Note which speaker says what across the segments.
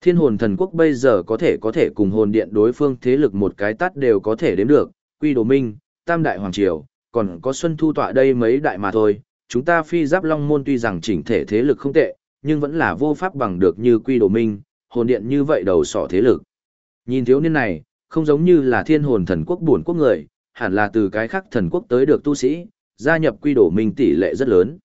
Speaker 1: Thiên hồn thần quốc bây giờ có thể có thể cùng hồn điện đối phương thế lực một cái tắt đều có thể đếm được, quy đồ minh, tam đại hoàng triều, còn có xuân thu tọa đây mấy đại mà thôi. Chúng ta phi giáp long môn tuy rằng chỉnh thể thế lực không tệ, nhưng vẫn là vô pháp bằng được như quy đồ minh, hồn điện như vậy đầu sỏ thế lực. Nhìn thiếu niên này, không giống như là thiên hồn thần quốc buồn quốc người, hẳn là từ cái khác thần quốc tới được tu sĩ, gia nhập quy đồ minh tỷ lệ rất lớn.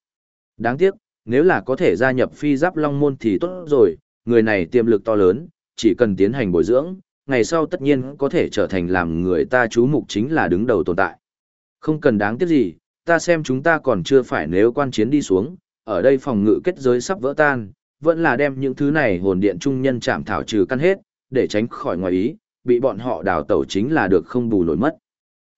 Speaker 1: Đáng tiếc, nếu là có thể gia nhập phi giáp long môn thì tốt rồi, người này tiềm lực to lớn, chỉ cần tiến hành bồi dưỡng, ngày sau tất nhiên có thể trở thành làm người ta chú mục chính là đứng đầu tồn tại. Không cần đáng tiếc gì, ta xem chúng ta còn chưa phải nếu quan chiến đi xuống, ở đây phòng ngự kết giới sắp vỡ tan, vẫn là đem những thứ này hồn điện trung nhân chạm thảo trừ căn hết, để tránh khỏi ngoài ý, bị bọn họ đào tẩu chính là được không bù nổi mất.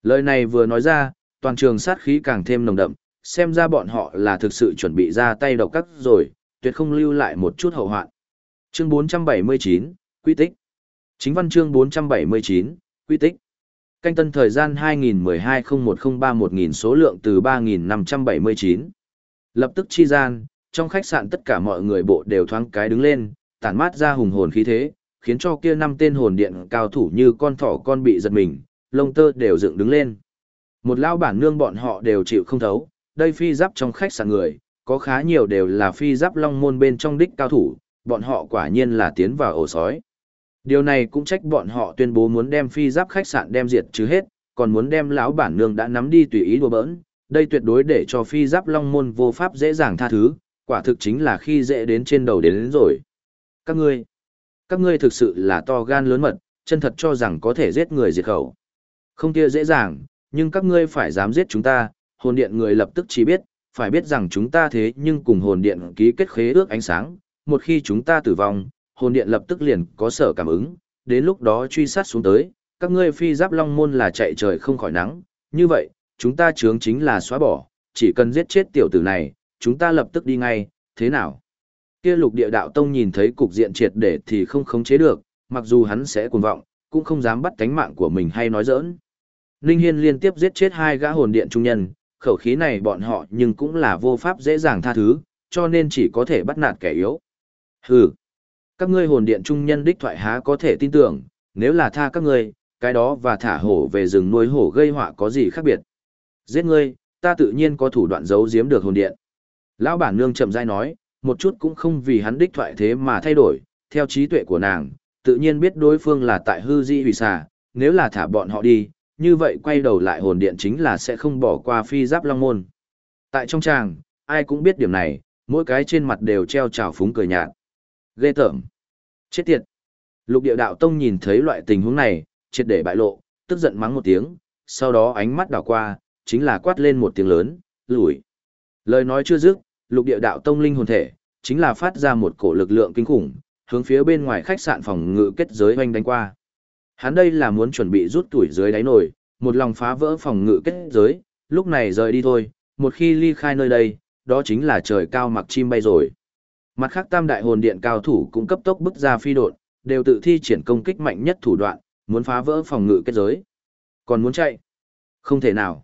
Speaker 1: Lời này vừa nói ra, toàn trường sát khí càng thêm nồng đậm, xem ra bọn họ là thực sự chuẩn bị ra tay độc cắt rồi, tuyệt không lưu lại một chút hậu hoạn. Chương 479, Quy tích. Chính văn chương 479, Quy tích. Canh tân thời gian 2012-0103-1000 số lượng từ 3579. Lập tức chi gian, trong khách sạn tất cả mọi người bộ đều thoáng cái đứng lên, tản mát ra hùng hồn khí thế, khiến cho kia năm tên hồn điện cao thủ như con thỏ con bị giật mình, lông tơ đều dựng đứng lên. Một lao bản nương bọn họ đều chịu không thấu, đây phi giáp trong khách sạn người, có khá nhiều đều là phi giáp long môn bên trong đích cao thủ, bọn họ quả nhiên là tiến vào ổ sói. Điều này cũng trách bọn họ tuyên bố muốn đem phi giáp khách sạn đem diệt chứ hết, còn muốn đem lão bản nương đã nắm đi tùy ý đùa bỡn, đây tuyệt đối để cho phi giáp long môn vô pháp dễ dàng tha thứ, quả thực chính là khi dễ đến trên đầu đến, đến rồi. Các ngươi, các ngươi thực sự là to gan lớn mật, chân thật cho rằng có thể giết người diệt khẩu. Không kia dễ dàng, nhưng các ngươi phải dám giết chúng ta, hồn điện người lập tức chỉ biết, phải biết rằng chúng ta thế nhưng cùng hồn điện ký kết khế ước ánh sáng, một khi chúng ta tử vong, hồn điện lập tức liền có sở cảm ứng, đến lúc đó truy sát xuống tới, các ngươi phi giáp long môn là chạy trời không khỏi nắng, như vậy, chúng ta chướng chính là xóa bỏ, chỉ cần giết chết tiểu tử này, chúng ta lập tức đi ngay, thế nào? Kia lục địa đạo tông nhìn thấy cục diện triệt để thì không khống chế được, mặc dù hắn sẽ cuồng vọng, cũng không dám bắt cánh mạng của mình hay nói giỡn. Ninh Hiên liên tiếp giết chết hai gã hồn điện trung nhân, khẩu khí này bọn họ nhưng cũng là vô pháp dễ dàng tha thứ, cho nên chỉ có thể bắt nạt kẻ yếu. Hừ, các ngươi hồn điện trung nhân đích thoại há có thể tin tưởng, nếu là tha các ngươi, cái đó và thả hổ về rừng nuôi hổ gây họa có gì khác biệt. Giết ngươi, ta tự nhiên có thủ đoạn giấu giếm được hồn điện. Lão bản nương chậm rãi nói, một chút cũng không vì hắn đích thoại thế mà thay đổi, theo trí tuệ của nàng, tự nhiên biết đối phương là tại hư di hủy xà, nếu là thả bọn họ đi, như vậy quay đầu lại hồn điện chính là sẽ không bỏ qua phi giáp long môn. Tại trong tràng, ai cũng biết điểm này, mỗi cái trên mặt đều treo trào phúng cười nhạt. Ghê tởm. Chết tiệt. Lục địa đạo tông nhìn thấy loại tình huống này, triệt để bại lộ, tức giận mắng một tiếng, sau đó ánh mắt đảo qua, chính là quát lên một tiếng lớn, lùi. Lời nói chưa dứt, lục địa đạo tông linh hồn thể, chính là phát ra một cổ lực lượng kinh khủng, hướng phía bên ngoài khách sạn phòng ngự kết giới hoành đánh qua. Hắn đây là muốn chuẩn bị rút tuổi dưới đáy nổi, một lòng phá vỡ phòng ngự kết giới, lúc này rời đi thôi, một khi ly khai nơi đây, đó chính là trời cao mặc chim bay rồi. Mặt khác tam đại hồn điện cao thủ cũng cấp tốc bức ra phi độn, đều tự thi triển công kích mạnh nhất thủ đoạn, muốn phá vỡ phòng ngự kết giới. Còn muốn chạy? Không thể nào.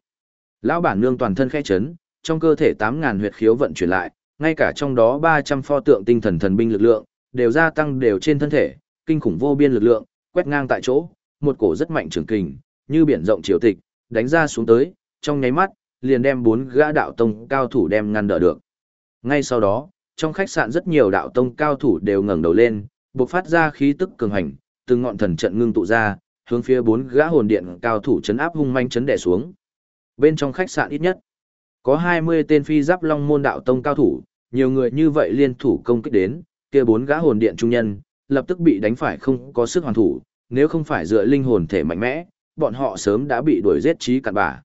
Speaker 1: Lão bản nương toàn thân khẽ chấn, trong cơ thể 8000 huyệt khiếu vận chuyển lại, ngay cả trong đó 300 pho tượng tinh thần thần binh lực lượng, đều gia tăng đều trên thân thể, kinh khủng vô biên lực lượng, quét ngang tại chỗ, một cổ rất mạnh trường kình, như biển rộng triều tịch, đánh ra xuống tới, trong nháy mắt, liền đem bốn gã đạo tông cao thủ đem ngăn đỡ được. Ngay sau đó, trong khách sạn rất nhiều đạo tông cao thủ đều ngẩng đầu lên, bộc phát ra khí tức cường hành, từng ngọn thần trận ngưng tụ ra, hướng phía bốn gã hồn điện cao thủ chấn áp hung manh chấn đè xuống. Bên trong khách sạn ít nhất có 20 tên phi giáp long môn đạo tông cao thủ, nhiều người như vậy liên thủ công kích đến, kia bốn gã hồn điện trung nhân, lập tức bị đánh phải không có sức hoàn thủ, nếu không phải dựa linh hồn thể mạnh mẽ, bọn họ sớm đã bị đuổi giết chí cạn bả.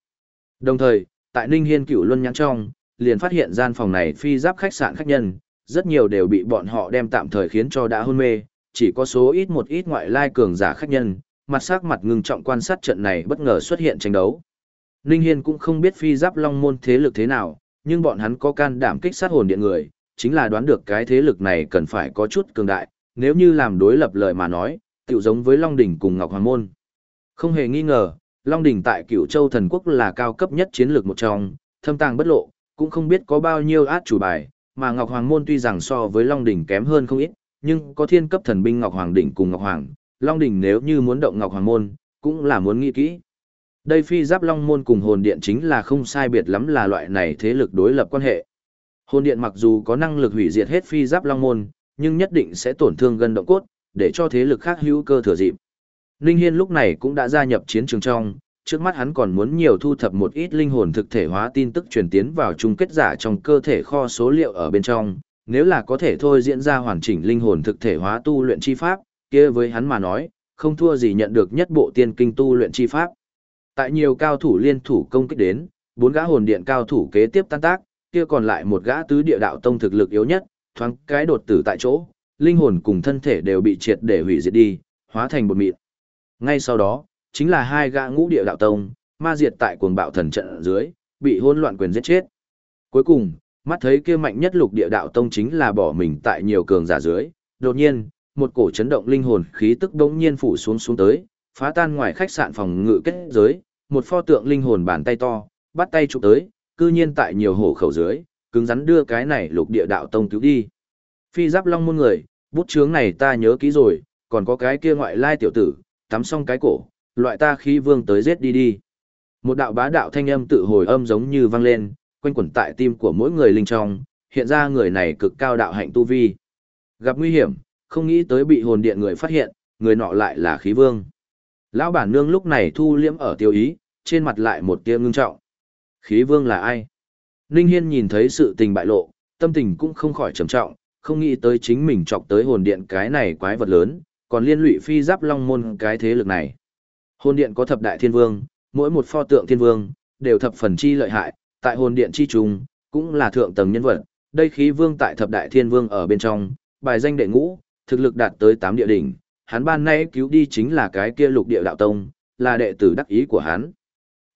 Speaker 1: Đồng thời, tại Ninh Hiên Cửu Luân nhãn trong, liền phát hiện gian phòng này phi giáp khách sạn khách nhân, rất nhiều đều bị bọn họ đem tạm thời khiến cho đã hôn mê, chỉ có số ít một ít ngoại lai cường giả khách nhân, mặt sắc mặt ngưng trọng quan sát trận này bất ngờ xuất hiện tranh đấu. Ninh Hiên cũng không biết phi giáp long môn thế lực thế nào, nhưng bọn hắn có can đảm kích sát hồn điện người, chính là đoán được cái thế lực này cần phải có chút cường đại, nếu như làm đối lập lời mà nói, tiểu giống với Long Đỉnh cùng Ngọc Hoàng Môn. Không hề nghi ngờ, Long Đỉnh tại cửu châu thần quốc là cao cấp nhất chiến lược một trong, thâm tàng bất lộ, cũng không biết có bao nhiêu át chủ bài, mà Ngọc Hoàng Môn tuy rằng so với Long Đỉnh kém hơn không ít, nhưng có thiên cấp thần binh Ngọc Hoàng đỉnh cùng Ngọc Hoàng, Long đỉnh nếu như muốn động Ngọc Hoàng môn, cũng là muốn nghĩ kỹ. Đây phi giáp Long môn cùng hồn điện chính là không sai biệt lắm là loại này thế lực đối lập quan hệ. Hồn điện mặc dù có năng lực hủy diệt hết phi giáp Long môn, nhưng nhất định sẽ tổn thương gần động cốt, để cho thế lực khác hữu cơ thừa dịp. Ninh Hiên lúc này cũng đã gia nhập chiến trường trong, trước mắt hắn còn muốn nhiều thu thập một ít linh hồn thực thể hóa tin tức truyền tiến vào chung kết giả trong cơ thể kho số liệu ở bên trong, nếu là có thể thôi diễn ra hoàn chỉnh linh hồn thực thể hóa tu luyện chi pháp, kia với hắn mà nói, không thua gì nhận được nhất bộ tiên kinh tu luyện chi pháp. Tại nhiều cao thủ liên thủ công kích đến, bốn gã hồn điện cao thủ kế tiếp tan tác, kia còn lại một gã tứ địa đạo tông thực lực yếu nhất, thoáng cái đột tử tại chỗ, linh hồn cùng thân thể đều bị triệt để hủy diệt đi, hóa thành bột mịn. Ngay sau đó, chính là hai gã ngũ địa đạo tông, ma diệt tại cuồng bạo thần trận dưới, bị hỗn loạn quyền giết chết. Cuối cùng, mắt thấy kia mạnh nhất lục địa đạo tông chính là bỏ mình tại nhiều cường giả dưới, đột nhiên, một cổ chấn động linh hồn khí tức bỗng nhiên phủ xuống xuống tới, phá tan ngoài khách sạn phòng ngự kết giới, một pho tượng linh hồn bàn tay to, bắt tay chụp tới, cư nhiên tại nhiều hổ khẩu dưới, cứng rắn đưa cái này lục địa đạo tông cứu đi. Phi giáp long môn người, bút chướng này ta nhớ kỹ rồi, còn có cái kia ngoại lai tiểu tử, tắm xong cái cổ, loại ta khí vương tới giết đi đi. Một đạo bá đạo thanh âm tự hồi âm giống như vang lên, quanh quẩn tại tim của mỗi người linh trong, hiện ra người này cực cao đạo hạnh tu vi. Gặp nguy hiểm, không nghĩ tới bị hồn điện người phát hiện, người nọ lại là khí vương. Lão bản nương lúc này thu liễm ở tiêu ý, trên mặt lại một tia ngưng trọng. Khí vương là ai? Ninh Hiên nhìn thấy sự tình bại lộ, tâm tình cũng không khỏi trầm trọng, không nghĩ tới chính mình chọc tới hồn điện cái này quái vật lớn, còn liên lụy phi giáp long môn cái thế lực này. Hồn điện có thập đại thiên vương, mỗi một pho tượng thiên vương, đều thập phần chi lợi hại, tại hồn điện chi trùng, cũng là thượng tầng nhân vật, đây khí vương tại thập đại thiên vương ở bên trong, bài danh đệ ngũ, thực lực đạt tới 8 địa đỉnh, hắn ban nay cứu đi chính là cái kia lục địa đạo tông, là đệ tử đắc ý của hắn.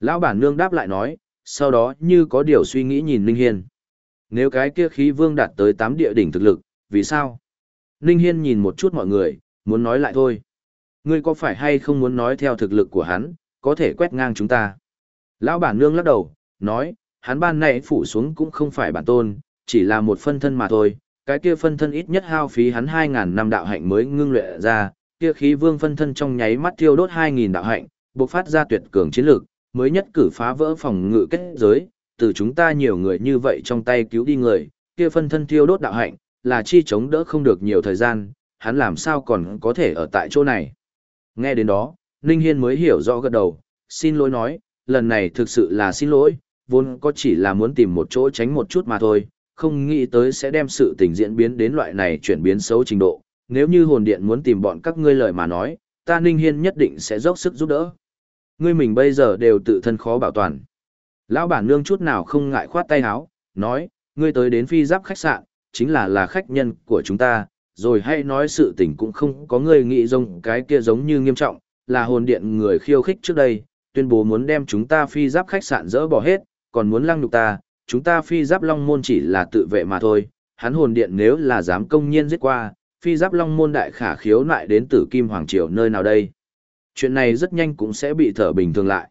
Speaker 1: Lão bản nương đáp lại nói, sau đó như có điều suy nghĩ nhìn Ninh Hiên. Nếu cái kia khí vương đạt tới 8 địa đỉnh thực lực, vì sao? Ninh Hiên nhìn một chút mọi người, muốn nói lại thôi. Ngươi có phải hay không muốn nói theo thực lực của hắn, có thể quét ngang chúng ta? Lão bản nương lắc đầu, nói, hắn ban nãy phủ xuống cũng không phải bản tôn, chỉ là một phân thân mà thôi, cái kia phân thân ít nhất hao phí hắn 2.000 năm đạo hạnh mới ngưng luyện ra, kia khí vương phân thân trong nháy mắt thiêu đốt 2.000 đạo hạnh, bộc phát ra tuyệt cường chiến lược, mới nhất cử phá vỡ phòng ngự kết giới, từ chúng ta nhiều người như vậy trong tay cứu đi người, kia phân thân thiêu đốt đạo hạnh, là chi chống đỡ không được nhiều thời gian, hắn làm sao còn có thể ở tại chỗ này. Nghe đến đó, Ninh Hiên mới hiểu rõ gật đầu, xin lỗi nói, lần này thực sự là xin lỗi, vốn có chỉ là muốn tìm một chỗ tránh một chút mà thôi, không nghĩ tới sẽ đem sự tình diễn biến đến loại này chuyển biến xấu trình độ. Nếu như hồn điện muốn tìm bọn các ngươi lời mà nói, ta Ninh Hiên nhất định sẽ dốc sức giúp đỡ. Ngươi mình bây giờ đều tự thân khó bảo toàn. Lão bản nương chút nào không ngại khoát tay áo, nói, ngươi tới đến phi giáp khách sạn, chính là là khách nhân của chúng ta, rồi hay nói sự tình cũng không có người nghĩ rông cái kia giống như nghiêm trọng, là hồn điện người khiêu khích trước đây, tuyên bố muốn đem chúng ta phi giáp khách sạn dỡ bỏ hết, còn muốn lăng nhục ta, chúng ta phi giáp long môn chỉ là tự vệ mà thôi, hắn hồn điện nếu là dám công nhiên giết qua, phi giáp long môn đại khả khiếu nại đến tử kim hoàng triều nơi nào đây. Chuyện này rất nhanh cũng sẽ bị thở bình thường lại.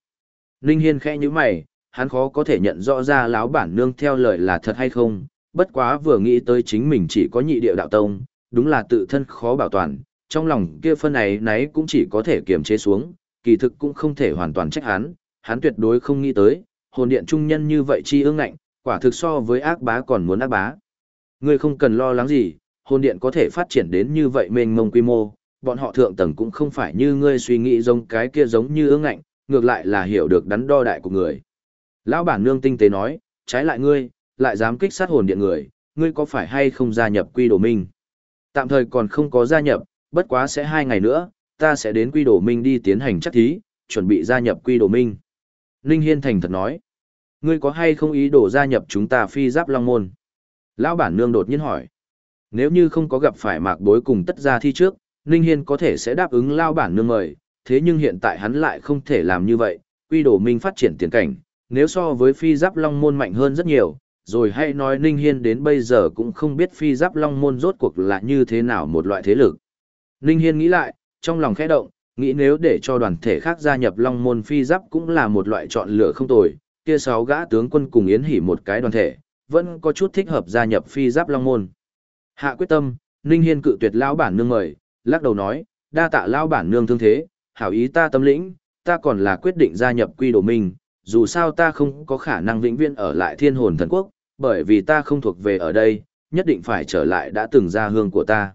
Speaker 1: Ninh Hiên khẽ như mày, hắn khó có thể nhận rõ ra láo bản nương theo lời là thật hay không, bất quá vừa nghĩ tới chính mình chỉ có nhị địa đạo tông, đúng là tự thân khó bảo toàn, trong lòng kia phân ấy nấy cũng chỉ có thể kiềm chế xuống, kỳ thực cũng không thể hoàn toàn trách hắn, hắn tuyệt đối không nghĩ tới, hồn điện trung nhân như vậy chi ương ngạnh, quả thực so với ác bá còn muốn ác bá. Ngươi không cần lo lắng gì, hồn điện có thể phát triển đến như vậy mênh mông quy mô, bọn họ thượng tầng cũng không phải như ngươi suy nghĩ giống cái kia giống như ương ngạnh, ngược lại là hiểu được đắn đo đại của người. Lão bản nương tinh tế nói, trái lại ngươi, lại dám kích sát hồn điện người, ngươi có phải hay không gia nhập quy đồ minh? Tạm thời còn không có gia nhập, bất quá sẽ hai ngày nữa, ta sẽ đến quy đồ minh đi tiến hành chắc thí, chuẩn bị gia nhập quy đồ minh. Ninh Hiên thành thật nói, ngươi có hay không ý đồ gia nhập chúng ta phi giáp long môn? Lão bản nương đột nhiên hỏi, nếu như không có gặp phải mạc bối cùng tất gia thi trước, Ninh Hiên có thể sẽ đáp ứng Lão bản nương mời, thế nhưng hiện tại hắn lại không thể làm như vậy, quy đồ minh phát triển tiền cảnh, nếu so với phi giáp long môn mạnh hơn rất nhiều, rồi hay nói Ninh Hiên đến bây giờ cũng không biết phi giáp long môn rốt cuộc là như thế nào một loại thế lực. Ninh Hiên nghĩ lại, trong lòng khẽ động, nghĩ nếu để cho đoàn thể khác gia nhập long môn phi giáp cũng là một loại chọn lựa không tồi, kia sáu gã tướng quân cùng yến hỉ một cái đoàn thể, vẫn có chút thích hợp gia nhập phi giáp long môn. Hạ quyết tâm, Ninh Hiên cự tuyệt lão bản nương mời, lắc đầu nói, đa tạ lão bản nương thương thế, hảo ý ta tâm lĩnh, ta còn là quyết định gia nhập quy đồ minh, dù sao ta không có khả năng vĩnh viễn ở lại thiên hồn thần quốc, bởi vì ta không thuộc về ở đây, nhất định phải trở lại đã từng ra hương của ta.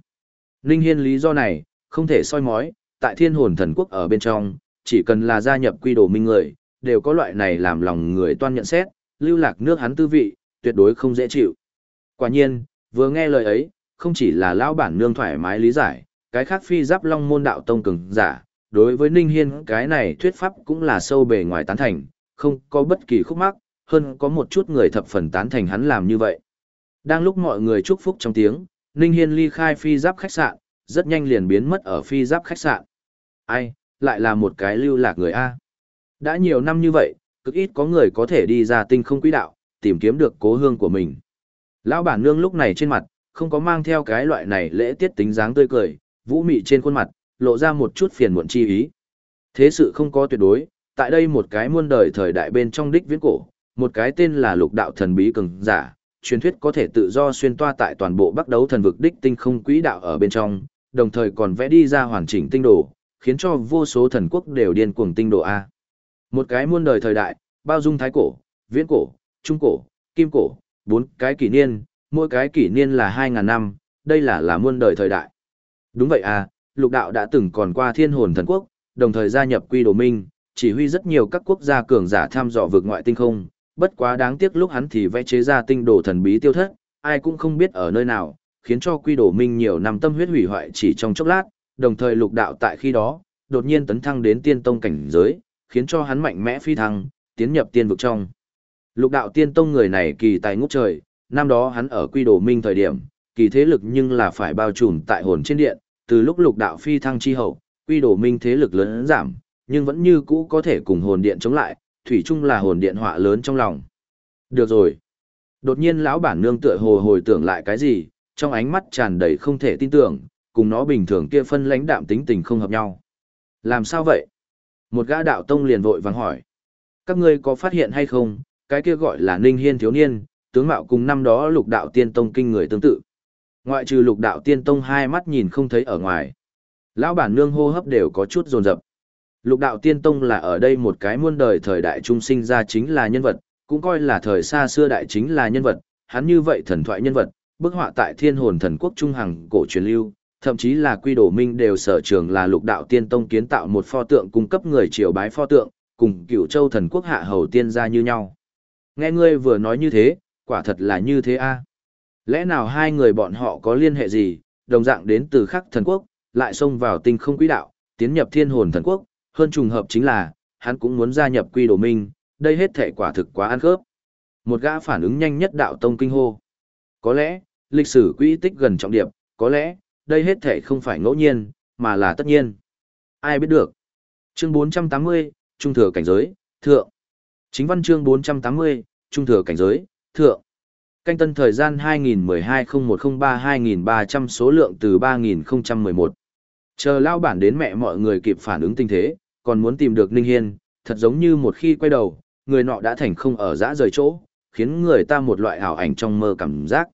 Speaker 1: Ninh Hiên lý do này, không thể soi mói, tại thiên hồn thần quốc ở bên trong, chỉ cần là gia nhập quy đồ minh người, đều có loại này làm lòng người toan nhận xét, lưu lạc nước hắn tư vị, tuyệt đối không dễ chịu. Quả nhiên, vừa nghe lời ấy, không chỉ là lão bản nương thoải mái lý giải, cái khác phi giáp long môn đạo tông cường giả, đối với Ninh Hiên cái này thuyết pháp cũng là sâu bề ngoài tán thành, không có bất kỳ khúc mắc, hơn có một chút người thập phần tán thành hắn làm như vậy. Đang lúc mọi người chúc phúc trong tiếng, Ninh Hiên ly khai phi giáp khách sạn, rất nhanh liền biến mất ở phi giáp khách sạn. Ai, lại là một cái lưu lạc người A. Đã nhiều năm như vậy, cực ít có người có thể đi ra tinh không quỹ đạo, tìm kiếm được cố hương của mình. Lão bản nương lúc này trên mặt, không có mang theo cái loại này lễ tiết tính dáng tươi cười, vũ mị trên khuôn mặt, lộ ra một chút phiền muộn chi ý. Thế sự không có tuyệt đối, tại đây một cái muôn đời thời đại bên trong đích viễn cổ, một cái tên là lục đạo thần bí cường giả, truyền thuyết có thể tự do xuyên toa tại toàn bộ bắc đấu thần vực đích tinh không quỹ đạo ở bên trong, đồng thời còn vẽ đi ra hoàn chỉnh tinh đồ, khiến cho vô số thần quốc đều điên cuồng tinh đồ A. Một cái muôn đời thời đại, bao dung thái cổ, viễn cổ, trung cổ, kim cổ, bốn cái kỷ niên, mỗi cái kỷ niên là 2.000 năm, đây là là muôn đời thời đại. Đúng vậy à, lục đạo đã từng còn qua thiên hồn thần quốc, đồng thời gia nhập quy đồ minh, chỉ huy rất nhiều các quốc gia cường giả tham dò vực ngoại tinh không, bất quá đáng tiếc lúc hắn thì vẽ chế ra tinh đồ thần bí tiêu thất, ai cũng không biết ở nơi nào, khiến cho quy đồ minh nhiều năm tâm huyết hủy hoại chỉ trong chốc lát, đồng thời lục đạo tại khi đó, đột nhiên tấn thăng đến tiên tông cảnh giới, khiến cho hắn mạnh mẽ phi thăng, tiến nhập tiên vực trong. Lục đạo tiên tông người này kỳ tài ngút trời, năm đó hắn ở quy đồ minh thời điểm, kỳ thế lực nhưng là phải bao trùm tại hồn trên điện, từ lúc lục đạo phi thăng chi hậu, quy đồ minh thế lực lớn giảm, nhưng vẫn như cũ có thể cùng hồn điện chống lại, thủy chung là hồn điện họa lớn trong lòng. Được rồi. Đột nhiên lão bản nương tựa hồ hồi tưởng lại cái gì, trong ánh mắt tràn đầy không thể tin tưởng, cùng nó bình thường kia phân lãnh đạm tính tình không hợp nhau. Làm sao vậy? Một gã đạo tông liền vội vàng hỏi. Các ngươi có phát hiện hay không, cái kia gọi là Ninh Hiên thiếu niên, tướng mạo cùng năm đó lục đạo tiên tông kinh người tương tự. Ngoại trừ lục đạo tiên tông hai mắt nhìn không thấy ở ngoài. Lão bản nương hô hấp đều có chút rồn rập. Lục đạo tiên tông là ở đây một cái muôn đời thời đại trung sinh ra chính là nhân vật, cũng coi là thời xa xưa đại chính là nhân vật, hắn như vậy thần thoại nhân vật, bức họa tại thiên hồn thần quốc trung hằng cổ truyền lưu, thậm chí là quy đồ minh đều sở trường là lục đạo tiên tông kiến tạo một pho tượng cung cấp người triều bái pho tượng, cùng cựu châu thần quốc hạ hầu tiên gia như nhau. Nghe ngươi vừa nói như thế, quả thật là như thế a. Lẽ nào hai người bọn họ có liên hệ gì, đồng dạng đến từ khắc thần quốc, lại xông vào tinh không quỹ đạo, tiến nhập thiên hồn thần quốc, hơn trùng hợp chính là, hắn cũng muốn gia nhập quy đồ minh, đây hết thể quả thực quá ăn khớp. Một gã phản ứng nhanh nhất đạo tông kinh hô. Có lẽ, lịch sử quỹ tích gần trọng điệp, có lẽ, đây hết thể không phải ngẫu nhiên, mà là tất nhiên. Ai biết được. Chương 480, Trung thừa cảnh giới, thượng. Chính văn chương 480, Trung thừa cảnh giới, thượng. Canh tân thời gian 2012-0103-2300 số lượng từ 3011. Chờ lao bản đến mẹ mọi người kịp phản ứng tình thế, còn muốn tìm được Ninh Hiên, thật giống như một khi quay đầu, người nọ đã thành không ở dã rời chỗ, khiến người ta một loại ảo ảnh trong mơ cảm giác.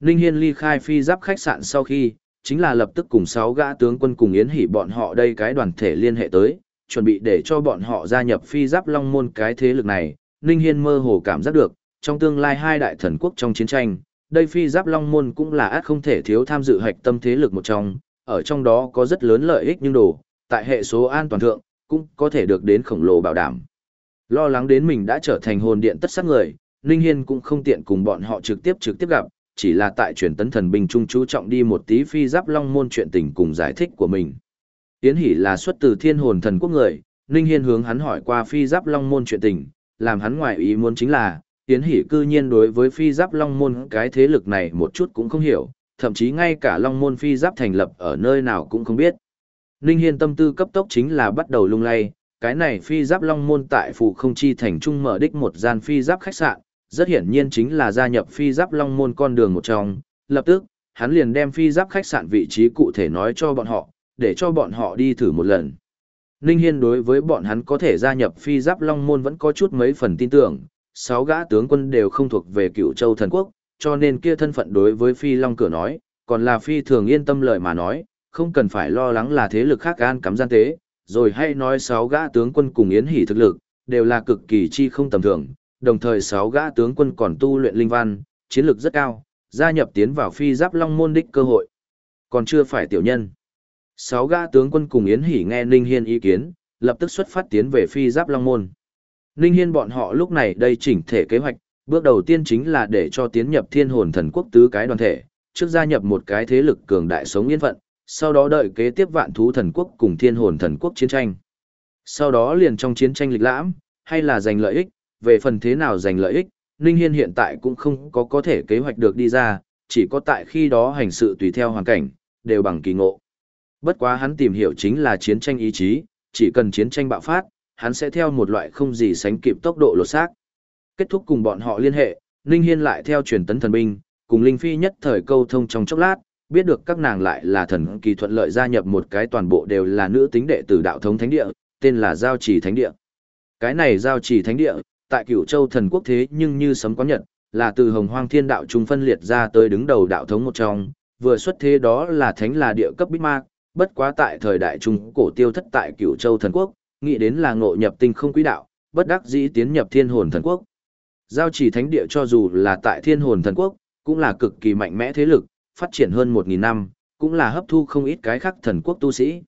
Speaker 1: Ninh Hiên ly khai phi giáp khách sạn sau khi, chính là lập tức cùng sáu gã tướng quân cùng Yến Hỷ bọn họ đây cái đoàn thể liên hệ tới, chuẩn bị để cho bọn họ gia nhập phi giáp long môn cái thế lực này. Ninh Hiên mơ hồ cảm giác được, trong tương lai hai đại thần quốc trong chiến tranh, đây phi giáp long môn cũng là át không thể thiếu tham dự hạch tâm thế lực một trong, ở trong đó có rất lớn lợi ích nhưng đồ, tại hệ số an toàn thượng, cũng có thể được đến khổng lồ bảo đảm. Lo lắng đến mình đã trở thành hồn điện tất sắc người, Ninh Hiên cũng không tiện cùng bọn họ trực tiếp trực tiếp gặp, chỉ là tại truyền tấn thần binh trung chú trọng đi một tí phi giáp long môn chuyện tình cùng giải thích của mình. Tiến Hỷ là xuất từ thiên hồn thần quốc người, Ninh Hiên hướng hắn hỏi qua phi giáp long môn chuyện tình, làm hắn ngoài ý muốn chính là, Tiến Hỷ cư nhiên đối với phi giáp long môn cái thế lực này một chút cũng không hiểu, thậm chí ngay cả long môn phi giáp thành lập ở nơi nào cũng không biết. Ninh Hiên tâm tư cấp tốc chính là bắt đầu lung lay, cái này phi giáp long môn tại phủ không chi thành trung mở đích một gian phi giáp khách sạn, rất hiển nhiên chính là gia nhập phi giáp long môn con đường một trong. Lập tức, hắn liền đem phi giáp khách sạn vị trí cụ thể nói cho bọn họ, để cho bọn họ đi thử một lần. Ninh Hiên đối với bọn hắn có thể gia nhập phi giáp long môn vẫn có chút mấy phần tin tưởng, sáu gã tướng quân đều không thuộc về cựu châu thần quốc, cho nên kia thân phận đối với phi long cửa nói, còn là phi thường yên tâm lời mà nói, không cần phải lo lắng là thế lực khác gan cắm gian tế, rồi hay nói sáu gã tướng quân cùng Yến Hỷ thực lực, đều là cực kỳ chi không tầm thường, đồng thời sáu gã tướng quân còn tu luyện linh văn, chiến lược rất cao, gia nhập tiến vào phi giáp long môn đích cơ hội. Còn chưa phải tiểu nhân. Sáu gã tướng quân cùng Yến Hỷ nghe Ninh Hiên ý kiến, lập tức xuất phát tiến về phi giáp long môn. Ninh Hiên bọn họ lúc này đây chỉnh thể kế hoạch, bước đầu tiên chính là để cho tiến nhập thiên hồn thần quốc tứ cái đoàn thể, trước gia nhập một cái thế lực cường đại sống yên phận, sau đó đợi kế tiếp vạn thú thần quốc cùng thiên hồn thần quốc chiến tranh. Sau đó liền trong chiến tranh lịch lãm, hay là giành lợi ích, về phần thế nào giành lợi ích, Ninh Hiên hiện tại cũng không có có thể kế hoạch được đi ra, chỉ có tại khi đó hành sự tùy theo hoàn cảnh, đều bằng kỳ ngộ. Bất quá hắn tìm hiểu chính là chiến tranh ý chí, chỉ cần chiến tranh bạo phát, hắn sẽ theo một loại không gì sánh kịp tốc độ lột xác. Kết thúc cùng bọn họ liên hệ, Ninh Hiên lại theo truyền tấn thần binh, cùng Linh Phi nhất thời câu thông trong chốc lát, biết được các nàng lại là thần kỳ thuận lợi gia nhập một cái toàn bộ đều là nữ tính đệ tử đạo thống thánh địa, tên là Giao Trì Thánh Địa. Cái này Giao Trì Thánh Địa, tại Cửu Châu thần quốc thế nhưng như sấm có nhật, là từ Hồng Hoang Thiên Đạo trung phân liệt ra tới đứng đầu đạo thống một trong, vừa xuất thế đó là thánh là địa cấp bích ma, bất quá tại thời đại trung cổ tiêu thất tại Cửu Châu thần quốc, nghĩ đến là ngộ nhập tinh không quý đạo, bất đắc dĩ tiến nhập Thiên Hồn thần quốc. Giao Trì Thánh Địa cho dù là tại Thiên Hồn thần quốc, cũng là cực kỳ mạnh mẽ thế lực, phát triển hơn 1.000 năm, cũng là hấp thu không ít cái khác thần quốc tu sĩ.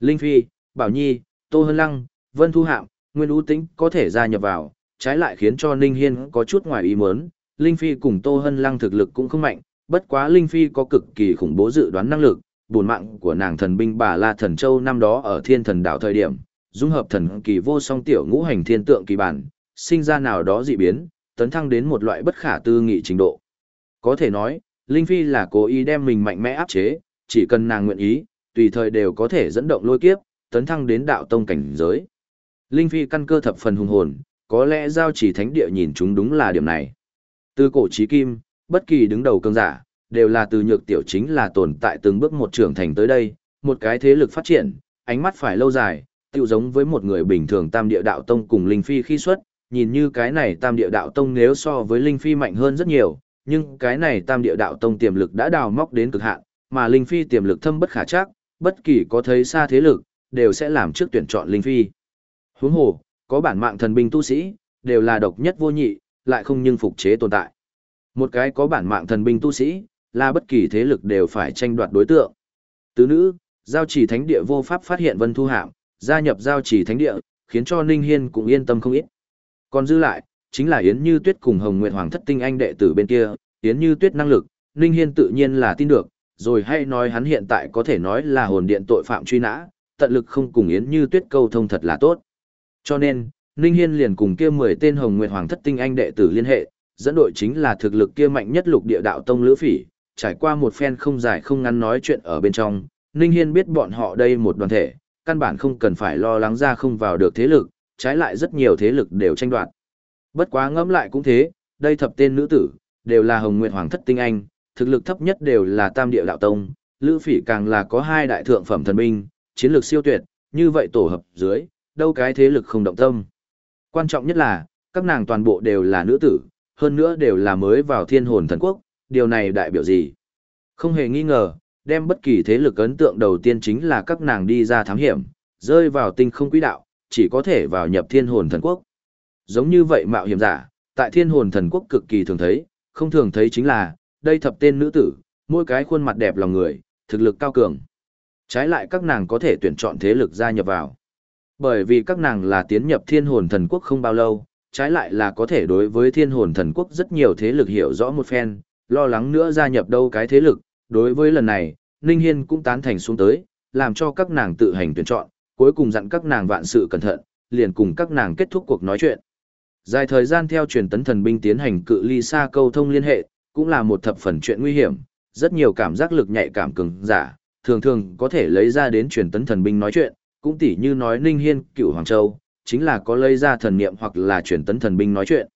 Speaker 1: Linh Phi, Bảo Nhi, Tô Hân Lăng, Vân Thu Hạm, Nguyên Ú Tĩnh có thể gia nhập vào, trái lại khiến cho Ninh Hiên có chút ngoài ý muốn. Linh Phi cùng Tô Hân Lăng thực lực cũng không mạnh, bất quá Linh Phi có cực kỳ khủng bố dự đoán năng lực, buồn mạng của nàng thần binh bà La Thần Châu năm đó ở Thiên Thần Đảo thời điểm, dung hợp thần kỳ vô song tiểu ngũ hành thiên tượng kỳ bản, sinh ra nào đó dị biến, tấn thăng đến một loại bất khả tư nghị trình độ. Có thể nói, Linh Phi là cố ý đem mình mạnh mẽ áp chế, chỉ cần nàng nguyện ý, tùy thời đều có thể dẫn động lôi kiếp, tấn thăng đến đạo tông cảnh giới. Linh Phi căn cơ thập phần hùng hồn, có lẽ giao chỉ thánh địa nhìn chúng đúng là điểm này. Từ cổ chí kim, bất kỳ đứng đầu cường giả, đều là từ nhược tiểu chính là tồn tại từng bước một trưởng thành tới đây, một cái thế lực phát triển, ánh mắt phải lâu dài, tiêu giống với một người bình thường tam địa đạo tông cùng Linh Phi khi xuất, nhìn như cái này tam địa đạo tông nếu so với Linh Phi mạnh hơn rất nhiều, nhưng cái này tam địa đạo tông tiềm lực đã đào móc đến cực hạn, mà Linh Phi tiềm lực thâm bất khả chắc, bất kỳ có thấy xa thế lực, đều sẽ làm trước tuyển chọn Linh Phi. Huống hồ, có bản mạng thần binh tu sĩ, đều là độc nhất vô nhị, lại không nhưng phục chế tồn tại. Một cái có bản mạng thần binh tu sĩ, là bất kỳ thế lực đều phải tranh đoạt đối tượng. Tứ nữ, giao chỉ thánh địa vô pháp phát hiện Vân Thu Hạm, gia nhập giao chỉ thánh địa, khiến cho Ninh Hiên cũng yên tâm không ít. Còn dư lại, chính là Yến Như Tuyết cùng Hồng Nguyệt Hoàng thất tinh anh đệ tử bên kia, Yến Như Tuyết năng lực, Ninh Hiên tự nhiên là tin được, rồi hay nói hắn hiện tại có thể nói là hồn điện tội phạm truy nã, tận lực không cùng Yến Như Tuyết câu thông thật là tốt. Cho nên, Ninh Hiên liền cùng kia 10 tên Hồng Nguyệt Hoàng thất tinh anh đệ tử liên hệ, dẫn đội chính là thực lực kia mạnh nhất lục địa đạo tông lữ phỉ, trải qua một phen không dài không ngắn nói chuyện ở bên trong, Ninh Hiên biết bọn họ đây một đoàn thể, căn bản không cần phải lo lắng ra không vào được thế lực, trái lại rất nhiều thế lực đều tranh đoạt. Bất quá ngẫm lại cũng thế, đây thập tên nữ tử, đều là Hồng Nguyệt Hoàng thất tinh anh, thực lực thấp nhất đều là Tam Địa đạo tông, Lữ Phỉ càng là có hai đại thượng phẩm thần binh, chiến lược siêu tuyệt, như vậy tổ hợp dưới, đâu cái thế lực không động tâm. Quan trọng nhất là, các nàng toàn bộ đều là nữ tử, hơn nữa đều là mới vào thiên hồn thần quốc, điều này đại biểu gì? Không hề nghi ngờ, đem bất kỳ thế lực ấn tượng đầu tiên chính là các nàng đi ra thám hiểm, rơi vào tinh không quỹ đạo, chỉ có thể vào nhập thiên hồn thần quốc. Giống như vậy mạo hiểm giả, tại thiên hồn thần quốc cực kỳ thường thấy, không thường thấy chính là, đây thập tên nữ tử, mỗi cái khuôn mặt đẹp lòng người, thực lực cao cường. Trái lại các nàng có thể tuyển chọn thế lực gia nhập vào. Bởi vì các nàng là tiến nhập thiên hồn thần quốc không bao lâu, trái lại là có thể đối với thiên hồn thần quốc rất nhiều thế lực hiểu rõ một phen, lo lắng nữa gia nhập đâu cái thế lực. Đối với lần này, Ninh Hiên cũng tán thành xuống tới, làm cho các nàng tự hành tuyển chọn, cuối cùng dặn các nàng vạn sự cẩn thận, liền cùng các nàng kết thúc cuộc nói chuyện. Dài thời gian theo truyền tấn thần binh tiến hành cự ly xa câu thông liên hệ, cũng là một thập phần chuyện nguy hiểm, rất nhiều cảm giác lực nhạy cảm cường giả, thường thường có thể lấy ra đến truyền tấn thần binh nói chuyện, cũng tỉ như nói Ninh Hiên, cựu Hoàng Châu, chính là có lấy ra thần niệm hoặc là truyền tấn thần binh nói chuyện.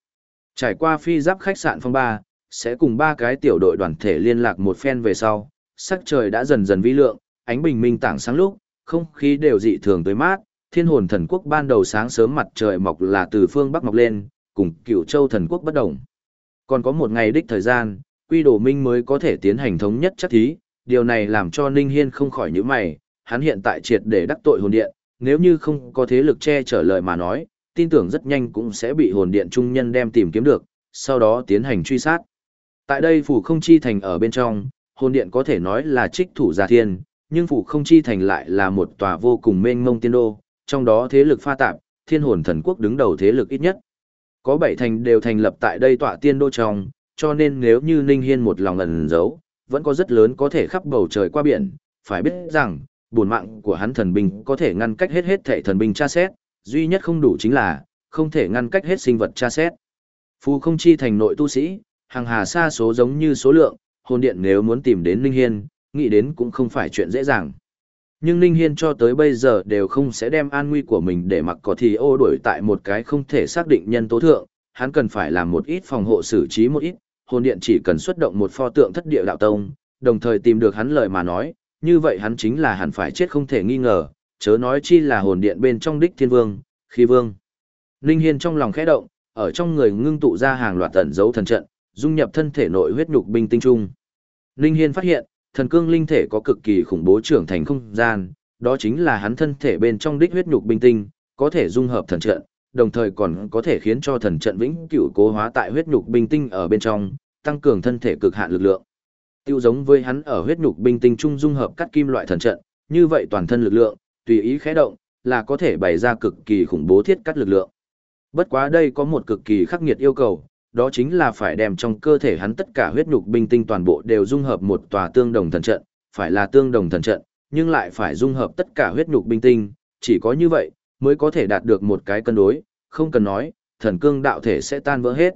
Speaker 1: Trải qua phi giáp khách sạn phong ba, sẽ cùng ba cái tiểu đội đoàn thể liên lạc một phen về sau, sắc trời đã dần dần vi lượng, ánh bình minh tảng sáng lúc, không khí đều dị thường tới mát, thiên hồn thần quốc ban đầu sáng sớm mặt trời mọc là từ phương bắc mọc lên, cùng cựu châu thần quốc bất đồng. Còn có một ngày đích thời gian, quy đồ minh mới có thể tiến hành thống nhất chắc thí, điều này làm cho Ninh Hiên không khỏi nhíu mày, hắn hiện tại triệt để đắc tội hồn điện, nếu như không có thế lực che chở lời mà nói, tin tưởng rất nhanh cũng sẽ bị hồn điện trung nhân đem tìm kiếm được, sau đó tiến hành truy sát. Tại đây phủ không chi thành ở bên trong, hồn điện có thể nói là trích thủ gia thiên, nhưng phủ không chi thành lại là một tòa vô cùng mênh mông tiên đô, trong đó thế lực pha tạp, thiên hồn thần quốc đứng đầu thế lực ít nhất. Có bảy thành đều thành lập tại đây tọa tiên đô trong, cho nên nếu như Ninh Hiên một lòng ẩn giấu, vẫn có rất lớn có thể khắp bầu trời qua biển, phải biết rằng, buồn mạng của hắn thần binh có thể ngăn cách hết hết thể thần binh tra xét, duy nhất không đủ chính là, không thể ngăn cách hết sinh vật tra xét. Phù không chi thành nội tu sĩ, hàng hà xa số giống như số lượng, hồn điện nếu muốn tìm đến Ninh Hiên, nghĩ đến cũng không phải chuyện dễ dàng. Nhưng Ninh Hiên cho tới bây giờ đều không sẽ đem an nguy của mình để mặc có thì ô đuổi tại một cái không thể xác định nhân tố thượng, hắn cần phải làm một ít phòng hộ xử trí một ít, hồn điện chỉ cần xuất động một pho tượng thất địa đạo tông, đồng thời tìm được hắn lời mà nói, như vậy hắn chính là hẳn phải chết không thể nghi ngờ, chớ nói chi là hồn điện bên trong đích thiên vương, khi vương. Ninh Hiên trong lòng khẽ động, ở trong người ngưng tụ ra hàng loạt tẩn dấu thần trận, dung nhập thân thể nội huyết nhục binh tinh trung. Ninh Hiên phát hiện, thần cương linh thể có cực kỳ khủng bố trưởng thành không gian, đó chính là hắn thân thể bên trong đích huyết nhục binh tinh, có thể dung hợp thần trận, đồng thời còn có thể khiến cho thần trận vĩnh cửu cố hóa tại huyết nhục binh tinh ở bên trong, tăng cường thân thể cực hạn lực lượng. Tiêu giống với hắn ở huyết nhục binh tinh trung dung hợp cắt kim loại thần trận, như vậy toàn thân lực lượng, tùy ý khẽ động, là có thể bày ra cực kỳ khủng bố thiết cắt lực lượng. Bất quá đây có một cực kỳ khắc nghiệt yêu cầu, đó chính là phải đem trong cơ thể hắn tất cả huyết nhục binh tinh toàn bộ đều dung hợp một tòa tương đồng thần trận, phải là tương đồng thần trận, nhưng lại phải dung hợp tất cả huyết nhục binh tinh, chỉ có như vậy mới có thể đạt được một cái cân đối, không cần nói, thần cương đạo thể sẽ tan vỡ hết.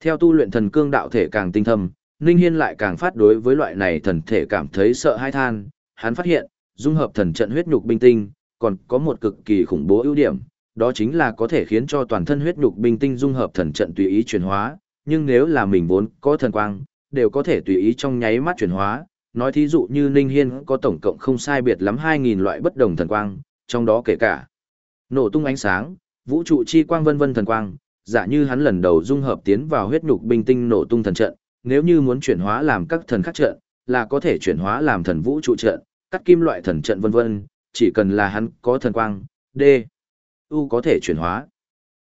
Speaker 1: Theo tu luyện thần cương đạo thể càng tinh thâm, Ninh Hiên lại càng phát đối với loại này thần thể cảm thấy sợ hãi than, hắn phát hiện, dung hợp thần trận huyết nhục binh tinh, còn có một cực kỳ khủng bố ưu điểm, đó chính là có thể khiến cho toàn thân huyết nhục bình tinh dung hợp thần trận tùy ý chuyển hóa, nhưng nếu là mình vốn có thần quang, đều có thể tùy ý trong nháy mắt chuyển hóa, nói thí dụ như Ninh Hiên có tổng cộng không sai biệt lắm 2.000 loại bất đồng thần quang, trong đó kể cả nổ tung ánh sáng, vũ trụ chi quang vân vân thần quang, giả như hắn lần đầu dung hợp tiến vào huyết nhục bình tinh nổ tung thần trận, nếu như muốn chuyển hóa làm các thần khác trận, là có thể chuyển hóa làm thần vũ trụ trận, cắt kim loại thần trận vân vân, chỉ cần là hắn có thần quang, D, U có thể chuyển hóa.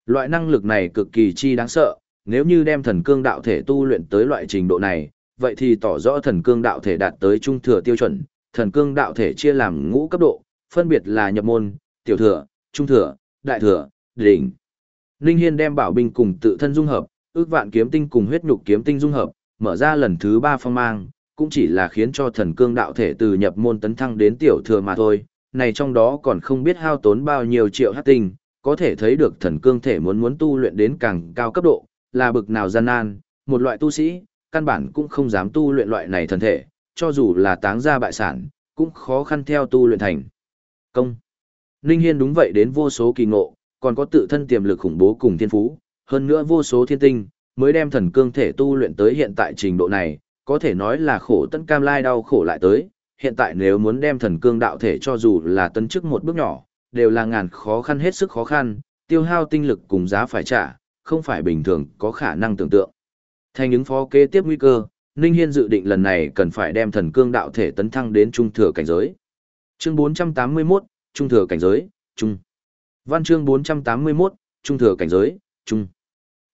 Speaker 1: Loại năng lực này cực kỳ chi đáng sợ, nếu như đem thần cương đạo thể tu luyện tới loại trình độ này, vậy thì tỏ rõ thần cương đạo thể đạt tới trung thừa tiêu chuẩn, thần cương đạo thể chia làm ngũ cấp độ, phân biệt là nhập môn, tiểu thừa, trung thừa, đại thừa, đỉnh. Linh Hiên đem bảo binh cùng tự thân dung hợp, ước vạn kiếm tinh cùng huyết nhục kiếm tinh dung hợp, mở ra lần thứ ba phong mang, cũng chỉ là khiến cho thần cương đạo thể từ nhập môn tấn thăng đến tiểu thừa mà thôi. Này trong đó còn không biết hao tốn bao nhiêu triệu hát tinh, có thể thấy được thần cương thể muốn muốn tu luyện đến càng cao cấp độ, là bực nào gian nan, một loại tu sĩ, căn bản cũng không dám tu luyện loại này thần thể, cho dù là táng ra bại sản, cũng khó khăn theo tu luyện thành. Công. Ninh Hiên đúng vậy đến vô số kỳ ngộ, còn có tự thân tiềm lực khủng bố cùng thiên phú, hơn nữa vô số thiên tinh, mới đem thần cương thể tu luyện tới hiện tại trình độ này, có thể nói là khổ tận cam lai đau khổ lại tới, hiện tại nếu muốn đem thần cương đạo thể cho dù là tấn chức một bước nhỏ, đều là ngàn khó khăn hết sức khó khăn, tiêu hao tinh lực cùng giá phải trả, không phải bình thường có khả năng tưởng tượng. Thành những phó kế tiếp nguy cơ, Ninh Hiên dự định lần này cần phải đem thần cương đạo thể tấn thăng đến trung thừa cảnh giới. Chương 481, trung thừa cảnh giới, trung. Văn chương 481, trung thừa cảnh giới, trung.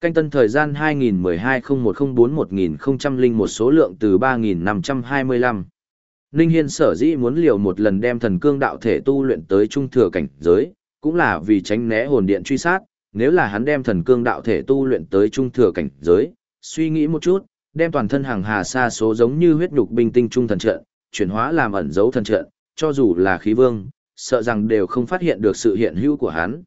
Speaker 1: Canh tân thời gian 2012-0104-1001 số lượng từ 3.525. Ninh Hiên sở dĩ muốn liều một lần đem thần cương đạo thể tu luyện tới trung thừa cảnh giới, cũng là vì tránh né hồn điện truy sát, nếu là hắn đem thần cương đạo thể tu luyện tới trung thừa cảnh giới, suy nghĩ một chút, đem toàn thân hàng hà sa số giống như huyết nhục binh tinh trung thần trận, chuyển hóa làm ẩn dấu thần trận, cho dù là khí vương, sợ rằng đều không phát hiện được sự hiện hữu của hắn.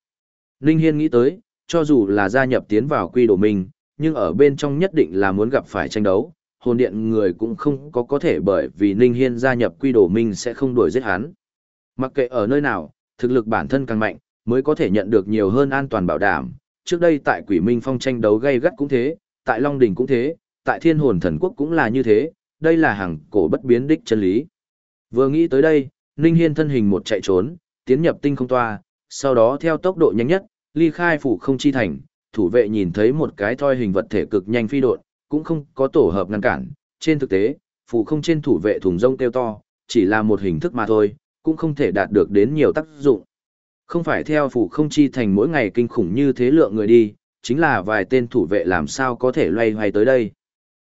Speaker 1: Ninh Hiên nghĩ tới, cho dù là gia nhập tiến vào quy đồ mình, nhưng ở bên trong nhất định là muốn gặp phải tranh đấu, hồn điện người cũng không có có thể bởi vì Ninh Hiên gia nhập quy đồ minh sẽ không đuổi giết hắn. Mặc kệ ở nơi nào, thực lực bản thân càng mạnh, mới có thể nhận được nhiều hơn an toàn bảo đảm. Trước đây tại quỷ minh phong tranh đấu gây gắt cũng thế, tại Long Đỉnh cũng thế, tại thiên hồn thần quốc cũng là như thế, đây là hàng cổ bất biến đích chân lý. Vừa nghĩ tới đây, Ninh Hiên thân hình một chạy trốn, tiến nhập tinh không toa, sau đó theo tốc độ nhanh nhất, ly khai phủ không chi thành, thủ vệ nhìn thấy một cái thoi hình vật thể cực nhanh phi đột, cũng không có tổ hợp ngăn cản, trên thực tế, phù không trên thủ vệ thùng rông tiêu to, chỉ là một hình thức mà thôi, cũng không thể đạt được đến nhiều tác dụng. Không phải theo phù không chi thành mỗi ngày kinh khủng như thế lượng người đi, chính là vài tên thủ vệ làm sao có thể loay hoay tới đây.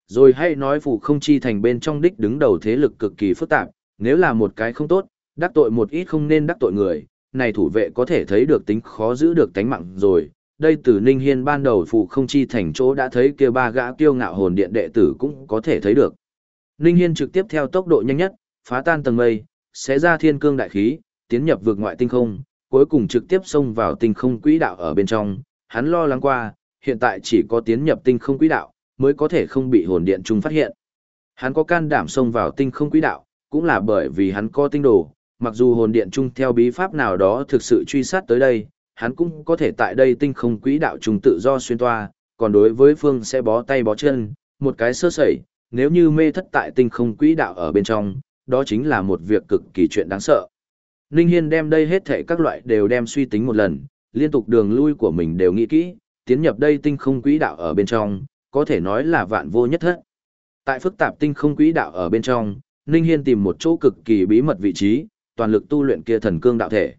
Speaker 1: Rồi hãy nói phù không chi thành bên trong đích đứng đầu thế lực cực kỳ phức tạp, nếu là một cái không tốt, đắc tội một ít không nên đắc tội người, này thủ vệ có thể thấy được tính khó giữ được tánh mạng rồi. Đây từ Ninh Hiên ban đầu phụ không chi thành chỗ đã thấy kia ba gã kiêu ngạo hồn điện đệ tử cũng có thể thấy được. Ninh Hiên trực tiếp theo tốc độ nhanh nhất, phá tan tầng mây, xé ra thiên cương đại khí, tiến nhập vực ngoại tinh không, cuối cùng trực tiếp xông vào tinh không quỹ đạo ở bên trong. Hắn lo lắng qua, hiện tại chỉ có tiến nhập tinh không quỹ đạo, mới có thể không bị hồn điện trung phát hiện. Hắn có can đảm xông vào tinh không quỹ đạo, cũng là bởi vì hắn có tinh đồ, mặc dù hồn điện trung theo bí pháp nào đó thực sự truy sát tới đây, hắn cũng có thể tại đây tinh không quỹ đạo trùng tự do xuyên toa, còn đối với phương sẽ bó tay bó chân, một cái sơ sẩy, nếu như mê thất tại tinh không quỹ đạo ở bên trong, đó chính là một việc cực kỳ chuyện đáng sợ. Ninh Hiên đem đây hết thảy các loại đều đem suy tính một lần, liên tục đường lui của mình đều nghĩ kỹ, tiến nhập đây tinh không quỹ đạo ở bên trong, có thể nói là vạn vô nhất thất. Tại phức tạp tinh không quỹ đạo ở bên trong, Ninh Hiên tìm một chỗ cực kỳ bí mật vị trí, toàn lực tu luyện kia thần cương đạo thể.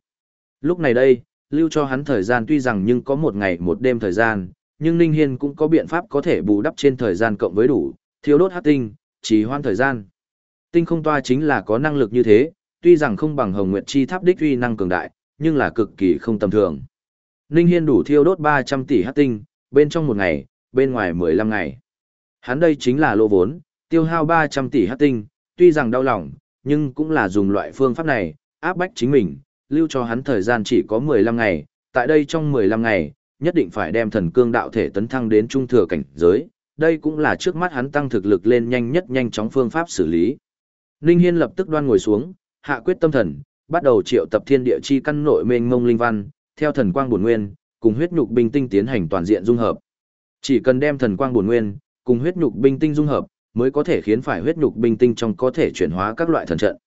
Speaker 1: Lúc này đây, lưu cho hắn thời gian tuy rằng nhưng có một ngày một đêm thời gian, nhưng Ninh Hiên cũng có biện pháp có thể bù đắp trên thời gian cộng với đủ, thiếu đốt hắc tinh, chỉ hoan thời gian. Tinh không toa chính là có năng lực như thế, tuy rằng không bằng Hồng Nguyệt Chi Tháp đích uy năng cường đại, nhưng là cực kỳ không tầm thường. Ninh Hiên đủ thiêu đốt 300 tỷ hắc tinh, bên trong một ngày, bên ngoài 15 ngày. Hắn đây chính là lô vốn, tiêu hao 300 tỷ hắc tinh, tuy rằng đau lòng, nhưng cũng là dùng loại phương pháp này, áp bách chính mình, lưu cho hắn thời gian chỉ có 15 ngày, tại đây trong 15 ngày, nhất định phải đem thần cương đạo thể tấn thăng đến trung thừa cảnh giới, đây cũng là trước mắt hắn tăng thực lực lên nhanh nhất nhanh chóng phương pháp xử lý. Ninh Hiên lập tức đoan ngồi xuống, hạ quyết tâm thần, bắt đầu triệu tập thiên địa chi căn nội mênh mông linh văn, theo thần quang bổn nguyên, cùng huyết nhục binh tinh tiến hành toàn diện dung hợp. Chỉ cần đem thần quang bổn nguyên, cùng huyết nhục binh tinh dung hợp, mới có thể khiến phải huyết nhục binh tinh trong có thể chuyển hóa các loại thần trận.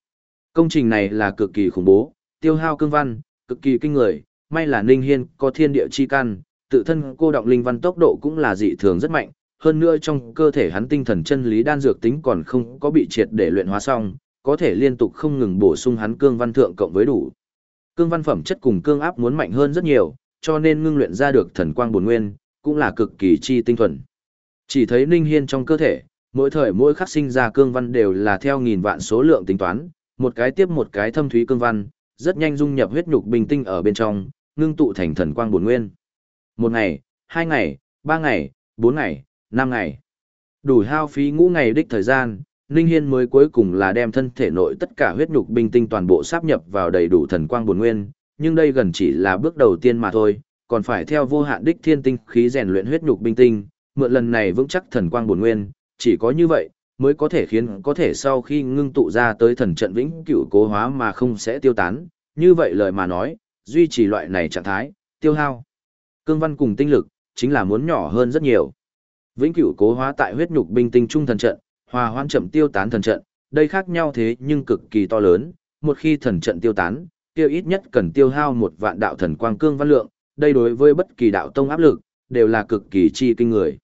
Speaker 1: Công trình này là cực kỳ khủng bố, tiêu hao cương văn, cực kỳ kinh người, may là Ninh Hiên có thiên địa chi căn, tự thân cô động linh văn tốc độ cũng là dị thường rất mạnh, hơn nữa trong cơ thể hắn tinh thần chân lý đan dược tính còn không có bị triệt để luyện hóa xong, có thể liên tục không ngừng bổ sung hắn cương văn thượng cộng với đủ. Cương văn phẩm chất cùng cương áp muốn mạnh hơn rất nhiều, cho nên ngưng luyện ra được thần quang bổn nguyên, cũng là cực kỳ chi tinh thuần. Chỉ thấy Ninh Hiên trong cơ thể, mỗi thời mỗi khắc sinh ra cương văn đều là theo nghìn vạn số lượng tính toán, một cái tiếp một cái thâm thúy cương văn, rất nhanh dung nhập huyết nhục bình tinh ở bên trong, ngưng tụ thành thần quang bổn nguyên. Một ngày, hai ngày, ba ngày, bốn ngày, năm ngày. Đủ hao phí ngũ ngày đích thời gian, Ninh Hiên mới cuối cùng là đem thân thể nội tất cả huyết nhục bình tinh toàn bộ sáp nhập vào đầy đủ thần quang bổn nguyên, nhưng đây gần chỉ là bước đầu tiên mà thôi, còn phải theo vô hạn đích thiên tinh khí rèn luyện huyết nhục bình tinh, mượn lần này vững chắc thần quang bổn nguyên, chỉ có như vậy mới có thể khiến có thể sau khi ngưng tụ ra tới thần trận vĩnh cửu cố hóa mà không sẽ tiêu tán, như vậy lời mà nói, duy trì loại này trạng thái, tiêu hao. Cương văn cùng tinh lực, chính là muốn nhỏ hơn rất nhiều. Vĩnh cửu cố hóa tại huyết nhục binh tinh trung thần trận, hòa hoan chậm tiêu tán thần trận, đây khác nhau thế nhưng cực kỳ to lớn, một khi thần trận tiêu tán, tiêu ít nhất cần tiêu hao một vạn đạo thần quang cương văn lượng, đây đối với bất kỳ đạo tông áp lực, đều là cực kỳ chi kinh người.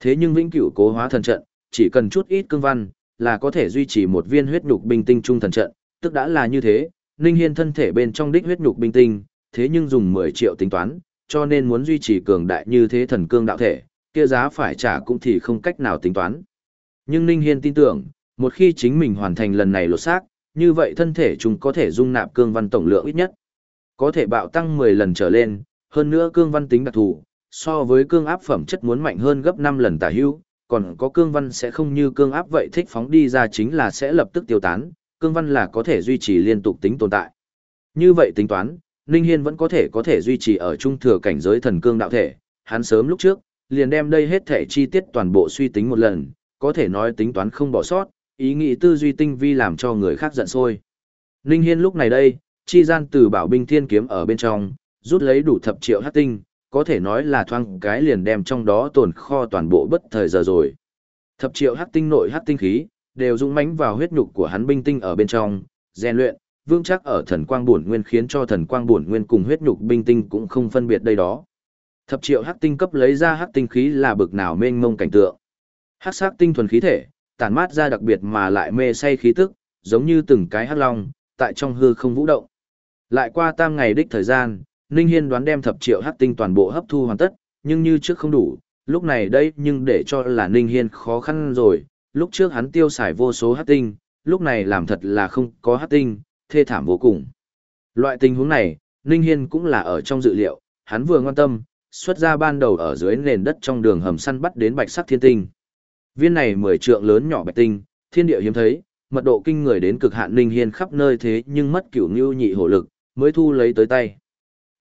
Speaker 1: Thế nhưng vĩnh cửu cố hóa thần trận, chỉ cần chút ít cương văn, là có thể duy trì một viên huyết nhục binh tinh trung thần trận, tức đã là như thế, Ninh Hiên thân thể bên trong đích huyết nhục binh tinh, thế nhưng dùng 10 triệu tính toán, cho nên muốn duy trì cường đại như thế thần cương đạo thể, kia giá phải trả cũng thì không cách nào tính toán. Nhưng Ninh Hiên tin tưởng, một khi chính mình hoàn thành lần này lột xác, như vậy thân thể chúng có thể dung nạp cương văn tổng lượng ít nhất. Có thể bạo tăng 10 lần trở lên, hơn nữa cương văn tính đặc thù, so với cương áp phẩm chất muốn mạnh hơn gấp 5 lần tả hữu, còn có cương văn sẽ không như cương áp vậy thích phóng đi ra chính là sẽ lập tức tiêu tán, cương văn là có thể duy trì liên tục tính tồn tại. Như vậy tính toán, Ninh Hiên vẫn có thể có thể duy trì ở trung thừa cảnh giới thần cương đạo thể, hắn sớm lúc trước, liền đem đây hết thể chi tiết toàn bộ suy tính một lần, có thể nói tính toán không bỏ sót, ý nghĩ tư duy tinh vi làm cho người khác giận sôi. Ninh Hiên lúc này đây, chi gian từ bảo binh thiên kiếm ở bên trong, rút lấy đủ thập triệu hắc tinh, có thể nói là thoang cái liền đem trong đó tồn kho toàn bộ bất thời giờ rồi. Thập triệu hắc tinh nội hắc tinh khí, đều dũng mãnh vào huyết nhục của hắn binh tinh ở bên trong, rèn luyện, vương chắc ở thần quang bổn nguyên khiến cho thần quang bổn nguyên cùng huyết nhục binh tinh cũng không phân biệt đây đó. Thập triệu hắc tinh cấp lấy ra hắc tinh khí là bực nào mênh mông cảnh tượng. Hắc sắc tinh thuần khí thể, tản mát ra đặc biệt mà lại mê say khí tức, giống như từng cái hắc long, tại trong hư không vũ động. Lại qua tam ngày đích thời gian, Ninh Hiên đoán đem thập triệu hắc tinh toàn bộ hấp thu hoàn tất, nhưng như trước không đủ, lúc này đây nhưng để cho là Ninh Hiên khó khăn rồi, lúc trước hắn tiêu xài vô số hắc tinh, lúc này làm thật là không có hắc tinh, thê thảm vô cùng. Loại tình huống này, Ninh Hiên cũng là ở trong dự liệu, hắn vừa ngoan tâm, xuất ra ban đầu ở dưới nền đất trong đường hầm săn bắt đến bạch sắc thiên tinh. Viên này mười trượng lớn nhỏ bạch tinh, thiên địa hiếm thấy, mật độ kinh người đến cực hạn Ninh Hiên khắp nơi thế nhưng mất cửu nhu nhị hổ lực, mới thu lấy tới tay.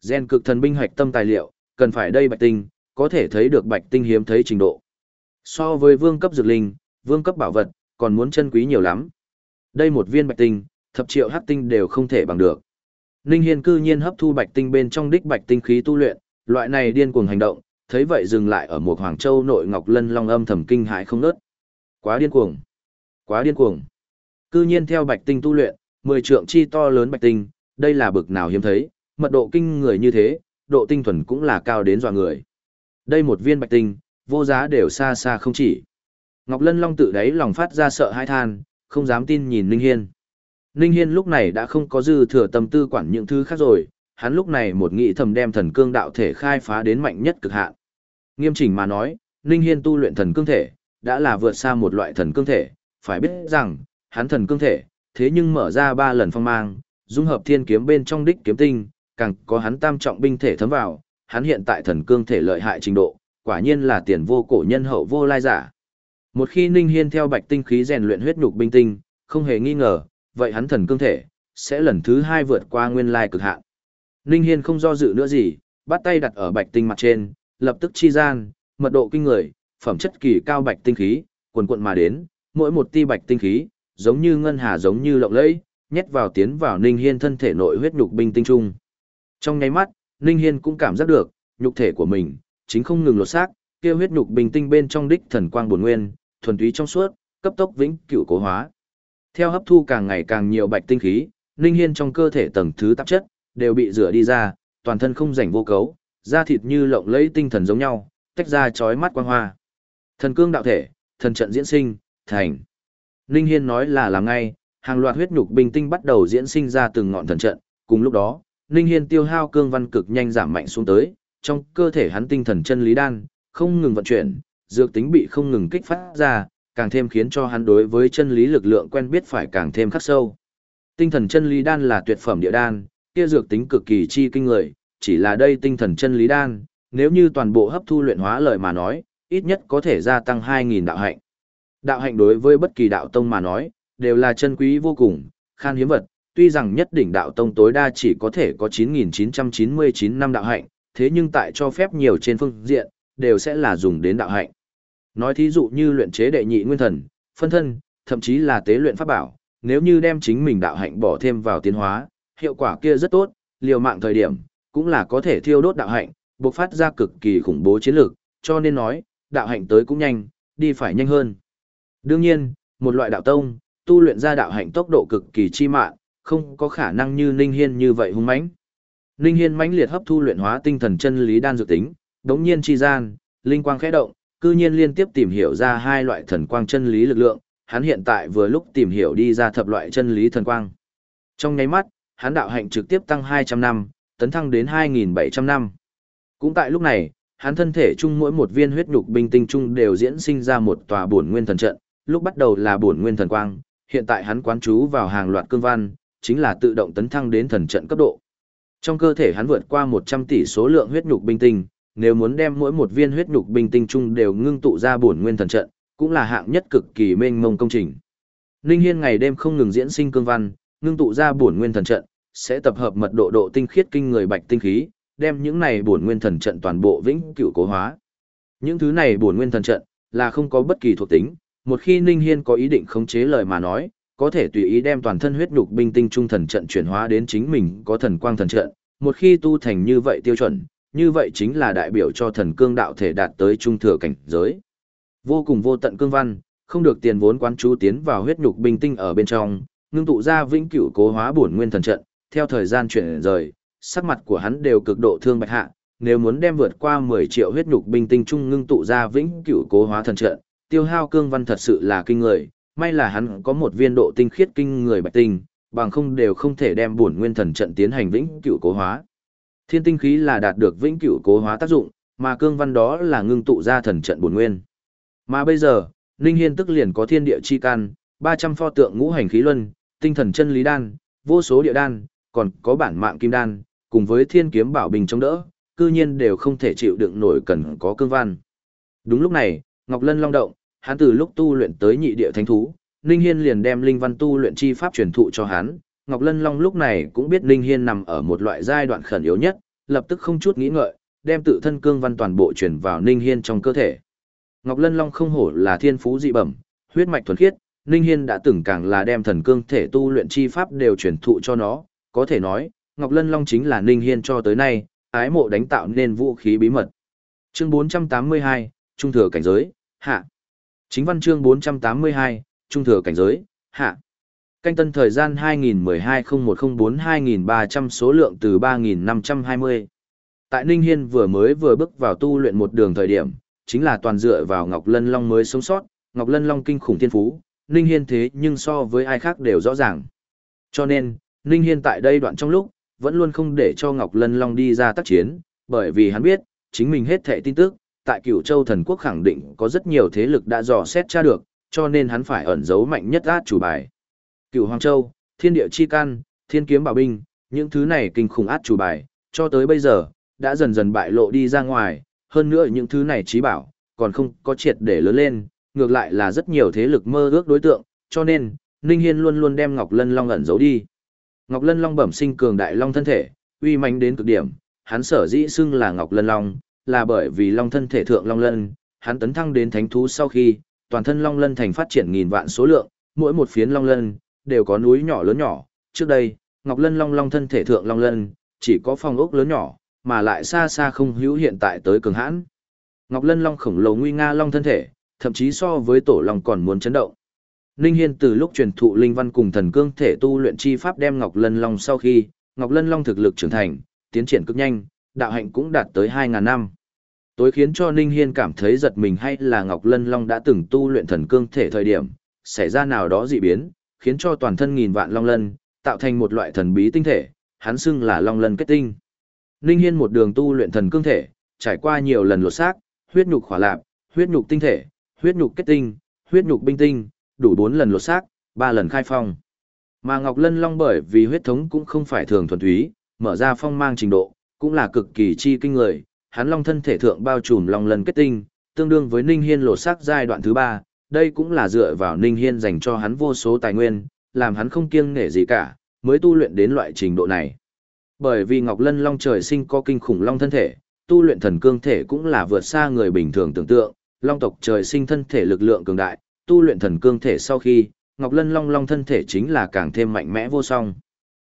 Speaker 1: Gen cực thần binh hoạch tâm tài liệu, cần phải đây bạch tinh, có thể thấy được bạch tinh hiếm thấy trình độ. So với vương cấp dược linh, vương cấp bảo vật, còn muốn chân quý nhiều lắm. Đây một viên bạch tinh, thập triệu hắc tinh đều không thể bằng được. Ninh Hiên cư nhiên hấp thu bạch tinh bên trong đích bạch tinh khí tu luyện, loại này điên cuồng hành động, thấy vậy dừng lại ở một Hoàng Châu nội Ngọc Lân Long âm thầm kinh hãi không nớt. Quá điên cuồng. Quá điên cuồng. Cư nhiên theo bạch tinh tu luyện, mười trượng chi to lớn bạch tinh, đây là bực nào hiếm thấy, mật độ kinh người như thế, độ tinh thuần cũng là cao đến dọa người. Đây một viên bạch tinh, vô giá đều xa xa không chỉ. Ngọc Lân Long tự đáy lòng phát ra sợ hãi than, không dám tin nhìn Ninh Hiên. Ninh Hiên lúc này đã không có dư thừa tâm tư quản những thứ khác rồi, hắn lúc này một nghị thầm đem thần cương đạo thể khai phá đến mạnh nhất cực hạn. Nghiêm chỉnh mà nói, Ninh Hiên tu luyện thần cương thể, đã là vượt xa một loại thần cương thể, phải biết rằng, hắn thần cương thể, thế nhưng mở ra ba lần phong mang, dung hợp thiên kiếm bên trong đích kiếm tinh, càng có hắn tam trọng binh thể thấm vào, hắn hiện tại thần cương thể lợi hại trình độ, quả nhiên là tiền vô cổ nhân hậu vô lai giả. Một khi Ninh Hiên theo bạch tinh khí rèn luyện huyết nhục binh tinh, không hề nghi ngờ, vậy hắn thần cương thể sẽ lần thứ hai vượt qua nguyên lai cực hạn. Ninh Hiên không do dự nữa gì, bắt tay đặt ở bạch tinh mặt trên, lập tức chi gian, mật độ kinh người, phẩm chất kỳ cao bạch tinh khí, cuồn cuộn mà đến, mỗi một ti bạch tinh khí, giống như ngân hà giống như lộng lẫy, nhét vào tiến vào Ninh Hiên thân thể nội huyết nhục binh tinh trung. Trong nháy mắt, Ninh Hiên cũng cảm giác được, nhục thể của mình, chính không ngừng lột xác, kia huyết nhục bình tinh bên trong đích thần quang bổn nguyên, thuần túy trong suốt, cấp tốc vĩnh cửu cố hóa. Theo hấp thu càng ngày càng nhiều bạch tinh khí, Ninh Hiên trong cơ thể tầng thứ tạp chất đều bị rửa đi ra, toàn thân không rảnh vô cấu, da thịt như lộng lẫy tinh thần giống nhau, tách ra chói mắt quang hoa. Thần cương đạo thể, thần trận diễn sinh, thành. Ninh Hiên nói là làm ngay, hàng loạt huyết nhục bình tinh bắt đầu diễn sinh ra từng ngọn thần trận, cùng lúc đó, Ninh Hiên tiêu hao cương văn cực nhanh giảm mạnh xuống tới, trong cơ thể hắn tinh thần chân lý đan không ngừng vận chuyển, dược tính bị không ngừng kích phát ra, càng thêm khiến cho hắn đối với chân lý lực lượng quen biết phải càng thêm khắc sâu. Tinh thần chân lý đan là tuyệt phẩm địa đan, kia dược tính cực kỳ chi kinh người, chỉ là đây tinh thần chân lý đan, nếu như toàn bộ hấp thu luyện hóa lời mà nói, ít nhất có thể gia tăng 2000 đạo hạnh. Đạo hạnh đối với bất kỳ đạo tông mà nói, đều là chân quý vô cùng, khan hiếm vật, tuy rằng nhất đỉnh đạo tông tối đa chỉ có thể có 9.999 năm đạo hạnh, thế nhưng tại cho phép nhiều trên phương diện, đều sẽ là dùng đến đạo hạnh. Nói thí dụ như luyện chế đệ nhị nguyên thần, phân thân, thậm chí là tế luyện pháp bảo, nếu như đem chính mình đạo hạnh bỏ thêm vào tiến hóa, hiệu quả kia rất tốt, liều mạng thời điểm, cũng là có thể thiêu đốt đạo hạnh, bộc phát ra cực kỳ khủng bố chiến lược, cho nên nói, đạo hạnh tới cũng nhanh, đi phải nhanh hơn. Đương nhiên, một loại đạo tông, tu luyện ra đạo hạnh tốc độ cực kỳ chi mạng, không có khả năng như Ninh Hiên như vậy hung mãnh. Ninh Hiên mãnh liệt hấp thu luyện hóa tinh thần chân lý đan dược tính, đống nhiên chi gian, linh quang khẽ động, cư nhiên liên tiếp tìm hiểu ra hai loại thần quang chân lý lực lượng, hắn hiện tại vừa lúc tìm hiểu đi ra thập loại chân lý thần quang. Trong nháy mắt, hắn đạo hạnh trực tiếp tăng 200 năm, tấn thăng đến 2700 năm. Cũng tại lúc này, hắn thân thể chung mỗi một viên huyết nhục bình tinh chung đều diễn sinh ra một tòa bổn nguyên thần trận, lúc bắt đầu là bổn nguyên thần quang, hiện tại hắn quán chú vào hàng loạt cương văn, chính là tự động tấn thăng đến thần trận cấp độ. Trong cơ thể hắn vượt qua 100 tỷ số lượng huyết nhục binh tinh, nếu muốn đem mỗi một viên huyết nhục binh tinh chung đều ngưng tụ ra bổn nguyên thần trận, cũng là hạng nhất cực kỳ mênh mông công trình. Ninh Hiên ngày đêm không ngừng diễn sinh cương văn, ngưng tụ ra bổn nguyên thần trận, sẽ tập hợp mật độ độ tinh khiết kinh người bạch tinh khí, đem những này bổn nguyên thần trận toàn bộ vĩnh cửu cố hóa. Những thứ này bổn nguyên thần trận là không có bất kỳ thuộc tính, một khi Ninh Hiên có ý định khống chế lời mà nói, có thể tùy ý đem toàn thân huyết nhục binh tinh trung thần trận chuyển hóa đến chính mình có thần quang thần trận, một khi tu thành như vậy tiêu chuẩn, như vậy chính là đại biểu cho thần cương đạo thể đạt tới trung thừa cảnh giới. Vô cùng vô tận cương văn, không được tiền vốn quán chú tiến vào huyết nhục binh tinh ở bên trong, ngưng tụ ra vĩnh cửu cố hóa bổn nguyên thần trận, theo thời gian chuyển rời, sắc mặt của hắn đều cực độ thương bạch hạ, nếu muốn đem vượt qua 10 triệu huyết nhục binh tinh trung ngưng tụ ra vĩnh cửu cố hóa thần trận, tiêu hao cương văn thật sự là kinh người, may là hắn có một viên độ tinh khiết kinh người bạch tinh, bằng không đều không thể đem bổn nguyên thần trận tiến hành vĩnh cửu cố hóa. Thiên tinh khí là đạt được vĩnh cửu cố hóa tác dụng, mà cương văn đó là ngưng tụ ra thần trận bổn nguyên. Mà bây giờ, Ninh Hiên tức liền có thiên địa chi can, 300 pho tượng ngũ hành khí luân, tinh thần chân lý đan, vô số địa đan, còn có bản mạng kim đan, cùng với thiên kiếm bảo bình chống đỡ, cư nhiên đều không thể chịu đựng nổi cần có cương văn. Đúng lúc này, Ngọc Lân long động, hắn từ lúc tu luyện tới nhị địa thánh thú, Ninh Hiên liền đem linh văn tu luyện chi pháp truyền thụ cho hắn. Ngọc Lân Long lúc này cũng biết Ninh Hiên nằm ở một loại giai đoạn khẩn yếu nhất, lập tức không chút nghĩ ngợi, đem tự thân cương văn toàn bộ truyền vào Ninh Hiên trong cơ thể. Ngọc Lân Long không hổ là thiên phú dị bẩm, huyết mạch thuần khiết, Ninh Hiên đã từng càng là đem thần cương thể tu luyện chi pháp đều truyền thụ cho nó, có thể nói, Ngọc Lân Long chính là Ninh Hiên cho tới nay, ái mộ đánh tạo nên vũ khí bí mật. Chương 482, Trung thừa cảnh giới, hạ. Chính văn chương 482, Trung thừa cảnh giới, hạ. Canh tân thời gian 2012-0104-2300 số lượng từ 3520. Tại Ninh Hiên vừa mới vừa bước vào tu luyện một đường thời điểm, chính là toàn dựa vào Ngọc Lân Long mới sống sót, Ngọc Lân Long kinh khủng thiên phú, Ninh Hiên thế nhưng so với ai khác đều rõ ràng. Cho nên, Ninh Hiên tại đây đoạn trong lúc, vẫn luôn không để cho Ngọc Lân Long đi ra tác chiến, bởi vì hắn biết, chính mình hết thệ tin tức, tại cửu châu thần quốc khẳng định có rất nhiều thế lực đã dò xét tra được, cho nên hắn phải ẩn giấu mạnh nhất át chủ bài. Cửu Hoàng Châu, Thiên Địa Chi Can, Thiên Kiếm Bảo Binh, những thứ này kinh khủng át chủ bài, cho tới bây giờ, đã dần dần bại lộ đi ra ngoài, hơn nữa những thứ này trí bảo, còn không có triệt để lớn lên, ngược lại là rất nhiều thế lực mơ ước đối tượng, cho nên, Ninh Hiên luôn luôn đem Ngọc Lân Long ẩn giấu đi. Ngọc Lân Long bẩm sinh cường đại long thân thể, uy mãnh đến cực điểm, hắn sở dĩ xưng là Ngọc Lân Long, là bởi vì long thân thể thượng long lân, hắn tấn thăng đến thánh thú sau khi, toàn thân long lân thành phát triển nghìn vạn số lượng, mỗi một phiến long lân đều có núi nhỏ lớn nhỏ. Trước đây, Ngọc Lân Long Long thân thể thượng long lân, chỉ có phong ốc lớn nhỏ, mà lại xa xa không hữu hiện tại tới cường hãn. Ngọc Lân Long khổng lồ nguy nga long thân thể, thậm chí so với tổ long còn muốn chấn động. Ninh Hiên từ lúc truyền thụ linh văn cùng thần cương thể tu luyện chi pháp đem Ngọc Lân Long sau khi, Ngọc Lân Long thực lực trưởng thành, tiến triển cực nhanh, đạo hạnh cũng đạt tới 2000 năm. Tối khiến cho Ninh Hiên cảm thấy giật mình hay là Ngọc Lân Long đã từng tu luyện thần cương thể thời điểm, xảy ra nào đó dị biến, khiến cho toàn thân nghìn vạn long lân, tạo thành một loại thần bí tinh thể, hắn xưng là long lân kết tinh. Ninh Hiên một đường tu luyện thần cương thể, trải qua nhiều lần lột xác, huyết nhục khỏa lạp, huyết nhục tinh thể, huyết nhục kết tinh, huyết nhục binh tinh, đủ 4 lần lột xác, 3 lần khai phong. Mà Ngọc Lân Long bởi vì huyết thống cũng không phải thường thuần túy, mở ra phong mang trình độ, cũng là cực kỳ chi kinh người, hắn long thân thể thượng bao trùm long lân kết tinh, tương đương với Ninh Hiên lột xác giai đoạn thứ 3, đây cũng là dựa vào Ninh Hiên dành cho hắn vô số tài nguyên, làm hắn không kiêng nể gì cả, mới tu luyện đến loại trình độ này. Bởi vì Ngọc Lân Long trời sinh có kinh khủng long thân thể, tu luyện thần cương thể cũng là vượt xa người bình thường tưởng tượng, long tộc trời sinh thân thể lực lượng cường đại, tu luyện thần cương thể sau khi, Ngọc Lân Long Long thân thể chính là càng thêm mạnh mẽ vô song.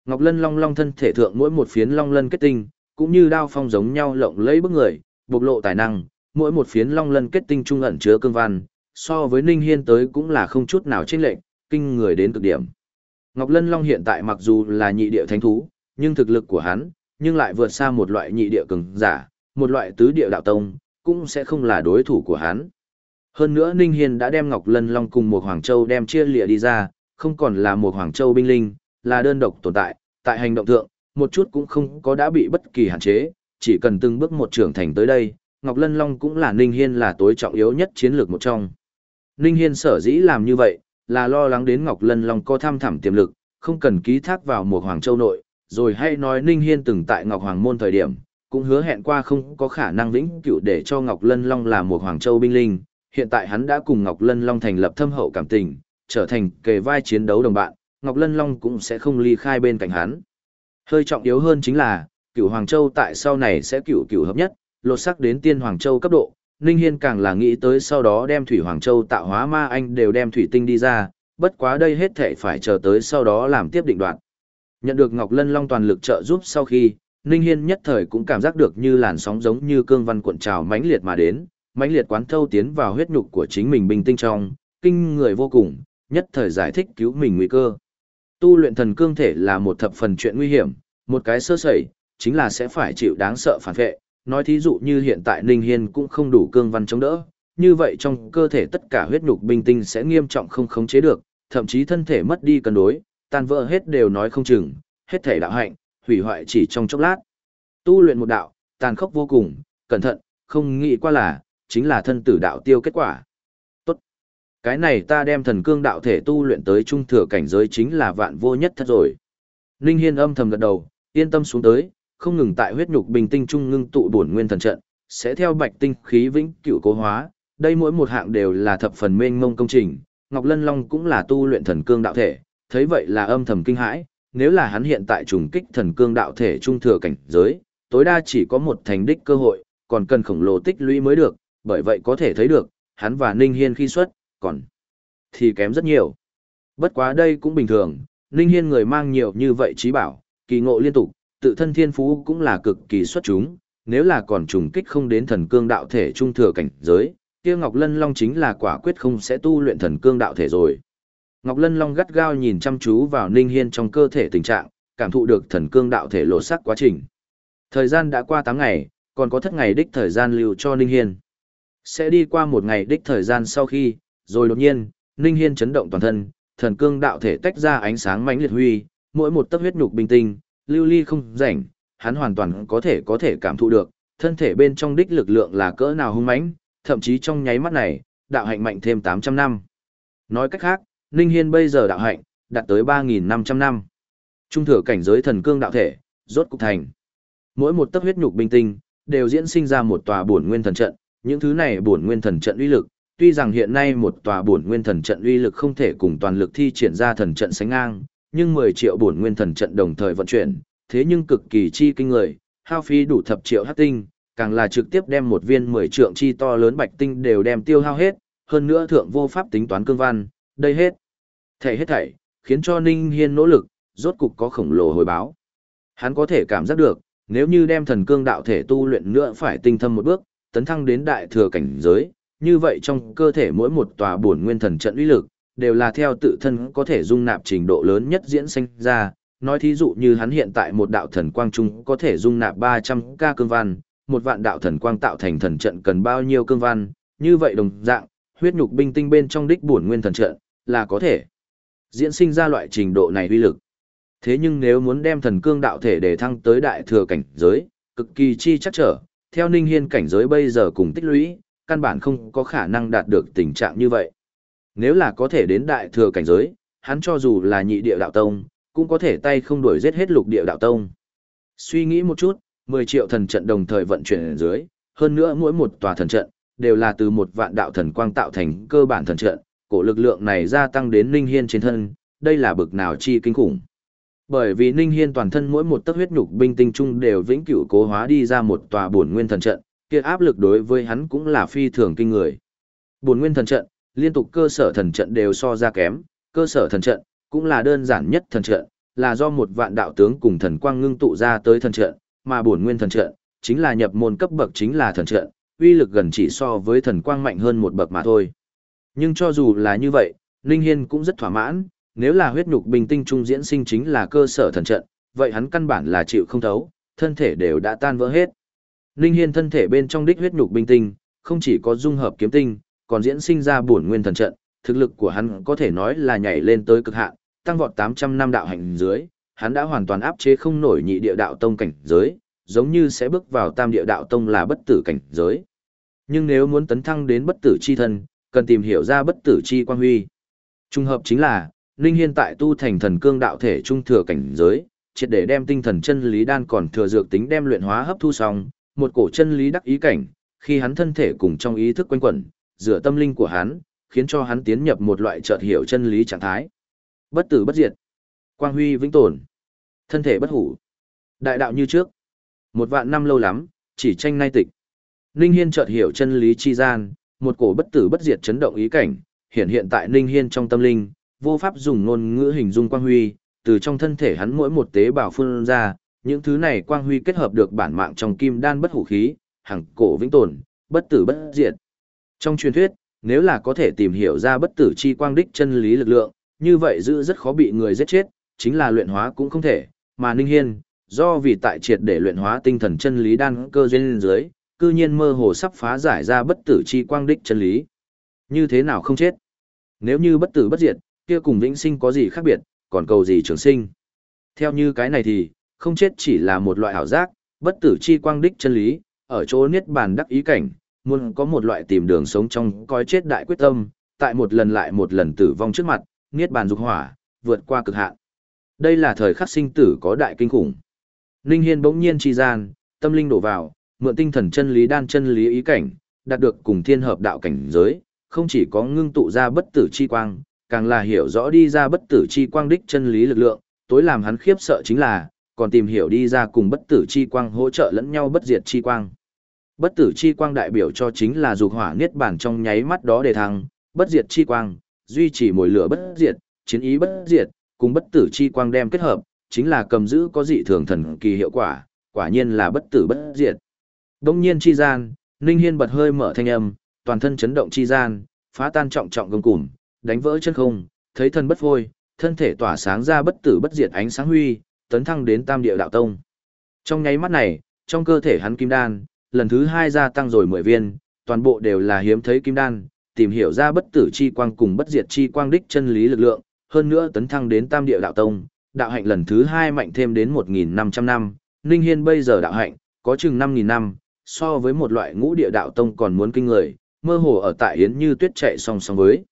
Speaker 1: Ngọc Lân Long Long thân thể thượng mỗi một phiến long lân kết tinh, cũng như đao phong giống nhau lộng lẫy bức người, bộc lộ tài năng, mỗi một phiến long lân kết tinh trung ẩn chứa cương văn, so với Ninh Hiên tới cũng là không chút nào chênh lệch, kinh người đến cực điểm. Ngọc Lân Long hiện tại mặc dù là nhị địa thánh thú, nhưng thực lực của hắn, nhưng lại vượt xa một loại nhị địa cường giả, một loại tứ địa đạo tông, cũng sẽ không là đối thủ của hắn. Hơn nữa Ninh Hiên đã đem Ngọc Lân Long cùng một Hoàng Châu đem chia lìa đi ra, không còn là một Hoàng Châu binh linh, là đơn độc tồn tại, tại hành động thượng, một chút cũng không có đã bị bất kỳ hạn chế, chỉ cần từng bước một trưởng thành tới đây, Ngọc Lân Long cũng là Ninh Hiên là tối trọng yếu nhất chiến lược một trong. Ninh Hiên sở dĩ làm như vậy, là lo lắng đến Ngọc Lân Long có tham thẳm tiềm lực, không cần ký thác vào một Hoàng Châu nội, rồi hay nói Ninh Hiên từng tại Ngọc Hoàng Môn thời điểm, cũng hứa hẹn qua không có khả năng vĩnh cửu để cho Ngọc Lân Long là một Hoàng Châu binh linh, hiện tại hắn đã cùng Ngọc Lân Long thành lập thâm hậu cảm tình, trở thành kề vai chiến đấu đồng bạn, Ngọc Lân Long cũng sẽ không ly khai bên cạnh hắn. Hơi trọng yếu hơn chính là, cửu Hoàng Châu tại sau này sẽ cửu cửu hợp nhất, lột sắc đến tiên Hoàng Châu cấp độ, Ninh Hiên càng là nghĩ tới sau đó đem Thủy Hoàng Châu tạo hóa ma anh đều đem thủy tinh đi ra, bất quá đây hết thể phải chờ tới sau đó làm tiếp định đoạn. Nhận được Ngọc Lân Long toàn lực trợ giúp sau khi, Ninh Hiên nhất thời cũng cảm giác được như làn sóng giống như cương văn cuộn trào mãnh liệt mà đến, mãnh liệt quán thâu tiến vào huyết nhục của chính mình bình tinh trong, kinh người vô cùng, nhất thời giải thích cứu mình nguy cơ. Tu luyện thần cương thể là một thập phần chuyện nguy hiểm, một cái sơ sẩy, chính là sẽ phải chịu đáng sợ phản vệ. Nói thí dụ như hiện tại Ninh Hiên cũng không đủ cương văn chống đỡ, như vậy trong cơ thể tất cả huyết nhục bình tinh sẽ nghiêm trọng không khống chế được, thậm chí thân thể mất đi cân đối, tan vỡ hết đều nói không chừng, hết thể đạo hạnh, hủy hoại chỉ trong chốc lát. Tu luyện một đạo, tàn khốc vô cùng, cẩn thận, không nghĩ qua là, chính là thân tử đạo tiêu kết quả. Cái này ta đem thần cương đạo thể tu luyện tới trung thừa cảnh giới chính là vạn vô nhất thất rồi. Ninh Hiên âm thầm gật đầu, yên tâm xuống tới, không ngừng tại huyết nhục bình tinh trung ngưng tụ bổn nguyên thần trận, sẽ theo bạch tinh khí vĩnh cửu cố hóa, đây mỗi một hạng đều là thập phần mênh mông công trình, Ngọc Lân Long cũng là tu luyện thần cương đạo thể, thấy vậy là âm thầm kinh hãi, nếu là hắn hiện tại trùng kích thần cương đạo thể trung thừa cảnh giới, tối đa chỉ có một thành đích cơ hội, còn cần khổng lồ tích lũy mới được, bởi vậy có thể thấy được, hắn và Ninh Hiên khi xuất, còn thì kém rất nhiều. Bất quá đây cũng bình thường, Ninh Hiên người mang nhiều như vậy trí bảo, kỳ ngộ liên tục, tự thân thiên phú cũng là cực kỳ xuất chúng, nếu là còn trùng kích không đến thần cương đạo thể trung thừa cảnh giới, kia Ngọc Lân Long chính là quả quyết không sẽ tu luyện thần cương đạo thể rồi. Ngọc Lân Long gắt gao nhìn chăm chú vào Ninh Hiên trong cơ thể tình trạng, cảm thụ được thần cương đạo thể lộ sắc quá trình. Thời gian đã qua 8 ngày, còn có thất ngày đích thời gian lưu cho Ninh Hiên. Sẽ đi qua một ngày đích thời gian sau khi, rồi đột nhiên, Ninh Hiên chấn động toàn thân, thần cương đạo thể tách ra ánh sáng mãnh liệt huy, mỗi một tấc huyết nhục bình tinh, lưu ly không rảnh, hắn hoàn toàn có thể có thể cảm thụ được, thân thể bên trong đích lực lượng là cỡ nào hung mãnh, thậm chí trong nháy mắt này, đạo hạnh mạnh thêm 800 năm. Nói cách khác, Ninh Hiên bây giờ đạo hạnh, đạt tới 3.500 năm. Trung thừa cảnh giới thần cương đạo thể, rốt cục thành. Mỗi một tấc huyết nhục bình tinh, đều diễn sinh ra một tòa bổn nguyên thần trận, những thứ này bổn nguyên thần trận uy lực, tuy rằng hiện nay một tòa bổn nguyên thần trận uy lực không thể cùng toàn lực thi triển ra thần trận sánh ngang, nhưng 10 triệu bổn nguyên thần trận đồng thời vận chuyển, thế nhưng cực kỳ chi kinh người, hao phí đủ thập triệu hắc tinh, càng là trực tiếp đem một viên 10 trượng chi to lớn bạch tinh đều đem tiêu hao hết, hơn nữa thượng vô pháp tính toán cương văn, đây hết. Thảy hết thảy, khiến cho Ninh Hiên nỗ lực, rốt cục có khổng lồ hồi báo. Hắn có thể cảm giác được, nếu như đem thần cương đạo thể tu luyện nữa phải tinh thâm một bước, tấn thăng đến đại thừa cảnh giới, như vậy trong cơ thể mỗi một tòa bổn nguyên thần trận uy lực, đều là theo tự thân có thể dung nạp trình độ lớn nhất diễn sinh ra. Nói thí dụ như hắn hiện tại một đạo thần quang trung có thể dung nạp 300 ca cương văn, một vạn đạo thần quang tạo thành thần trận cần bao nhiêu cương văn, như vậy đồng dạng, huyết nhục binh tinh bên trong đích bổn nguyên thần trận là có thể diễn sinh ra loại trình độ này uy lực. Thế nhưng nếu muốn đem thần cương đạo thể để thăng tới đại thừa cảnh giới, cực kỳ chi chắc trở, theo Ninh Hiên cảnh giới bây giờ cùng tích lũy, căn bản không có khả năng đạt được tình trạng như vậy. Nếu là có thể đến đại thừa cảnh giới, hắn cho dù là nhị địa đạo tông, cũng có thể tay không đuổi giết hết lục địa đạo tông. Suy nghĩ một chút, 10 triệu thần trận đồng thời vận chuyển ở dưới, hơn nữa mỗi một tòa thần trận, đều là từ một vạn đạo thần quang tạo thành cơ bản thần trận, cổ lực lượng này gia tăng đến Ninh Hiên trên thân, đây là bực nào chi kinh khủng. Bởi vì Ninh Hiên toàn thân mỗi một tấc huyết nhục binh tinh trung đều vĩnh cửu cố hóa đi ra một tòa bổn nguyên thần trận, kia áp lực đối với hắn cũng là phi thường kinh người. Bổn nguyên thần trận, liên tục cơ sở thần trận đều so ra kém, cơ sở thần trận cũng là đơn giản nhất thần trận, là do một vạn đạo tướng cùng thần quang ngưng tụ ra tới thần trận, mà bổn nguyên thần trận chính là nhập môn cấp bậc chính là thần trận, uy lực gần chỉ so với thần quang mạnh hơn một bậc mà thôi. Nhưng cho dù là như vậy, linh Hiên cũng rất thỏa mãn, nếu là huyết nhục bình tinh trung diễn sinh chính là cơ sở thần trận, vậy hắn căn bản là chịu không thấu, thân thể đều đã tan vỡ hết. Ninh Hiên thân thể bên trong đích huyết nhục bình tinh, không chỉ có dung hợp kiếm tinh, còn diễn sinh ra bổn nguyên thần trận, thực lực của hắn có thể nói là nhảy lên tới cực hạn, tăng vọt 800 năm đạo hành dưới, hắn đã hoàn toàn áp chế không nổi nhị địa đạo tông cảnh giới, giống như sẽ bước vào tam địa đạo tông là bất tử cảnh giới. Nhưng nếu muốn tấn thăng đến bất tử chi thân, cần tìm hiểu ra bất tử chi quan huy. Trung hợp chính là, Ninh Hiên tại tu thành thần cương đạo thể trung thừa cảnh giới, triệt để đem tinh thần chân lý đan còn thừa dược tính đem luyện hóa hấp thu xong, một cổ chân lý đắc ý cảnh, khi hắn thân thể cùng trong ý thức quanh quẩn, dựa tâm linh của hắn, khiến cho hắn tiến nhập một loại chợt hiểu chân lý trạng thái. Bất tử bất diệt, quang huy vĩnh tồn, thân thể bất hủ, đại đạo như trước. Một vạn năm lâu lắm, chỉ tranh nay tịch. Ninh Hiên chợt hiểu chân lý chi gian, một cổ bất tử bất diệt chấn động ý cảnh, hiện hiện tại Ninh Hiên trong tâm linh, vô pháp dùng ngôn ngữ hình dung quang huy, từ trong thân thể hắn mỗi một tế bào phun ra, những thứ này quang huy kết hợp được bản mạng trong kim đan bất hủ khí, hằng cổ vĩnh tồn, bất tử bất diệt. Trong truyền thuyết, nếu là có thể tìm hiểu ra bất tử chi quang đích chân lý lực lượng, như vậy giữ rất khó bị người giết chết, chính là luyện hóa cũng không thể, mà Ninh Hiên, do vì tại triệt để luyện hóa tinh thần chân lý đan cơ duyên dưới, cư cư nhiên mơ hồ sắp phá giải ra bất tử chi quang đích chân lý. Như thế nào không chết? Nếu như bất tử bất diệt, kia cùng vĩnh sinh có gì khác biệt, còn cầu gì trường sinh? Theo như cái này thì, không chết chỉ là một loại ảo giác, bất tử chi quang đích chân lý, ở chỗ niết bàn đắc ý cảnh, muốn có một loại tìm đường sống trong coi chết đại quyết tâm, tại một lần lại một lần tử vong trước mặt, niết bàn dục hỏa, vượt qua cực hạn. Đây là thời khắc sinh tử có đại kinh khủng. Linh Hiên bỗng nhiên chi gian, tâm linh đổ vào, mượn tinh thần chân lý đan chân lý ý cảnh, đạt được cùng thiên hợp đạo cảnh giới, không chỉ có ngưng tụ ra bất tử chi quang, càng là hiểu rõ đi ra bất tử chi quang đích chân lý lực lượng, tối làm hắn khiếp sợ chính là, còn tìm hiểu đi ra cùng bất tử chi quang hỗ trợ lẫn nhau bất diệt chi quang. Bất tử chi quang đại biểu cho chính là dục hỏa niết bàn trong nháy mắt đó để thăng, bất diệt chi quang, duy trì mùi lửa bất diệt, chiến ý bất diệt, cùng bất tử chi quang đem kết hợp, chính là cầm giữ có dị thường thần kỳ hiệu quả, quả nhiên là bất tử bất diệt. Đông nhiên chi gian, Ninh Hiên bật hơi mở thanh âm, toàn thân chấn động chi gian, phá tan trọng trọng gông cùm, đánh vỡ chân không, thấy thân bất phôi, thân thể tỏa sáng ra bất tử bất diệt ánh sáng huy, tấn thăng đến tam địa đạo tông. Trong nháy mắt này, trong cơ thể hắn kim đan, lần thứ hai gia tăng rồi 10 viên, toàn bộ đều là hiếm thấy kim đan, tìm hiểu ra bất tử chi quang cùng bất diệt chi quang đích chân lý lực lượng, hơn nữa tấn thăng đến tam địa đạo tông, đạo hạnh lần thứ hai mạnh thêm đến 1.500 năm, Ninh Hiên bây giờ đạo hạnh, có chừng 5.000 năm, so với một loại ngũ địa đạo tông còn muốn kinh người, mơ hồ ở tại Yến như tuyết chạy song song với.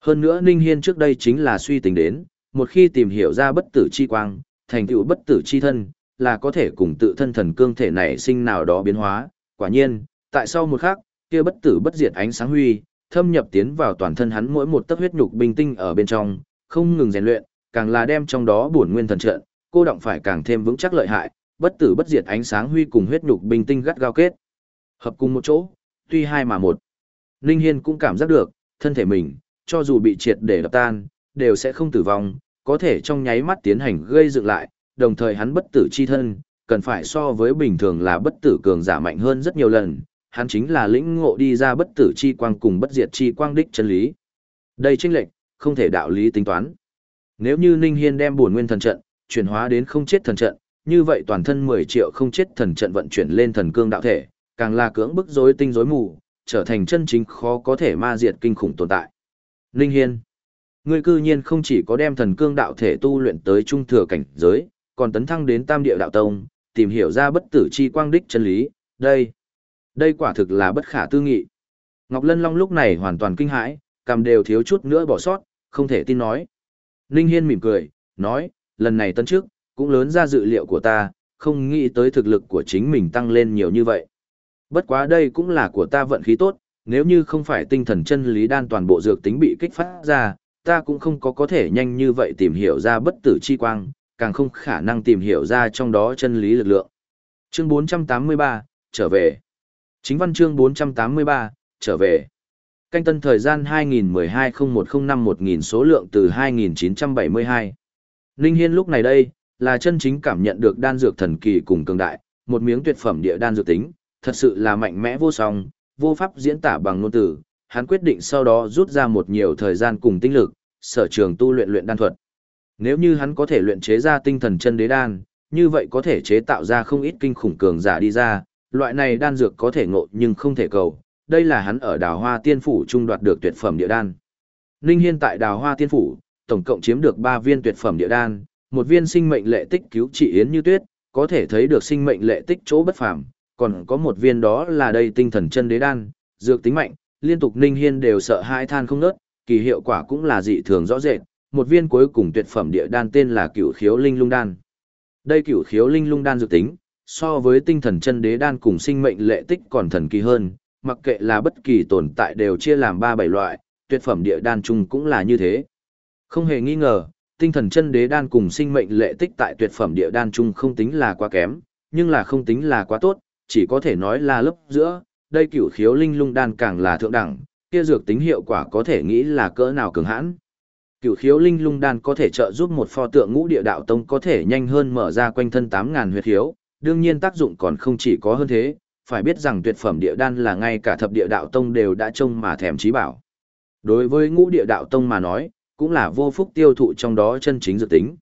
Speaker 1: Hơn nữa Ninh Hiên trước đây chính là suy tính đến, một khi tìm hiểu ra bất tử chi quang, thành tựu bất tử chi thân, là có thể cùng tự thân thần cương thể này sinh nào đó biến hóa. Quả nhiên, tại sau một khắc, kia bất tử bất diệt ánh sáng huy, thâm nhập tiến vào toàn thân hắn mỗi một tấc huyết nhục bình tinh ở bên trong, không ngừng rèn luyện, càng là đem trong đó bổn nguyên thần trận, cô động phải càng thêm vững chắc lợi hại, bất tử bất diệt ánh sáng huy cùng huyết nhục bình tinh gắt gao kết. Hợp cùng một chỗ, tuy hai mà một. linh Hiên cũng cảm giác được, thân thể mình, cho dù bị triệt để đập tan, đều sẽ không tử vong, có thể trong nháy mắt tiến hành gây dựng lại, đồng thời hắn bất tử chi thân, cần phải so với bình thường là bất tử cường giả mạnh hơn rất nhiều lần, hắn chính là lĩnh ngộ đi ra bất tử chi quang cùng bất diệt chi quang đích chân lý. Đây chênh lệch, không thể đạo lý tính toán. Nếu như Ninh Hiên đem bổn nguyên thần trận, chuyển hóa đến không chết thần trận, như vậy toàn thân 10 triệu không chết thần trận vận chuyển lên thần cương đạo thể, càng là cưỡng bức rối tinh rối mù, trở thành chân chính khó có thể ma diệt kinh khủng tồn tại. Ninh Hiên, ngươi cư nhiên không chỉ có đem thần cương đạo thể tu luyện tới trung thừa cảnh giới, còn tấn thăng đến tam địa đạo tông, tìm hiểu ra bất tử chi quang đích chân lý, đây, đây quả thực là bất khả tư nghị. Ngọc Lân Long lúc này hoàn toàn kinh hãi, cầm đều thiếu chút nữa bỏ sót, không thể tin nói. Ninh Hiên mỉm cười, nói, lần này tân trước, cũng lớn ra dự liệu của ta, không nghĩ tới thực lực của chính mình tăng lên nhiều như vậy. Bất quá đây cũng là của ta vận khí tốt, nếu như không phải tinh thần chân lý đan toàn bộ dược tính bị kích phát ra, ta cũng không có có thể nhanh như vậy tìm hiểu ra bất tử chi quang, càng không khả năng tìm hiểu ra trong đó chân lý lực lượng. Chương 483, trở về. Chính văn chương 483, trở về. Canh tân thời gian 2012-0105-1000 số lượng từ 2972. Ninh Hiên lúc này đây, là chân chính cảm nhận được đan dược thần kỳ cùng cường đại, một miếng tuyệt phẩm địa đan dược tính, thật sự là mạnh mẽ vô song, vô pháp diễn tả bằng ngôn từ. Hắn quyết định sau đó rút ra một nhiều thời gian cùng tinh lực, sở trường tu luyện luyện đan thuật. Nếu như hắn có thể luyện chế ra tinh thần chân đế đan, như vậy có thể chế tạo ra không ít kinh khủng cường giả đi ra, loại này đan dược có thể ngộ nhưng không thể cầu, đây là hắn ở đào hoa tiên phủ trung đoạt được tuyệt phẩm địa đan. Ninh Hiên tại đào hoa tiên phủ, tổng cộng chiếm được 3 viên tuyệt phẩm địa đan, một viên sinh mệnh lệ tích cứu trị yến như tuyết, có thể thấy được sinh mệnh lệ tích chỗ bất phàm, còn có một viên đó là đây tinh thần chân đế đan, dược tính mạnh, liên tục Ninh Hiên đều sợ hãi than không nớt, kỳ hiệu quả cũng là dị thường rõ rệt, một viên cuối cùng tuyệt phẩm địa đan tên là Cửu Khiếu Linh Lung đan. Đây Cửu Khiếu Linh Lung đan dự tính, so với tinh thần chân đế đan cùng sinh mệnh lệ tích còn thần kỳ hơn, mặc kệ là bất kỳ tồn tại đều chia làm ba bảy loại, tuyệt phẩm địa đan chung cũng là như thế. Không hề nghi ngờ, tinh thần chân đế đan cùng sinh mệnh lệ tích tại tuyệt phẩm địa đan chung không tính là quá kém, nhưng là không tính là quá tốt, chỉ có thể nói là lớp giữa, đây cửu khiếu linh lung đan càng là thượng đẳng, kia dược tính hiệu quả có thể nghĩ là cỡ nào cường hãn. Cửu khiếu linh lung đan có thể trợ giúp một pho tượng ngũ địa đạo tông có thể nhanh hơn mở ra quanh thân 8000 huyệt khiếu, đương nhiên tác dụng còn không chỉ có hơn thế, phải biết rằng tuyệt phẩm địa đan là ngay cả thập địa đạo tông đều đã trông mà thèm chí bảo. Đối với ngũ địa đạo tông mà nói, cũng là vô phúc tiêu thụ trong đó chân chính dược tính.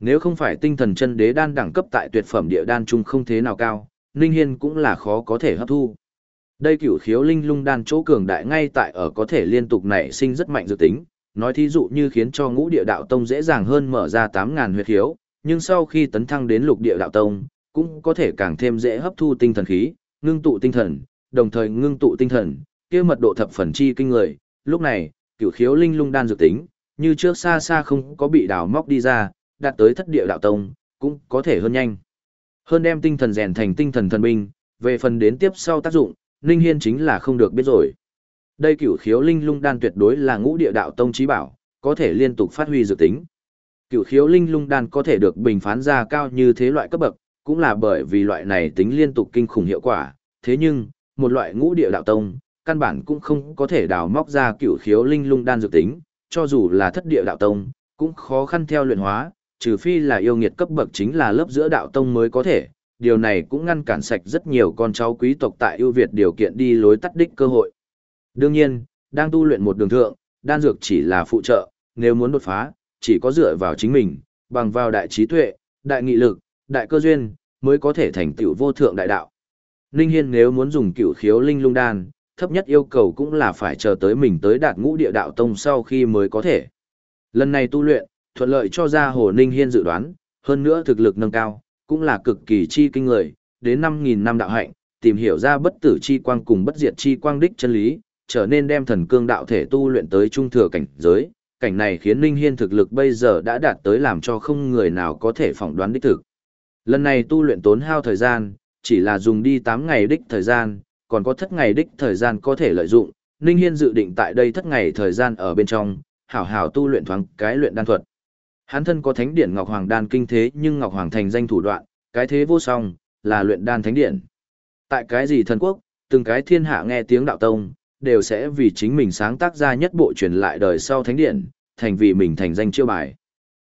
Speaker 1: Nếu không phải tinh thần chân đế đan đẳng cấp tại tuyệt phẩm địa đan chung không thế nào cao, Ninh Hiên cũng là khó có thể hấp thu. Đây cửu khiếu linh lung đan chỗ cường đại ngay tại ở có thể liên tục nảy sinh rất mạnh dự tính, nói thí dụ như khiến cho ngũ địa đạo tông dễ dàng hơn mở ra 8.000 huyệt khiếu, nhưng sau khi tấn thăng đến lục địa đạo tông, cũng có thể càng thêm dễ hấp thu tinh thần khí, ngưng tụ tinh thần, đồng thời ngưng tụ tinh thần, kia mật độ thập phần chi kinh người, lúc này, cửu khiếu linh lung đan dự tính, như trước xa xa không có bị đào móc đi ra, đạt tới thất địa đạo tông, cũng có thể hơn nhanh. Hơn đem tinh thần rèn thành tinh thần thần binh, về phần đến tiếp sau tác dụng, Ninh Hiên chính là không được biết rồi. Đây cửu khiếu linh lung đan tuyệt đối là ngũ địa đạo tông trí bảo, có thể liên tục phát huy dự tính. Cửu khiếu linh lung đan có thể được bình phán ra cao như thế loại cấp bậc, cũng là bởi vì loại này tính liên tục kinh khủng hiệu quả. Thế nhưng, một loại ngũ địa đạo tông, căn bản cũng không có thể đào móc ra cửu khiếu linh lung đan dự tính, cho dù là thất địa đạo tông, cũng khó khăn theo luyện hóa, trừ phi là yêu nghiệt cấp bậc chính là lớp giữa đạo tông mới có thể, điều này cũng ngăn cản sạch rất nhiều con cháu quý tộc tại ưu Việt điều kiện đi lối tắt đích cơ hội. Đương nhiên, đang tu luyện một đường thượng, đan dược chỉ là phụ trợ, nếu muốn đột phá, chỉ có dựa vào chính mình, bằng vào đại trí tuệ, đại nghị lực, đại cơ duyên, mới có thể thành tựu vô thượng đại đạo. Ninh Hiên nếu muốn dùng cửu khiếu linh lung đan, thấp nhất yêu cầu cũng là phải chờ tới mình tới đạt ngũ địa đạo tông sau khi mới có thể. Lần này tu luyện, thuận lợi cho ra Hồ Ninh Hiên dự đoán, hơn nữa thực lực nâng cao, cũng là cực kỳ chi kinh người, đến 5.000 năm đạo hạnh, tìm hiểu ra bất tử chi quang cùng bất diệt chi quang đích chân lý, trở nên đem thần cương đạo thể tu luyện tới trung thừa cảnh giới. Cảnh này khiến Ninh Hiên thực lực bây giờ đã đạt tới làm cho không người nào có thể phỏng đoán đích thực. Lần này tu luyện tốn hao thời gian, chỉ là dùng đi 8 ngày đích thời gian, còn có thất ngày đích thời gian có thể lợi dụng. Ninh Hiên dự định tại đây thất ngày thời gian ở bên trong, hảo hảo tu luyện thoáng cái luyện đan thuật. Hắn thân có thánh điển Ngọc Hoàng đan kinh thế nhưng Ngọc Hoàng thành danh thủ đoạn, cái thế vô song, là luyện đan thánh điển. Tại cái gì thần quốc, từng cái thiên hạ nghe tiếng đạo tông, đều sẽ vì chính mình sáng tác ra nhất bộ truyền lại đời sau thánh điển, thành vì mình thành danh chiêu bài.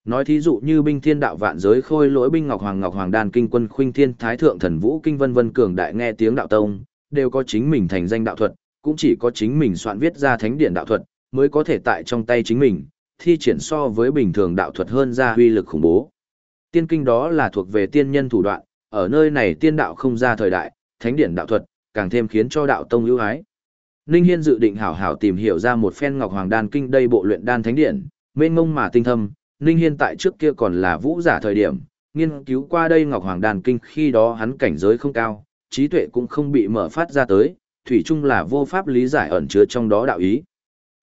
Speaker 1: Nói thí dụ như binh thiên đạo vạn giới khôi lỗi binh Ngọc Hoàng Ngọc Hoàng đan kinh quân khuynh thiên thái thượng thần vũ kinh vân vân cường đại nghe tiếng đạo tông, đều có chính mình thành danh đạo thuật, cũng chỉ có chính mình soạn viết ra thánh điển đạo thuật, mới có thể tại trong tay chính mình, thi triển so với bình thường đạo thuật hơn ra uy lực khủng bố. Tiên kinh đó là thuộc về tiên nhân thủ đoạn, ở nơi này tiên đạo không ra thời đại, thánh điển đạo thuật, càng thêm khiến cho đạo tông ưu ái. Ninh Hiên dự định hảo hảo tìm hiểu ra một phen Ngọc Hoàng Đan Kinh đây bộ luyện đan thánh điển, mênh mông mà tinh thâm, Ninh Hiên tại trước kia còn là vũ giả thời điểm, nghiên cứu qua đây Ngọc Hoàng Đan Kinh khi đó hắn cảnh giới không cao, trí tuệ cũng không bị mở phát ra tới, thủy chung là vô pháp lý giải ẩn chứa trong đó đạo ý.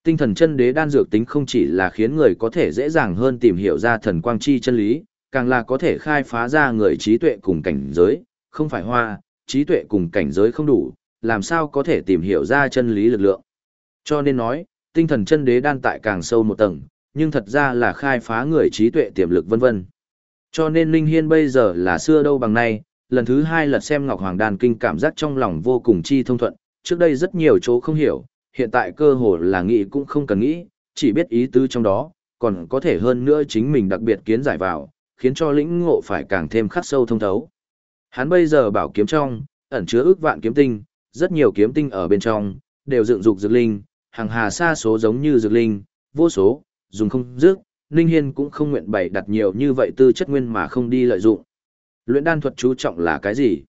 Speaker 1: Tinh thần chân đế đan dược tính không chỉ là khiến người có thể dễ dàng hơn tìm hiểu ra thần quang chi chân lý, càng là có thể khai phá ra người trí tuệ cùng cảnh giới, không phải hoa, trí tuệ cùng cảnh giới không đủ, làm sao có thể tìm hiểu ra chân lý lực lượng. Cho nên nói, tinh thần chân đế đan tại càng sâu một tầng, nhưng thật ra là khai phá người trí tuệ tiềm lực vân vân. Cho nên Linh Hiên bây giờ là xưa đâu bằng nay, lần thứ hai lật xem Ngọc Hoàng Đan Kinh cảm giác trong lòng vô cùng chi thông thuận, trước đây rất nhiều chỗ không hiểu, hiện tại cơ hồ là nghĩ cũng không cần nghĩ, chỉ biết ý tứ trong đó, còn có thể hơn nữa chính mình đặc biệt kiến giải vào, khiến cho lĩnh ngộ phải càng thêm khắc sâu thông thấu. Hắn bây giờ bảo kiếm trong, ẩn chứa ước vạn kiếm tinh, rất nhiều kiếm tinh ở bên trong, đều dựng dục dược linh, hàng hà xa số giống như dược linh, vô số, dùng không dứt, Ninh Hiên cũng không nguyện bày đặt nhiều như vậy tư chất nguyên mà không đi lợi dụng. Luyện đan thuật chú trọng là cái gì?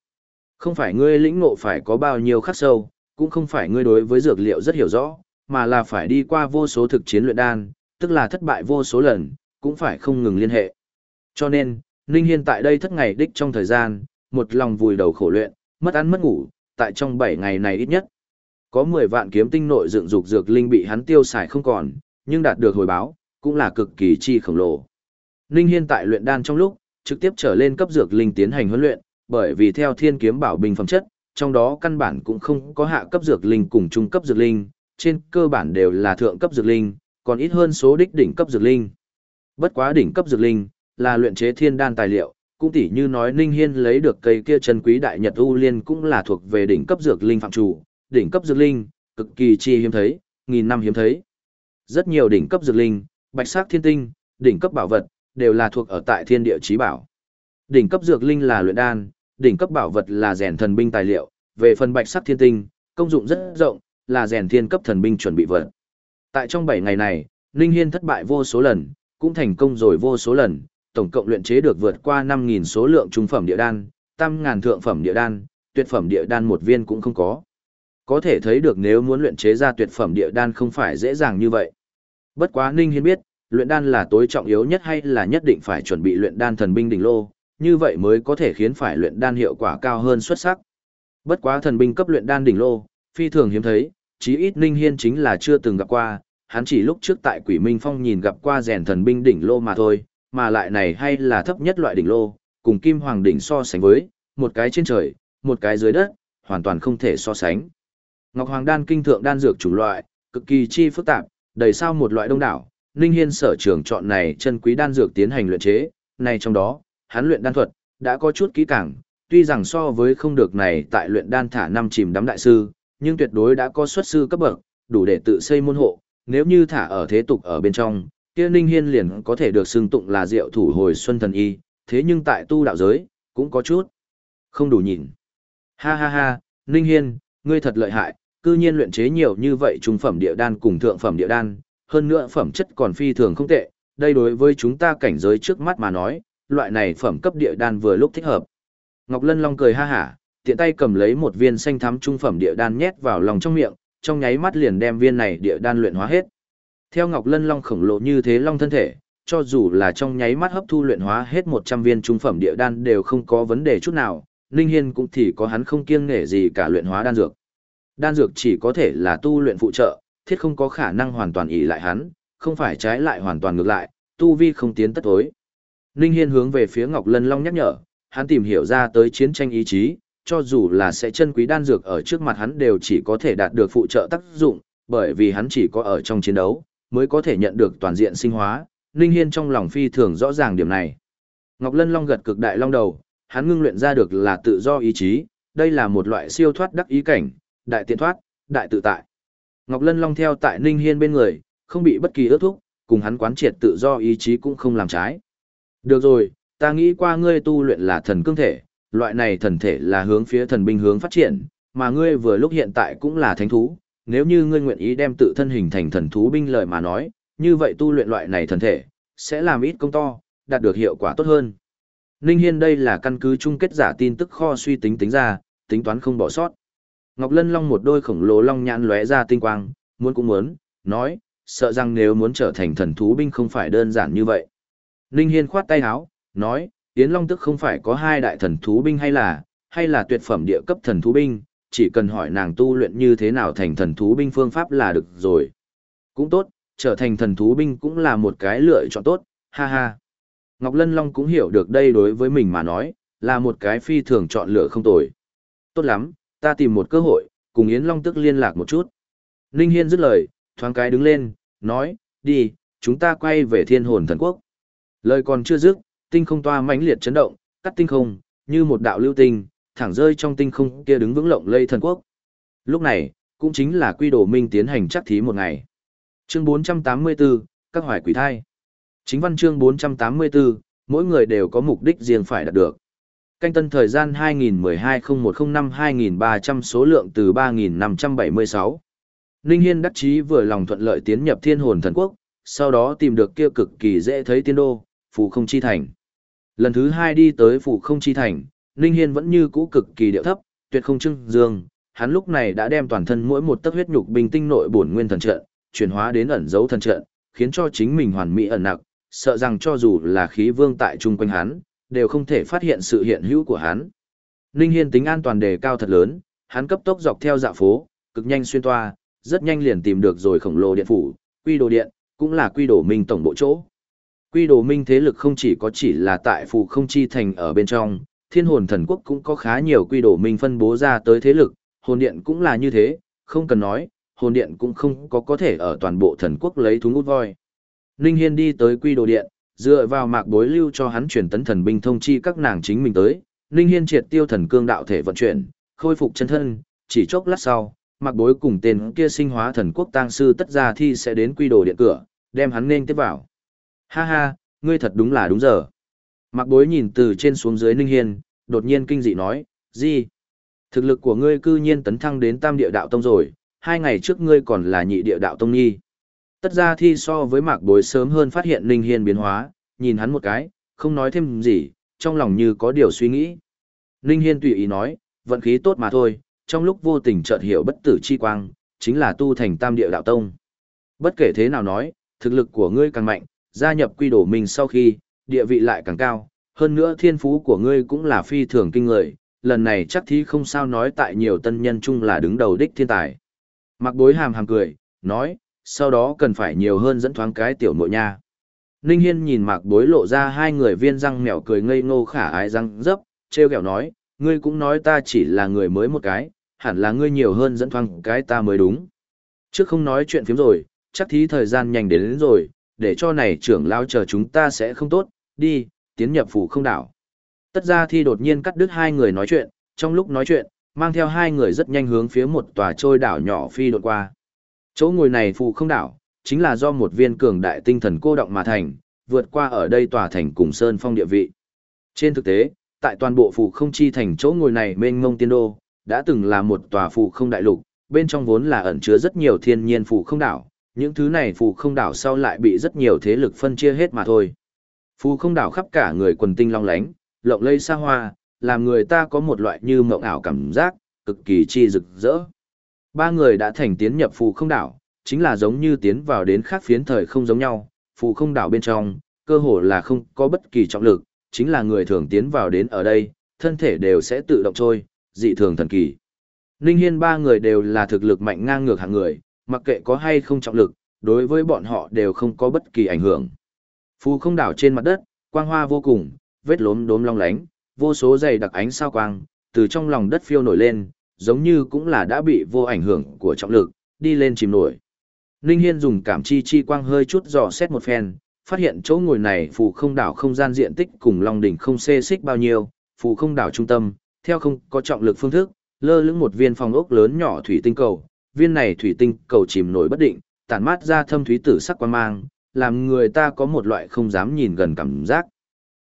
Speaker 1: Không phải ngươi lĩnh ngộ phải có bao nhiêu khắc sâu, cũng không phải ngươi đối với dược liệu rất hiểu rõ, mà là phải đi qua vô số thực chiến luyện đan, tức là thất bại vô số lần, cũng phải không ngừng liên hệ. Cho nên, Ninh Hiên tại đây thất ngày đích trong thời gian, một lòng vùi đầu khổ luyện, mất ăn mất ngủ, tại trong 7 ngày này ít nhất. Có 10 vạn kiếm tinh nội dựng dục dược linh bị hắn tiêu xài không còn, nhưng đạt được hồi báo, cũng là cực kỳ chi khổng lồ. Ninh Hiên tại luyện đan trong lúc, trực tiếp trở lên cấp dược linh tiến hành huấn luyện, bởi vì theo thiên kiếm bảo bình phẩm chất, trong đó căn bản cũng không có hạ cấp dược linh cùng trung cấp dược linh, trên cơ bản đều là thượng cấp dược linh, còn ít hơn số đích đỉnh cấp dược linh. Bất quá đỉnh cấp dược linh là luyện chế thiên đan tài liệu, cũng tỉ như nói Ninh Hiên lấy được cây kia chân quý đại nhật u liên cũng là thuộc về đỉnh cấp dược linh phạm chủ, đỉnh cấp dược linh, cực kỳ chi hiếm thấy, nghìn năm hiếm thấy. Rất nhiều đỉnh cấp dược linh, bạch sắc thiên tinh, đỉnh cấp bảo vật, đều là thuộc ở tại thiên địa chí bảo. Đỉnh cấp dược linh là luyện đan, đỉnh cấp bảo vật là rèn thần binh tài liệu, về phần bạch sắc thiên tinh, công dụng rất rộng, là rèn thiên cấp thần binh chuẩn bị vật. Tại trong 7 ngày này, Ninh Hiên thất bại vô số lần, cũng thành công rồi vô số lần, tổng cộng luyện chế được vượt qua 5.000 số lượng trung phẩm địa đan, tam ngàn thượng phẩm địa đan, tuyệt phẩm địa đan một viên cũng không có. có thể thấy được nếu muốn luyện chế ra tuyệt phẩm địa đan không phải dễ dàng như vậy. Bất quá Ninh Hiên biết, luyện đan là tối trọng yếu nhất hay là nhất định phải chuẩn bị luyện đan thần binh đỉnh lô, như vậy mới có thể khiến phải luyện đan hiệu quả cao hơn xuất sắc. Bất quá thần binh cấp luyện đan đỉnh lô, phi thường hiếm thấy, chí ít Ninh Hiên chính là chưa từng gặp qua, hắn chỉ lúc trước tại Quỷ Minh Phong nhìn gặp qua rèn thần binh đỉnh lô mà thôi, mà lại này hay là thấp nhất loại đỉnh lô, cùng Kim Hoàng đỉnh so sánh với, một cái trên trời, một cái dưới đất, hoàn toàn không thể so sánh. Ngọc Hoàng đan kinh thượng đan dược chủng loại, cực kỳ chi phức tạp, đầy sao một loại đông đảo, Ninh Hiên sở trường chọn này chân quý đan dược tiến hành luyện chế, này trong đó, hắn luyện đan thuật đã có chút kỹ càng, tuy rằng so với không được này tại luyện đan thả năm chìm đắm đại sư, nhưng tuyệt đối đã có xuất sư cấp bậc, đủ để tự xây môn hộ, nếu như thả ở thế tục ở bên trong, kia Ninh Hiên liền có thể được xưng tụng là diệu thủ hồi xuân thần y, thế nhưng tại tu đạo giới, cũng có chút không đủ nhìn. Ha ha ha, Ninh Hiên, ngươi thật lợi hại, cư nhiên luyện chế nhiều như vậy trung phẩm địa đan cùng thượng phẩm địa đan, hơn nữa phẩm chất còn phi thường không tệ, đây đối với chúng ta cảnh giới trước mắt mà nói, loại này phẩm cấp địa đan vừa lúc thích hợp. Ngọc Lân Long cười ha hả, tiện tay cầm lấy một viên xanh thắm trung phẩm địa đan nhét vào lòng trong miệng, trong nháy mắt liền đem viên này địa đan luyện hóa hết. Theo Ngọc Lân Long khổng lồ như thế long thân thể, cho dù là trong nháy mắt hấp thu luyện hóa hết 100 viên trung phẩm địa đan đều không có vấn đề chút nào, Linh Hiên cũng thì có hắn không kiêng nể gì cả luyện hóa đan dược. Đan dược chỉ có thể là tu luyện phụ trợ, thiết không có khả năng hoàn toàn ỷ lại hắn, không phải trái lại hoàn toàn ngược lại, tu vi không tiến tất tối. Ninh Hiên hướng về phía Ngọc Lân Long nhắc nhở, hắn tìm hiểu ra tới chiến tranh ý chí, cho dù là sẽ chân quý đan dược ở trước mặt hắn đều chỉ có thể đạt được phụ trợ tác dụng, bởi vì hắn chỉ có ở trong chiến đấu, mới có thể nhận được toàn diện sinh hóa. Ninh Hiên trong lòng phi thường rõ ràng điểm này. Ngọc Lân Long gật cực đại long đầu, hắn ngưng luyện ra được là tự do ý chí, đây là một loại siêu thoát đắc ý cảnh, đại tiện thoát, đại tự tại. Ngọc Lân Long theo tại Ninh Hiên bên người, không bị bất kỳ ước thúc, cùng hắn quán triệt tự do ý chí cũng không làm trái. Được rồi, ta nghĩ qua ngươi tu luyện là thần cương thể, loại này thần thể là hướng phía thần binh hướng phát triển, mà ngươi vừa lúc hiện tại cũng là thánh thú, nếu như ngươi nguyện ý đem tự thân hình thành thần thú binh lợi mà nói, như vậy tu luyện loại này thần thể, sẽ làm ít công to, đạt được hiệu quả tốt hơn. Ninh Hiên đây là căn cứ chung kết giả tin tức kho suy tính tính ra, tính toán không bỏ sót. Ngọc Lân Long một đôi khổng lồ long nhãn lóe ra tinh quang, muốn cũng muốn, nói, sợ rằng nếu muốn trở thành thần thú binh không phải đơn giản như vậy. Ninh Hiên khoát tay áo, nói, Yến Long tức không phải có hai đại thần thú binh hay là, hay là tuyệt phẩm địa cấp thần thú binh, chỉ cần hỏi nàng tu luyện như thế nào thành thần thú binh phương pháp là được rồi. Cũng tốt, trở thành thần thú binh cũng là một cái lựa chọn tốt, ha ha. Ngọc Lân Long cũng hiểu được đây đối với mình mà nói, là một cái phi thường chọn lựa không tồi. Tốt lắm, ta tìm một cơ hội, cùng Yến Long tức liên lạc một chút. Ninh Hiên dứt lời, thoáng cái đứng lên, nói, đi, chúng ta quay về thiên hồn thần quốc. Lời còn chưa dứt, tinh không toa mãnh liệt chấn động, cắt tinh không, như một đạo lưu tinh, thẳng rơi trong tinh không kia đứng vững lộng lây thần quốc. Lúc này, cũng chính là quy đồ minh tiến hành chắc thí một ngày. Chương 484, các hoài quỷ thai. Chính văn chương 484, mỗi người đều có mục đích riêng phải đạt được. Canh tân thời gian 2012-0105-2300 số lượng từ 3.576. Ninh Hiên đắc chí vừa lòng thuận lợi tiến nhập thiên hồn thần quốc, sau đó tìm được kia cực kỳ dễ thấy tiên đô, phù không chi thành. Lần thứ hai đi tới phù không chi thành, Ninh Hiên vẫn như cũ cực kỳ điệu thấp, tuyệt không trưng dương, hắn lúc này đã đem toàn thân mỗi một tấc huyết nhục bình tinh nội bổn nguyên thần trận, chuyển hóa đến ẩn dấu thần trận, khiến cho chính mình hoàn mỹ ẩn nặc, sợ rằng cho dù là khí vương tại chung quanh hắn, đều không thể phát hiện sự hiện hữu của hắn. Ninh Hiên tính an toàn đề cao thật lớn, hắn cấp tốc dọc theo dạ phố, cực nhanh xuyên toa, rất nhanh liền tìm được rồi khổng lồ điện phủ, quy đồ điện, cũng là quy đồ minh tổng bộ chỗ. Quy đồ minh thế lực không chỉ có chỉ là tại phù không chi thành ở bên trong, thiên hồn thần quốc cũng có khá nhiều quy đồ minh phân bố ra tới thế lực, hồn điện cũng là như thế, không cần nói, hồn điện cũng không có có thể ở toàn bộ thần quốc lấy thú ngút voi. Ninh Hiên đi tới quy đồ điện, dựa vào mạc bối lưu cho hắn chuyển tấn thần binh thông chi các nàng chính mình tới, Ninh Hiên triệt tiêu thần cương đạo thể vận chuyển, khôi phục chân thân, chỉ chốc lát sau, mạc bối cùng tên kia sinh hóa thần quốc tang sư tất ra thi sẽ đến quy đồ điện cửa, đem hắn nên tiếp vào. Ha ha, ngươi thật đúng là đúng giờ. Mặc bối nhìn từ trên xuống dưới Ninh Hiên, đột nhiên kinh dị nói, gì? Thực lực của ngươi cư nhiên tấn thăng đến tam địa đạo tông rồi, hai ngày trước ngươi còn là nhị địa đạo tông nhi. Tất ra thi so với mạc bối sớm hơn phát hiện Ninh Hiên biến hóa, nhìn hắn một cái, không nói thêm gì, trong lòng như có điều suy nghĩ. Ninh Hiên tùy ý nói, vận khí tốt mà thôi, trong lúc vô tình chợt hiểu bất tử chi quang, chính là tu thành tam địa đạo tông. Bất kể thế nào nói, thực lực của ngươi càng mạnh, gia nhập quy đổ mình sau khi, địa vị lại càng cao, hơn nữa thiên phú của ngươi cũng là phi thường kinh người, lần này chắc thí không sao nói tại nhiều tân nhân chung là đứng đầu đích thiên tài. Mặc bối hàm hàm cười, nói, sau đó cần phải nhiều hơn dẫn thoáng cái tiểu nội nha. Ninh Hiên nhìn mạc bối lộ ra hai người viên răng mèo cười ngây ngô khả ái răng dấp, treo kẹo nói, ngươi cũng nói ta chỉ là người mới một cái, hẳn là ngươi nhiều hơn dẫn thoáng cái ta mới đúng. Trước không nói chuyện phiếm rồi, chắc thí thời gian nhanh đến, đến rồi, để cho này trưởng lao chờ chúng ta sẽ không tốt, đi, tiến nhập phủ không đảo. Tất ra thi đột nhiên cắt đứt hai người nói chuyện, trong lúc nói chuyện, mang theo hai người rất nhanh hướng phía một tòa trôi đảo nhỏ phi đột qua. Chỗ ngồi này phủ không đảo, chính là do một viên cường đại tinh thần cô động mà thành, vượt qua ở đây tòa thành cùng sơn phong địa vị. Trên thực tế, tại toàn bộ phủ không chi thành chỗ ngồi này mênh mông tiên đô, đã từng là một tòa phủ không đại lục, bên trong vốn là ẩn chứa rất nhiều thiên nhiên phủ không đảo, những thứ này phù không đảo sau lại bị rất nhiều thế lực phân chia hết mà thôi. Phù không đảo khắp cả người quần tinh long lánh, lộng lây xa hoa, làm người ta có một loại như mộng ảo cảm giác, cực kỳ chi rực rỡ. Ba người đã thành tiến nhập phù không đảo, chính là giống như tiến vào đến khác phiến thời không giống nhau, phù không đảo bên trong, cơ hồ là không có bất kỳ trọng lực, chính là người thường tiến vào đến ở đây, thân thể đều sẽ tự động trôi, dị thường thần kỳ. Ninh Hiên ba người đều là thực lực mạnh ngang ngược hạng người, mặc kệ có hay không trọng lực, đối với bọn họ đều không có bất kỳ ảnh hưởng. Phù không đảo trên mặt đất, quang hoa vô cùng, vết lốm đốm long lánh, vô số dày đặc ánh sao quang, từ trong lòng đất phiêu nổi lên, giống như cũng là đã bị vô ảnh hưởng của trọng lực, đi lên chìm nổi. Ninh Hiên dùng cảm chi chi quang hơi chút dò xét một phen, phát hiện chỗ ngồi này phù không đảo không gian diện tích cùng Long đỉnh không xê xích bao nhiêu, phù không đảo trung tâm, theo không có trọng lực phương thức, lơ lửng một viên phòng ốc lớn nhỏ thủy tinh cầu, viên này thủy tinh cầu chìm nổi bất định, tản mát ra thâm thúy tử sắc quang mang, làm người ta có một loại không dám nhìn gần cảm giác.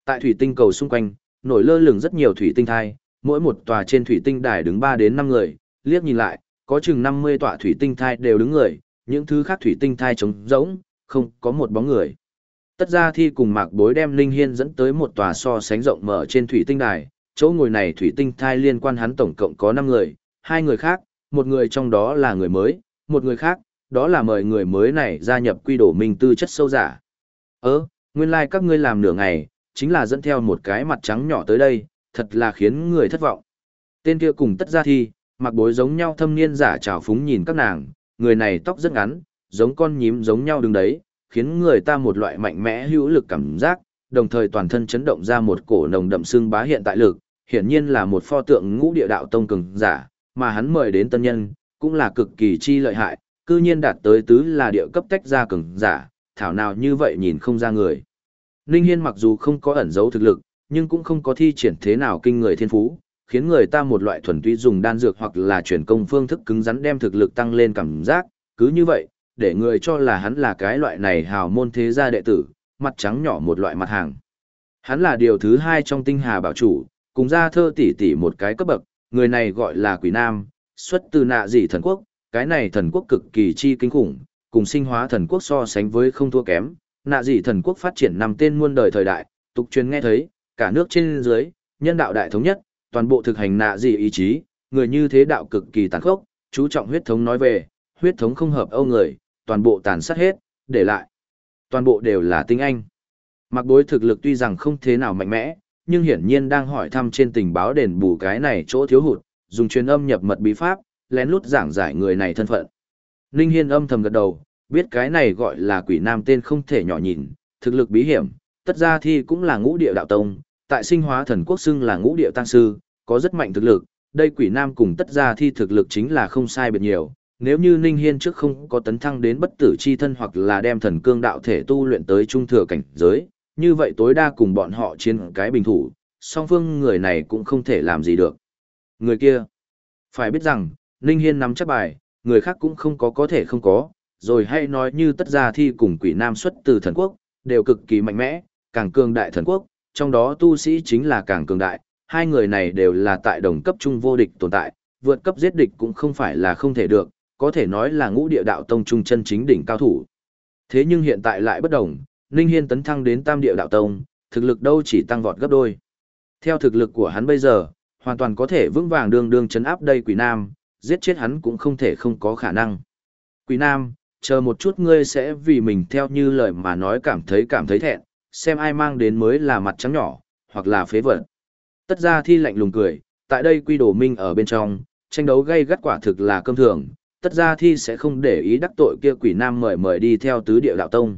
Speaker 1: Tại thủy tinh cầu xung quanh, nổi lơ lửng rất nhiều thủy tinh thai, mỗi một tòa trên thủy tinh đài đứng 3 đến 5 người, liếc nhìn lại, có chừng 50 tòa thủy tinh thai đều đứng người, những thứ khác thủy tinh thai trống rỗng, không có một bóng người. Tất ra thi cùng mạc bối đem Linh Hiên dẫn tới một tòa so sánh rộng mở trên thủy tinh đài, chỗ ngồi này thủy tinh thai liên quan hắn tổng cộng có 5 người, hai người khác, một người trong đó là người mới, một người khác, đó là mời người mới này gia nhập quy đổ minh tư chất sâu giả. Ơ, nguyên lai like các ngươi làm nửa ngày, chính là dẫn theo một cái mặt trắng nhỏ tới đây, thật là khiến người thất vọng. Tên kia cùng tất ra thi, mặc bối giống nhau thâm niên giả trào phúng nhìn các nàng, người này tóc rất ngắn, giống con nhím giống nhau đứng đấy, khiến người ta một loại mạnh mẽ hữu lực cảm giác, đồng thời toàn thân chấn động ra một cổ nồng đậm xương bá hiện tại lực, hiển nhiên là một pho tượng ngũ địa đạo tông cường giả, mà hắn mời đến tân nhân, cũng là cực kỳ chi lợi hại, cư nhiên đạt tới tứ là địa cấp tách ra cường giả, thảo nào như vậy nhìn không ra người. Ninh Hiên mặc dù không có ẩn giấu thực lực, nhưng cũng không có thi triển thế nào kinh người thiên phú, khiến người ta một loại thuần túy dùng đan dược hoặc là chuyển công phương thức cứng rắn đem thực lực tăng lên cảm giác, cứ như vậy, để người cho là hắn là cái loại này hào môn thế gia đệ tử, mặt trắng nhỏ một loại mặt hàng. Hắn là điều thứ hai trong tinh hà bảo chủ, cùng gia thơ tỷ tỷ một cái cấp bậc, người này gọi là quỷ nam, xuất từ nạ dị thần quốc, cái này thần quốc cực kỳ chi kinh khủng, cùng sinh hóa thần quốc so sánh với không thua kém, nạ dị thần quốc phát triển nằm tên muôn đời thời đại, tục truyền nghe thấy, cả nước trên dưới, nhân đạo đại thống nhất, toàn bộ thực hành nạ dị ý chí, người như thế đạo cực kỳ tàn khốc, chú trọng huyết thống nói về, huyết thống không hợp âu người, toàn bộ tàn sát hết, để lại. Toàn bộ đều là tinh anh. Mặc bối thực lực tuy rằng không thế nào mạnh mẽ, nhưng hiển nhiên đang hỏi thăm trên tình báo đền bù cái này chỗ thiếu hụt, dùng truyền âm nhập mật bí pháp, lén lút giảng giải người này thân phận. Ninh Hiên âm thầm gật đầu, biết cái này gọi là quỷ nam tên không thể nhỏ nhìn, thực lực bí hiểm, tất ra thi cũng là ngũ địa đạo tông, tại sinh hóa thần quốc xưng là ngũ địa tăng sư, có rất mạnh thực lực, đây quỷ nam cùng tất ra thi thực lực chính là không sai biệt nhiều. Nếu như Ninh Hiên trước không có tấn thăng đến bất tử chi thân hoặc là đem thần cương đạo thể tu luyện tới trung thừa cảnh giới, như vậy tối đa cùng bọn họ chiến cái bình thủ, song phương người này cũng không thể làm gì được. Người kia, phải biết rằng, Ninh Hiên nắm chắc bài, người khác cũng không có có thể không có, rồi hay nói như tất gia thi cùng quỷ nam xuất từ thần quốc, đều cực kỳ mạnh mẽ, càng cường đại thần quốc, trong đó tu sĩ chính là càng cường đại, hai người này đều là tại đồng cấp trung vô địch tồn tại, vượt cấp giết địch cũng không phải là không thể được, có thể nói là ngũ địa đạo tông trung chân chính đỉnh cao thủ. Thế nhưng hiện tại lại bất đồng, Ninh Hiên tấn thăng đến tam địa đạo tông, thực lực đâu chỉ tăng vọt gấp đôi. Theo thực lực của hắn bây giờ, hoàn toàn có thể vững vàng đương đương chấn áp đây quỷ nam, giết chết hắn cũng không thể không có khả năng. Quỷ nam, chờ một chút ngươi sẽ vì mình theo như lời mà nói cảm thấy cảm thấy thẹn, xem ai mang đến mới là mặt trắng nhỏ, hoặc là phế vật. Tất ra thi lạnh lùng cười, tại đây quy đồ minh ở bên trong, tranh đấu gây gắt quả thực là cơm thường, tất ra thi sẽ không để ý đắc tội kia quỷ nam mời mời đi theo tứ địa đạo tông.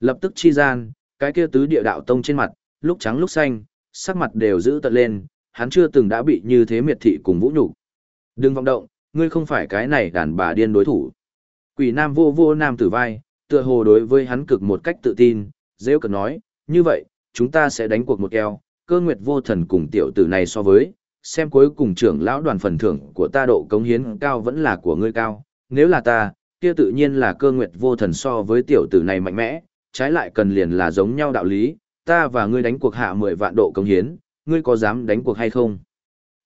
Speaker 1: Lập tức chi gian, cái kia tứ địa đạo tông trên mặt, lúc trắng lúc xanh, sắc mặt đều giữ tận lên, hắn chưa từng đã bị như thế miệt thị cùng vũ nhục. Đừng vọng động, ngươi không phải cái này đàn bà điên đối thủ. Quỷ nam vô vô nam tử vai, tựa hồ đối với hắn cực một cách tự tin, dễ cực nói, như vậy, chúng ta sẽ đánh cuộc một keo, cơ nguyệt vô thần cùng tiểu tử này so với, xem cuối cùng trưởng lão đoàn phần thưởng của ta độ cống hiến cao vẫn là của ngươi cao, nếu là ta, kia tự nhiên là cơ nguyệt vô thần so với tiểu tử này mạnh mẽ, trái lại cần liền là giống nhau đạo lý, ta và ngươi đánh cuộc hạ 10 vạn độ công hiến, ngươi có dám đánh cuộc hay không?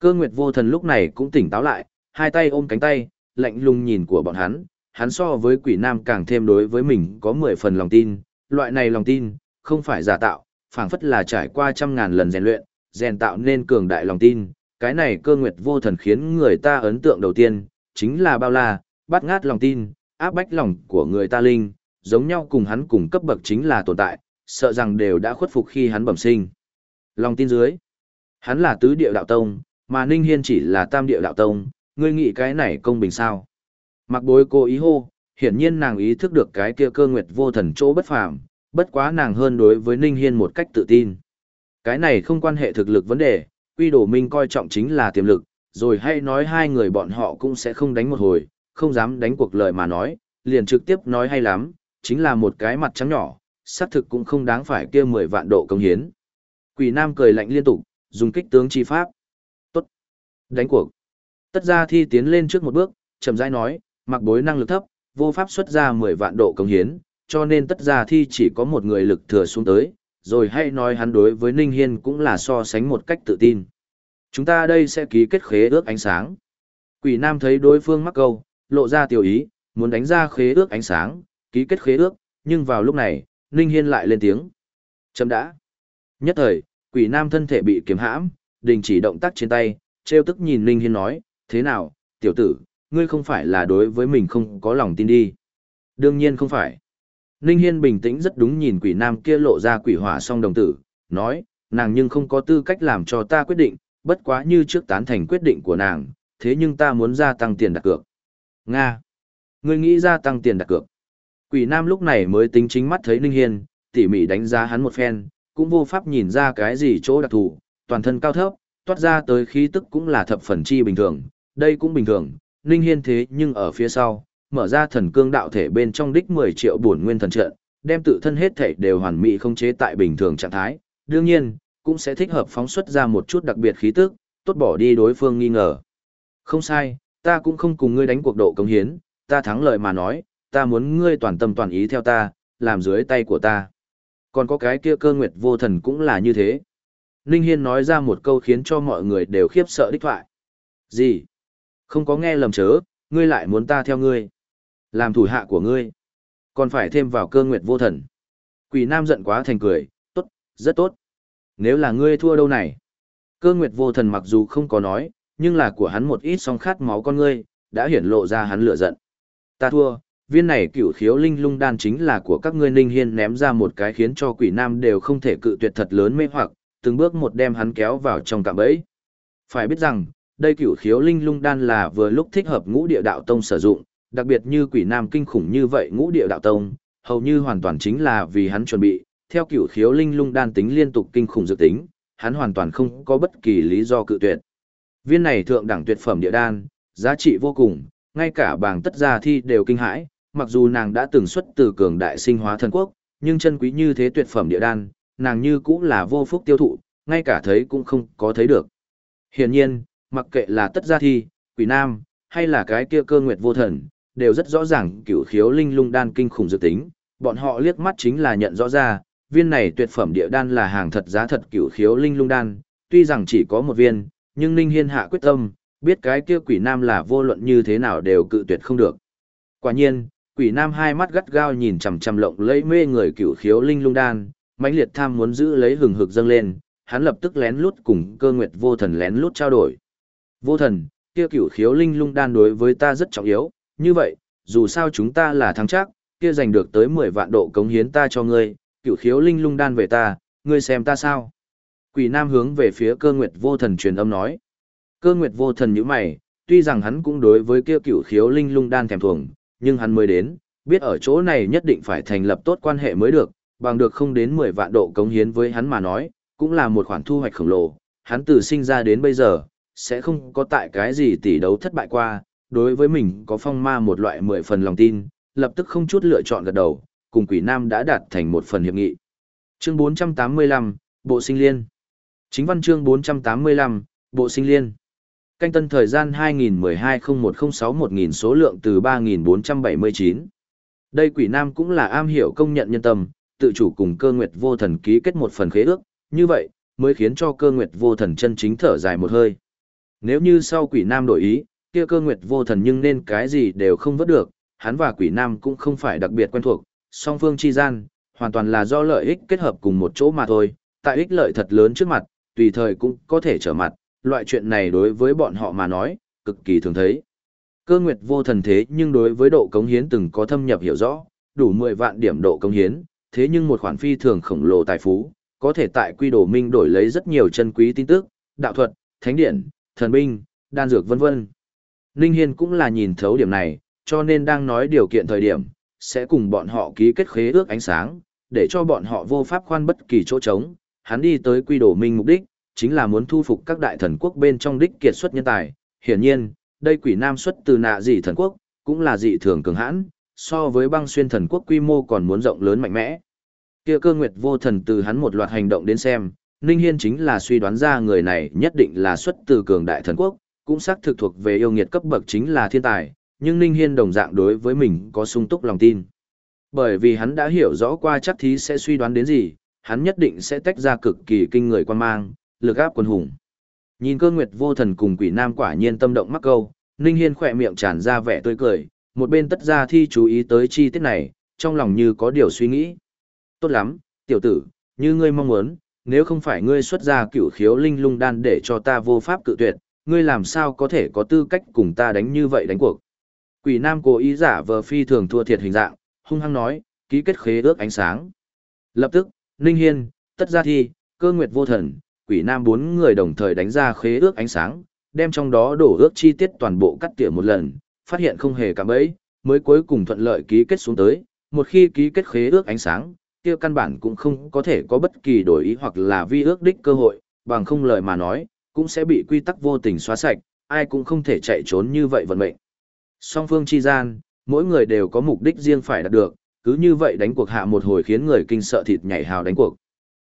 Speaker 1: Cơ nguyệt vô thần lúc này cũng tỉnh táo lại, hai tay ôm cánh tay, lạnh lùng nhìn của bọn hắn, hắn so với quỷ nam càng thêm đối với mình có 10 phần lòng tin, loại này lòng tin, không phải giả tạo, phảng phất là trải qua trăm ngàn lần rèn luyện, rèn tạo nên cường đại lòng tin, cái này cơ nguyệt vô thần khiến người ta ấn tượng đầu tiên, chính là bao la, bắt ngát lòng tin, áp bách lòng của người ta linh, giống nhau cùng hắn cùng cấp bậc chính là tồn tại, sợ rằng đều đã khuất phục khi hắn bẩm sinh. Lòng tin dưới, hắn là tứ địa đạo tông, mà Ninh Hiên chỉ là tam địa đạo tông, ngươi nghĩ cái này công bình sao? Mặc bối cô ý hô, hiển nhiên nàng ý thức được cái kia cơ nguyệt vô thần chỗ bất phàm, bất quá nàng hơn đối với Ninh Hiên một cách tự tin. Cái này không quan hệ thực lực vấn đề, quy đồ minh coi trọng chính là tiềm lực, rồi hay nói hai người bọn họ cũng sẽ không đánh một hồi, không dám đánh cuộc lời mà nói, liền trực tiếp nói hay lắm, chính là một cái mặt trắng nhỏ, xác thực cũng không đáng phải kia 10 vạn độ công hiến. Quỷ Nam cười lạnh liên tục, dùng kích tướng chi pháp. Tốt. Đánh cuộc. Tất ra thi tiến lên trước một bước, chậm rãi nói, mặc bối năng lực thấp, vô pháp xuất ra 10 vạn độ công hiến, cho nên tất ra thi chỉ có một người lực thừa xuống tới, rồi hay nói hắn đối với Ninh Hiên cũng là so sánh một cách tự tin. Chúng ta đây sẽ ký kết khế ước ánh sáng. Quỷ Nam thấy đối phương mắc câu, lộ ra tiểu ý, muốn đánh ra khế ước ánh sáng, ký kết khế ước, nhưng vào lúc này, Ninh Hiên lại lên tiếng. Chấm đã. Nhất thời, quỷ Nam thân thể bị kiềm hãm, đình chỉ động tác trên tay, treo tức nhìn Ninh Hiên nói, thế nào, tiểu tử, ngươi không phải là đối với mình không có lòng tin đi. Đương nhiên không phải. Ninh Hiên bình tĩnh rất đúng nhìn quỷ nam kia lộ ra quỷ hỏa song đồng tử, nói, nàng nhưng không có tư cách làm cho ta quyết định, bất quá như trước tán thành quyết định của nàng, thế nhưng ta muốn gia tăng tiền đặt cược. Nga! Ngươi nghĩ gia tăng tiền đặt cược. Quỷ nam lúc này mới tính chính mắt thấy Ninh Hiên, tỉ mỉ đánh giá hắn một phen, cũng vô pháp nhìn ra cái gì chỗ đặc thù, toàn thân cao thấp, toát ra tới khí tức cũng là thập phần chi bình thường, đây cũng bình thường, Ninh Hiên thế nhưng ở phía sau, mở ra thần cương đạo thể bên trong đích 10 triệu bổn nguyên thần trận, đem tự thân hết thể đều hoàn mỹ không chế tại bình thường trạng thái, đương nhiên, cũng sẽ thích hợp phóng xuất ra một chút đặc biệt khí tức, tốt bỏ đi đối phương nghi ngờ. Không sai, ta cũng không cùng ngươi đánh cuộc độ công hiến, ta thắng lợi mà nói, ta muốn ngươi toàn tâm toàn ý theo ta, làm dưới tay của ta. Còn có cái kia cơ nguyệt vô thần cũng là như thế. Ninh Hiên nói ra một câu khiến cho mọi người đều khiếp sợ đích thoại. Gì? Không có nghe lầm chớ, ngươi lại muốn ta theo ngươi. Làm thủ hạ của ngươi. Còn phải thêm vào cơ nguyệt vô thần. Quỷ nam giận quá thành cười, tốt, rất tốt. Nếu là ngươi thua đâu này. Cơ nguyệt vô thần mặc dù không có nói, nhưng là của hắn một ít song khát máu con ngươi, đã hiển lộ ra hắn lửa giận. Ta thua, viên này cựu khiếu linh lung đan chính là của các ngươi ninh hiên ném ra một cái khiến cho quỷ nam đều không thể cự tuyệt thật lớn mê hoặc, từng bước một đem hắn kéo vào trong cạm bẫy. Phải biết rằng, đây cửu khiếu linh lung đan là vừa lúc thích hợp ngũ địa đạo tông sử dụng, đặc biệt như quỷ nam kinh khủng như vậy ngũ địa đạo tông, hầu như hoàn toàn chính là vì hắn chuẩn bị, theo cửu khiếu linh lung đan tính liên tục kinh khủng dự tính, hắn hoàn toàn không có bất kỳ lý do cự tuyệt. Viên này thượng đẳng tuyệt phẩm địa đan, giá trị vô cùng, ngay cả bảng tất gia thi đều kinh hãi, mặc dù nàng đã từng xuất từ cường đại sinh hóa thần quốc, nhưng chân quý như thế tuyệt phẩm địa đan, nàng như cũng là vô phúc tiêu thụ, ngay cả thấy cũng không có thấy được. Hiển nhiên, mặc kệ là tất gia thi, quỷ nam, hay là cái kia cơ nguyệt vô thần, đều rất rõ ràng cửu khiếu linh lung đan kinh khủng dự tính, bọn họ liếc mắt chính là nhận rõ ra, viên này tuyệt phẩm địa đan là hàng thật giá thật cửu khiếu linh lung đan, tuy rằng chỉ có một viên, nhưng Ninh Hiên hạ quyết tâm, biết cái kia quỷ nam là vô luận như thế nào đều cự tuyệt không được. Quả nhiên, quỷ nam hai mắt gắt gao nhìn chằm chằm lộng lấy mê người cửu khiếu linh lung đan, mãnh liệt tham muốn giữ lấy hừng hực dâng lên, hắn lập tức lén lút cùng cơ nguyệt vô thần lén lút trao đổi. Vô thần, kia cửu khiếu linh lung đan đối với ta rất trọng yếu, như vậy, dù sao chúng ta là thắng chắc, kia giành được tới 10 vạn độ cống hiến ta cho ngươi, cửu khiếu linh lung đan về ta, ngươi xem ta sao. Quỷ nam hướng về phía cơ nguyệt vô thần truyền âm nói. Cơ nguyệt vô thần nhữ mày, tuy rằng hắn cũng đối với kia cửu khiếu linh lung đan thèm thuồng, nhưng hắn mới đến, biết ở chỗ này nhất định phải thành lập tốt quan hệ mới được, bằng được không đến 10 vạn độ cống hiến với hắn mà nói, cũng là một khoản thu hoạch khổng lồ, hắn từ sinh ra đến bây giờ, sẽ không có tại cái gì tỷ đấu thất bại qua, đối với mình có phong ma một loại mười phần lòng tin, lập tức không chút lựa chọn gật đầu, cùng quỷ nam đã đạt thành một phần hiệp nghị. Chương 485, Bộ sinh liên. Chính văn chương 485, Bộ sinh liên. Canh tân thời gian 2012-0106-1000 số lượng từ 3479. Đây quỷ nam cũng là am hiểu công nhận nhân tâm, tự chủ cùng cơ nguyệt vô thần ký kết một phần khế ước, như vậy, mới khiến cho cơ nguyệt vô thần chân chính thở dài một hơi. Nếu như sau quỷ nam đổi ý, kia cơ nguyệt vô thần nhưng nên cái gì đều không vớt được, hắn và quỷ nam cũng không phải đặc biệt quen thuộc, song phương chi gian, hoàn toàn là do lợi ích kết hợp cùng một chỗ mà thôi, tại ích lợi thật lớn trước mặt, tùy thời cũng có thể trở mặt, loại chuyện này đối với bọn họ mà nói, cực kỳ thường thấy. Cơ nguyệt vô thần thế nhưng đối với độ cống hiến từng có thâm nhập hiểu rõ, đủ 10 vạn điểm độ cống hiến, thế nhưng một khoản phi thường khổng lồ tài phú, có thể tại quy đồ minh đổi lấy rất nhiều chân quý tin tức, đạo thuật, thánh điển, thần binh, đan dược vân vân. Ninh Hiên cũng là nhìn thấu điểm này, cho nên đang nói điều kiện thời điểm, sẽ cùng bọn họ ký kết khế ước ánh sáng, để cho bọn họ vô pháp khoan bất kỳ chỗ trống. Hắn đi tới quy đồ minh mục đích, chính là muốn thu phục các đại thần quốc bên trong đích kiệt xuất nhân tài. Hiển nhiên, đây quỷ nam xuất từ nạ dị thần quốc, cũng là dị thường cường hãn, so với băng xuyên thần quốc quy mô còn muốn rộng lớn mạnh mẽ. Kia cơ nguyệt vô thần từ hắn một loạt hành động đến xem, Ninh Hiên chính là suy đoán ra người này nhất định là xuất từ cường đại thần quốc, cũng xác thực thuộc về yêu nghiệt cấp bậc chính là thiên tài, nhưng Ninh Hiên đồng dạng đối với mình có sung túc lòng tin. Bởi vì hắn đã hiểu rõ qua chắc thí sẽ suy đoán đến gì, hắn nhất định sẽ tách ra cực kỳ kinh người quan mang, lực áp quân hùng. Nhìn cơ nguyệt vô thần cùng quỷ nam quả nhiên tâm động mắc câu, Ninh Hiên khỏe miệng tràn ra vẻ tươi cười, một bên tất ra thi chú ý tới chi tiết này, trong lòng như có điều suy nghĩ. Tốt lắm, tiểu tử, như ngươi mong muốn, nếu không phải ngươi xuất ra cửu khiếu linh lung đan để cho ta vô pháp cự tuyệt, ngươi làm sao có thể có tư cách cùng ta đánh như vậy đánh cuộc. Quỷ nam cố ý giả vờ phi thường thua thiệt hình dạng, hung hăng nói, ký kết khế ước ánh sáng. Lập tức, Ninh Hiên, Tất Gia Thi, Cơ Nguyệt Vô Thần, Quỷ Nam bốn người đồng thời đánh ra khế ước ánh sáng, đem trong đó đổ ước chi tiết toàn bộ cắt tỉa một lần, phát hiện không hề cả bẫy, mới cuối cùng thuận lợi ký kết xuống tới. Một khi ký kết khế ước ánh sáng, kia căn bản cũng không có thể có bất kỳ đổi ý hoặc là vi ước đích cơ hội, bằng không lời mà nói, cũng sẽ bị quy tắc vô tình xóa sạch, ai cũng không thể chạy trốn như vậy vận mệnh. Song phương chi gian, mỗi người đều có mục đích riêng phải đạt được, cứ như vậy đánh cuộc hạ một hồi khiến người kinh sợ thịt nhảy hào đánh cuộc.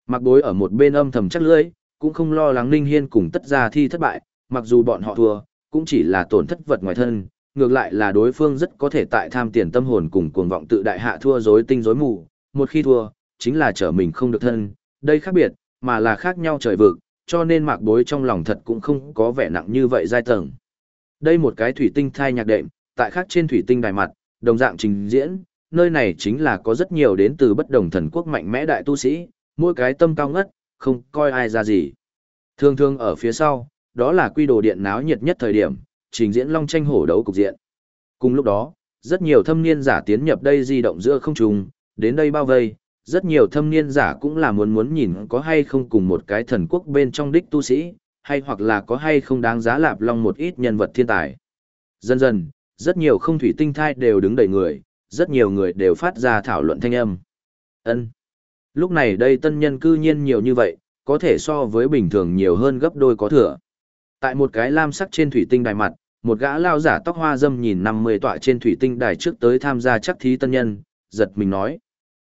Speaker 1: Mặc bối ở một bên âm thầm chắc lưỡi, cũng không lo lắng Ninh Hiên cùng tất gia thi thất bại, mặc dù bọn họ thua, cũng chỉ là tổn thất vật ngoài thân, ngược lại là đối phương rất có thể tại tham tiền tâm hồn cùng cuồng vọng tự đại hạ thua rối tinh rối mù, một khi thua, chính là trở mình không được thân, đây khác biệt, mà là khác nhau trời vực, cho nên mạc bối trong lòng thật cũng không có vẻ nặng như vậy giai tầng. Đây một cái thủy tinh thai nhạc đệm, tại khác trên thủy tinh đài mặt, đồng dạng trình diễn, nơi này chính là có rất nhiều đến từ bất đồng thần quốc mạnh mẽ đại tu sĩ, mỗi cái tâm cao ngất, không coi ai ra gì. Thường thường ở phía sau, đó là quy đồ điện náo nhiệt nhất thời điểm, trình diễn long tranh hổ đấu cục diện. Cùng lúc đó, rất nhiều thâm niên giả tiến nhập đây di động giữa không trung, đến đây bao vây, rất nhiều thâm niên giả cũng là muốn muốn nhìn có hay không cùng một cái thần quốc bên trong đích tu sĩ, hay hoặc là có hay không đáng giá lạp long một ít nhân vật thiên tài. Dần dần, rất nhiều không thủy tinh thai đều đứng đầy người, rất nhiều người đều phát ra thảo luận thanh âm. Ân. Lúc này đây tân nhân cư nhiên nhiều như vậy, có thể so với bình thường nhiều hơn gấp đôi có thừa. Tại một cái lam sắc trên thủy tinh đài mặt, một gã lao giả tóc hoa dâm nhìn 50 tọa trên thủy tinh đài trước tới tham gia chắc thí tân nhân, giật mình nói.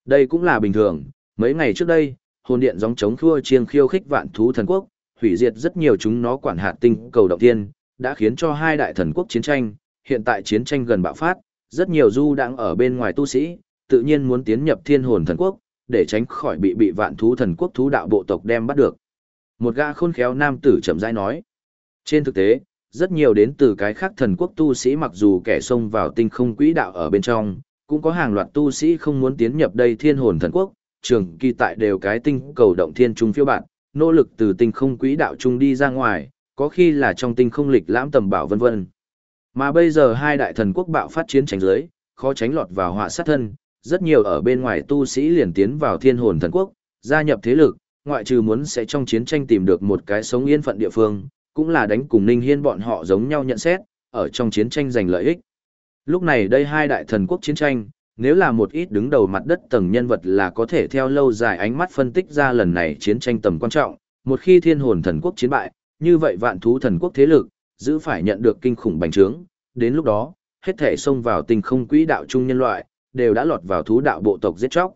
Speaker 1: Đây cũng là bình thường, mấy ngày trước đây, hồn điện gióng chống khua chiêng khiêu khích vạn thú thần quốc, hủy diệt rất nhiều chúng nó quản hạt tinh cầu động tiên, đã khiến cho hai đại thần quốc chiến tranh, hiện tại chiến tranh gần bạo phát, rất nhiều du đang ở bên ngoài tu sĩ, tự nhiên muốn tiến nhập thiên hồn thần quốc, để tránh khỏi bị bị vạn thú thần quốc thú đạo bộ tộc đem bắt được. Một gã khôn khéo nam tử chậm rãi nói. Trên thực tế, rất nhiều đến từ cái khác thần quốc tu sĩ mặc dù kẻ xông vào tinh không quỹ đạo ở bên trong, cũng có hàng loạt tu sĩ không muốn tiến nhập đây thiên hồn thần quốc, trường kỳ tại đều cái tinh cầu động thiên trung phiêu bạn, nỗ lực từ tinh không quỹ đạo trung đi ra ngoài, có khi là trong tinh không lịch lãm tầm bảo vân vân. Mà bây giờ hai đại thần quốc bạo phát chiến tranh giới, khó tránh lọt vào họa sát thân, rất nhiều ở bên ngoài tu sĩ liền tiến vào thiên hồn thần quốc, gia nhập thế lực, ngoại trừ muốn sẽ trong chiến tranh tìm được một cái sống yên phận địa phương, cũng là đánh cùng Ninh Hiên bọn họ giống nhau nhận xét, ở trong chiến tranh giành lợi ích. Lúc này đây hai đại thần quốc chiến tranh, nếu là một ít đứng đầu mặt đất tầng nhân vật là có thể theo lâu dài ánh mắt phân tích ra lần này chiến tranh tầm quan trọng, một khi thiên hồn thần quốc chiến bại, như vậy vạn thú thần quốc thế lực, giữ phải nhận được kinh khủng bành trướng, đến lúc đó, hết thể xông vào tình không quỹ đạo chung nhân loại, đều đã lọt vào thú đạo bộ tộc giết chóc.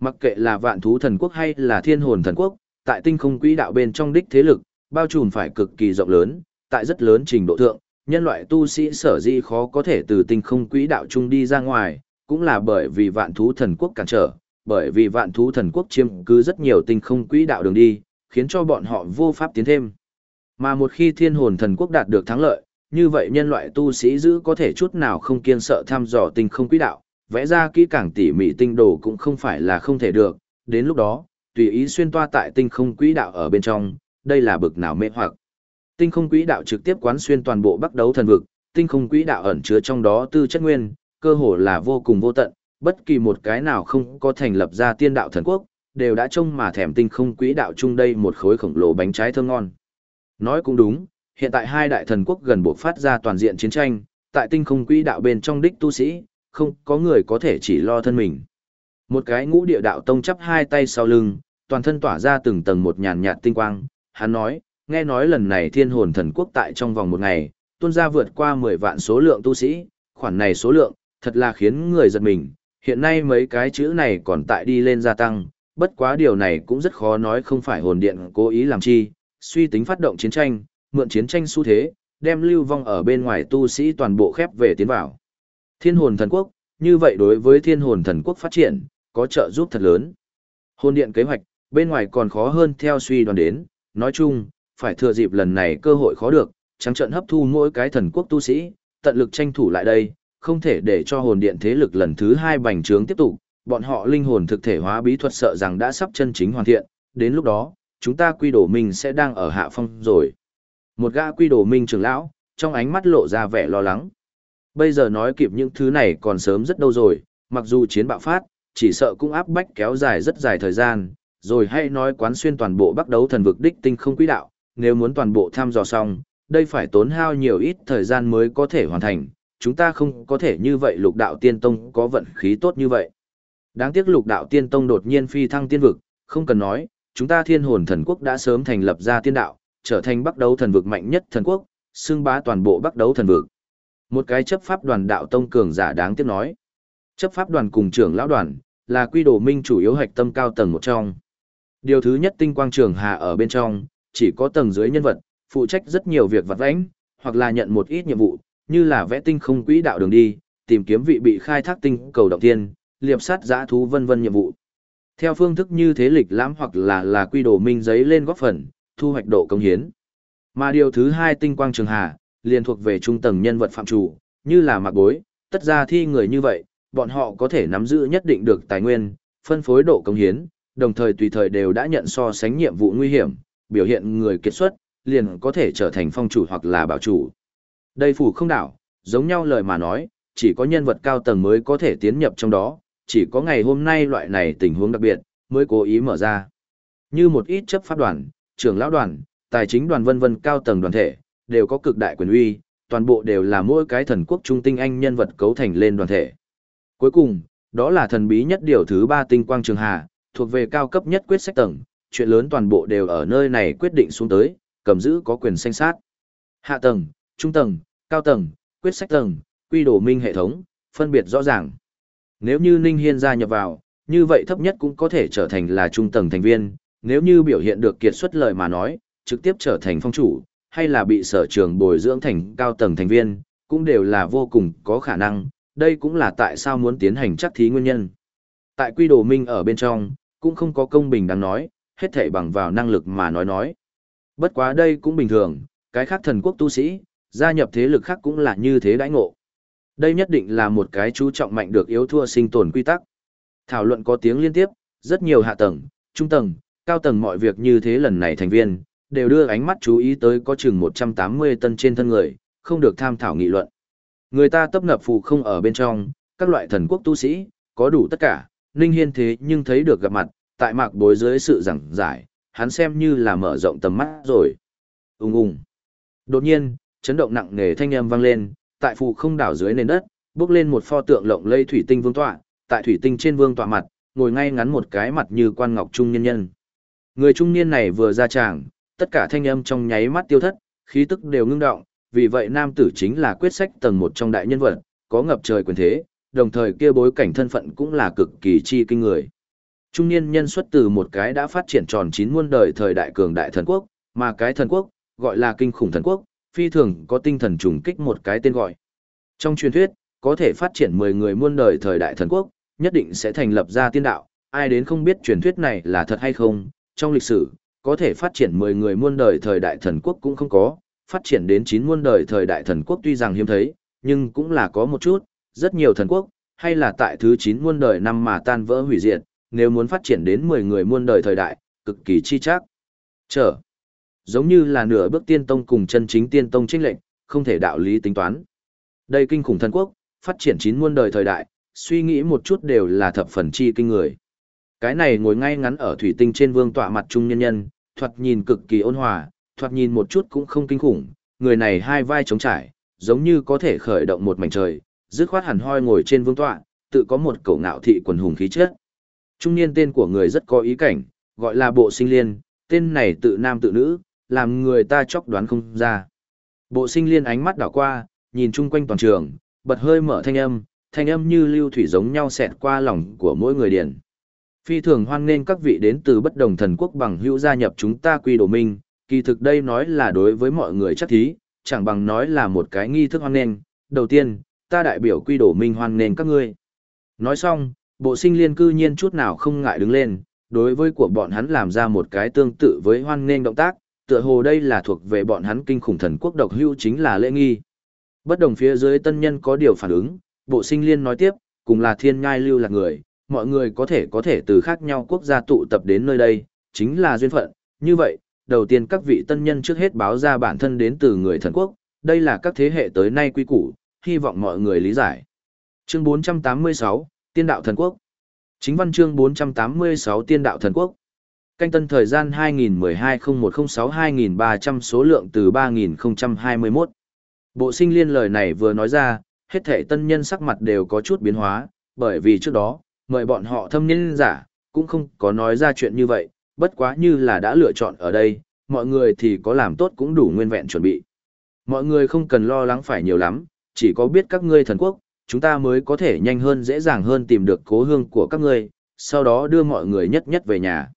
Speaker 1: Mặc kệ là vạn thú thần quốc hay là thiên hồn thần quốc, tại tinh không quỹ đạo bên trong đích thế lực, bao trùm phải cực kỳ rộng lớn, tại rất lớn trình độ thượng, nhân loại tu sĩ sở dĩ khó có thể từ tinh không quỹ đạo trung đi ra ngoài, cũng là bởi vì vạn thú thần quốc cản trở, bởi vì vạn thú thần quốc chiếm cứ rất nhiều tinh không quỹ đạo đường đi, khiến cho bọn họ vô pháp tiến thêm. Mà một khi thiên hồn thần quốc đạt được thắng lợi, như vậy nhân loại tu sĩ giữ có thể chút nào không kiên sợ thăm dò tinh không quỹ đạo, vẽ ra kỹ càng tỉ mỉ tinh đồ cũng không phải là không thể được, đến lúc đó, tùy ý xuyên toa tại tinh không quỹ đạo ở bên trong, đây là bực nào mê hoặc. Tinh không quỹ đạo trực tiếp quán xuyên toàn bộ bắc đấu thần vực, tinh không quỹ đạo ẩn chứa trong đó tư chất nguyên, cơ hồ là vô cùng vô tận, bất kỳ một cái nào không có thành lập ra tiên đạo thần quốc, đều đã trông mà thèm tinh không quỹ đạo chung đây một khối khổng lồ bánh trái thơm ngon. Nói cũng đúng, hiện tại hai đại thần quốc gần buộc phát ra toàn diện chiến tranh, tại tinh không quỹ đạo bên trong đích tu sĩ, không có người có thể chỉ lo thân mình. Một cái ngũ địa đạo tông chắp hai tay sau lưng, toàn thân tỏa ra từng tầng một nhàn nhạt tinh quang, hắn nói, nghe nói lần này thiên hồn thần quốc tại trong vòng một ngày, tuôn ra vượt qua 10 vạn số lượng tu sĩ, khoản này số lượng, thật là khiến người giật mình, hiện nay mấy cái chữ này còn tại đi lên gia tăng, bất quá điều này cũng rất khó nói không phải hồn điện cố ý làm chi, suy tính phát động chiến tranh, mượn chiến tranh xu thế, đem lưu vong ở bên ngoài tu sĩ toàn bộ khép về tiến vào. Thiên hồn thần quốc, như vậy đối với thiên hồn thần quốc phát triển, có trợ giúp thật lớn. Hồn điện kế hoạch, bên ngoài còn khó hơn theo suy đoán đến, nói chung, phải thừa dịp lần này cơ hội khó được, trắng trận hấp thu mỗi cái thần quốc tu sĩ, tận lực tranh thủ lại đây, không thể để cho hồn điện thế lực lần thứ hai bành trướng tiếp tục, bọn họ linh hồn thực thể hóa bí thuật sợ rằng đã sắp chân chính hoàn thiện, đến lúc đó, chúng ta quy đồ minh sẽ đang ở hạ phong rồi. Một gã quy đồ minh trưởng lão, trong ánh mắt lộ ra vẻ lo lắng. Bây giờ nói kịp những thứ này còn sớm rất đâu rồi, mặc dù chiến bạo phát, chỉ sợ cũng áp bách kéo dài rất dài thời gian, rồi hay nói quán xuyên toàn bộ bắt đấu thần vực đích tinh không quỹ đạo, nếu muốn toàn bộ tham dò xong, đây phải tốn hao nhiều ít thời gian mới có thể hoàn thành, chúng ta không có thể như vậy lục đạo tiên tông có vận khí tốt như vậy. Đáng tiếc lục đạo tiên tông đột nhiên phi thăng tiên vực, không cần nói, chúng ta thiên hồn thần quốc đã sớm thành lập ra tiên đạo, trở thành bắc đấu thần vực mạnh nhất thần quốc, xưng bá toàn bộ bắc đấu thần vực. Một cái chấp pháp đoàn đạo tông cường giả đáng tiếc nói. Chấp pháp đoàn cùng trưởng lão đoàn, là quy đồ minh chủ yếu hạch tâm cao tầng một trong. Điều thứ nhất tinh quang trường hà ở bên trong, chỉ có tầng dưới nhân vật, phụ trách rất nhiều việc vặt vãnh, hoặc là nhận một ít nhiệm vụ, như là vẽ tinh không quỹ đạo đường đi, tìm kiếm vị bị khai thác tinh cầu động tiên, liệp sát giã thú vân vân nhiệm vụ. Theo phương thức như thế lịch lãm hoặc là là quy đồ minh giấy lên góp phần, thu hoạch độ công hiến. Mà điều thứ hai tinh quang trường hà, liền thuộc về trung tầng nhân vật phạm chủ, như là mặc bối, tất ra thi người như vậy, bọn họ có thể nắm giữ nhất định được tài nguyên, phân phối độ công hiến, đồng thời tùy thời đều đã nhận so sánh nhiệm vụ nguy hiểm, biểu hiện người kết xuất, liền có thể trở thành phong chủ hoặc là bảo chủ. Đây phủ không đảo, giống nhau lời mà nói, chỉ có nhân vật cao tầng mới có thể tiến nhập trong đó, chỉ có ngày hôm nay loại này tình huống đặc biệt, mới cố ý mở ra. Như một ít chấp pháp đoàn, trưởng lão đoàn, tài chính đoàn vân vân cao tầng đoàn thể, đều có cực đại quyền uy, toàn bộ đều là mỗi cái thần quốc trung tinh anh nhân vật cấu thành lên đoàn thể. Cuối cùng, đó là thần bí nhất điều thứ ba tinh quang trường hà, thuộc về cao cấp nhất quyết sách tầng, chuyện lớn toàn bộ đều ở nơi này quyết định xuống tới, cầm giữ có quyền sanh sát. Hạ tầng, trung tầng, cao tầng, quyết sách tầng, quy đồ minh hệ thống, phân biệt rõ ràng. Nếu như Ninh Hiên gia nhập vào, như vậy thấp nhất cũng có thể trở thành là trung tầng thành viên, nếu như biểu hiện được kiệt xuất lời mà nói, trực tiếp trở thành phong chủ, hay là bị sở trường bồi dưỡng thành cao tầng thành viên, cũng đều là vô cùng có khả năng, đây cũng là tại sao muốn tiến hành chắc thí nguyên nhân. Tại quy đồ minh ở bên trong, cũng không có công bình đáng nói, hết thảy bằng vào năng lực mà nói nói. Bất quá đây cũng bình thường, cái khác thần quốc tu sĩ, gia nhập thế lực khác cũng là như thế đãi ngộ. Đây nhất định là một cái chú trọng mạnh được yếu thua sinh tồn quy tắc. Thảo luận có tiếng liên tiếp, rất nhiều hạ tầng, trung tầng, Cao tầng mọi việc như thế lần này thành viên, đều đưa ánh mắt chú ý tới có chừng 180 tân trên thân người, không được tham thảo nghị luận. Người ta tấp nập phụ không ở bên trong, các loại thần quốc tu sĩ, có đủ tất cả, Ninh Hiên thế nhưng thấy được gặp mặt, tại mạc bối dưới sự giảng giải, hắn xem như là mở rộng tầm mắt rồi. Ung ung. Đột nhiên, chấn động nặng nề thanh âm vang lên, tại phù không đảo dưới nền đất, bước lên một pho tượng lộng lây thủy tinh vương tọa, tại thủy tinh trên vương tọa mặt, ngồi ngay ngắn một cái mặt như quan ngọc trung nhân nhân. Người trung niên này vừa ra tràng, tất cả thanh âm trong nháy mắt tiêu thất, khí tức đều ngưng động, vì vậy nam tử chính là quyết sách tầng một trong đại nhân vật, có ngập trời quyền thế, đồng thời kia bối cảnh thân phận cũng là cực kỳ chi kinh người. Trung niên nhân xuất từ một cái đã phát triển tròn chín muôn đời thời đại cường đại thần quốc, mà cái thần quốc, gọi là kinh khủng thần quốc, phi thường có tinh thần trùng kích một cái tên gọi. Trong truyền thuyết, có thể phát triển 10 người muôn đời thời đại thần quốc, nhất định sẽ thành lập ra tiên đạo, ai đến không biết truyền thuyết này là thật hay không, trong lịch sử, có thể phát triển 10 người muôn đời thời đại thần quốc cũng không có, phát triển đến 9 muôn đời thời đại thần quốc tuy rằng hiếm thấy, nhưng cũng là có một chút, rất nhiều thần quốc, hay là tại thứ 9 muôn đời năm mà tan vỡ hủy diệt, nếu muốn phát triển đến 10 người muôn đời thời đại, cực kỳ chi chắc. Trở. Giống như là nửa bước tiên tông cùng chân chính tiên tông chênh lệnh, không thể đạo lý tính toán. Đây kinh khủng thần quốc, phát triển chín muôn đời thời đại, suy nghĩ một chút đều là thập phần chi kinh người. Cái này ngồi ngay ngắn ở thủy tinh trên vương tọa mặt trung nhân nhân, thoạt nhìn cực kỳ ôn hòa, thoạt nhìn một chút cũng không kinh khủng, người này hai vai trống trải, giống như có thể khởi động một mảnh trời, dứt khoát hẳn hoi ngồi trên vương tọa, tự có một cậu ngạo thị quần hùng khí chất. Trung niên tên của người rất có ý cảnh, gọi là bộ sinh liên, tên này tự nam tự nữ, làm người ta chóc đoán không ra. Bộ sinh liên ánh mắt đảo qua, nhìn chung quanh toàn trường, bật hơi mở thanh âm, thanh âm như lưu thủy giống nhau xẹt qua lòng của mỗi người điển. Phi thường hoan nghênh các vị đến từ bất đồng thần quốc bằng hữu gia nhập chúng ta quy đồ minh, kỳ thực đây nói là đối với mọi người chắc thí, chẳng bằng nói là một cái nghi thức hoan nghênh. Đầu tiên, ta đại biểu quy đồ minh hoan nghênh các ngươi. Nói xong, bộ sinh liên cư nhiên chút nào không ngại đứng lên, đối với của bọn hắn làm ra một cái tương tự với hoan nghênh động tác, tựa hồ đây là thuộc về bọn hắn kinh khủng thần quốc độc hưu chính là lễ nghi. Bất đồng phía dưới tân nhân có điều phản ứng, bộ sinh liên nói tiếp, cùng là thiên ngai lưu là người, mọi người có thể có thể từ khác nhau quốc gia tụ tập đến nơi đây, chính là duyên phận. Như vậy, đầu tiên các vị tân nhân trước hết báo ra bản thân đến từ người thần quốc, đây là các thế hệ tới nay quy củ, hy vọng mọi người lý giải. Chương 486, Tiên đạo thần quốc. Chính văn chương 486 Tiên đạo thần quốc. Canh tân thời gian 2012-0106-2300 số lượng từ 3021. Bộ sinh liên lời này vừa nói ra, hết thể tân nhân sắc mặt đều có chút biến hóa, bởi vì trước đó, mời bọn họ thâm nhân giả, cũng không có nói ra chuyện như vậy, bất quá như là đã lựa chọn ở đây, mọi người thì có làm tốt cũng đủ nguyên vẹn chuẩn bị. Mọi người không cần lo lắng phải nhiều lắm, chỉ có biết các ngươi thần quốc, chúng ta mới có thể nhanh hơn dễ dàng hơn tìm được cố hương của các ngươi, sau đó đưa mọi người nhất nhất về nhà.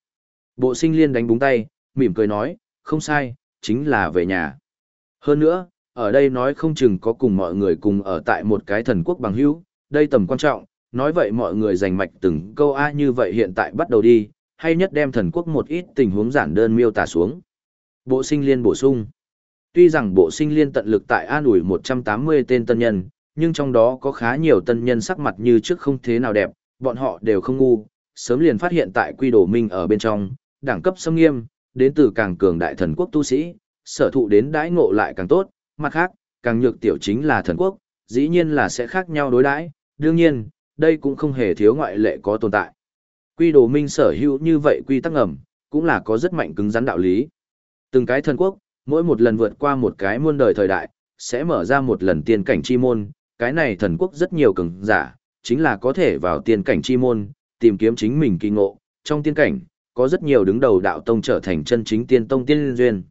Speaker 1: Bộ sinh liên đánh búng tay, mỉm cười nói, không sai, chính là về nhà. Hơn nữa, ở đây nói không chừng có cùng mọi người cùng ở tại một cái thần quốc bằng hữu, đây tầm quan trọng, nói vậy mọi người dành mạch từng câu A như vậy hiện tại bắt đầu đi, hay nhất đem thần quốc một ít tình huống giản đơn miêu tả xuống. Bộ sinh liên bổ sung. Tuy rằng bộ sinh liên tận lực tại an ủi 180 tên tân nhân, nhưng trong đó có khá nhiều tân nhân sắc mặt như trước không thế nào đẹp, bọn họ đều không ngu, sớm liền phát hiện tại quy đồ minh ở bên trong, đẳng cấp xâm nghiêm, đến từ càng cường đại thần quốc tu sĩ, sở thụ đến đãi ngộ lại càng tốt, mặt khác, càng nhược tiểu chính là thần quốc, dĩ nhiên là sẽ khác nhau đối đãi, đương nhiên, đây cũng không hề thiếu ngoại lệ có tồn tại. Quy đồ minh sở hữu như vậy quy tắc ngầm, cũng là có rất mạnh cứng rắn đạo lý. Từng cái thần quốc, mỗi một lần vượt qua một cái muôn đời thời đại, sẽ mở ra một lần tiên cảnh chi môn, cái này thần quốc rất nhiều cường giả, chính là có thể vào tiên cảnh chi môn, tìm kiếm chính mình kỳ ngộ, trong tiên cảnh, có rất nhiều đứng đầu đạo tông trở thành chân chính tiên tông tiên duyên.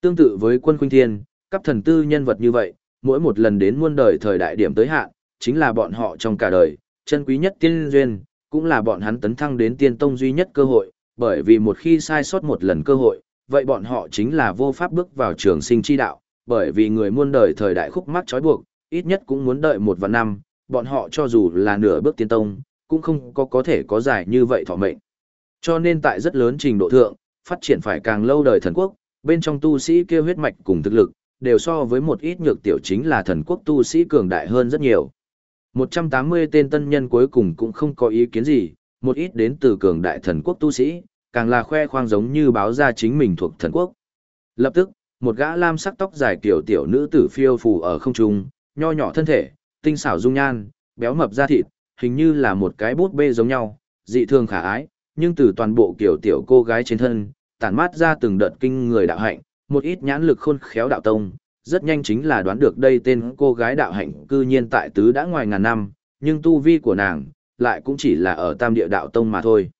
Speaker 1: Tương tự với quân khuynh thiên, cấp thần tư nhân vật như vậy, mỗi một lần đến muôn đời thời đại điểm tới hạn, chính là bọn họ trong cả đời, chân quý nhất tiên duyên, cũng là bọn hắn tấn thăng đến tiên tông duy nhất cơ hội, bởi vì một khi sai sót một lần cơ hội, vậy bọn họ chính là vô pháp bước vào trường sinh chi đạo, bởi vì người muôn đời thời đại khúc mắc trói buộc, ít nhất cũng muốn đợi một vạn năm, bọn họ cho dù là nửa bước tiên tông, cũng không có có thể có giải như vậy thọ mệnh. Cho nên tại rất lớn trình độ thượng, phát triển phải càng lâu đời thần quốc, bên trong tu sĩ kia huyết mạch cùng thực lực, đều so với một ít nhược tiểu chính là thần quốc tu sĩ cường đại hơn rất nhiều. 180 tên tân nhân cuối cùng cũng không có ý kiến gì, một ít đến từ cường đại thần quốc tu sĩ, càng là khoe khoang giống như báo ra chính mình thuộc thần quốc. Lập tức, một gã lam sắc tóc dài kiểu tiểu nữ tử phiêu phù ở không trung, nho nhỏ thân thể, tinh xảo dung nhan, béo mập da thịt, hình như là một cái bút bê giống nhau, dị thường khả ái, nhưng từ toàn bộ kiểu tiểu cô gái trên thân, tản mát ra từng đợt kinh người đạo hạnh, một ít nhãn lực khôn khéo đạo tông, rất nhanh chính là đoán được đây tên cô gái đạo hạnh cư nhiên tại tứ đã ngoài ngàn năm, nhưng tu vi của nàng, lại cũng chỉ là ở tam địa đạo tông mà thôi.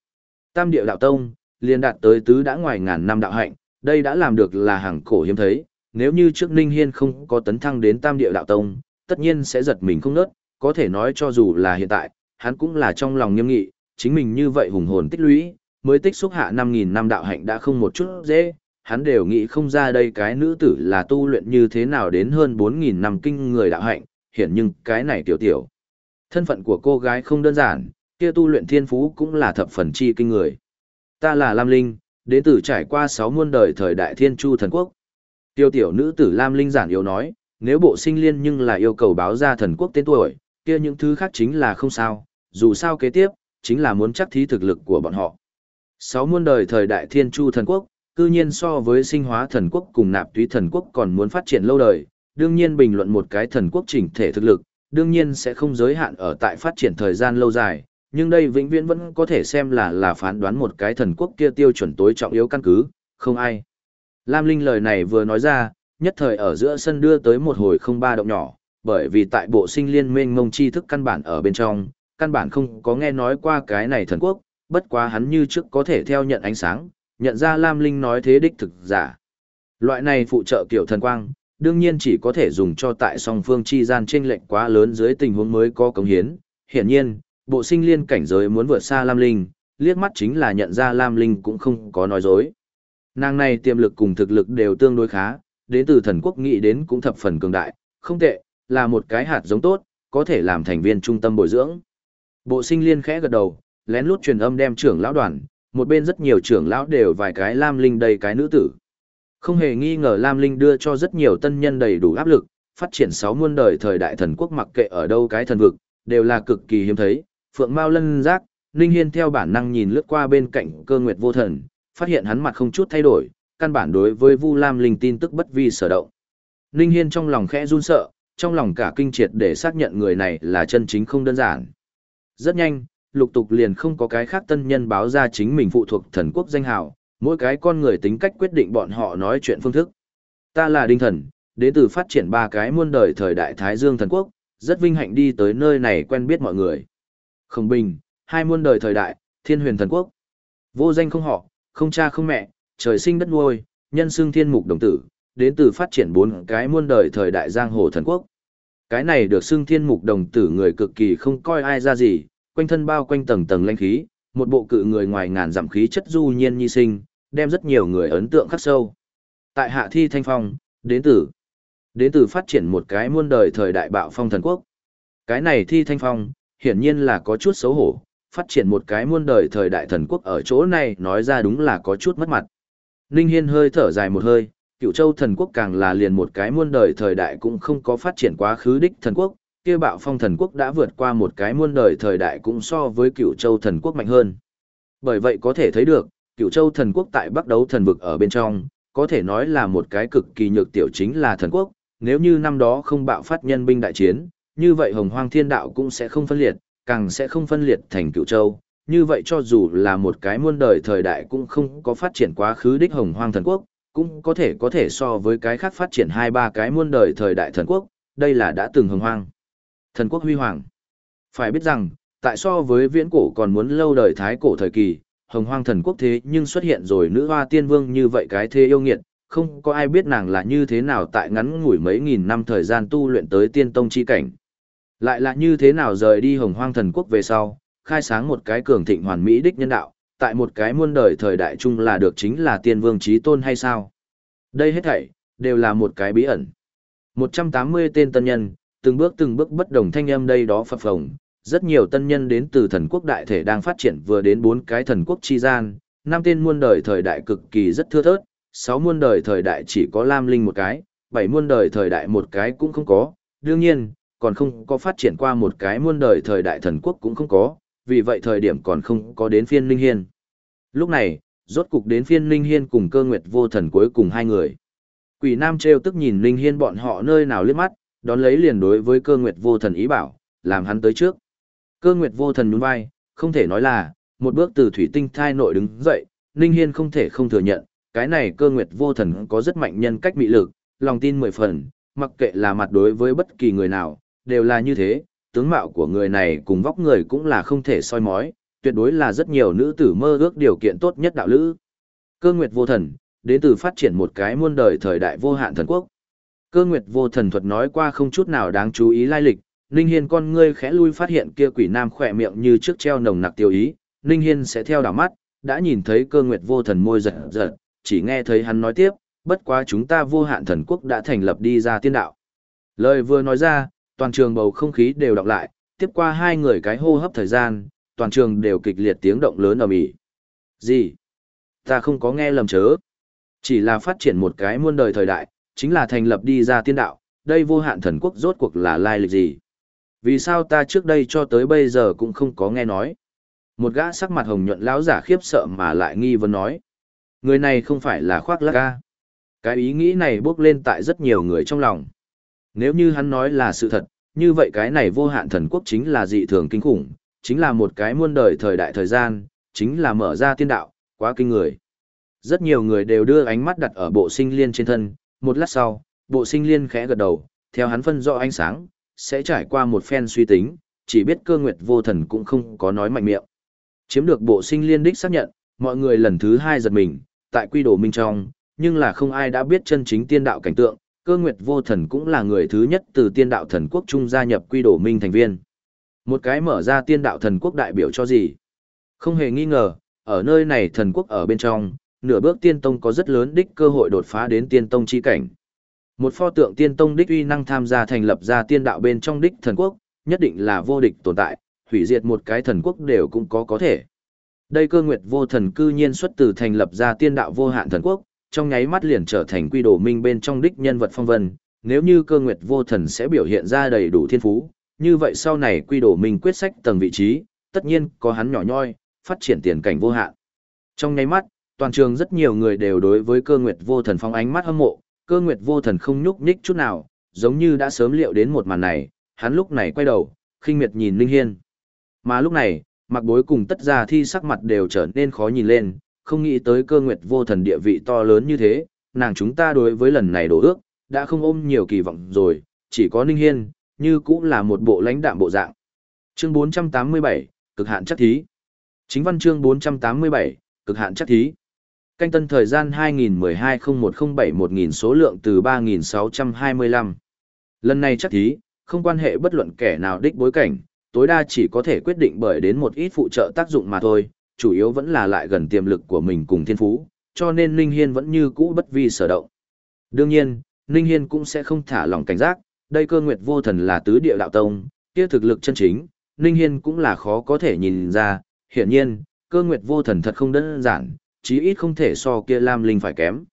Speaker 1: Tam địa đạo tông, liền đạt tới tứ đã ngoài ngàn năm đạo hạnh, đây đã làm được là hàng cổ hiếm thấy, nếu như trước Ninh Hiên không có tấn thăng đến tam địa đạo tông, tất nhiên sẽ giật mình không nớt, có thể nói cho dù là hiện tại, hắn cũng là trong lòng nghiêm nghị, chính mình như vậy hùng hồn tích lũy, mới tích xúc hạ 5.000 năm đạo hạnh đã không một chút dễ, hắn đều nghĩ không ra đây cái nữ tử là tu luyện như thế nào đến hơn 4.000 năm kinh người đạo hạnh, hiện nhưng cái này tiểu tiểu. Thân phận của cô gái không đơn giản, kia tu luyện thiên phú cũng là thập phần chi kinh người. Ta là Lam Linh, đến từ trải qua 6 muôn đời thời đại thiên chu thần quốc. Tiêu tiểu nữ tử Lam Linh giản yếu nói, nếu bộ sinh liên nhưng là yêu cầu báo ra thần quốc tên tuổi, kia những thứ khác chính là không sao, dù sao kế tiếp, chính là muốn chắc thí thực lực của bọn họ. Sáu muôn đời thời đại thiên chu thần quốc, cư nhiên so với sinh hóa thần quốc cùng nạp túy thần quốc còn muốn phát triển lâu đời, đương nhiên bình luận một cái thần quốc chỉnh thể thực lực, đương nhiên sẽ không giới hạn ở tại phát triển thời gian lâu dài, nhưng đây vĩnh viễn vẫn có thể xem là là phán đoán một cái thần quốc kia tiêu chuẩn tối trọng yếu căn cứ, không ai. Lam Linh lời này vừa nói ra, nhất thời ở giữa sân đưa tới một hồi không ba động nhỏ, bởi vì tại bộ sinh liên mênh ngông tri thức căn bản ở bên trong, căn bản không có nghe nói qua cái này thần quốc, bất quá hắn như trước có thể theo nhận ánh sáng, nhận ra Lam Linh nói thế đích thực giả. Loại này phụ trợ kiểu thần quang, đương nhiên chỉ có thể dùng cho tại song phương chi gian chênh lệch quá lớn dưới tình huống mới có cống hiến. Hiển nhiên, bộ sinh liên cảnh giới muốn vượt xa Lam Linh, liếc mắt chính là nhận ra Lam Linh cũng không có nói dối. Nàng này tiềm lực cùng thực lực đều tương đối khá, đến từ thần quốc nghĩ đến cũng thập phần cường đại, không tệ, là một cái hạt giống tốt, có thể làm thành viên trung tâm bồi dưỡng. Bộ sinh liên khẽ gật đầu, lén lút truyền âm đem trưởng lão đoàn, một bên rất nhiều trưởng lão đều vài cái Lam Linh đầy cái nữ tử. Không hề nghi ngờ Lam Linh đưa cho rất nhiều tân nhân đầy đủ áp lực, phát triển sáu muôn đời thời đại thần quốc mặc kệ ở đâu cái thần vực, đều là cực kỳ hiếm thấy. Phượng Mao Lân Giác, Linh Hiên theo bản năng nhìn lướt qua bên cạnh cơ nguyệt vô thần, phát hiện hắn mặt không chút thay đổi, căn bản đối với Vu Lam Linh tin tức bất vi sở động. Linh Hiên trong lòng khẽ run sợ, trong lòng cả kinh triệt để xác nhận người này là chân chính không đơn giản. Rất nhanh, lục tục liền không có cái khác tân nhân báo ra chính mình phụ thuộc thần quốc danh hào, mỗi cái con người tính cách quyết định bọn họ nói chuyện phương thức. Ta là đinh thần, đến từ phát triển ba cái muôn đời thời đại Thái Dương thần quốc, rất vinh hạnh đi tới nơi này quen biết mọi người. Khổng bình, hai muôn đời thời đại, thiên huyền thần quốc. Vô danh không họ, không cha không mẹ, trời sinh đất nuôi, nhân xương thiên mục đồng tử, đến từ phát triển bốn cái muôn đời thời đại giang hồ thần quốc. Cái này được xưng thiên mục đồng tử người cực kỳ không coi ai ra gì, quanh thân bao quanh tầng tầng lanh khí, một bộ cự người ngoài ngàn giảm khí chất du nhiên nhi sinh, đem rất nhiều người ấn tượng khắc sâu. Tại hạ thi thanh phong, đến từ, đến từ phát triển một cái muôn đời thời đại bạo phong thần quốc. Cái này thi thanh phong, hiển nhiên là có chút xấu hổ, phát triển một cái muôn đời thời đại thần quốc ở chỗ này nói ra đúng là có chút mất mặt. Ninh Hiên hơi thở dài một hơi, cựu châu thần quốc càng là liền một cái muôn đời thời đại cũng không có phát triển quá khứ đích thần quốc, kia bạo phong thần quốc đã vượt qua một cái muôn đời thời đại cũng so với cựu châu thần quốc mạnh hơn. Bởi vậy có thể thấy được, cựu châu thần quốc tại bắc đấu thần vực ở bên trong, có thể nói là một cái cực kỳ nhược tiểu chính là thần quốc, nếu như năm đó không bạo phát nhân binh đại chiến, như vậy hồng hoang thiên đạo cũng sẽ không phân liệt, càng sẽ không phân liệt thành cựu châu. Như vậy cho dù là một cái muôn đời thời đại cũng không có phát triển quá khứ đích hồng hoang thần quốc, cũng có thể có thể so với cái khác phát triển hai ba cái muôn đời thời đại thần quốc, đây là đã từng hồng hoang. Thần quốc huy hoàng. Phải biết rằng, tại so với viễn cổ còn muốn lâu đời thái cổ thời kỳ, hồng hoang thần quốc thế nhưng xuất hiện rồi nữ hoa tiên vương như vậy cái thế yêu nghiệt, không có ai biết nàng là như thế nào tại ngắn ngủi mấy nghìn năm thời gian tu luyện tới tiên tông chi cảnh. Lại là như thế nào rời đi hồng hoang thần quốc về sau, khai sáng một cái cường thịnh hoàn mỹ đích nhân đạo, tại một cái muôn đời thời đại chung là được chính là tiên vương trí tôn hay sao? Đây hết thảy, đều là một cái bí ẩn. 180 tên tân nhân, từng bước từng bước bất đồng thanh âm đây đó phập phồng. Rất nhiều tân nhân đến từ thần quốc đại thể đang phát triển vừa đến bốn cái thần quốc chi gian, năm tên muôn đời thời đại cực kỳ rất thưa thớt, sáu muôn đời thời đại chỉ có Lam Linh một cái, bảy muôn đời thời đại một cái cũng không có, đương nhiên, còn không có phát triển qua một cái muôn đời thời đại thần quốc cũng không có, vì vậy thời điểm còn không có đến phiên Linh Hiên. Lúc này, rốt cục đến phiên linh Hiên cùng cơ nguyệt vô thần cuối cùng hai người. Quỷ Nam treo tức nhìn linh Hiên bọn họ nơi nào liếc mắt, đón lấy liền đối với cơ nguyệt vô thần ý bảo, làm hắn tới trước. Cơ nguyệt vô thần nhún vai, không thể nói là, một bước từ thủy tinh thai nội đứng dậy, Ninh Hiên không thể không thừa nhận, cái này cơ nguyệt vô thần có rất mạnh nhân cách mị lực, lòng tin mười phần, mặc kệ là mặt đối với bất kỳ người nào, đều là như thế, tướng mạo của người này cùng vóc người cũng là không thể soi mói, tuyệt đối là rất nhiều nữ tử mơ ước điều kiện tốt nhất đạo lữ. Cơ nguyệt vô thần, đến từ phát triển một cái muôn đời thời đại vô hạn thần quốc. Cơ nguyệt vô thần thuật nói qua không chút nào đáng chú ý lai lịch, Ninh Hiên con ngươi khẽ lui phát hiện kia quỷ nam khỏe miệng như trước treo nồng nặc tiêu ý, Ninh Hiên sẽ theo đảo mắt, đã nhìn thấy cơ nguyệt vô thần môi giật giật, chỉ nghe thấy hắn nói tiếp, bất quá chúng ta vô hạn thần quốc đã thành lập đi ra tiên đạo. Lời vừa nói ra, toàn trường bầu không khí đều đọc lại, tiếp qua hai người cái hô hấp thời gian, toàn trường đều kịch liệt tiếng động lớn ầm ĩ. Gì? Ta không có nghe lầm chớ. Chỉ là phát triển một cái muôn đời thời đại, chính là thành lập đi ra tiên đạo, đây vô hạn thần quốc rốt cuộc là lai lịch gì? Vì sao ta trước đây cho tới bây giờ cũng không có nghe nói? Một gã sắc mặt hồng nhuận lão giả khiếp sợ mà lại nghi vấn nói. Người này không phải là khoác lác ca. Cái ý nghĩ này bốc lên tại rất nhiều người trong lòng. Nếu như hắn nói là sự thật, như vậy cái này vô hạn thần quốc chính là dị thường kinh khủng, chính là một cái muôn đời thời đại thời gian, chính là mở ra tiên đạo, quá kinh người. Rất nhiều người đều đưa ánh mắt đặt ở bộ sinh liên trên thân, một lát sau, bộ sinh liên khẽ gật đầu, theo hắn phân rõ ánh sáng, sẽ trải qua một phen suy tính, chỉ biết cơ nguyệt vô thần cũng không có nói mạnh miệng. Chiếm được bộ sinh liên đích xác nhận, mọi người lần thứ hai giật mình, tại quy đồ minh trong, nhưng là không ai đã biết chân chính tiên đạo cảnh tượng, cơ nguyệt vô thần cũng là người thứ nhất từ tiên đạo thần quốc trung gia nhập quy đồ minh thành viên. Một cái mở ra tiên đạo thần quốc đại biểu cho gì? Không hề nghi ngờ, ở nơi này thần quốc ở bên trong, nửa bước tiên tông có rất lớn đích cơ hội đột phá đến tiên tông chi cảnh. Một pho tượng tiên tông đích uy năng tham gia thành lập ra tiên đạo bên trong đích thần quốc, nhất định là vô địch tồn tại, hủy diệt một cái thần quốc đều cũng có có thể. Đây cơ nguyệt vô thần cư nhiên xuất từ thành lập ra tiên đạo vô hạn thần quốc, trong nháy mắt liền trở thành quy đồ minh bên trong đích nhân vật phong vân, nếu như cơ nguyệt vô thần sẽ biểu hiện ra đầy đủ thiên phú, như vậy sau này quy đồ minh quyết sách tầng vị trí, tất nhiên có hắn nhỏ nhoi, phát triển tiền cảnh vô hạn. Trong nháy mắt, toàn trường rất nhiều người đều đối với cơ nguyệt vô thần phong ánh mắt hâm mộ, cơ nguyệt vô thần không nhúc nhích chút nào, giống như đã sớm liệu đến một màn này, hắn lúc này quay đầu, khinh miệt nhìn Linh Hiên. Mà lúc này, mặc bối cùng tất gia thi sắc mặt đều trở nên khó nhìn lên, không nghĩ tới cơ nguyệt vô thần địa vị to lớn như thế, nàng chúng ta đối với lần này đổ ước, đã không ôm nhiều kỳ vọng rồi, chỉ có Ninh Hiên, như cũng là một bộ lãnh đạm bộ dạng. Chương 487, cực hạn chắc thí. Chính văn chương 487, cực hạn chắc thí. Canh tân thời gian 2012-0107-1000 số lượng từ 3625. Lần này chắc thí, không quan hệ bất luận kẻ nào đích bối cảnh, tối đa chỉ có thể quyết định bởi đến một ít phụ trợ tác dụng mà thôi, chủ yếu vẫn là lại gần tiềm lực của mình cùng thiên phú, cho nên Ninh Hiên vẫn như cũ bất vi sở động. Đương nhiên, Ninh Hiên cũng sẽ không thả lỏng cảnh giác, đây cơ nguyệt vô thần là tứ địa đạo tông, kia thực lực chân chính, Ninh Hiên cũng là khó có thể nhìn ra, hiển nhiên, cơ nguyệt vô thần thật không đơn giản, chí ít không thể so kia Lam Linh phải kém.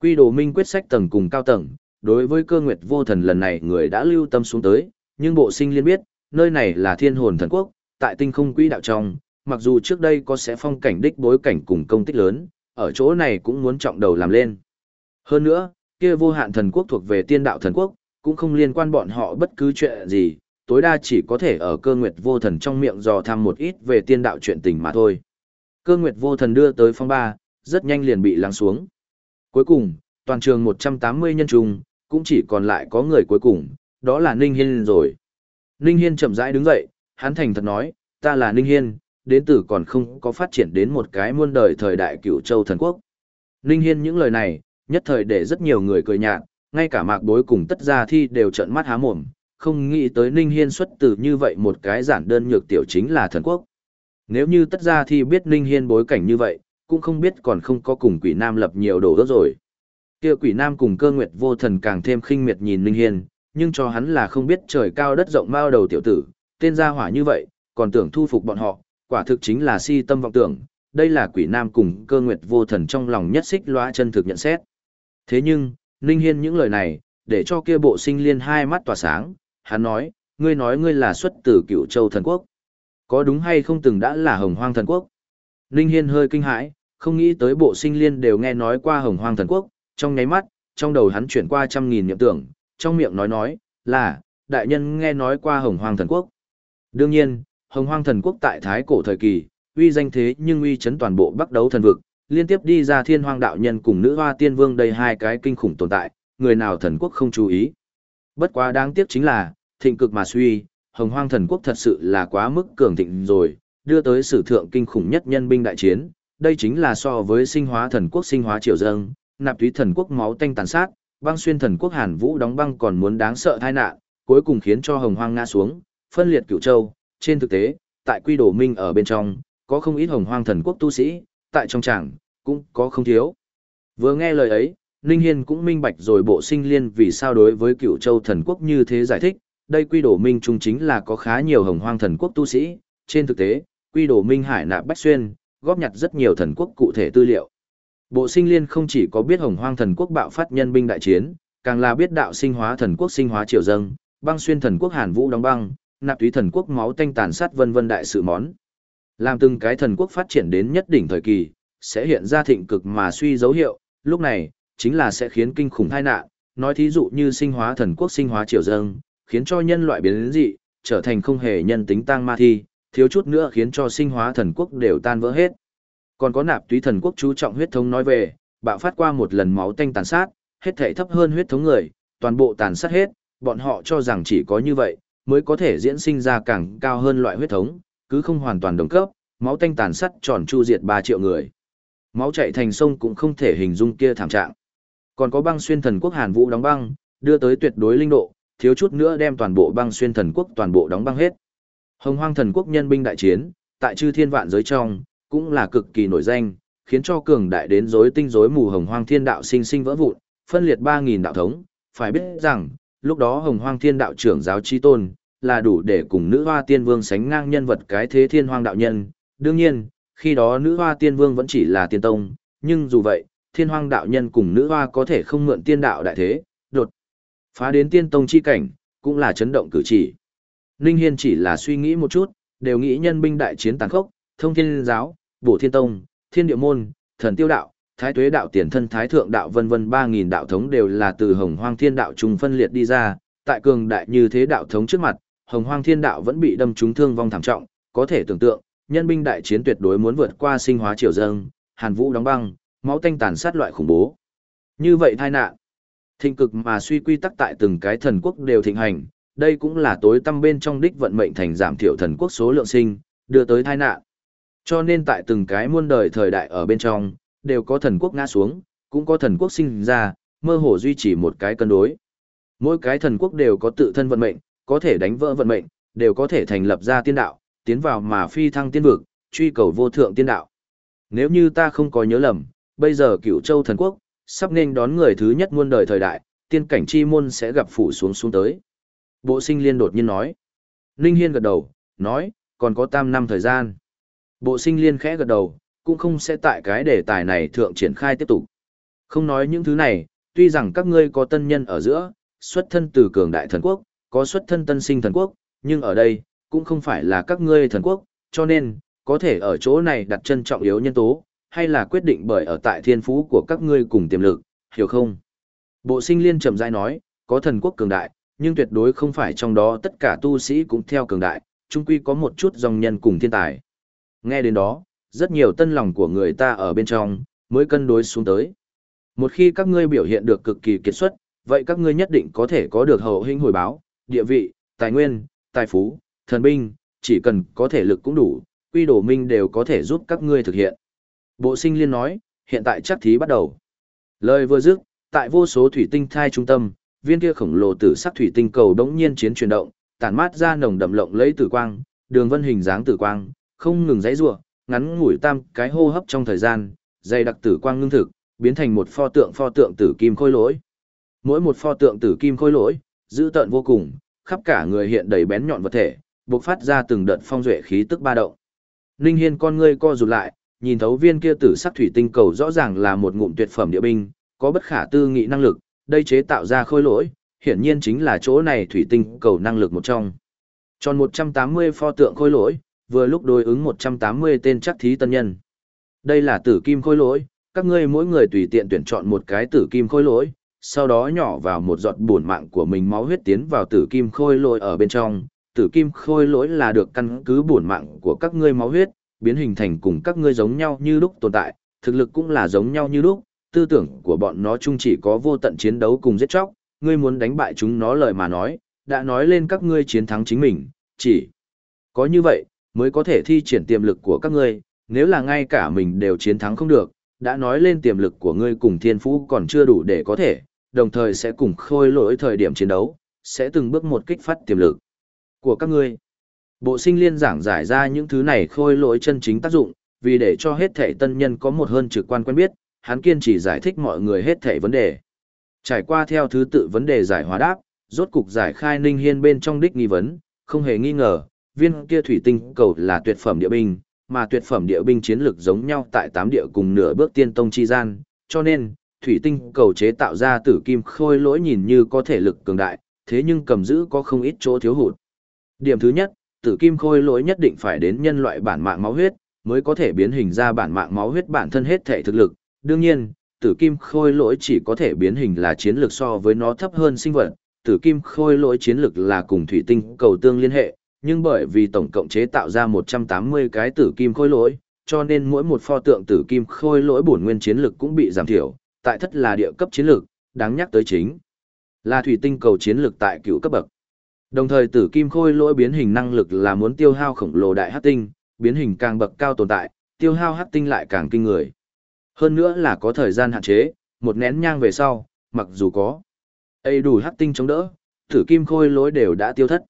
Speaker 1: Quy đồ minh quyết sách tầng cùng cao tầng, đối với cơ nguyệt vô thần lần này người đã lưu tâm xuống tới, nhưng bộ sinh liên biết, nơi này là thiên hồn thần quốc, tại tinh không quỹ đạo trong, mặc dù trước đây có sẽ phong cảnh đích bối cảnh cùng công tích lớn, ở chỗ này cũng muốn trọng đầu làm lên. Hơn nữa, kia vô hạn thần quốc thuộc về tiên đạo thần quốc, cũng không liên quan bọn họ bất cứ chuyện gì, tối đa chỉ có thể ở cơ nguyệt vô thần trong miệng dò thăm một ít về tiên đạo chuyện tình mà thôi. Cơ nguyệt vô thần đưa tới phong ba, rất nhanh liền bị lắng xuống. Cuối cùng, toàn trường 180 nhân trùng, cũng chỉ còn lại có người cuối cùng, đó là Ninh Hiên rồi. Ninh Hiên chậm rãi đứng dậy, hắn thành thật nói, ta là Ninh Hiên, đến từ còn không có phát triển đến một cái muôn đời thời đại cửu châu thần quốc. Ninh Hiên những lời này, nhất thời để rất nhiều người cười nhạt, ngay cả mạc bối cùng tất gia thi đều trợn mắt há mồm, không nghĩ tới Ninh Hiên xuất từ như vậy một cái giản đơn nhược tiểu chính là thần quốc. Nếu như tất ra thì biết Ninh Hiên bối cảnh như vậy, cũng không biết còn không có cùng quỷ nam lập nhiều đồ đó rồi. Kia quỷ nam cùng cơ nguyệt vô thần càng thêm khinh miệt nhìn Ninh Hiên, nhưng cho hắn là không biết trời cao đất rộng mao đầu tiểu tử, tên gia hỏa như vậy, còn tưởng thu phục bọn họ, quả thực chính là si tâm vọng tưởng, đây là quỷ nam cùng cơ nguyệt vô thần trong lòng nhất xích loa chân thực nhận xét. Thế nhưng, Ninh Hiên những lời này, để cho kia bộ sinh liên hai mắt tỏa sáng, hắn nói, ngươi nói ngươi là xuất từ cựu châu thần quốc. Có đúng hay không từng đã là hồng hoang thần quốc? Ninh Hiên hơi kinh hãi, Không nghĩ tới bộ sinh liên đều nghe nói qua hồng hoang thần quốc, trong nháy mắt, trong đầu hắn chuyển qua trăm nghìn niệm tưởng, trong miệng nói nói, là, đại nhân nghe nói qua hồng hoang thần quốc. Đương nhiên, hồng hoang thần quốc tại thái cổ thời kỳ, uy danh thế nhưng uy chấn toàn bộ bắc đấu thần vực, liên tiếp đi ra thiên hoang đạo nhân cùng nữ hoa tiên vương đầy hai cái kinh khủng tồn tại, người nào thần quốc không chú ý. Bất quá đáng tiếc chính là, thịnh cực mà suy, hồng hoang thần quốc thật sự là quá mức cường thịnh rồi, đưa tới sử thượng kinh khủng nhất nhân binh đại chiến, đây chính là so với sinh hóa thần quốc sinh hóa triều dâng, nạp túy thần quốc máu tanh tàn sát, băng xuyên thần quốc hàn vũ đóng băng còn muốn đáng sợ tai nạn, cuối cùng khiến cho hồng hoang ngã xuống, phân liệt cửu châu, trên thực tế, tại quy đồ minh ở bên trong, có không ít hồng hoang thần quốc tu sĩ, tại trong tràng, cũng có không thiếu. Vừa nghe lời ấy, Ninh Hiên cũng minh bạch rồi bộ sinh liên vì sao đối với cựu châu thần quốc như thế giải thích, đây quy đồ minh trung chính là có khá nhiều hồng hoang thần quốc tu sĩ, trên thực tế, quy đồ minh hải nạp bách xuyên, góp nhặt rất nhiều thần quốc cụ thể tư liệu. Bộ sinh liên không chỉ có biết hồng hoang thần quốc bạo phát nhân binh đại chiến, càng là biết đạo sinh hóa thần quốc sinh hóa triều dâng, băng xuyên thần quốc hàn vũ đóng băng, nạp túy thần quốc máu tanh tàn sát vân vân đại sự món. Làm từng cái thần quốc phát triển đến nhất đỉnh thời kỳ, sẽ hiện ra thịnh cực mà suy dấu hiệu, lúc này, chính là sẽ khiến kinh khủng tai nạn, nói thí dụ như sinh hóa thần quốc sinh hóa triều dâng, khiến cho nhân loại biến dị, trở thành không hề nhân tính tăng ma thi, thiếu chút nữa khiến cho sinh hóa thần quốc đều tan vỡ hết. Còn có nạp túy thần quốc chú trọng huyết thống nói về, bạo phát qua một lần máu tanh tàn sát, hết thể thấp hơn huyết thống người, toàn bộ tàn sát hết, bọn họ cho rằng chỉ có như vậy, mới có thể diễn sinh ra càng cao hơn loại huyết thống, cứ không hoàn toàn đồng cấp, máu tanh tàn sát tròn chu diệt 3 triệu người. Máu chảy thành sông cũng không thể hình dung kia thảm trạng. Còn có băng xuyên thần quốc Hàn Vũ đóng băng, đưa tới tuyệt đối linh độ, thiếu chút nữa đem toàn bộ băng xuyên thần quốc toàn bộ đóng băng hết. Hồng Hoang thần quốc nhân binh đại chiến, tại chư thiên vạn giới trong, cũng là cực kỳ nổi danh, khiến cho cường đại đến rối tinh rối mù Hồng Hoang thiên đạo sinh sinh vỡ vụn, phân liệt 3000 đạo thống, phải biết rằng, lúc đó Hồng Hoang thiên đạo trưởng giáo chi tôn, là đủ để cùng nữ hoa tiên vương sánh ngang nhân vật cái thế thiên hoang đạo nhân. Đương nhiên, khi đó nữ hoa tiên vương vẫn chỉ là tiên tông, nhưng dù vậy, thiên hoang đạo nhân cùng nữ hoa có thể không mượn tiên đạo đại thế, phá đến tiên tông chi cảnh, cũng là chấn động cử chỉ. Ninh Hiên chỉ là suy nghĩ một chút, đều nghĩ nhân binh đại chiến tàn khốc, thông thiên giáo, bổ thiên tông, thiên địa môn, thần tiêu đạo, thái tuế đạo tiền thân thái thượng đạo vân vân 3.000 đạo thống đều là từ hồng hoang thiên đạo trùng phân liệt đi ra, tại cường đại như thế đạo thống trước mặt, hồng hoang thiên đạo vẫn bị đâm trúng thương vong thảm trọng, có thể tưởng tượng, nhân binh đại chiến tuyệt đối muốn vượt qua sinh hóa triều dâng, hàn vũ đóng băng, máu tanh tàn sát loại khủng bố. Như vậy tai nạn, thịnh cực mà suy quy tắc tại từng cái thần quốc đều thịnh hành, đây cũng là tối tâm bên trong đích vận mệnh thành giảm thiểu thần quốc số lượng sinh, đưa tới tai nạn. Cho nên tại từng cái muôn đời thời đại ở bên trong, đều có thần quốc ngã xuống, cũng có thần quốc sinh ra, mơ hồ duy trì một cái cân đối. Mỗi cái thần quốc đều có tự thân vận mệnh, có thể đánh vỡ vận mệnh, đều có thể thành lập ra tiên đạo, tiến vào mà phi thăng tiên vực, truy cầu vô thượng tiên đạo. Nếu như ta không có nhớ lầm, bây giờ cựu châu thần quốc, sắp nên đón người thứ nhất muôn đời thời đại, tiên cảnh chi môn sẽ gặp phủ xuống xuống tới. Bộ sinh liên đột nhiên nói. Ninh Hiên gật đầu, nói, còn có tam năm thời gian. Bộ sinh liên khẽ gật đầu, cũng không sẽ tại cái đề tài này thượng triển khai tiếp tục. Không nói những thứ này, tuy rằng các ngươi có tân nhân ở giữa, xuất thân từ cường đại thần quốc, có xuất thân tân sinh thần quốc, nhưng ở đây, cũng không phải là các ngươi thần quốc, cho nên, có thể ở chỗ này đặt chân trọng yếu nhân tố, hay là quyết định bởi ở tại thiên phú của các ngươi cùng tiềm lực, hiểu không? Bộ sinh liên trầm rãi nói, có thần quốc cường đại, nhưng tuyệt đối không phải trong đó tất cả tu sĩ cũng theo cường đại, chung quy có một chút dòng nhân cùng thiên tài. Nghe đến đó, rất nhiều tân lòng của người ta ở bên trong, mới cân đối xuống tới. Một khi các ngươi biểu hiện được cực kỳ kiệt xuất, vậy các ngươi nhất định có thể có được hậu hình hồi báo, địa vị, tài nguyên, tài phú, thần binh, chỉ cần có thể lực cũng đủ, quy đồ minh đều có thể giúp các ngươi thực hiện. Bộ sinh liên nói, hiện tại chắc thí bắt đầu. Lời vừa dứt, tại vô số thủy tinh thai trung tâm, viên kia khổng lồ tử sắc thủy tinh cầu đống nhiên chiến chuyển động, tản mát ra nồng đậm lộng lấy tử quang, đường vân hình dáng tử quang, không ngừng dãy rủa, ngắn ngủi tam cái hô hấp trong thời gian, dày đặc tử quang ngưng thực, biến thành một pho tượng pho tượng tử kim khôi lỗi. Mỗi một pho tượng tử kim khôi lỗi, dữ tợn vô cùng, khắp cả người hiện đầy bén nhọn vật thể, bộc phát ra từng đợt phong duệ khí tức ba động. Ninh Hiên con ngươi co rụt lại, nhìn thấu viên kia tử sắc thủy tinh cầu rõ ràng là một ngụm tuyệt phẩm địa binh, có bất khả tư nghị năng lực, đây chế tạo ra khôi lỗi, hiển nhiên chính là chỗ này thủy tinh cầu năng lực một trong. Tròn 180 pho tượng khôi lỗi, vừa lúc đối ứng 180 tên chắc thí tân nhân. Đây là tử kim khôi lỗi, các ngươi mỗi người tùy tiện tuyển chọn một cái tử kim khôi lỗi, sau đó nhỏ vào một giọt buồn mạng của mình máu huyết tiến vào tử kim khôi lỗi ở bên trong. Tử kim khôi lỗi là được căn cứ bổn mạng của các ngươi máu huyết, biến hình thành cùng các ngươi giống nhau như lúc tồn tại, thực lực cũng là giống nhau như lúc, tư tưởng của bọn nó chung chỉ có vô tận chiến đấu cùng giết chóc, ngươi muốn đánh bại chúng nó lời mà nói, đã nói lên các ngươi chiến thắng chính mình, chỉ có như vậy, mới có thể thi triển tiềm lực của các ngươi, nếu là ngay cả mình đều chiến thắng không được, đã nói lên tiềm lực của ngươi cùng thiên phú còn chưa đủ để có thể, đồng thời sẽ cùng khôi lỗi thời điểm chiến đấu, sẽ từng bước một kích phát tiềm lực của các ngươi. Bộ sinh liên giảng giải ra những thứ này khôi lỗi chân chính tác dụng, vì để cho hết thể tân nhân có một hơn trực quan quen biết, hắn kiên trì giải thích mọi người hết thể vấn đề. Trải qua theo thứ tự vấn đề giải hóa đáp, rốt cục giải khai Ninh Hiên bên trong đích nghi vấn, không hề nghi ngờ, viên kia thủy tinh cầu là tuyệt phẩm địa binh, mà tuyệt phẩm địa binh chiến lực giống nhau tại tám địa cùng nửa bước tiên tông chi gian, cho nên, thủy tinh cầu chế tạo ra tử kim khôi lỗi nhìn như có thể lực cường đại, thế nhưng cầm giữ có không ít chỗ thiếu hụt. Điểm thứ nhất, tử kim khôi lỗi nhất định phải đến nhân loại bản mạng máu huyết, mới có thể biến hình ra bản mạng máu huyết bản thân hết thể thực lực. Đương nhiên, tử kim khôi lỗi chỉ có thể biến hình là chiến lược so với nó thấp hơn sinh vật, tử kim khôi lỗi chiến lược là cùng thủy tinh cầu tương liên hệ, nhưng bởi vì tổng cộng chế tạo ra 180 cái tử kim khôi lỗi, cho nên mỗi một pho tượng tử kim khôi lỗi bổn nguyên chiến lược cũng bị giảm thiểu, tại thất là địa cấp chiến lược, đáng nhắc tới chính là thủy tinh cầu chiến lược tại cựu cấp bậc. Đồng thời tử kim khôi lỗi biến hình năng lực là muốn tiêu hao khổng lồ đại hắc tinh, biến hình càng bậc cao tồn tại, tiêu hao hắc tinh lại càng kinh người. Hơn nữa là có thời gian hạn chế, một nén nhang về sau, mặc dù có ấy đủ hắc tinh chống đỡ, tử kim khôi lỗi đều đã tiêu thất.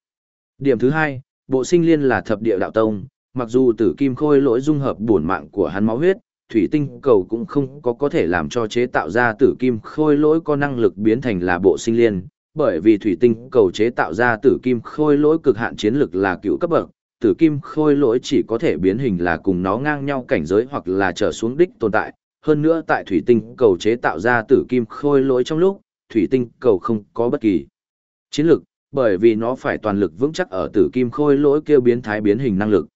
Speaker 1: Điểm thứ hai, bộ sinh liên là thập địa đạo tông, mặc dù tử kim khôi lỗi dung hợp bổn mạng của hắn máu huyết, thủy tinh cầu cũng không có có thể làm cho chế tạo ra tử kim khôi lỗi có năng lực biến thành là bộ sinh liên, bởi vì thủy tinh cầu chế tạo ra tử kim khôi lỗi cực hạn chiến lực là cựu cấp bậc, tử kim khôi lỗi chỉ có thể biến hình là cùng nó ngang nhau cảnh giới hoặc là trở xuống đích tồn tại. Hơn nữa tại thủy tinh cầu chế tạo ra tử kim khôi lỗi trong lúc, thủy tinh cầu không có bất kỳ chiến lực, bởi vì nó phải toàn lực vững chắc ở tử kim khôi lỗi kêu biến thái biến hình năng lực.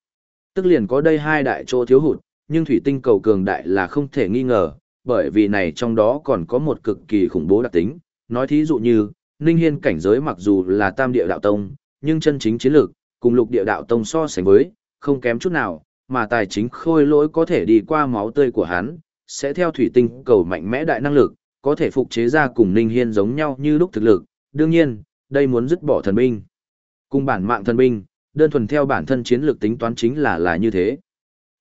Speaker 1: Tức liền có đây hai đại chỗ thiếu hụt, nhưng thủy tinh cầu cường đại là không thể nghi ngờ, bởi vì này trong đó còn có một cực kỳ khủng bố đặc tính, nói thí dụ như, Ninh Hiên cảnh giới mặc dù là tam địa đạo tông, nhưng chân chính chiến lược, cùng lục địa đạo tông so sánh với, không kém chút nào, mà tài chính khôi lỗi có thể đi qua máu tươi của hắn, sẽ theo thủy tinh cầu mạnh mẽ đại năng lực, có thể phục chế ra cùng Ninh Hiên giống nhau như lúc thực lực, đương nhiên, đây muốn dứt bỏ thần binh. Cùng bản mạng thần binh, đơn thuần theo bản thân chiến lược tính toán chính là là như thế.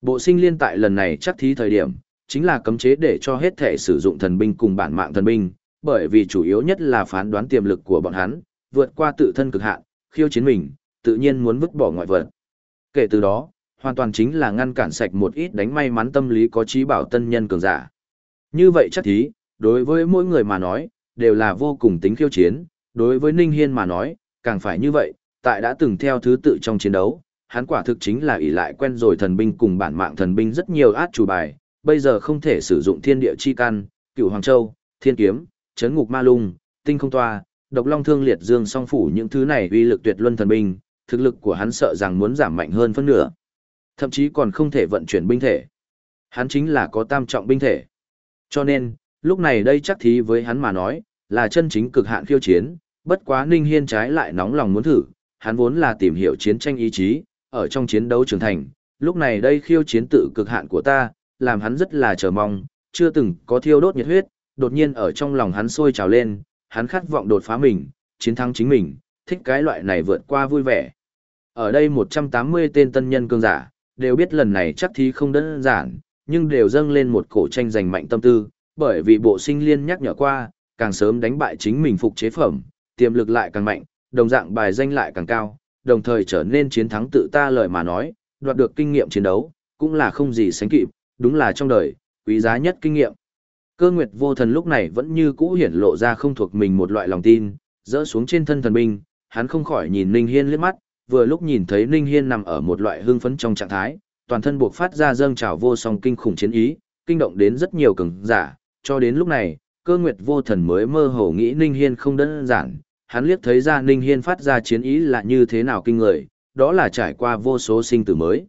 Speaker 1: Bộ sinh liên tại lần này chắc thí thời điểm, chính là cấm chế để cho hết thể sử dụng thần binh cùng bản mạng thần binh, bởi vì chủ yếu nhất là phán đoán tiềm lực của bọn hắn, vượt qua tự thân cực hạn, khiêu chiến mình, tự nhiên muốn vứt bỏ ngoại vật. Kể từ đó, hoàn toàn chính là ngăn cản sạch một ít đánh may mắn tâm lý có trí bảo tân nhân cường giả. Như vậy chắc thí, đối với mỗi người mà nói, đều là vô cùng tính khiêu chiến, đối với Ninh Hiên mà nói, càng phải như vậy, tại đã từng theo thứ tự trong chiến đấu, hắn quả thực chính là ỷ lại quen rồi thần binh cùng bản mạng thần binh rất nhiều át chủ bài, bây giờ không thể sử dụng thiên địa chi căn, cửu hoàng châu, thiên kiếm, chấn ngục ma lung, tinh không toa, độc long thương liệt dương song phủ những thứ này uy lực tuyệt luân thần binh, thực lực của hắn sợ rằng muốn giảm mạnh hơn phân nửa. Thậm chí còn không thể vận chuyển binh thể. Hắn chính là có tam trọng binh thể. Cho nên, lúc này đây chắc thí với hắn mà nói, là chân chính cực hạn khiêu chiến, bất quá Ninh Hiên trái lại nóng lòng muốn thử, hắn vốn là tìm hiểu chiến tranh ý chí, ở trong chiến đấu trưởng thành, lúc này đây khiêu chiến tự cực hạn của ta, làm hắn rất là chờ mong, chưa từng có thiêu đốt nhiệt huyết, đột nhiên ở trong lòng hắn sôi trào lên, hắn khát vọng đột phá mình, chiến thắng chính mình, thích cái loại này vượt qua vui vẻ. Ở đây 180 tên tân nhân cường giả, đều biết lần này chắc thí không đơn giản, nhưng đều dâng lên một cổ tranh giành mạnh tâm tư, bởi vì bộ sinh liên nhắc nhở qua, càng sớm đánh bại chính mình phục chế phẩm, tiềm lực lại càng mạnh, đồng dạng bài danh lại càng cao, đồng thời trở nên chiến thắng tự ta lời mà nói, đoạt được kinh nghiệm chiến đấu, cũng là không gì sánh kịp, đúng là trong đời, quý giá nhất kinh nghiệm. Cơ nguyệt vô thần lúc này vẫn như cũ hiển lộ ra không thuộc mình một loại lòng tin, dỡ xuống trên thân thần binh, hắn không khỏi nhìn Ninh Hiên liếc mắt, vừa lúc nhìn thấy Ninh Hiên nằm ở một loại hưng phấn trong trạng thái, toàn thân buộc phát ra dâng trào vô song kinh khủng chiến ý, kinh động đến rất nhiều cường giả, cho đến lúc này, cơ nguyệt vô thần mới mơ hồ nghĩ Ninh Hiên không đơn giản, hắn liếc thấy ra Ninh Hiên phát ra chiến ý là như thế nào kinh người, đó là trải qua vô số sinh tử mới.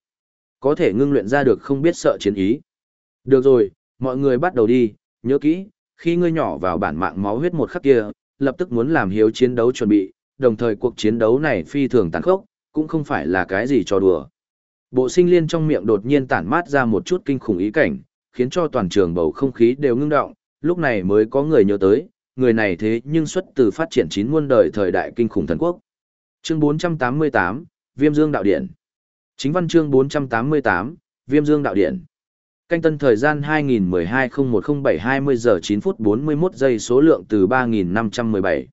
Speaker 1: Có thể ngưng luyện ra được không biết sợ chiến ý. Được rồi, mọi người bắt đầu đi, nhớ kỹ, khi ngươi nhỏ vào bản mạng máu huyết một khắc kia, lập tức muốn làm hiếu chiến đấu chuẩn bị, đồng thời cuộc chiến đấu này phi thường tàn khốc, cũng không phải là cái gì cho đùa. Bộ sinh liên trong miệng đột nhiên tản mát ra một chút kinh khủng ý cảnh, khiến cho toàn trường bầu không khí đều ngưng động, lúc này mới có người nhớ tới, người này thế nhưng xuất từ phát triển chín muôn đời thời đại kinh khủng thần quốc. Chương 488, Viêm Dương Đạo Điện. Chính văn chương 488, Viêm Dương Đạo Điện. Canh tân thời gian 2012-0107-20 giờ 9 phút 41 giây số lượng từ 3.517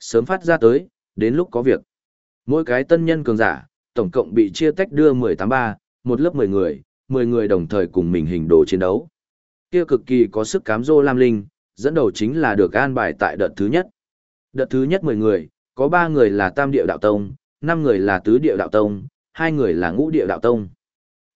Speaker 1: Sớm phát ra tới, đến lúc có việc. Mỗi cái tân nhân cường giả, tổng cộng bị chia tách đưa 183, một lớp 10 người, 10 người đồng thời cùng mình hình đồ chiến đấu. Kia cực kỳ có sức cám dô Lam Linh, dẫn đầu chính là được an bài tại đợt thứ nhất. Đợt thứ nhất 10 người, có 3 người là Tam Địa Đạo Tông, 5 người là Tứ Địa Đạo Tông, 2 người là Ngũ Địa Đạo Tông.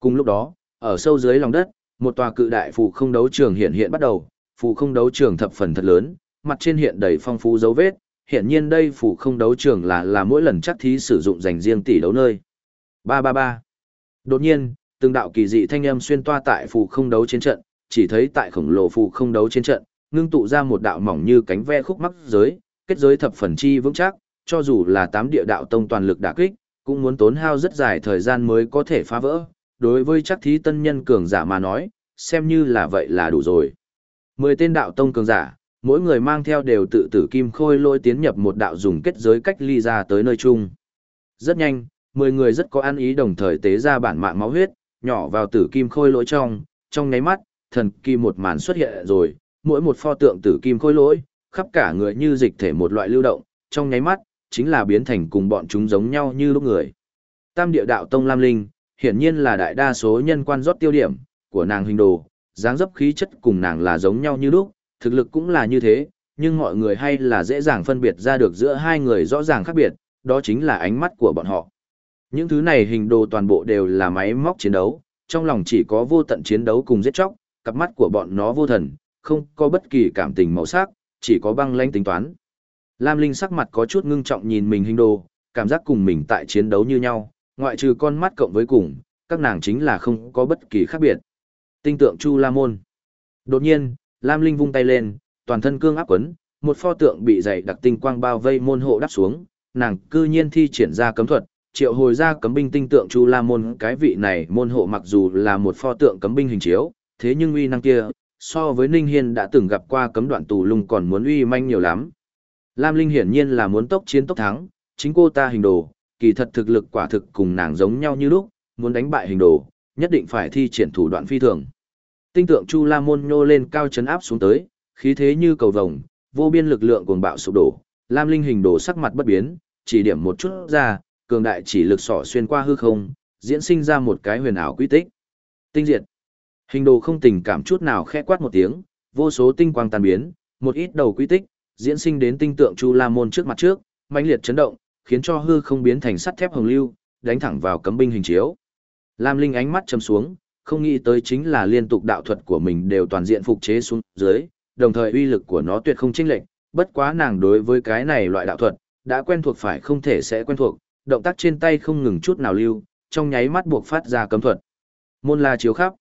Speaker 1: Cùng lúc đó, ở sâu dưới lòng đất, một tòa cự đại phù không đấu trường hiện hiện bắt đầu, phù không đấu trường thập phần thật lớn, mặt trên hiện đầy phong phú dấu vết, hiện nhiên đây phù không đấu trường là là mỗi lần chắc thí sử dụng dành riêng tỷ đấu nơi. 333. Đột nhiên, từng đạo kỳ dị thanh âm xuyên toa tại phù không đấu trên trận, chỉ thấy tại khổng lồ phù không đấu trên trận, ngưng tụ ra một đạo mỏng như cánh ve khúc mắc giới, kết giới thập phần chi vững chắc, cho dù là tám địa đạo tông toàn lực đả kích, cũng muốn tốn hao rất dài thời gian mới có thể phá vỡ. Đối với chắc thí tân nhân cường giả mà nói, xem như là vậy là đủ rồi. Mười tên đạo tông cường giả, mỗi người mang theo đều tự tử kim khôi lôi tiến nhập một đạo dùng kết giới cách ly ra tới nơi chung. Rất nhanh, mười người rất có ăn ý đồng thời tế ra bản mạng máu huyết, nhỏ vào tử kim khôi lỗi trong, trong nháy mắt, thần kỳ một màn xuất hiện rồi, mỗi một pho tượng tử kim khôi lỗi, khắp cả người như dịch thể một loại lưu động, trong nháy mắt, chính là biến thành cùng bọn chúng giống nhau như lúc người. Tam địa đạo tông Lam Linh, hiển nhiên là đại đa số nhân quan rót tiêu điểm của nàng hình đồ, dáng dấp khí chất cùng nàng là giống nhau như lúc, thực lực cũng là như thế, nhưng mọi người hay là dễ dàng phân biệt ra được giữa hai người rõ ràng khác biệt, đó chính là ánh mắt của bọn họ. Những thứ này hình đồ toàn bộ đều là máy móc chiến đấu, trong lòng chỉ có vô tận chiến đấu cùng giết chóc, cặp mắt của bọn nó vô thần, không có bất kỳ cảm tình màu sắc, chỉ có băng lãnh tính toán. Lam Linh sắc mặt có chút ngưng trọng nhìn mình hình đồ, cảm giác cùng mình tại chiến đấu như nhau, ngoại trừ con mắt cộng với cùng, các nàng chính là không có bất kỳ khác biệt. Tinh tượng Chu La Môn. Đột nhiên, Lam Linh vung tay lên, toàn thân cương áp quấn, một pho tượng bị dày đặc tinh quang bao vây môn hộ đắp xuống, nàng cư nhiên thi triển ra cấm thuật, triệu hồi ra cấm binh tinh tượng Chu La Môn, cái vị này môn hộ mặc dù là một pho tượng cấm binh hình chiếu, thế nhưng uy năng kia, so với Ninh Hiên đã từng gặp qua cấm đoạn tù lung còn muốn uy manh nhiều lắm. Lam Linh hiển nhiên là muốn tốc chiến tốc thắng, chính cô ta hình đồ, kỳ thật thực lực quả thực cùng nàng giống nhau như lúc, muốn đánh bại hình đồ, nhất định phải thi triển thủ đoạn phi thường. Tinh tượng Chu La Môn nhô lên cao chấn áp xuống tới, khí thế như cầu vồng, vô biên lực lượng cuồng bạo sụp đổ, Lam Linh hình đồ sắc mặt bất biến, chỉ điểm một chút ra, cường đại chỉ lực sỏ xuyên qua hư không, diễn sinh ra một cái huyền ảo quy tích. Tinh diệt. Hình đồ không tình cảm chút nào khẽ quát một tiếng, vô số tinh quang tan biến, một ít đầu quy tích, diễn sinh đến tinh tượng Chu La Môn trước mặt trước, mãnh liệt chấn động, khiến cho hư không biến thành sắt thép hồng lưu, đánh thẳng vào cấm binh hình chiếu. Lam Linh ánh mắt trầm xuống, không nghĩ tới chính là liên tục đạo thuật của mình đều toàn diện phục chế xuống dưới, đồng thời uy lực của nó tuyệt không chênh lệch, bất quá nàng đối với cái này loại đạo thuật, đã quen thuộc phải không thể sẽ quen thuộc, động tác trên tay không ngừng chút nào lưu, trong nháy mắt buộc phát ra cấm thuật. Môn la chiếu khắp.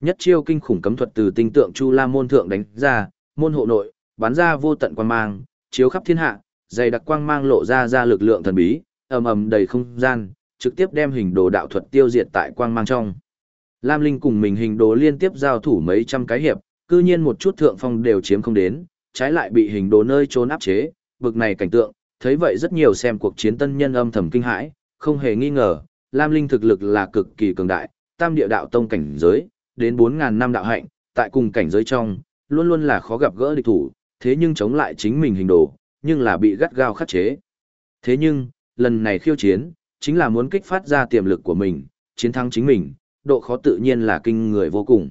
Speaker 1: Nhất chiêu kinh khủng cấm thuật từ tinh tượng Chu La môn thượng đánh ra, môn hộ nội, bắn ra vô tận quang mang, chiếu khắp thiên hạ, dày đặc quang mang lộ ra ra lực lượng thần bí, ầm ầm đầy không gian, trực tiếp đem hình đồ đạo thuật tiêu diệt tại quang mang trong. Lam Linh cùng mình hình đồ liên tiếp giao thủ mấy trăm cái hiệp, cư nhiên một chút thượng phong đều chiếm không đến, trái lại bị hình đồ nơi trốn áp chế, bực này cảnh tượng, thấy vậy rất nhiều xem cuộc chiến tân nhân âm thầm kinh hãi, không hề nghi ngờ, Lam Linh thực lực là cực kỳ cường đại, tam địa đạo tông cảnh giới, đến 4000 năm đạo hạnh, tại cùng cảnh giới trong, luôn luôn là khó gặp gỡ địch thủ, thế nhưng chống lại chính mình hình đồ, nhưng là bị gắt gao khắc chế. Thế nhưng, lần này khiêu chiến, chính là muốn kích phát ra tiềm lực của mình, chiến thắng chính mình, độ khó tự nhiên là kinh người vô cùng.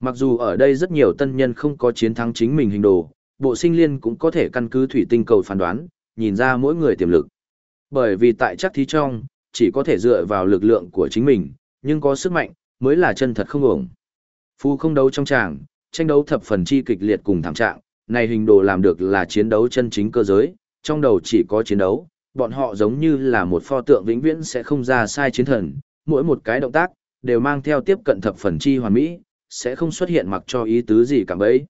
Speaker 1: Mặc dù ở đây rất nhiều tân nhân không có chiến thắng chính mình hình đồ, bộ sinh liên cũng có thể căn cứ thủy tinh cầu phán đoán, nhìn ra mỗi người tiềm lực. Bởi vì tại chắc thí trong, chỉ có thể dựa vào lực lượng của chính mình, nhưng có sức mạnh, mới là chân thật không ổng. Phu không đấu trong tràng, tranh đấu thập phần chi kịch liệt cùng thảm trạng, này hình đồ làm được là chiến đấu chân chính cơ giới, trong đầu chỉ có chiến đấu, bọn họ giống như là một pho tượng vĩnh viễn sẽ không ra sai chiến thần, mỗi một cái động tác, đều mang theo tiếp cận thập phần chi hoàn mỹ, sẽ không xuất hiện mặc cho ý tứ gì cả bấy.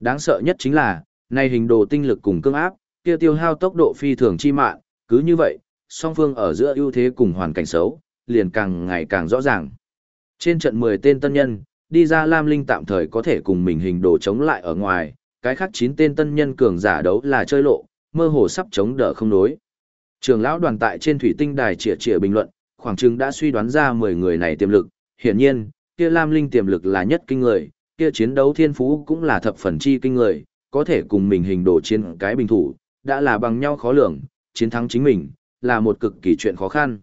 Speaker 1: Đáng sợ nhất chính là, này hình đồ tinh lực cùng cương áp, kia tiêu hao tốc độ phi thường chi mạng, cứ như vậy, song phương ở giữa ưu thế cùng hoàn cảnh xấu, liền càng ngày càng rõ ràng. Trên trận 10 tên tân nhân, đi ra Lam Linh tạm thời có thể cùng mình hình đồ chống lại ở ngoài, cái khác chín tên tân nhân cường giả đấu là chơi lộ, mơ hồ sắp chống đỡ không nối. Trường lão đoàn tại trên thủy tinh đài chỉa chỉa bình luận, khoảng chừng đã suy đoán ra 10 người này tiềm lực, hiển nhiên, kia Lam Linh tiềm lực là nhất kinh người, kia chiến đấu thiên phú cũng là thập phần chi kinh người, có thể cùng mình hình đồ chiến cái bình thủ, đã là bằng nhau khó lường, chiến thắng chính mình, là một cực kỳ chuyện khó khăn.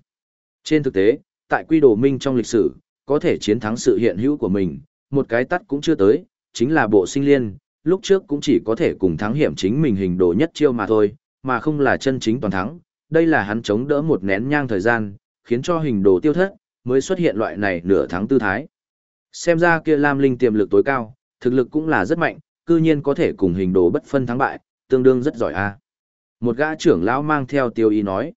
Speaker 1: Trên thực tế, tại quy đồ minh trong lịch sử, có thể chiến thắng sự hiện hữu của mình, một cái tắt cũng chưa tới, chính là bộ sinh liên, lúc trước cũng chỉ có thể cùng thắng hiểm chính mình hình đồ nhất chiêu mà thôi, mà không là chân chính toàn thắng. Đây là hắn chống đỡ một nén nhang thời gian, khiến cho hình đồ tiêu thất, mới xuất hiện loại này nửa tháng tư thái. Xem ra kia Lam Linh tiềm lực tối cao, thực lực cũng là rất mạnh, cư nhiên có thể cùng hình đồ bất phân thắng bại, tương đương rất giỏi a. Một gã trưởng lão mang theo tiêu ý nói.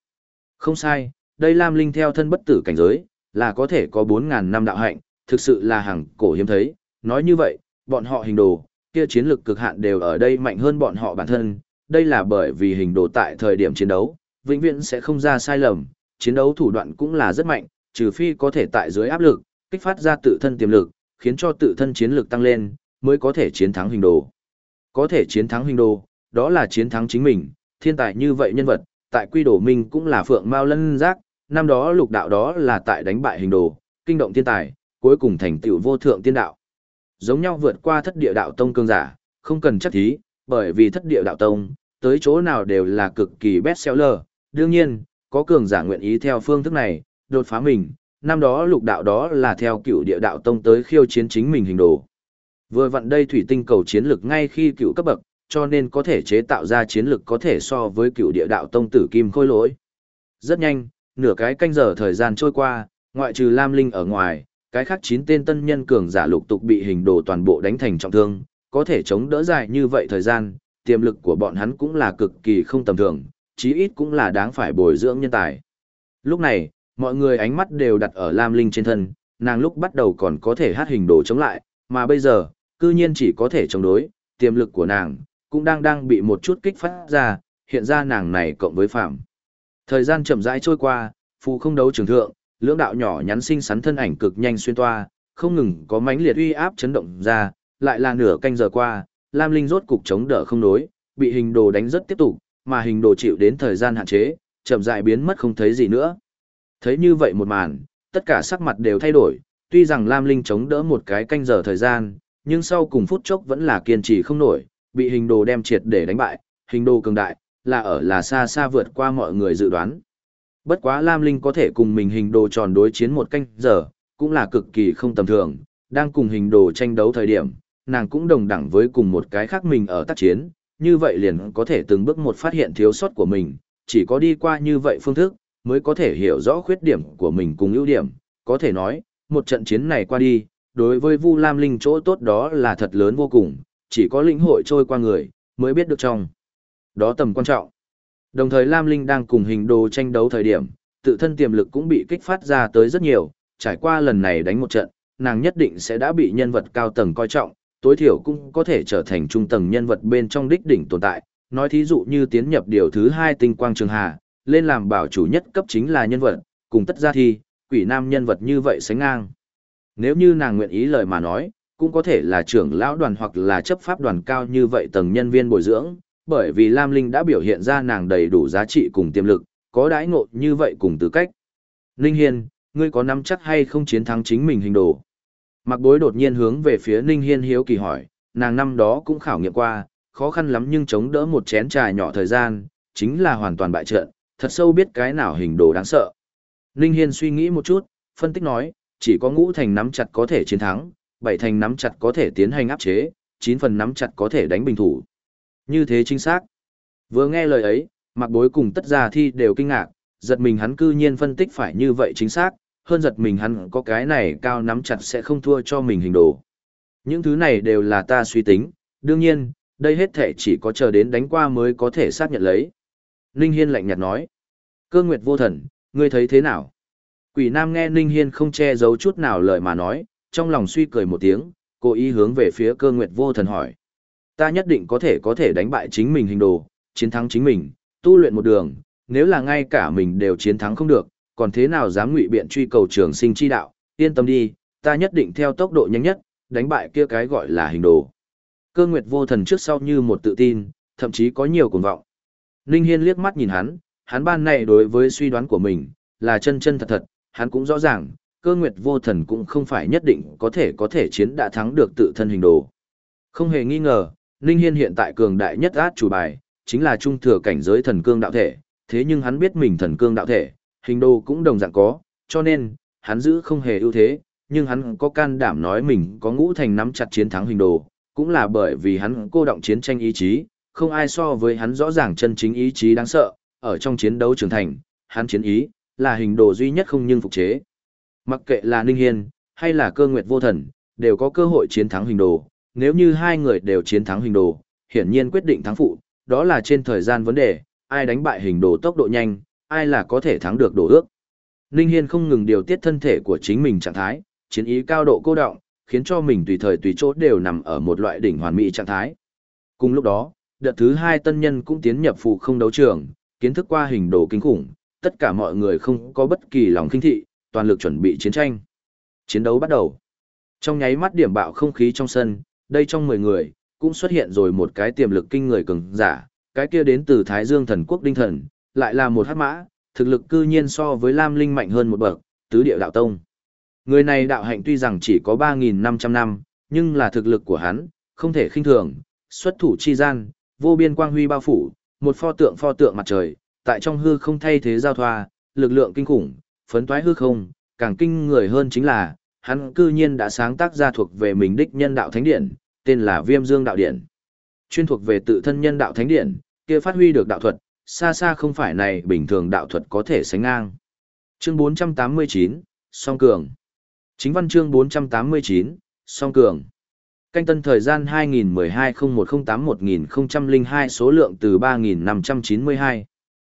Speaker 1: Không sai, đây Lam Linh theo thân bất tử cảnh giới, là có thể có 4.000 năm đạo hạnh, thực sự là hàng cổ hiếm thấy. Nói như vậy, bọn họ hình đồ, kia chiến lực cực hạn đều ở đây mạnh hơn bọn họ bản thân. Đây là bởi vì hình đồ tại thời điểm chiến đấu, vĩnh viễn sẽ không ra sai lầm, chiến đấu thủ đoạn cũng là rất mạnh, trừ phi có thể tại dưới áp lực, kích phát ra tự thân tiềm lực, khiến cho tự thân chiến lực tăng lên, mới có thể chiến thắng hình đồ. Có thể chiến thắng hình đồ, đó là chiến thắng chính mình, thiên tài như vậy nhân vật, tại quy đồ minh cũng là phượng mao lân giác, năm đó lục đạo đó là tại đánh bại hình đồ, kinh động thiên tài, cuối cùng thành tựu vô thượng tiên đạo. Giống nhau vượt qua thất địa đạo tông cương giả, không cần chắc thí, bởi vì thất địa đạo tông, tới chỗ nào đều là cực kỳ bestseller. Đương nhiên, có cường giả nguyện ý theo phương thức này, đột phá mình, năm đó lục đạo đó là theo cựu địa đạo tông tới khiêu chiến chính mình hình đồ. Vừa vặn đây thủy tinh cầu chiến lực ngay khi cựu cấp bậc, cho nên có thể chế tạo ra chiến lực có thể so với cựu địa đạo tông tử kim khôi lỗi. Rất nhanh, nửa cái canh giờ thời gian trôi qua, ngoại trừ Lam Linh ở ngoài, cái khác chín tên tân nhân cường giả lục tục bị hình đồ toàn bộ đánh thành trọng thương, có thể chống đỡ dài như vậy thời gian, tiềm lực của bọn hắn cũng là cực kỳ không tầm thường, chí ít cũng là đáng phải bồi dưỡng nhân tài. Lúc này, mọi người ánh mắt đều đặt ở Lam Linh trên thân, nàng lúc bắt đầu còn có thể hát hình đồ chống lại, mà bây giờ, cư nhiên chỉ có thể chống đối, tiềm lực của nàng, cũng đang đang bị một chút kích phát ra, hiện ra nàng này cộng với phạm. Thời gian chậm rãi trôi qua, phù không đấu trường thượng, lưỡng đạo nhỏ nhắn xinh xắn thân ảnh cực nhanh xuyên toa, không ngừng có mãnh liệt uy áp chấn động ra, lại là nửa canh giờ qua, Lam Linh rốt cục chống đỡ không nối, bị hình đồ đánh rất tiếp tục, mà hình đồ chịu đến thời gian hạn chế, chậm rãi biến mất không thấy gì nữa. Thấy như vậy một màn, tất cả sắc mặt đều thay đổi, tuy rằng Lam Linh chống đỡ một cái canh giờ thời gian, nhưng sau cùng phút chốc vẫn là kiên trì không nổi, bị hình đồ đem triệt để đánh bại, hình đồ cường đại, là ở là xa xa vượt qua mọi người dự đoán. Bất quá Lam Linh có thể cùng mình hình đồ tròn đối chiến một canh giờ, cũng là cực kỳ không tầm thường, đang cùng hình đồ tranh đấu thời điểm, nàng cũng đồng đẳng với cùng một cái khác mình ở tác chiến, như vậy liền có thể từng bước một phát hiện thiếu sót của mình, chỉ có đi qua như vậy phương thức, mới có thể hiểu rõ khuyết điểm của mình cùng ưu điểm, có thể nói, một trận chiến này qua đi, đối với Vu Lam Linh chỗ tốt đó là thật lớn vô cùng, chỉ có lĩnh hội trôi qua người, mới biết được trong. Đó tầm quan trọng. Đồng thời Lam Linh đang cùng hình đồ tranh đấu thời điểm, tự thân tiềm lực cũng bị kích phát ra tới rất nhiều, trải qua lần này đánh một trận, nàng nhất định sẽ đã bị nhân vật cao tầng coi trọng, tối thiểu cũng có thể trở thành trung tầng nhân vật bên trong đích đỉnh tồn tại. Nói thí dụ như tiến nhập điều thứ hai tinh quang trường hà, lên làm bảo chủ nhất cấp chính là nhân vật, cùng tất ra thi, quỷ nam nhân vật như vậy sánh ngang. Nếu như nàng nguyện ý lời mà nói, cũng có thể là trưởng lão đoàn hoặc là chấp pháp đoàn cao như vậy tầng nhân viên bồi dưỡng, bởi vì Lam Linh đã biểu hiện ra nàng đầy đủ giá trị cùng tiềm lực, có đãi ngộ như vậy cùng tư cách. Ninh Hiên, ngươi có nắm chắc hay không chiến thắng chính mình hình đồ? Mặc bối đột nhiên hướng về phía Ninh Hiên hiếu kỳ hỏi, nàng năm đó cũng khảo nghiệm qua, khó khăn lắm nhưng chống đỡ một chén trà nhỏ thời gian, chính là hoàn toàn bại trận, thật sâu biết cái nào hình đồ đáng sợ. Ninh Hiên suy nghĩ một chút, phân tích nói, chỉ có ngũ thành nắm chặt có thể chiến thắng, bảy thành nắm chặt có thể tiến hành áp chế, chín phần nắm chặt có thể đánh bình thủ. Như thế chính xác. Vừa nghe lời ấy, mặc bối cùng tất gia thi đều kinh ngạc, giật mình hắn cư nhiên phân tích phải như vậy chính xác, hơn giật mình hắn có cái này cao nắm chặt sẽ không thua cho mình hình đồ. Những thứ này đều là ta suy tính, đương nhiên, đây hết thể chỉ có chờ đến đánh qua mới có thể xác nhận lấy. Ninh Hiên lạnh nhạt nói. Cơ nguyệt vô thần, ngươi thấy thế nào? Quỷ Nam nghe Ninh Hiên không che giấu chút nào lời mà nói, trong lòng suy cười một tiếng, cố ý hướng về phía cơ nguyệt vô thần hỏi. Ta nhất định có thể có thể đánh bại chính mình hình đồ, chiến thắng chính mình, tu luyện một đường, nếu là ngay cả mình đều chiến thắng không được, còn thế nào dám ngụy biện truy cầu trường sinh chi đạo, yên tâm đi, ta nhất định theo tốc độ nhanh nhất, đánh bại kia cái gọi là hình đồ. Cơ nguyệt vô thần trước sau như một tự tin, thậm chí có nhiều cuồng vọng. Ninh Hiên liếc mắt nhìn hắn, hắn ban này đối với suy đoán của mình, là chân chân thật thật, hắn cũng rõ ràng, cơ nguyệt vô thần cũng không phải nhất định có thể có thể chiến đã thắng được tự thân hình đồ. Không hề nghi ngờ, Ninh Hiên hiện tại cường đại nhất át chủ bài, chính là trung thừa cảnh giới thần cương đạo thể, thế nhưng hắn biết mình thần cương đạo thể, hình đồ cũng đồng dạng có, cho nên, hắn giữ không hề ưu thế, nhưng hắn có can đảm nói mình có ngũ thành nắm chặt chiến thắng hình đồ, cũng là bởi vì hắn cô động chiến tranh ý chí, không ai so với hắn rõ ràng chân chính ý chí đáng sợ, ở trong chiến đấu trưởng thành, hắn chiến ý, là hình đồ duy nhất không nhưng phục chế. Mặc kệ là Ninh Hiên, hay là cơ nguyệt vô thần, đều có cơ hội chiến thắng hình đồ, nếu như hai người đều chiến thắng hình đồ, hiển nhiên quyết định thắng phụ, đó là trên thời gian vấn đề, ai đánh bại hình đồ tốc độ nhanh, ai là có thể thắng được đồ ước. Ninh Hiên không ngừng điều tiết thân thể của chính mình trạng thái, chiến ý cao độ cô động, khiến cho mình tùy thời tùy chỗ đều nằm ở một loại đỉnh hoàn mỹ trạng thái. Cùng lúc đó, đợt thứ hai tân nhân cũng tiến nhập phụ không đấu trường, kiến thức qua hình đồ kinh khủng, tất cả mọi người không có bất kỳ lòng kinh thị, toàn lực chuẩn bị chiến tranh. Chiến đấu bắt đầu. Trong nháy mắt điểm bạo không khí trong sân, đây trong 10 người, cũng xuất hiện rồi một cái tiềm lực kinh người cường giả, cái kia đến từ Thái Dương thần quốc đinh thần, lại là một hát mã, thực lực cư nhiên so với Lam Linh mạnh hơn một bậc, tứ địa đạo tông. Người này đạo hạnh tuy rằng chỉ có 3.500 năm, nhưng là thực lực của hắn, không thể khinh thường, xuất thủ chi gian, vô biên quang huy bao phủ, một pho tượng pho tượng mặt trời, tại trong hư không thay thế giao thoa, lực lượng kinh khủng, phấn toái hư không, càng kinh người hơn chính là, hắn cư nhiên đã sáng tác ra thuộc về mình đích nhân đạo thánh điển, tên là Viêm Dương đạo điển. Chuyên thuộc về tự thân nhân đạo thánh điển, kia phát huy được đạo thuật, xa xa không phải này bình thường đạo thuật có thể sánh ngang. Chương 489, Song Cường. Chính văn chương 489, Song Cường. Canh tân thời gian 2012-0108-1002 số lượng từ 3592,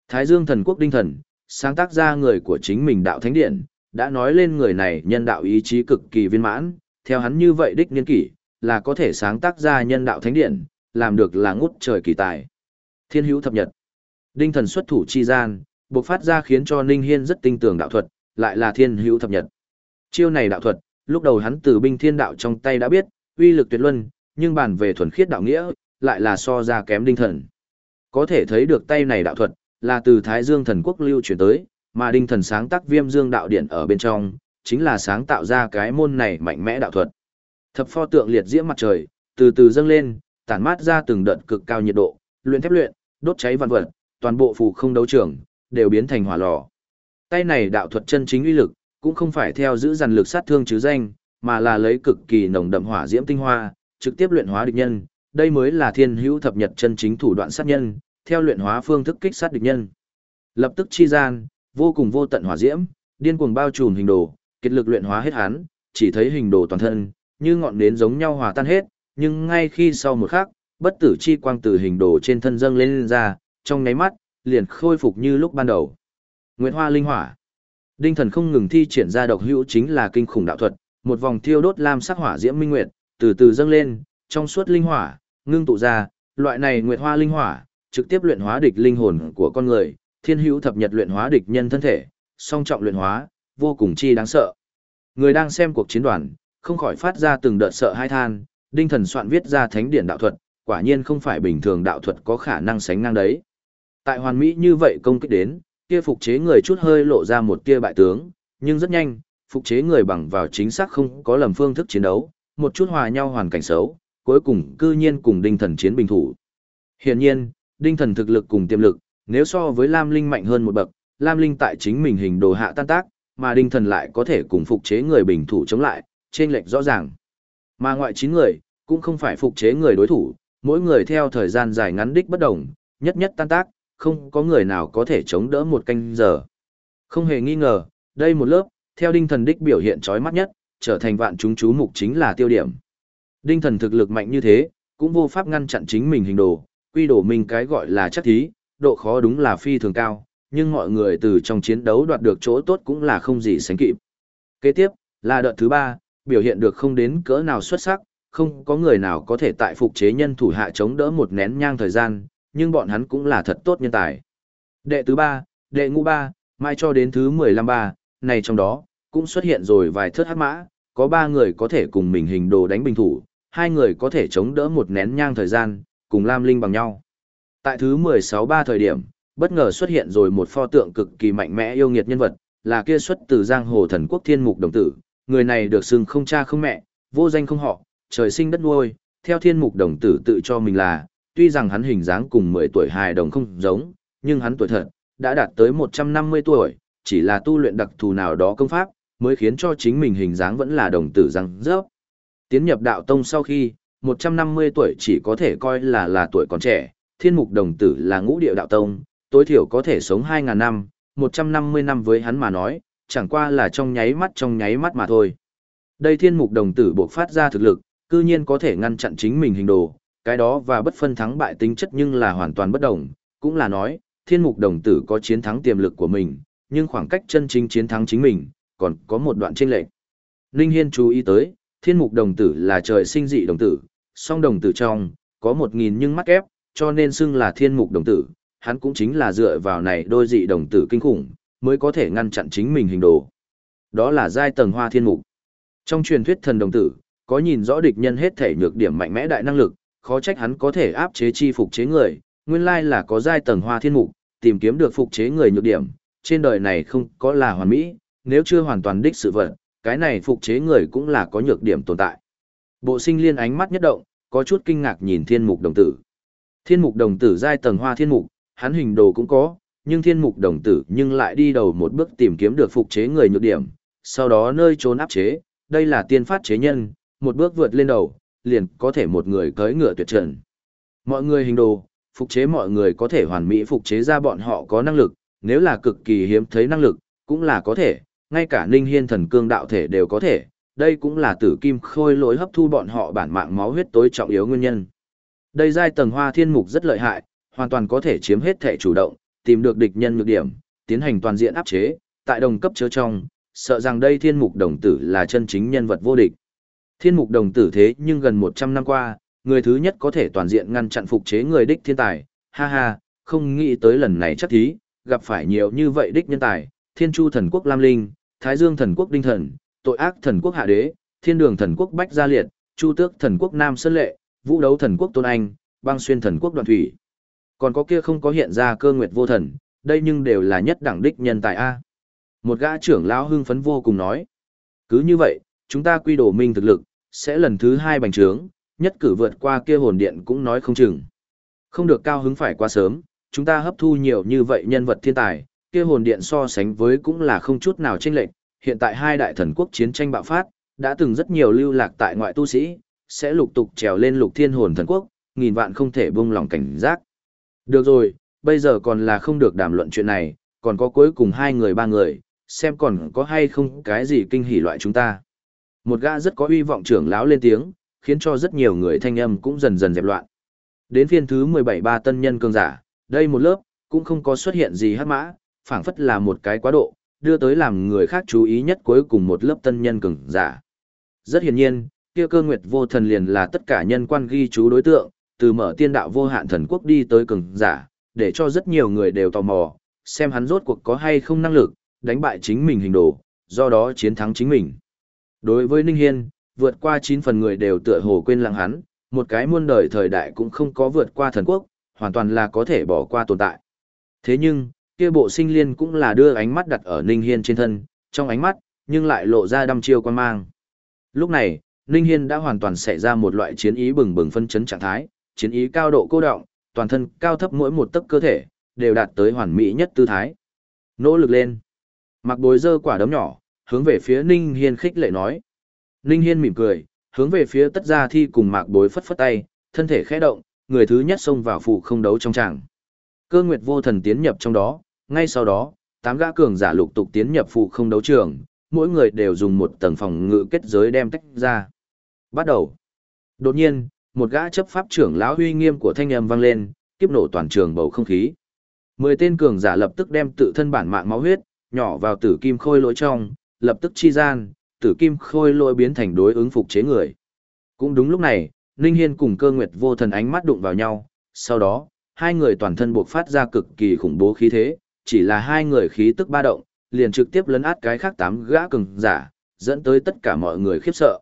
Speaker 1: Thái Dương thần quốc đinh thần, sáng tác ra người của chính mình đạo thánh điện, đã nói lên người này nhân đạo ý chí cực kỳ viên mãn, theo hắn như vậy đích niên kỷ, là có thể sáng tác ra nhân đạo thánh điện, làm được là ngút trời kỳ tài. Thiên hữu thập nhật. Đinh thần xuất thủ chi gian, bộc phát ra khiến cho Ninh Hiên rất tinh tường đạo thuật, lại là thiên hữu thập nhật. Chiêu này đạo thuật, lúc đầu hắn từ binh thiên đạo trong tay đã biết, uy lực tuyệt luân, nhưng bàn về thuần khiết đạo nghĩa, lại là so ra kém đinh thần. Có thể thấy được tay này đạo thuật, là từ Thái Dương thần quốc lưu chuyển tới, mà đinh thần sáng tác viêm dương đạo điện ở bên trong, chính là sáng tạo ra cái môn này mạnh mẽ đạo thuật. Thập pho tượng liệt diễm mặt trời, từ từ dâng lên, tản mát ra từng đợt cực cao nhiệt độ, luyện thép luyện, đốt cháy vạn vật, toàn bộ phù không đấu trường, đều biến thành hỏa lò. Tay này đạo thuật chân chính uy lực, cũng không phải theo giữ dàn lực sát thương chứ danh, mà là lấy cực kỳ nồng đậm hỏa diễm tinh hoa, trực tiếp luyện hóa địch nhân, đây mới là thiên hữu thập nhật chân chính thủ đoạn sát nhân, theo luyện hóa phương thức kích sát địch nhân. Lập tức chi gian, vô cùng vô tận hỏa diễm, điên cuồng bao trùm hình đồ, kết lực luyện hóa hết hắn, chỉ thấy hình đồ toàn thân, như ngọn nến giống nhau hòa tan hết, nhưng ngay khi sau một khắc, bất tử chi quang từ hình đồ trên thân dâng lên, lên ra, trong nháy mắt, liền khôi phục như lúc ban đầu. Nguyệt Hoa linh hỏa. Đinh Thần không ngừng thi triển ra độc hữu chính là kinh khủng đạo thuật, một vòng thiêu đốt lam sắc hỏa diễm minh nguyệt, từ từ dâng lên, trong suốt linh hỏa, ngưng tụ ra, loại này nguyệt hoa linh hỏa, trực tiếp luyện hóa địch linh hồn của con người, thiên hữu thập nhật luyện hóa địch nhân thân thể, song trọng luyện hóa, vô cùng chi đáng sợ. Người đang xem cuộc chiến đoàn, không khỏi phát ra từng đợt sợ hai than, đinh thần soạn viết ra thánh điển đạo thuật, quả nhiên không phải bình thường đạo thuật có khả năng sánh ngang đấy. Tại hoàn mỹ như vậy công kích đến, kia phục chế người chút hơi lộ ra một tia bại tướng, nhưng rất nhanh, phục chế người bằng vào chính xác không có lầm phương thức chiến đấu, một chút hòa nhau hoàn cảnh xấu, cuối cùng cư nhiên cùng đinh thần chiến bình thủ. Hiển nhiên, đinh thần thực lực cùng tiềm lực, nếu so với Lam Linh mạnh hơn một bậc, Lam Linh tại chính mình hình đồ hạ tan tác, mà đinh thần lại có thể cùng phục chế người bình thủ chống lại, trên lệch rõ ràng. Mà ngoại chín người, cũng không phải phục chế người đối thủ, mỗi người theo thời gian dài ngắn đích bất đồng, nhất nhất tan tác, không có người nào có thể chống đỡ một canh giờ. Không hề nghi ngờ, đây một lớp, theo đinh thần đích biểu hiện chói mắt nhất, trở thành vạn chúng chú mục chính là tiêu điểm. Đinh thần thực lực mạnh như thế, cũng vô pháp ngăn chặn chính mình hình đồ, quy đồ mình cái gọi là chắc thí, độ khó đúng là phi thường cao, nhưng mọi người từ trong chiến đấu đoạt được chỗ tốt cũng là không gì sánh kịp. Kế tiếp, là đợt thứ ba, biểu hiện được không đến cỡ nào xuất sắc, không có người nào có thể tại phục chế nhân thủ hạ chống đỡ một nén nhang thời gian, nhưng bọn hắn cũng là thật tốt nhân tài. Đệ thứ ba, đệ ngũ ba, mai cho đến thứ mười lăm ba, này trong đó, cũng xuất hiện rồi vài thớt hát mã, có ba người có thể cùng mình hình đồ đánh bình thủ, hai người có thể chống đỡ một nén nhang thời gian, cùng Lam Linh bằng nhau. Tại thứ mười sáu ba thời điểm, bất ngờ xuất hiện rồi một pho tượng cực kỳ mạnh mẽ yêu nghiệt nhân vật, là kia xuất từ giang hồ thần quốc thiên mục đồng tử, người này được xưng không cha không mẹ, vô danh không họ, trời sinh đất nuôi, theo thiên mục đồng tử tự cho mình là, tuy rằng hắn hình dáng cùng 10 tuổi hài đồng không giống, nhưng hắn tuổi thật, đã đạt tới 150 tuổi, chỉ là tu luyện đặc thù nào đó công pháp, mới khiến cho chính mình hình dáng vẫn là đồng tử răng rớp. Tiến nhập đạo tông sau khi, 150 tuổi chỉ có thể coi là là tuổi còn trẻ, thiên mục đồng tử là ngũ địa đạo tông, tối thiểu có thể sống 2.000 năm, 150 năm với hắn mà nói, chẳng qua là trong nháy mắt trong nháy mắt mà thôi. Đây thiên mục đồng tử buộc phát ra thực lực, cư nhiên có thể ngăn chặn chính mình hình đồ, cái đó và bất phân thắng bại tính chất nhưng là hoàn toàn bất đồng, cũng là nói, thiên mục đồng tử có chiến thắng tiềm lực của mình, nhưng khoảng cách chân chính chiến thắng chính mình, còn có một đoạn chênh lệch. Ninh Hiên chú ý tới, thiên mục đồng tử là trời sinh dị đồng tử, song đồng tử trong, có một nghìn nhưng mắt ép, cho nên xưng là thiên mục đồng tử, hắn cũng chính là dựa vào này đôi dị đồng tử kinh khủng, mới có thể ngăn chặn chính mình hình đồ. Đó là giai tầng hoa thiên mục. Trong truyền thuyết thần đồng tử, có nhìn rõ địch nhân hết thể nhược điểm mạnh mẽ đại năng lực, khó trách hắn có thể áp chế chi phục chế người, nguyên lai là có giai tầng hoa thiên mục, tìm kiếm được phục chế người nhược điểm, trên đời này không có là hoàn mỹ, nếu chưa hoàn toàn đích sự vật, cái này phục chế người cũng là có nhược điểm tồn tại. Bộ sinh liên ánh mắt nhất động, có chút kinh ngạc nhìn thiên mục đồng tử. Thiên mục đồng tử giai tầng hoa thiên mục, hắn hình đồ cũng có, nhưng thiên mục đồng tử nhưng lại đi đầu một bước tìm kiếm được phục chế người nhược điểm, sau đó nơi trốn áp chế, đây là tiên phát chế nhân, một bước vượt lên đầu, liền có thể một người cưỡi ngựa tuyệt trần. Mọi người hình đồ, phục chế mọi người có thể hoàn mỹ phục chế ra bọn họ có năng lực, nếu là cực kỳ hiếm thấy năng lực, cũng là có thể, ngay cả ninh hiên thần cương đạo thể đều có thể, đây cũng là tử kim khôi lỗi hấp thu bọn họ bản mạng máu huyết tối trọng yếu nguyên nhân. Đây giai tầng hoa thiên mục rất lợi hại, hoàn toàn có thể chiếm hết thể chủ động, tìm được địch nhân nhược điểm, tiến hành toàn diện áp chế, tại đồng cấp chớ trong, sợ rằng đây thiên mục đồng tử là chân chính nhân vật vô địch. Thiên mục đồng tử thế nhưng gần 100 năm qua, người thứ nhất có thể toàn diện ngăn chặn phục chế người đích thiên tài, ha ha, không nghĩ tới lần này chắc thí, gặp phải nhiều như vậy đích nhân tài, thiên chu thần quốc Lam Linh, thái dương thần quốc Đinh Thần, tội ác thần quốc Hạ Đế, thiên đường thần quốc Bách Gia Liệt, chu tước thần quốc Nam Sơn Lệ, vũ đấu thần quốc Tôn Anh, băng xuyên thần quốc Đoạn Thủy. Còn có kia không có hiện ra cơ nguyệt vô thần, đây nhưng đều là nhất đẳng đích nhân tài A. Một gã trưởng lão hưng phấn vô cùng nói. Cứ như vậy, chúng ta quy đổ minh thực lực, sẽ lần thứ hai bành trướng, nhất cử vượt qua kia hồn điện cũng nói không chừng. Không được cao hứng phải quá sớm, chúng ta hấp thu nhiều như vậy nhân vật thiên tài, kia hồn điện so sánh với cũng là không chút nào chênh lệch. Hiện tại hai đại thần quốc chiến tranh bạo phát, đã từng rất nhiều lưu lạc tại ngoại tu sĩ, sẽ lục tục trèo lên lục thiên hồn thần quốc, nghìn vạn không thể buông lòng cảnh giác. Được rồi, bây giờ còn là không được đàm luận chuyện này, còn có cuối cùng hai người ba người, xem còn có hay không cái gì kinh hỉ loại chúng ta. Một gã rất có uy vọng trưởng lão lên tiếng, khiến cho rất nhiều người thanh âm cũng dần dần dẹp loạn. Đến phiên thứ 17 ba tân nhân cường giả, đây một lớp, cũng không có xuất hiện gì hát mã, phảng phất là một cái quá độ, đưa tới làm người khác chú ý nhất cuối cùng một lớp tân nhân cường giả. Rất hiển nhiên, kia cơ nguyệt vô thần liền là tất cả nhân quan ghi chú đối tượng, từ mở tiên đạo vô hạn thần quốc đi tới cường giả, để cho rất nhiều người đều tò mò, xem hắn rốt cuộc có hay không năng lực, đánh bại chính mình hình đồ, do đó chiến thắng chính mình. Đối với Ninh Hiên, vượt qua 9 phần người đều tựa hồ quên lặng hắn, một cái muôn đời thời đại cũng không có vượt qua thần quốc, hoàn toàn là có thể bỏ qua tồn tại. Thế nhưng, kia bộ sinh liên cũng là đưa ánh mắt đặt ở Ninh Hiên trên thân, trong ánh mắt, nhưng lại lộ ra đăm chiêu quan mang. Lúc này, Ninh Hiên đã hoàn toàn xảy ra một loại chiến ý bừng bừng phân chấn trạng thái, chiến ý cao độ cô động, toàn thân cao thấp mỗi một tấc cơ thể, đều đạt tới hoàn mỹ nhất tư thái. Nỗ lực lên. Mặc bối dơ quả đấm nhỏ, hướng về phía Ninh Hiên khích lệ nói. Ninh Hiên mỉm cười, hướng về phía tất gia thi cùng mạc bối phất phất tay, thân thể khẽ động, người thứ nhất xông vào phụ không đấu trong tràng. Cơ nguyệt vô thần tiến nhập trong đó, ngay sau đó, tám gã cường giả lục tục tiến nhập phụ không đấu trường, mỗi người đều dùng một tầng phòng ngự kết giới đem tách ra. Bắt đầu. Đột nhiên, một gã chấp pháp trưởng lão huy nghiêm của thanh âm vang lên, kiếp nổ toàn trường bầu không khí. Mười tên cường giả lập tức đem tự thân bản mạng máu huyết, nhỏ vào tử kim khôi lỗi trong, lập tức chi gian, tử kim khôi lỗi biến thành đối ứng phục chế người. Cũng đúng lúc này, Ninh Hiên cùng cơ nguyệt vô thần ánh mắt đụng vào nhau, sau đó, hai người toàn thân buộc phát ra cực kỳ khủng bố khí thế, chỉ là hai người khí tức ba động, liền trực tiếp lấn át cái khác tám gã cường giả, dẫn tới tất cả mọi người khiếp sợ.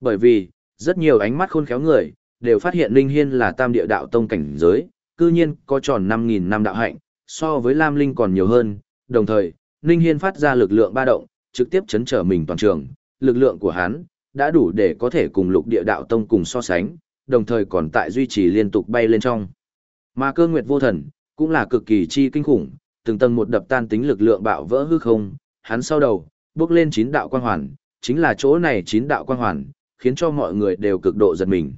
Speaker 1: Bởi vì, rất nhiều ánh mắt khôn khéo người, đều phát hiện linh Hiên là tam địa đạo tông cảnh giới, cư nhiên có tròn 5.000 năm đạo hạnh, so với Lam Linh còn nhiều hơn, đồng thời, linh Hiên phát ra lực lượng ba động, trực tiếp chấn trở mình toàn trường, lực lượng của hắn, đã đủ để có thể cùng lục địa đạo tông cùng so sánh, đồng thời còn tại duy trì liên tục bay lên trong. Mà cơ nguyệt vô thần, cũng là cực kỳ chi kinh khủng, từng tầng một đập tan tính lực lượng bạo vỡ hư không, hắn sau đầu, bước lên chín đạo quang hoàn, chính là chỗ này chín đạo quang hoàn, khiến cho mọi người đều cực độ giật mình.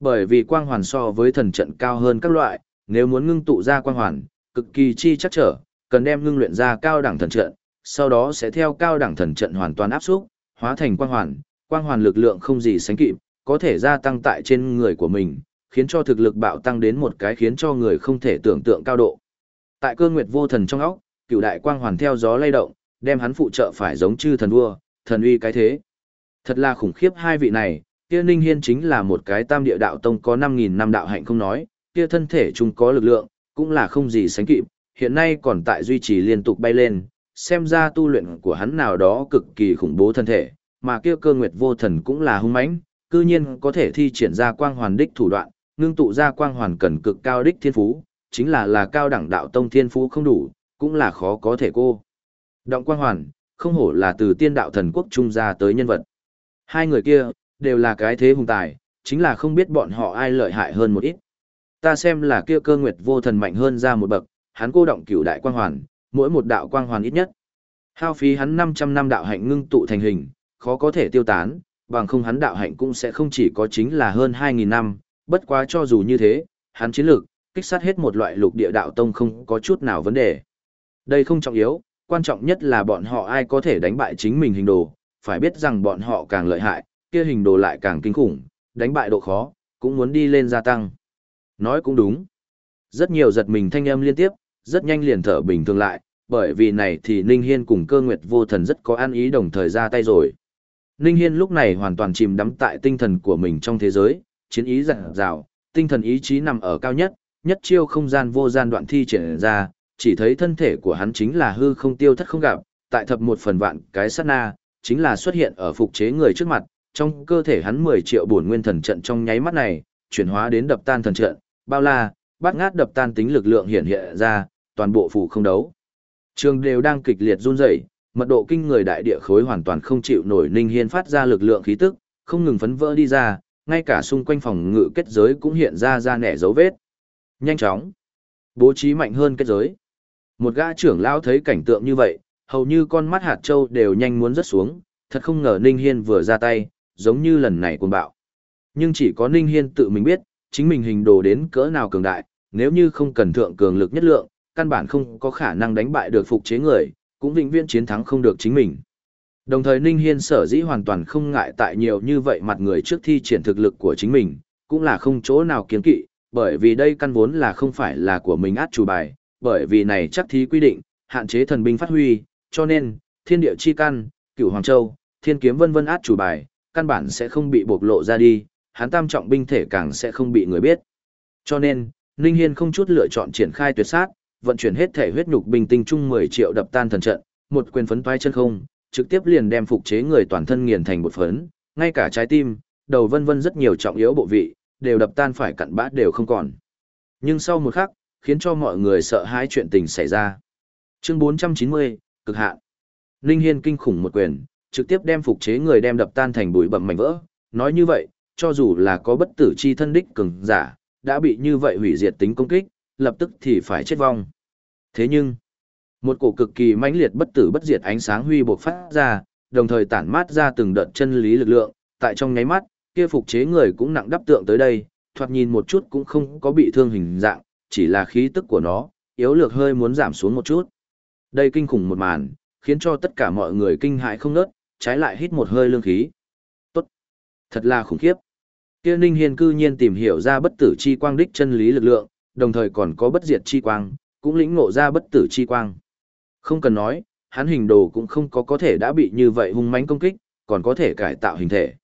Speaker 1: Bởi vì quang hoàn so với thần trận cao hơn các loại, nếu muốn ngưng tụ ra quang hoàn, cực kỳ chi chắc trở, cần đem ngưng luyện ra cao đẳng thần trận, sau đó sẽ theo cao đẳng thần trận hoàn toàn áp xúc, hóa thành quang hoàn, quang hoàn lực lượng không gì sánh kịp, có thể gia tăng tại trên người của mình, khiến cho thực lực bạo tăng đến một cái khiến cho người không thể tưởng tượng cao độ. Tại cơ nguyệt vô thần trong óc, cựu đại quang hoàn theo gió lay động, đem hắn phụ trợ phải giống chư thần vua, thần uy cái thế. Thật là khủng khiếp hai vị này, kia Ninh Hiên chính là một cái tam địa đạo tông có 5.000 năm đạo hạnh không nói, kia thân thể chúng có lực lượng, cũng là không gì sánh kịp, hiện nay còn tại duy trì liên tục bay lên, xem ra tu luyện của hắn nào đó cực kỳ khủng bố thân thể, mà kia cơ nguyệt vô thần cũng là hung mãnh, cư nhiên có thể thi triển ra quang hoàn đích thủ đoạn, ngưng tụ ra quang hoàn cần cực cao đích thiên phú, chính là là cao đẳng đạo tông thiên phú không đủ, cũng là khó có thể cô. Động quang hoàn, không hổ là từ tiên đạo thần quốc trung ra tới nhân vật. Hai người kia, đều là cái thế hùng tài, chính là không biết bọn họ ai lợi hại hơn một ít. Ta xem là kia cơ nguyệt vô thần mạnh hơn ra một bậc, hắn cô động cửu đại quang hoàn, mỗi một đạo quang hoàn ít nhất. Hao phí hắn 500 năm đạo hạnh ngưng tụ thành hình, khó có thể tiêu tán, bằng không hắn đạo hạnh cũng sẽ không chỉ có chính là hơn 2.000 năm, bất quá cho dù như thế, hắn chiến lược, kích sát hết một loại lục địa đạo tông không có chút nào vấn đề. Đây không trọng yếu, quan trọng nhất là bọn họ ai có thể đánh bại chính mình hình đồ, phải biết rằng bọn họ càng lợi hại, kia hình đồ lại càng kinh khủng, đánh bại độ khó, cũng muốn đi lên gia tăng. Nói cũng đúng. Rất nhiều giật mình thanh âm liên tiếp, rất nhanh liền thở bình thường lại, bởi vì này thì Ninh Hiên cùng cơ nguyệt vô thần rất có an ý đồng thời ra tay rồi. Ninh Hiên lúc này hoàn toàn chìm đắm tại tinh thần của mình trong thế giới, chiến ý dặn dào, tinh thần ý chí nằm ở cao nhất, nhất chiêu không gian vô gian đoạn thi triển ra, chỉ thấy thân thể của hắn chính là hư không tiêu thất không gặp, tại thập một phần vạn cái sát na, chính là xuất hiện ở phục chế người trước mặt, trong cơ thể hắn 10 triệu bổn nguyên thần trận trong nháy mắt này, chuyển hóa đến đập tan thần trận, bao la, bát ngát đập tan tính lực lượng hiện hiện ra, toàn bộ phủ không đấu. Trường đều đang kịch liệt run rẩy, mật độ kinh người đại địa khối hoàn toàn không chịu nổi Ninh Hiên phát ra lực lượng khí tức, không ngừng phấn vỡ đi ra, ngay cả xung quanh phòng ngự kết giới cũng hiện ra ra nẻ dấu vết. Nhanh chóng, bố trí mạnh hơn kết giới. Một gã trưởng lão thấy cảnh tượng như vậy, hầu như con mắt hạt châu đều nhanh muốn rớt xuống, thật không ngờ Ninh Hiên vừa ra tay, giống như lần này cuồng bạo. Nhưng chỉ có Ninh Hiên tự mình biết, chính mình hình đồ đến cỡ nào cường đại, nếu như không cần thượng cường lực nhất lượng, căn bản không có khả năng đánh bại được phục chế người, cũng vĩnh viễn chiến thắng không được chính mình. Đồng thời Ninh Hiên sở dĩ hoàn toàn không ngại tại nhiều như vậy mặt người trước thi triển thực lực của chính mình, cũng là không chỗ nào kiến kỵ, bởi vì đây căn vốn là không phải là của mình át chủ bài, bởi vì này chắc thí quy định, hạn chế thần binh phát huy, cho nên, thiên địa chi căn, cửu Hoàng Châu, thiên kiếm vân vân át chủ bài, căn bản sẽ không bị bộc lộ ra đi, hắn tam trọng binh thể càng sẽ không bị người biết. Cho nên, Ninh Hiên không chút lựa chọn triển khai tuyệt sát, vận chuyển hết thể huyết nhục bình tinh trung 10 triệu đập tan thần trận, một quyền phấn toái chân không, trực tiếp liền đem phục chế người toàn thân nghiền thành bột phấn, ngay cả trái tim, đầu vân vân rất nhiều trọng yếu bộ vị, đều đập tan phải cặn bã đều không còn. Nhưng sau một khắc, khiến cho mọi người sợ hãi chuyện tình xảy ra. Chương 490, cực hạn. Ninh Hiên kinh khủng một quyền, trực tiếp đem phục chế người đem đập tan thành bụi bặm mảnh vỡ. Nói như vậy, cho dù là có bất tử chi thân đích cường giả, đã bị như vậy hủy diệt tính công kích, lập tức thì phải chết vong. Thế nhưng, một cổ cực kỳ mãnh liệt bất tử bất diệt ánh sáng huy bộc phát ra, đồng thời tản mát ra từng đợt chân lý lực lượng, tại trong nháy mắt, kia phục chế người cũng nặng đắp tượng tới đây, thoạt nhìn một chút cũng không có bị thương hình dạng, chỉ là khí tức của nó, yếu lược hơi muốn giảm xuống một chút. Đây kinh khủng một màn, khiến cho tất cả mọi người kinh hãi không nớt, trái lại hít một hơi lương khí. Tốt! Thật là khủng khiếp. Kia Ninh Hiên cư nhiên tìm hiểu ra bất tử chi quang đích chân lý lực lượng, đồng thời còn có bất diệt chi quang, cũng lĩnh ngộ ra bất tử chi quang. Không cần nói, hắn hình đồ cũng không có có thể đã bị như vậy hung mãnh công kích, còn có thể cải tạo hình thể.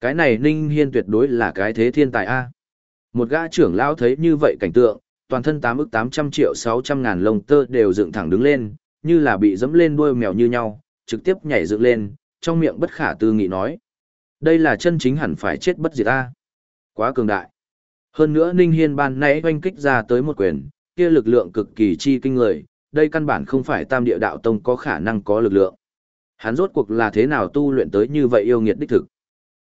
Speaker 1: Cái này Ninh Hiên tuyệt đối là cái thế thiên tài A. Một gã trưởng lão thấy như vậy cảnh tượng, toàn thân 8 ức 800 triệu 600 ngàn lông tơ đều dựng thẳng đứng lên, như là bị dẫm lên đuôi mèo như nhau, trực tiếp nhảy dựng lên, trong miệng bất khả tư nghị nói. Đây là chân chính hẳn phải chết bất diệt ta, Quá cường đại. Hơn nữa Ninh Hiên ban nãy oanh kích ra tới một quyền, kia lực lượng cực kỳ chi kinh người, đây căn bản không phải tam địa đạo tông có khả năng có lực lượng. Hắn rốt cuộc là thế nào tu luyện tới như vậy yêu nghiệt đích thực.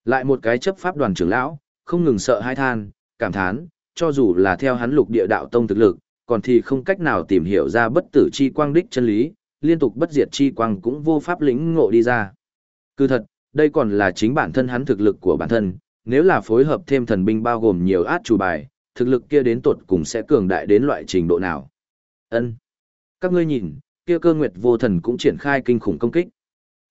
Speaker 1: Lại một cái chấp pháp đoàn trưởng lão, không ngừng sợ hai than, cảm thán, cho dù là theo hắn lục địa đạo tông thực lực, còn thì không cách nào tìm hiểu ra bất tử chi quang đích chân lý, liên tục bất diệt chi quang cũng vô pháp lĩnh ngộ đi ra. Cứ thật, đây còn là chính bản thân hắn thực lực của bản thân, nếu là phối hợp thêm thần binh bao gồm nhiều át chủ bài, thực lực kia đến tột cùng sẽ cường đại đến loại trình độ nào. Ân, Các ngươi nhìn, kia cơ nguyệt vô thần cũng triển khai kinh khủng công kích.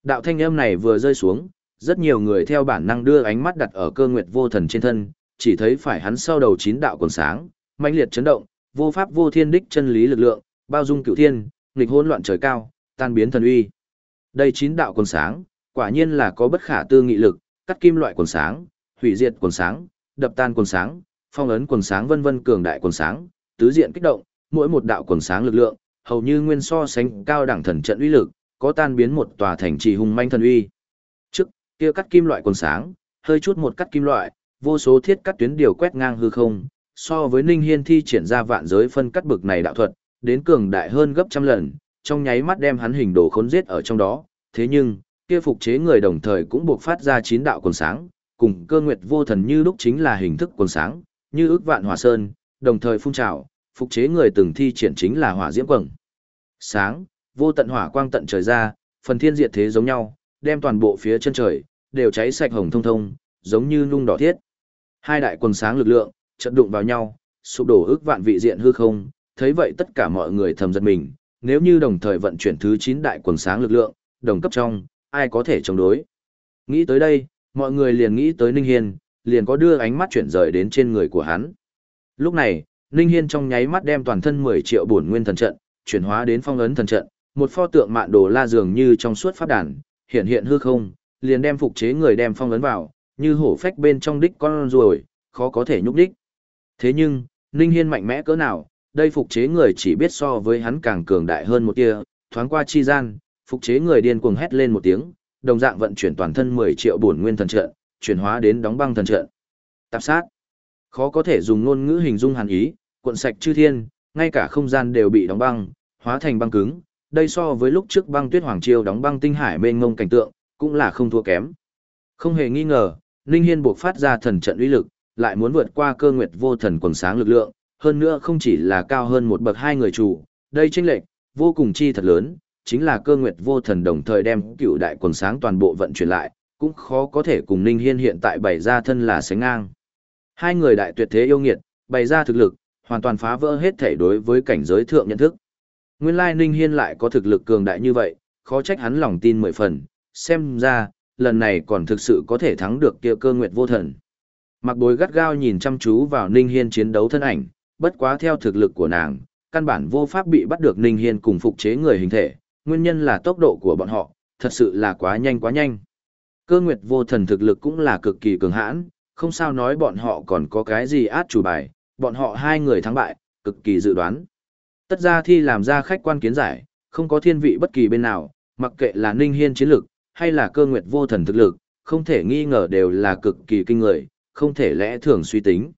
Speaker 1: Đạo thanh âm này vừa rơi xuống, rất nhiều người theo bản năng đưa ánh mắt đặt ở cơ nguyệt vô thần trên thân, chỉ thấy phải hắn sau đầu chín đạo còn sáng, mãnh liệt chấn động, vô pháp vô thiên đích chân lý lực lượng, bao dung cửu thiên, nghịch hỗn loạn trời cao, tan biến thần uy. Đây chín đạo quần sáng, quả nhiên là có bất khả tư nghị lực, cắt kim loại quần sáng, hủy diệt quần sáng, đập tan quần sáng, phong ấn quần sáng vân vân cường đại quần sáng, tứ diện kích động, mỗi một đạo quần sáng lực lượng, hầu như nguyên so sánh cao đẳng thần trận uy lực, có tan biến một tòa thành trì hùng manh thần uy. Trước, kia cắt kim loại quần sáng, hơi chút một cắt kim loại, vô số thiết cắt tuyến điều quét ngang hư không, so với Ninh Hiên thi triển ra vạn giới phân cắt bực này đạo thuật, đến cường đại hơn gấp trăm lần, trong nháy mắt đem hắn hình đồ khốn giết ở trong đó, thế nhưng, kia phục chế người đồng thời cũng buộc phát ra chín đạo quần sáng, cùng cơ nguyệt vô thần như lúc chính là hình thức quần sáng, như ước vạn hỏa sơn, đồng thời phun trào, phục chế người từng thi triển chính là hỏa diễm quầng. Sáng, vô tận hỏa quang tận trời ra, phần thiên diệt thế giống nhau, đem toàn bộ phía chân trời đều cháy sạch hồng thông thông, giống như nung đỏ thiết. Hai đại quần sáng lực lượng trận đụng vào nhau, sụp đổ ước vạn vị diện hư không, thấy vậy tất cả mọi người thầm giật mình, nếu như đồng thời vận chuyển thứ 9 đại quần sáng lực lượng, đồng cấp trong, ai có thể chống đối. Nghĩ tới đây, mọi người liền nghĩ tới Ninh Hiên, liền có đưa ánh mắt chuyển rời đến trên người của hắn. Lúc này, Ninh Hiên trong nháy mắt đem toàn thân 10 triệu bổn nguyên thần trận, chuyển hóa đến phong ấn thần trận, một pho tượng mạn đồ la dường như trong suốt pháp đàn, hiện hiện hư không, liền đem phục chế người đem phong ấn vào, như hổ phách bên trong đích con ruồi, khó có thể nhúc đích. Thế nhưng, Ninh Hiên mạnh mẽ cỡ nào, đây phục chế người chỉ biết so với hắn càng cường đại hơn một tia, thoáng qua chi gian, phục chế người điên cuồng hét lên một tiếng, đồng dạng vận chuyển toàn thân 10 triệu bổn nguyên thần trận, chuyển hóa đến đóng băng thần trận. Tạp sát. Khó có thể dùng ngôn ngữ hình dung hàn ý, cuộn sạch chư thiên, ngay cả không gian đều bị đóng băng, hóa thành băng cứng. Đây so với lúc trước băng tuyết hoàng triều đóng băng tinh hải mênh ngông cảnh tượng, cũng là không thua kém. Không hề nghi ngờ, Ninh Hiên buộc phát ra thần trận uy lực, lại muốn vượt qua cơ nguyệt vô thần quần sáng lực lượng, hơn nữa không chỉ là cao hơn một bậc hai người chủ, đây chênh lệch vô cùng chi thật lớn, chính là cơ nguyệt vô thần đồng thời đem cựu đại quần sáng toàn bộ vận chuyển lại, cũng khó có thể cùng Ninh Hiên hiện tại bày ra thân là sánh ngang. Hai người đại tuyệt thế yêu nghiệt, bày ra thực lực, hoàn toàn phá vỡ hết thể đối với cảnh giới thượng nhận thức. Nguyên lai Ninh Hiên lại có thực lực cường đại như vậy, khó trách hắn lòng tin mười phần, xem ra, lần này còn thực sự có thể thắng được kia cơ nguyệt vô thần. Mặc bối gắt gao nhìn chăm chú vào Ninh Hiên chiến đấu thân ảnh, bất quá theo thực lực của nàng, căn bản vô pháp bị bắt được Ninh Hiên cùng phục chế người hình thể, nguyên nhân là tốc độ của bọn họ, thật sự là quá nhanh quá nhanh. Cơ nguyệt vô thần thực lực cũng là cực kỳ cường hãn, không sao nói bọn họ còn có cái gì át chủ bài, bọn họ hai người thắng bại, cực kỳ dự đoán. Tất ra thi làm ra khách quan kiến giải, không có thiên vị bất kỳ bên nào, mặc kệ là Ninh Hiên chiến lực, hay là cơ nguyệt vô thần thực lực, không thể nghi ngờ đều là cực kỳ kinh người, không thể lẽ thường suy tính.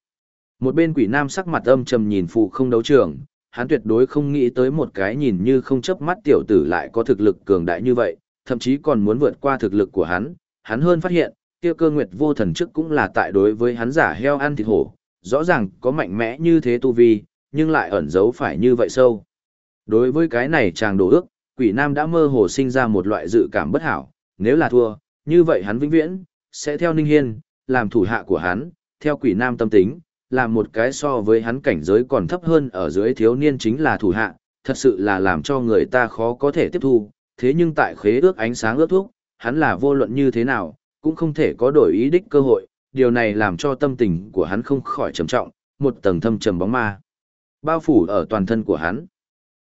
Speaker 1: Một bên quỷ nam sắc mặt âm trầm nhìn phụ không đấu trường, hắn tuyệt đối không nghĩ tới một cái nhìn như không chớp mắt tiểu tử lại có thực lực cường đại như vậy, thậm chí còn muốn vượt qua thực lực của hắn, hắn hơn phát hiện, kia cơ nguyệt vô thần trước cũng là tại đối với hắn giả heo ăn thịt hổ, rõ ràng có mạnh mẽ như thế tu vi, nhưng lại ẩn giấu phải như vậy sâu. Đối với cái này chàng đồ ước, quỷ nam đã mơ hồ sinh ra một loại dự cảm bất hảo, nếu là thua, như vậy hắn vĩnh viễn, sẽ theo Ninh Hiên, làm thủ hạ của hắn, theo quỷ nam tâm tính, làm một cái so với hắn cảnh giới còn thấp hơn ở dưới thiếu niên chính là thủ hạ, thật sự là làm cho người ta khó có thể tiếp thu, thế nhưng tại khế ước ánh sáng ước thuốc, hắn là vô luận như thế nào, cũng không thể có đổi ý đích cơ hội, điều này làm cho tâm tình của hắn không khỏi trầm trọng, một tầng thâm trầm bóng ma. Bao phủ ở toàn thân của hắn.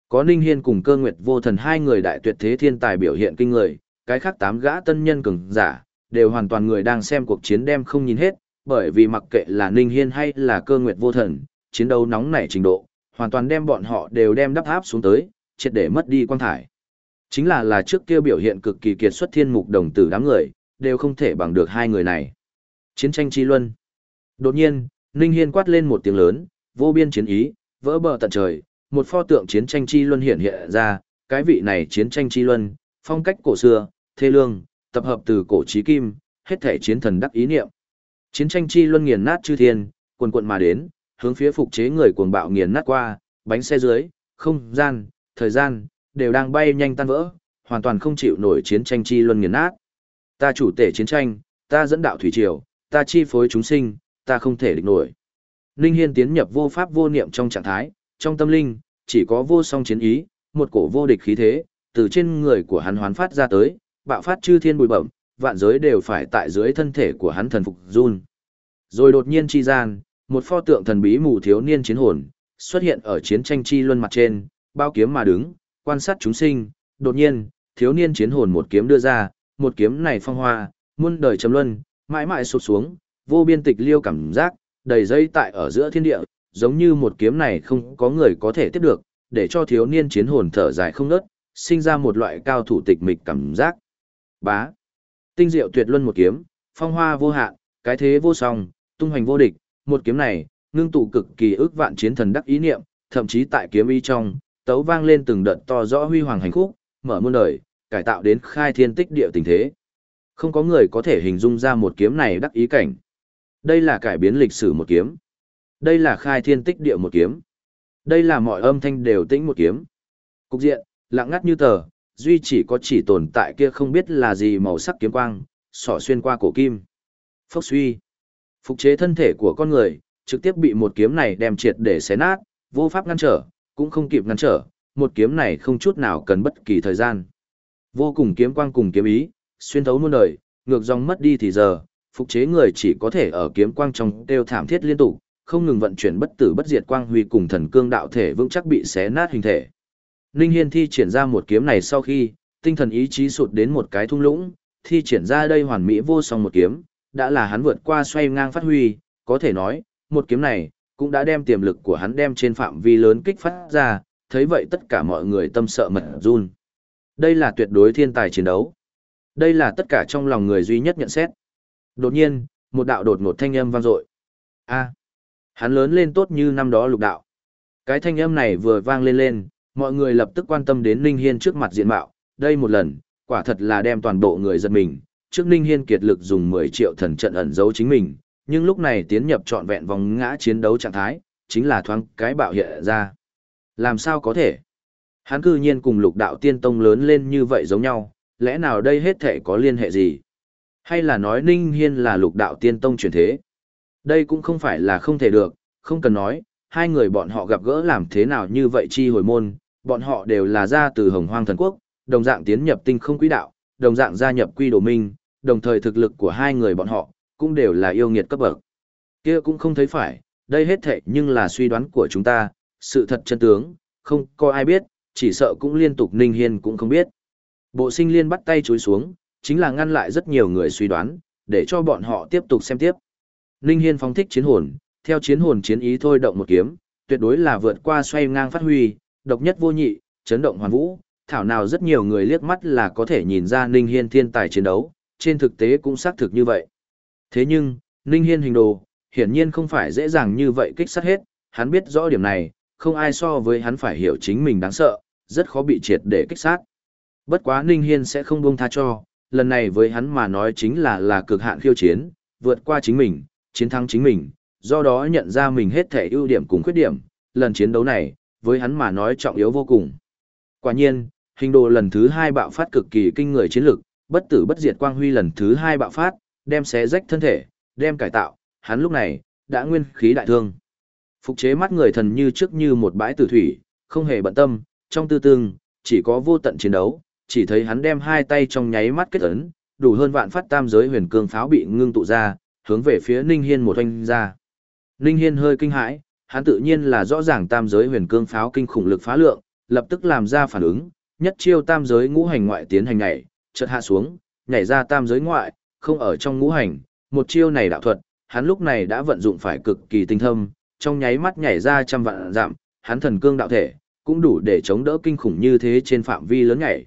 Speaker 1: Có Ninh Hiên cùng cơ nguyệt vô thần hai người đại tuyệt thế thiên tài biểu hiện kinh người, cái khác tám gã tân nhân cường giả, đều hoàn toàn người đang xem cuộc chiến đem không nhìn hết, bởi vì mặc kệ là Ninh Hiên hay là cơ nguyệt vô thần, chiến đấu nóng nảy trình độ, hoàn toàn đem bọn họ đều đem đắp áp xuống tới, triệt để mất đi quan thải. Chính là là trước kia biểu hiện cực kỳ kiệt xuất thiên mục đồng tử đám người, đều không thể bằng được hai người này. Chiến tranh chi luân. Đột nhiên, Ninh Hiên quát lên một tiếng lớn, vô biên chiến ý, vỡ bờ tận trời, một pho tượng chiến tranh chi luân hiện hiện ra, cái vị này chiến tranh chi luân, phong cách cổ xưa, thê lương, tập hợp từ cổ chí kim, hết thể chiến thần đắc ý niệm. Chiến tranh chi luân nghiền nát chư thiên, quần quận mà đến, hướng phía phục chế người cuồng bạo nghiền nát qua, bánh xe dưới, không gian, thời gian, đều đang bay nhanh tan vỡ, hoàn toàn không chịu nổi chiến tranh chi luân nghiền nát. Ta chủ tể chiến tranh, ta dẫn đạo thủy triều, ta chi phối chúng sinh, ta không thể địch nổi. Ninh Hiên tiến nhập vô pháp vô niệm trong trạng thái, trong tâm linh, chỉ có vô song chiến ý, một cổ vô địch khí thế, từ trên người của hắn hoán phát ra tới, bạo phát chư thiên bùi bẩm, vạn giới đều phải tại dưới thân thể của hắn thần phục run. Rồi đột nhiên chi gian, một pho tượng thần bí mù thiếu niên chiến hồn, xuất hiện ở chiến tranh chi luân mặt trên, bao kiếm mà đứng, quan sát chúng sinh, đột nhiên, thiếu niên chiến hồn một kiếm đưa ra, một kiếm này phong hoa, muôn đời trầm luân, mãi mãi sụp xuống, vô biên tịch liêu cảm giác, đầy dây tại ở giữa thiên địa, giống như một kiếm này không có người có thể tiếp được, để cho thiếu niên chiến hồn thở dài không ngớt, sinh ra một loại cao thủ tịch mịch cảm giác. Bá. Tinh diệu tuyệt luân một kiếm, phong hoa vô hạn, cái thế vô song, tung hoành vô địch, một kiếm này, ngưng tụ cực kỳ ước vạn chiến thần đắc ý niệm, thậm chí tại kiếm y trong, tấu vang lên từng đợt to rõ huy hoàng hành khúc, mở muôn đời, cải tạo đến khai thiên tích địa tình thế. Không có người có thể hình dung ra một kiếm này đắc ý cảnh. Đây là cải biến lịch sử một kiếm. Đây là khai thiên tích địa một kiếm. Đây là mọi âm thanh đều tĩnh một kiếm. Cục diện, lặng ngắt như tờ, duy chỉ có chỉ tồn tại kia không biết là gì màu sắc kiếm quang, sỏ xuyên qua cổ kim. Phốc suy. Phục chế thân thể của con người, trực tiếp bị một kiếm này đem triệt để xé nát, vô pháp ngăn trở, cũng không kịp ngăn trở, một kiếm này không chút nào cần bất kỳ thời gian. Vô cùng kiếm quang cùng kiếm ý, xuyên thấu muôn đời, ngược dòng mất đi thì giờ, phục chế người chỉ có thể ở kiếm quang trong đều thảm thiết liên tục, không ngừng vận chuyển bất tử bất diệt quang huy cùng thần cương đạo thể vững chắc bị xé nát hình thể. Ninh Hiên thi triển ra một kiếm này sau khi, tinh thần ý chí sụt đến một cái thung lũng, thi triển ra đây hoàn mỹ vô song một kiếm, đã là hắn vượt qua xoay ngang phát huy, có thể nói, một kiếm này, cũng đã đem tiềm lực của hắn đem trên phạm vi lớn kích phát ra, thấy vậy tất cả mọi người tâm sợ mật run. Đây là tuyệt đối thiên tài chiến đấu. Đây là tất cả trong lòng người duy nhất nhận xét. Đột nhiên, một đạo đột ngột thanh âm vang dội. A, hắn lớn lên tốt như năm đó lục đạo. Cái thanh âm này vừa vang lên lên, mọi người lập tức quan tâm đến Ninh Hiên trước mặt diện mạo, đây một lần, quả thật là đem toàn bộ người giật mình, trước Ninh Hiên kiệt lực dùng 10 triệu thần trận ẩn giấu chính mình, nhưng lúc này tiến nhập trọn vẹn vòng ngã chiến đấu trạng thái, chính là thoáng cái bạo hiện ra. Làm sao có thể? Hắn cư nhiên cùng lục đạo tiên tông lớn lên như vậy giống nhau, lẽ nào đây hết thể có liên hệ gì? Hay là nói Ninh Hiên là lục đạo tiên tông truyền thế? Đây cũng không phải là không thể được, không cần nói, hai người bọn họ gặp gỡ làm thế nào như vậy chi hồi môn, bọn họ đều là ra từ hồng hoang thần quốc, đồng dạng tiến nhập tinh không quỹ đạo, đồng dạng gia nhập quy đồ minh, đồng thời thực lực của hai người bọn họ, cũng đều là yêu nghiệt cấp bậc. kia cũng không thấy phải, đây hết thệ nhưng là suy đoán của chúng ta, sự thật chân tướng, không có ai biết, chỉ sợ cũng liên tục Ninh Hiên cũng không biết. Bộ sinh liên bắt tay chối xuống, chính là ngăn lại rất nhiều người suy đoán, để cho bọn họ tiếp tục xem tiếp. Ninh Hiên phóng thích chiến hồn, theo chiến hồn chiến ý thôi động một kiếm, tuyệt đối là vượt qua xoay ngang phát huy, độc nhất vô nhị, chấn động hoàn vũ, thảo nào rất nhiều người liếc mắt là có thể nhìn ra Ninh Hiên thiên tài chiến đấu, trên thực tế cũng xác thực như vậy. Thế nhưng, Ninh Hiên hình đồ, hiển nhiên không phải dễ dàng như vậy kích sát hết, hắn biết rõ điểm này, không ai so với hắn phải hiểu chính mình đáng sợ, rất khó bị triệt để kích sát. Bất quá Ninh Hiên sẽ không buông tha cho, lần này với hắn mà nói chính là là cực hạn khiêu chiến, vượt qua chính mình, chiến thắng chính mình, do đó nhận ra mình hết thể ưu điểm cùng khuyết điểm, lần chiến đấu này, với hắn mà nói trọng yếu vô cùng. Quả nhiên, hình đồ lần thứ hai bạo phát cực kỳ kinh người chiến lực, bất tử bất diệt quang huy lần thứ hai bạo phát, đem xé rách thân thể, đem cải tạo, hắn lúc này, đã nguyên khí đại thương. Phục chế mắt người thần như trước như một bãi tử thủy, không hề bận tâm, trong tư tương, chỉ có vô tận chiến đấu, chỉ thấy hắn đem hai tay trong nháy mắt kết ấn, đủ hơn vạn phát tam giới huyền cương pháo bị ngưng tụ ra, hướng về phía Ninh Hiên một oanh ra. Ninh Hiên hơi kinh hãi, hắn tự nhiên là rõ ràng tam giới huyền cương pháo kinh khủng lực phá lượng, lập tức làm ra phản ứng, nhất chiêu tam giới ngũ hành ngoại tiến hành nhảy, chợt hạ xuống, nhảy ra tam giới ngoại, không ở trong ngũ hành, một chiêu này đạo thuật, hắn lúc này đã vận dụng phải cực kỳ tinh thâm, trong nháy mắt nhảy ra trăm vạn giảm, hắn thần cương đạo thể, cũng đủ để chống đỡ kinh khủng như thế trên phạm vi lớn nhảy.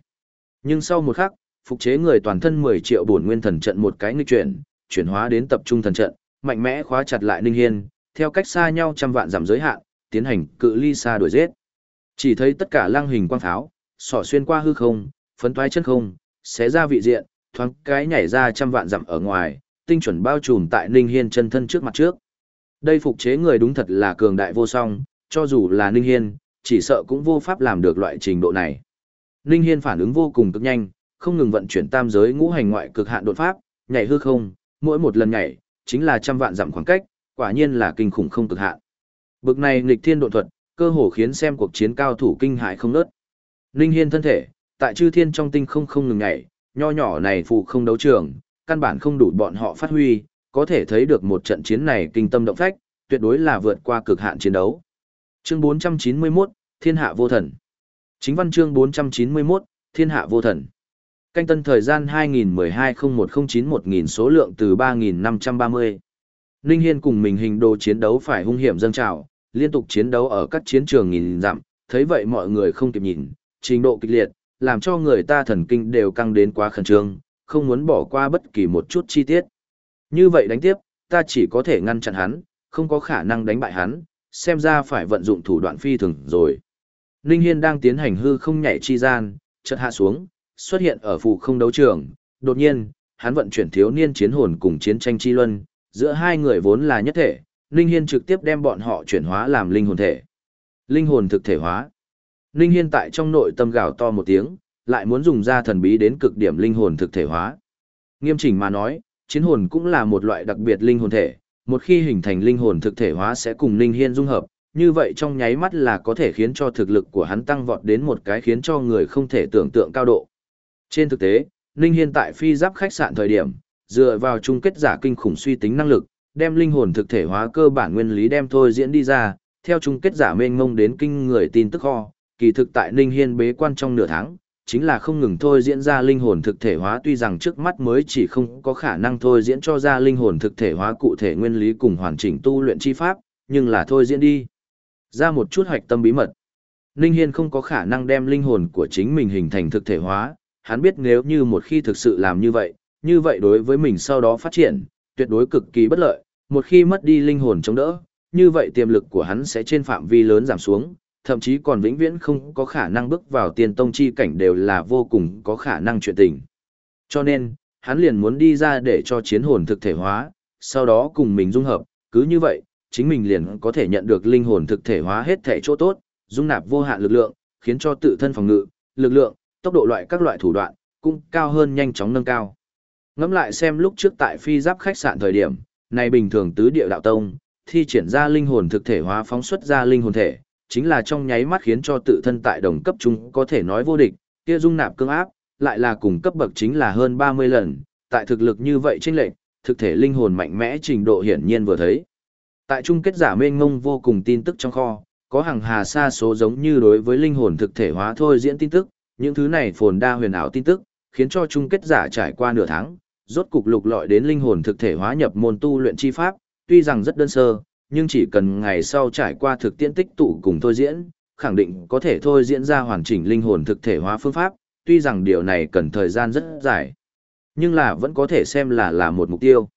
Speaker 1: Nhưng sau một khắc, phục chế người toàn thân 10 triệu bổn nguyên thần trận một cái nghịch chuyển, chuyển hóa đến tập trung thần trận, mạnh mẽ khóa chặt lại Ninh Hiên, theo cách xa nhau trăm vạn giảm giới hạn, tiến hành cự ly xa đuổi giết. Chỉ thấy tất cả lăng hình quang pháo, sỏ xuyên qua hư không, phấn toái chân không, xé ra vị diện, thoáng cái nhảy ra trăm vạn dặm ở ngoài, tinh chuẩn bao trùm tại Ninh Hiên chân thân trước mặt trước. Đây phục chế người đúng thật là cường đại vô song, cho dù là Ninh Hiên, chỉ sợ cũng vô pháp làm được loại trình độ này. Ninh Hiên phản ứng vô cùng cực nhanh, không ngừng vận chuyển tam giới ngũ hành ngoại cực hạn đột pháp, nhảy hư không, mỗi một lần nhảy, chính là trăm vạn dặm khoảng cách, quả nhiên là kinh khủng không cực hạn. Bực này nghịch thiên độ thuật, cơ hồ khiến xem cuộc chiến cao thủ kinh hại không nớt. Linh Hiên thân thể, tại chư thiên trong tinh không không ngừng nhảy, nho nhỏ này phụ không đấu trường, căn bản không đủ bọn họ phát huy, có thể thấy được một trận chiến này kinh tâm động phách, tuyệt đối là vượt qua cực hạn chiến đấu. Chương 491, Thiên hạ vô thần. Chính văn chương 491, Thiên hạ vô thần. Canh tân thời gian 2012-0109-1000 số lượng từ 3530. Ninh Hiên cùng mình hình đồ chiến đấu phải hung hiểm dâng trào, liên tục chiến đấu ở các chiến trường nghìn dặm, thấy vậy mọi người không kịp nhìn, trình độ kịch liệt, làm cho người ta thần kinh đều căng đến quá khẩn trương, không muốn bỏ qua bất kỳ một chút chi tiết. Như vậy đánh tiếp, ta chỉ có thể ngăn chặn hắn, không có khả năng đánh bại hắn, xem ra phải vận dụng thủ đoạn phi thường rồi. Ninh Hiên đang tiến hành hư không nhảy chi gian, chợt hạ xuống, xuất hiện ở phù không đấu trường, đột nhiên, hắn vận chuyển thiếu niên chiến hồn cùng chiến tranh chi luân, giữa hai người vốn là nhất thể, Ninh Hiên trực tiếp đem bọn họ chuyển hóa làm linh hồn thể. Linh hồn thực thể hóa. Ninh Hiên tại trong nội tâm gào to một tiếng, lại muốn dùng ra thần bí đến cực điểm linh hồn thực thể hóa. Nghiêm chỉnh mà nói, chiến hồn cũng là một loại đặc biệt linh hồn thể, một khi hình thành linh hồn thực thể hóa sẽ cùng Ninh Hiên dung hợp, như vậy trong nháy mắt là có thể khiến cho thực lực của hắn tăng vọt đến một cái khiến cho người không thể tưởng tượng cao độ. Trên thực tế, Ninh Hiên tại phi giáp khách sạn thời điểm, dựa vào chung kết giả kinh khủng suy tính năng lực, đem linh hồn thực thể hóa cơ bản nguyên lý đem thôi diễn đi ra, theo chung kết giả mênh mông đến kinh người tin tức kho, kỳ thực tại Ninh Hiên bế quan trong nửa tháng, chính là không ngừng thôi diễn ra linh hồn thực thể hóa tuy rằng trước mắt mới chỉ không có khả năng thôi diễn cho ra linh hồn thực thể hóa cụ thể nguyên lý cùng hoàn chỉnh tu luyện chi pháp, nhưng là thôi diễn đi. Ra một chút hoạch tâm bí mật. Ninh Hiên không có khả năng đem linh hồn của chính mình hình thành thực thể hóa, hắn biết nếu như một khi thực sự làm như vậy, như vậy đối với mình sau đó phát triển, tuyệt đối cực kỳ bất lợi, một khi mất đi linh hồn chống đỡ, như vậy tiềm lực của hắn sẽ trên phạm vi lớn giảm xuống, thậm chí còn vĩnh viễn không có khả năng bước vào tiền tông chi cảnh đều là vô cùng có khả năng chuyện tình. Cho nên, hắn liền muốn đi ra để cho chiến hồn thực thể hóa, sau đó cùng mình dung hợp, cứ như vậy, chính mình liền có thể nhận được linh hồn thực thể hóa hết thể chỗ tốt, dung nạp vô hạn lực lượng, khiến cho tự thân phòng ngự, lực lượng, tốc độ loại các loại thủ đoạn, cũng cao hơn nhanh chóng nâng cao. Ngẫm lại xem lúc trước tại phi giáp khách sạn thời điểm, này bình thường tứ địa đạo tông, thi triển ra linh hồn thực thể hóa phóng xuất ra linh hồn thể, chính là trong nháy mắt khiến cho tự thân tại đồng cấp chúng có thể nói vô địch, kia dung nạp cương áp, lại là cùng cấp bậc chính là hơn 30 lần, tại thực lực như vậy chênh lệch, thực thể linh hồn mạnh mẽ trình độ hiển nhiên vừa thấy. Tại chung kết giả mênh ngông vô cùng tin tức trong kho, có hàng hà sa số giống như đối với linh hồn thực thể hóa thôi diễn tin tức, những thứ này phồn đa huyền ảo tin tức, khiến cho chung kết giả trải qua nửa tháng, rốt cục lục lọi đến linh hồn thực thể hóa nhập môn tu luyện chi pháp, tuy rằng rất đơn sơ, nhưng chỉ cần ngày sau trải qua thực tiễn tích tụ cùng thôi diễn, khẳng định có thể thôi diễn ra hoàn chỉnh linh hồn thực thể hóa phương pháp, tuy rằng điều này cần thời gian rất dài, nhưng là vẫn có thể xem là là một mục tiêu.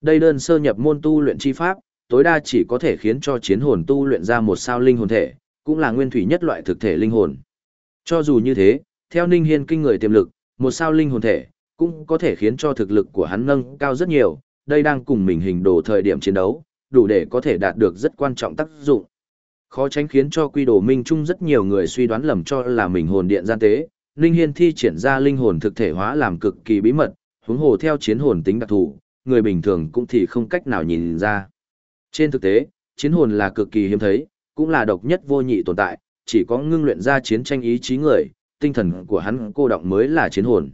Speaker 1: Đây đơn sơ nhập môn tu luyện chi pháp, tối đa chỉ có thể khiến cho chiến hồn tu luyện ra một sao linh hồn thể, cũng là nguyên thủy nhất loại thực thể linh hồn. Cho dù như thế, theo Ninh Hiên kinh người tiềm lực, một sao linh hồn thể, cũng có thể khiến cho thực lực của hắn nâng cao rất nhiều, đây đang cùng mình hình đồ thời điểm chiến đấu, đủ để có thể đạt được rất quan trọng tác dụng. Khó tránh khiến cho quy đồ minh trung rất nhiều người suy đoán lầm cho là mình hồn điện gian tế, Ninh Hiên thi triển ra linh hồn thực thể hóa làm cực kỳ bí mật, huống hồ theo chiến hồn tính đặc thù, người bình thường cũng thì không cách nào nhìn ra. Trên thực tế, chiến hồn là cực kỳ hiếm thấy, cũng là độc nhất vô nhị tồn tại, chỉ có ngưng luyện ra chiến tranh ý chí người, tinh thần của hắn cô động mới là chiến hồn.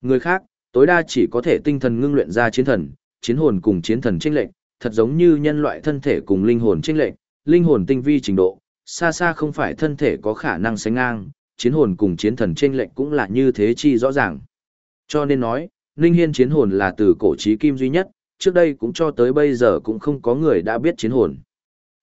Speaker 1: Người khác, tối đa chỉ có thể tinh thần ngưng luyện ra chiến thần, chiến hồn cùng chiến thần chênh lệch thật giống như nhân loại thân thể cùng linh hồn chênh lệch linh hồn tinh vi trình độ, xa xa không phải thân thể có khả năng sánh ngang, chiến hồn cùng chiến thần chênh lệch cũng là như thế chi rõ ràng. Cho nên nói, linh Hiên chiến hồn là từ cổ chí kim duy nhất, trước đây cũng cho tới bây giờ cũng không có người đã biết chiến hồn.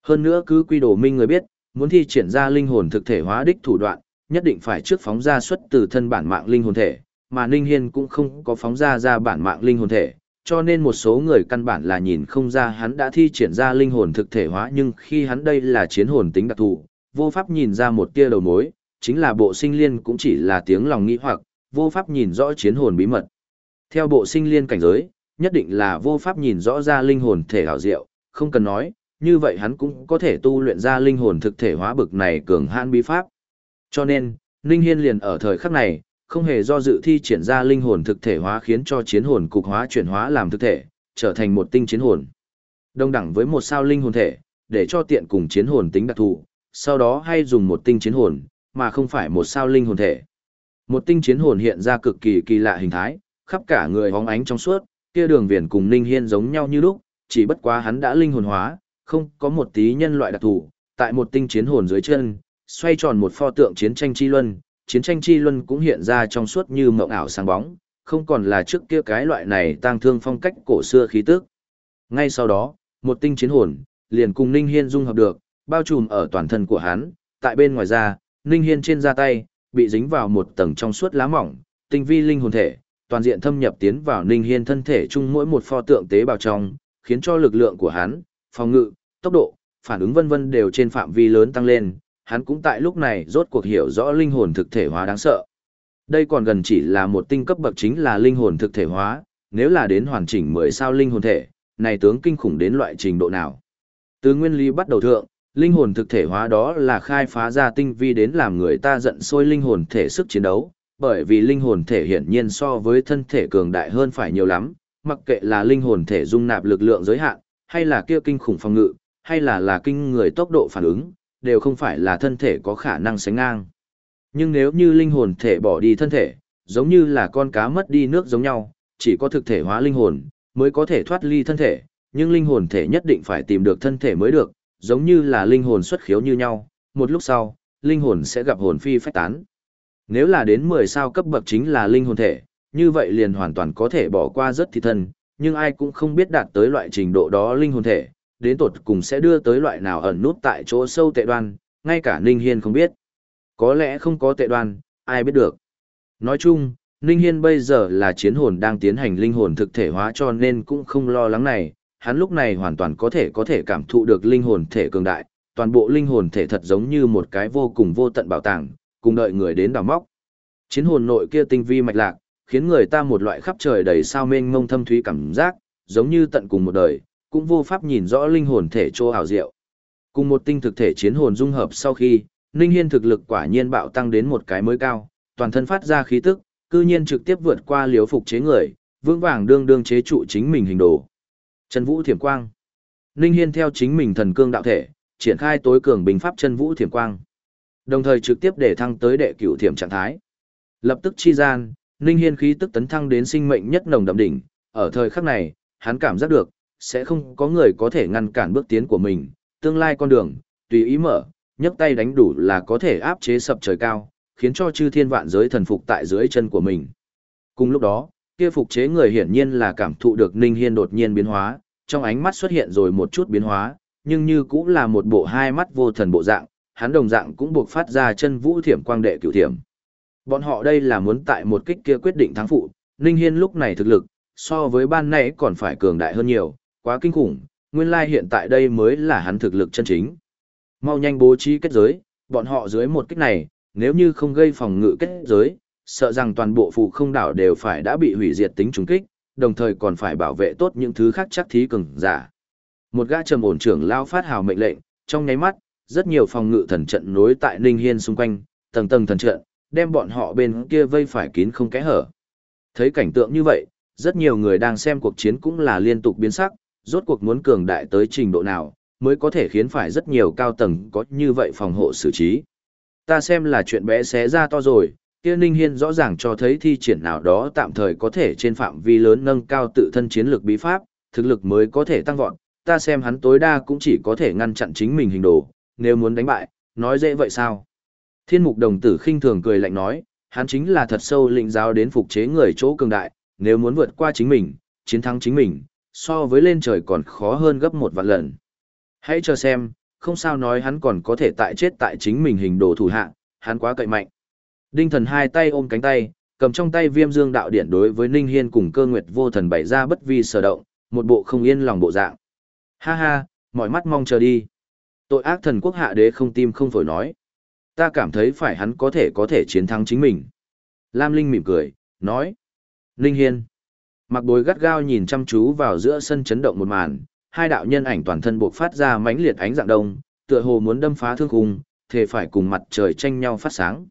Speaker 1: Hơn nữa cứ quy đồ minh người biết, muốn thi triển ra linh hồn thực thể hóa đích thủ đoạn, nhất định phải trước phóng ra xuất từ thân bản mạng linh hồn thể, mà Ninh Hiên cũng không có phóng ra ra bản mạng linh hồn thể, cho nên một số người căn bản là nhìn không ra hắn đã thi triển ra linh hồn thực thể hóa nhưng khi hắn đây là chiến hồn tính đặc thù, vô pháp nhìn ra một tia đầu mối, chính là bộ sinh liên cũng chỉ là tiếng lòng nghĩ hoặc, vô pháp nhìn rõ chiến hồn bí mật. Theo bộ sinh liên cảnh giới, nhất định là vô pháp nhìn rõ ra linh hồn thể hảo diệu, không cần nói, như vậy hắn cũng có thể tu luyện ra linh hồn thực thể hóa bực này cường hãn bí pháp. Cho nên, Ninh Hiên liền ở thời khắc này, không hề do dự thi triển ra linh hồn thực thể hóa khiến cho chiến hồn cục hóa chuyển hóa làm thực thể, trở thành một tinh chiến hồn. Đồng đẳng với một sao linh hồn thể, để cho tiện cùng chiến hồn tính đặc thù, sau đó hay dùng một tinh chiến hồn, mà không phải một sao linh hồn thể. Một tinh chiến hồn hiện ra cực kỳ kỳ lạ hình thái, khắp cả người hóng ánh trong suốt, kia đường viền cùng Ninh Hiên giống nhau như lúc, chỉ bất quá hắn đã linh hồn hóa, không có một tí nhân loại đặc thù, tại một tinh chiến hồn dưới chân, xoay tròn một pho tượng chiến tranh chi luân, chiến tranh chi luân cũng hiện ra trong suốt như mộng ảo sáng bóng, không còn là trước kia cái loại này tang thương phong cách cổ xưa khí tức. Ngay sau đó, một tinh chiến hồn, liền cùng Ninh Hiên dung hợp được, bao trùm ở toàn thân của hắn, tại bên ngoài da, Ninh Hiên trên da tay, bị dính vào một tầng trong suốt lá mỏng, tinh vi linh hồn thể, toàn diện thâm nhập tiến vào Ninh Hiên thân thể chung mỗi một pho tượng tế bào trong, khiến cho lực lượng của hắn, phòng ngự, tốc độ, phản ứng vân vân đều trên phạm vi lớn tăng lên, hắn cũng tại lúc này rốt cuộc hiểu rõ linh hồn thực thể hóa đáng sợ. Đây còn gần chỉ là một tinh cấp bậc chính là linh hồn thực thể hóa, nếu là đến hoàn chỉnh 10 sao linh hồn thể, này tướng kinh khủng đến loại trình độ nào. Từ nguyên lý bắt đầu thượng, linh hồn thực thể hóa đó là khai phá ra tinh vi đến làm người ta giận sôi linh hồn thể sức chiến đấu, bởi vì linh hồn thể hiển nhiên so với thân thể cường đại hơn phải nhiều lắm, mặc kệ là linh hồn thể dung nạp lực lượng giới hạn, hay là kia kinh khủng phòng ngự, hay là là kinh người tốc độ phản ứng, đều không phải là thân thể có khả năng sánh ngang. Nhưng nếu như linh hồn thể bỏ đi thân thể, giống như là con cá mất đi nước giống nhau, chỉ có thực thể hóa linh hồn, mới có thể thoát ly thân thể, nhưng linh hồn thể nhất định phải tìm được thân thể mới được, giống như là linh hồn xuất khiếu như nhau, một lúc sau, linh hồn sẽ gặp hồn phi phách tán. Nếu là đến 10 sao cấp bậc chính là linh hồn thể, như vậy liền hoàn toàn có thể bỏ qua rất thị thân, nhưng ai cũng không biết đạt tới loại trình độ đó linh hồn thể, đến tột cùng sẽ đưa tới loại nào ẩn nút tại chỗ sâu tệ đoan, ngay cả Ninh Hiên không biết. Có lẽ không có tệ đoan, ai biết được. Nói chung, Ninh Hiên bây giờ là chiến hồn đang tiến hành linh hồn thực thể hóa cho nên cũng không lo lắng này, hắn lúc này hoàn toàn có thể có thể cảm thụ được linh hồn thể cường đại, toàn bộ linh hồn thể thật giống như một cái vô cùng vô tận bảo tàng, cùng đợi người đến đào móc. Chiến hồn nội kia tinh vi mạch lạc, khiến người ta một loại khắp trời đầy sao mênh mông thâm thúy cảm giác, giống như tận cùng một đời, cũng vô pháp nhìn rõ linh hồn thể chỗ ảo diệu. Cùng một tinh thực thể chiến hồn dung hợp sau khi, Ninh Hiên thực lực quả nhiên bạo tăng đến một cái mới cao, toàn thân phát ra khí tức, cư nhiên trực tiếp vượt qua liếu phục chế người, vững vàng đương đương chế trụ chính mình hình đồ. Chân Vũ Thiểm Quang. Ninh Hiên theo chính mình thần cương đạo thể, triển khai tối cường bình pháp chân Vũ Thiểm Quang. Đồng thời trực tiếp để thăng tới đệ cửu thiểm trạng thái. Lập tức chi gian, Ninh Hiên khí tức tấn thăng đến sinh mệnh nhất nồng đậm đỉnh, ở thời khắc này, hắn cảm giác được, sẽ không có người có thể ngăn cản bước tiến của mình, tương lai con đường, tùy ý mở, nhấc tay đánh đủ là có thể áp chế sập trời cao, khiến cho chư thiên vạn giới thần phục tại dưới chân của mình. Cùng lúc đó, kia phục chế người hiển nhiên là cảm thụ được Ninh Hiên đột nhiên biến hóa, trong ánh mắt xuất hiện rồi một chút biến hóa, nhưng như cũng là một bộ hai mắt vô thần bộ dạng, hắn đồng dạng cũng buộc phát ra chân vũ thiểm quang đệ cửu thiểm. Bọn họ đây là muốn tại một kích kia quyết định thắng phụ, Ninh Hiên lúc này thực lực, so với ban nãy còn phải cường đại hơn nhiều, quá kinh khủng, nguyên lai hiện tại đây mới là hắn thực lực chân chính. Mau nhanh bố trí kết giới, bọn họ dưới một kích này, nếu như không gây phòng ngự kết giới, sợ rằng toàn bộ phụ không đảo đều phải đã bị hủy diệt tính trùng kích, đồng thời còn phải bảo vệ tốt những thứ khác chắc thí cường giả. Một gã trầm ổn trưởng lao phát hào mệnh lệnh, trong nháy mắt, rất nhiều phòng ngự thần trận nối tại Ninh Hiên xung quanh, tầng tầng thần trận, đem bọn họ bên kia vây phải kín không kẽ hở. Thấy cảnh tượng như vậy, rất nhiều người đang xem cuộc chiến cũng là liên tục biến sắc, rốt cuộc muốn cường đại tới trình độ nào, mới có thể khiến phải rất nhiều cao tầng có như vậy phòng hộ xử trí. Ta xem là chuyện bé xé ra to rồi, kia Ninh Hiên rõ ràng cho thấy thi triển nào đó tạm thời có thể trên phạm vi lớn nâng cao tự thân chiến lược bí pháp, thực lực mới có thể tăng vọt, ta xem hắn tối đa cũng chỉ có thể ngăn chặn chính mình hình đồ, nếu muốn đánh bại, nói dễ vậy sao? Thiên mục đồng tử khinh thường cười lạnh nói, hắn chính là thật sâu lĩnh giáo đến phục chế người chỗ cường đại, nếu muốn vượt qua chính mình, chiến thắng chính mình, so với lên trời còn khó hơn gấp một vạn lần. Hãy chờ xem, không sao nói hắn còn có thể tại chết tại chính mình hình đồ thủ hạ, hắn quá cậy mạnh. Đinh thần hai tay ôm cánh tay, cầm trong tay viêm dương đạo điện đối với Ninh Hiên cùng cơ nguyệt vô thần bày ra bất vi sở động, một bộ không yên lòng bộ dạng. Ha ha, mọi mắt mong chờ đi. Tội ác thần quốc hạ đế không tim không phổi nói. Ta cảm thấy phải hắn có thể có thể chiến thắng chính mình. Lam Linh mỉm cười, nói. Ninh Hiên. Mặc bối gắt gao nhìn chăm chú vào giữa sân chấn động một màn, hai đạo nhân ảnh toàn thân buộc phát ra mãnh liệt ánh dạng đông, tựa hồ muốn đâm phá thương khung, thể phải cùng mặt trời tranh nhau phát sáng.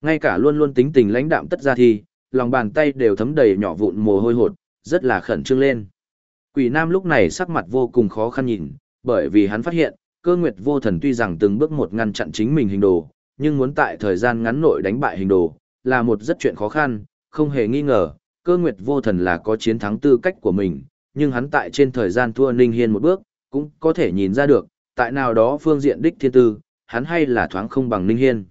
Speaker 1: Ngay cả luôn luôn tính tình lãnh đạm tất ra thì, lòng bàn tay đều thấm đầy nhỏ vụn mồ hôi hột, rất là khẩn trương lên. Quỷ Nam lúc này sắc mặt vô cùng khó khăn nhìn, bởi vì hắn phát hiện, cơ nguyệt vô thần tuy rằng từng bước một ngăn chặn chính mình hình đồ, nhưng muốn tại thời gian ngắn nội đánh bại hình đồ, là một rất chuyện khó khăn, không hề nghi ngờ, cơ nguyệt vô thần là có chiến thắng tư cách của mình, nhưng hắn tại trên thời gian thua Ninh Hiên một bước, cũng có thể nhìn ra được, tại nào đó phương diện đích thiên tư, hắn hay là thoáng không bằng Ninh Hiên.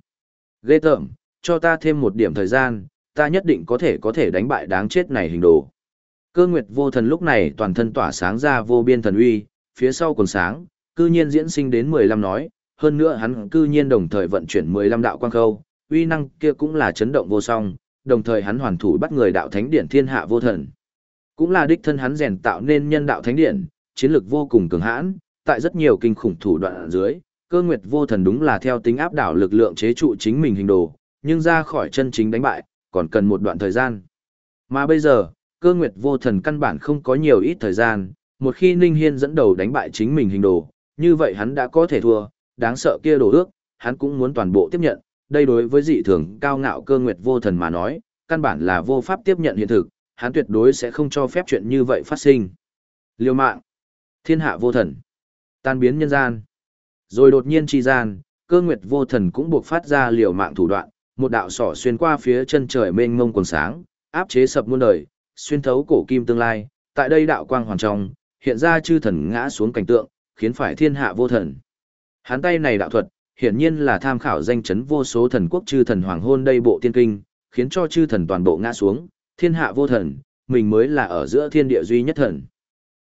Speaker 1: Ghê tởm, cho ta thêm một điểm thời gian, ta nhất định có thể có thể đánh bại đáng chết này hình đồ. Cơ nguyệt vô thần lúc này toàn thân tỏa sáng ra vô biên thần uy, phía sau còn sáng, cư nhiên diễn sinh đến 15 nói, hơn nữa hắn cư nhiên đồng thời vận chuyển 15 đạo quang khâu, uy năng kia cũng là chấn động vô song, đồng thời hắn hoàn thủ bắt người đạo thánh điển thiên hạ vô thần. Cũng là đích thân hắn rèn tạo nên nhân đạo thánh điển, chiến lược vô cùng cường hãn, tại rất nhiều kinh khủng thủ đoạn dưới, cơ nguyệt vô thần đúng là theo tính áp đảo lực lượng chế trụ chính mình hình đồ, nhưng ra khỏi chân chính đánh bại, còn cần một đoạn thời gian. Mà bây giờ, cơ nguyệt vô thần căn bản không có nhiều ít thời gian, một khi Ninh Hiên dẫn đầu đánh bại chính mình hình đồ, như vậy hắn đã có thể thua, đáng sợ kia đồ ước, hắn cũng muốn toàn bộ tiếp nhận, đây đối với dị thường cao ngạo cơ nguyệt vô thần mà nói, căn bản là vô pháp tiếp nhận hiện thực, hắn tuyệt đối sẽ không cho phép chuyện như vậy phát sinh. Liêu mạng, thiên hạ vô thần, tan biến nhân gian. Rồi đột nhiên chi gian, cơ nguyệt vô thần cũng buộc phát ra liều mạng thủ đoạn, một đạo sỏ xuyên qua phía chân trời mênh mông quần sáng, áp chế sập muôn đời, xuyên thấu cổ kim tương lai, tại đây đạo quang hoàn trong, hiện ra chư thần ngã xuống cảnh tượng, khiến phải thiên hạ vô thần. Hắn tay này đạo thuật, hiển nhiên là tham khảo danh chấn vô số thần quốc chư thần hoàng hôn đây bộ tiên kinh, khiến cho chư thần toàn bộ ngã xuống, thiên hạ vô thần, mình mới là ở giữa thiên địa duy nhất thần.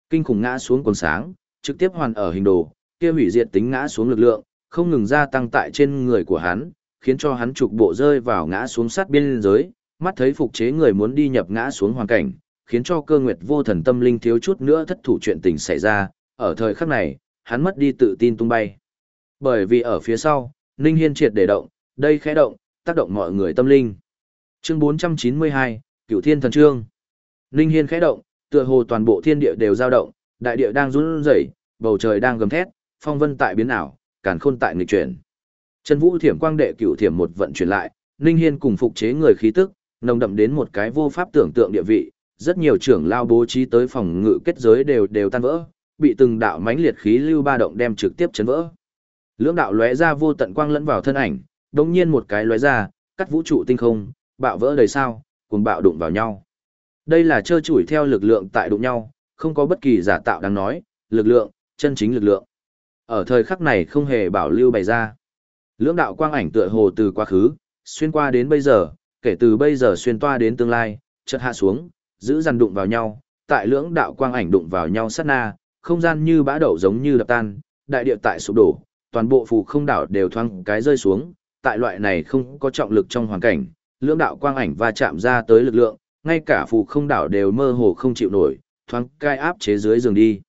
Speaker 1: Kinh khủng ngã xuống quần sáng, trực tiếp hoàn ở hình đồ, kia hủy diệt tính ngã xuống lực lượng, không ngừng gia tăng tại trên người của hắn, khiến cho hắn trục bộ rơi vào ngã xuống sát biên giới, mắt thấy phục chế người muốn đi nhập ngã xuống hoàn cảnh, khiến cho cơ nguyệt vô thần tâm linh thiếu chút nữa thất thủ chuyện tình xảy ra, ở thời khắc này, hắn mất đi tự tin tung bay. Bởi vì ở phía sau, Ninh Hiên triệt để động, đây khẽ động, tác động mọi người tâm linh. Chương 492, Cửu Thiên Thần Trương. Ninh Hiên khẽ động, tựa hồ toàn bộ thiên địa đều dao động, đại địa đang run rẩy, bầu trời đang gầm thét, phong vân tại biến ảo, càn khôn tại nghịch chuyển. Chân Vũ Thiểm Quang Đệ Cửu Thiểm một vận chuyển lại, Ninh Hiên cùng phục chế người khí tức, nồng đậm đến một cái vô pháp tưởng tượng địa vị, rất nhiều trưởng lao bố trí tới phòng ngự kết giới đều đều tan vỡ, bị từng đạo mãnh liệt khí lưu ba động đem trực tiếp chấn vỡ. Lưỡng đạo lóe ra vô tận quang lẫn vào thân ảnh, đồng nhiên một cái lóe ra, cắt vũ trụ tinh không, bạo vỡ đầy sao, cùng bạo đụng vào nhau. Đây là trơ chủi theo lực lượng tại đụng nhau, không có bất kỳ giả tạo đáng nói, lực lượng, chân chính lực lượng. Ở thời khắc này không hề bảo lưu bày ra. Lưỡng đạo quang ảnh tựa hồ từ quá khứ, xuyên qua đến bây giờ, kể từ bây giờ xuyên toa đến tương lai, chợt hạ xuống, giữ dằn đụng vào nhau, tại lưỡng đạo quang ảnh đụng vào nhau sát na, không gian như bã đậu giống như đập tan, đại địa tại sụp đổ, toàn bộ phù không đảo đều thoáng cái rơi xuống, tại loại này không có trọng lực trong hoàn cảnh, lưỡng đạo quang ảnh va chạm ra tới lực lượng, ngay cả phù không đảo đều mơ hồ không chịu nổi, thoáng cai áp chế dưới giường đi.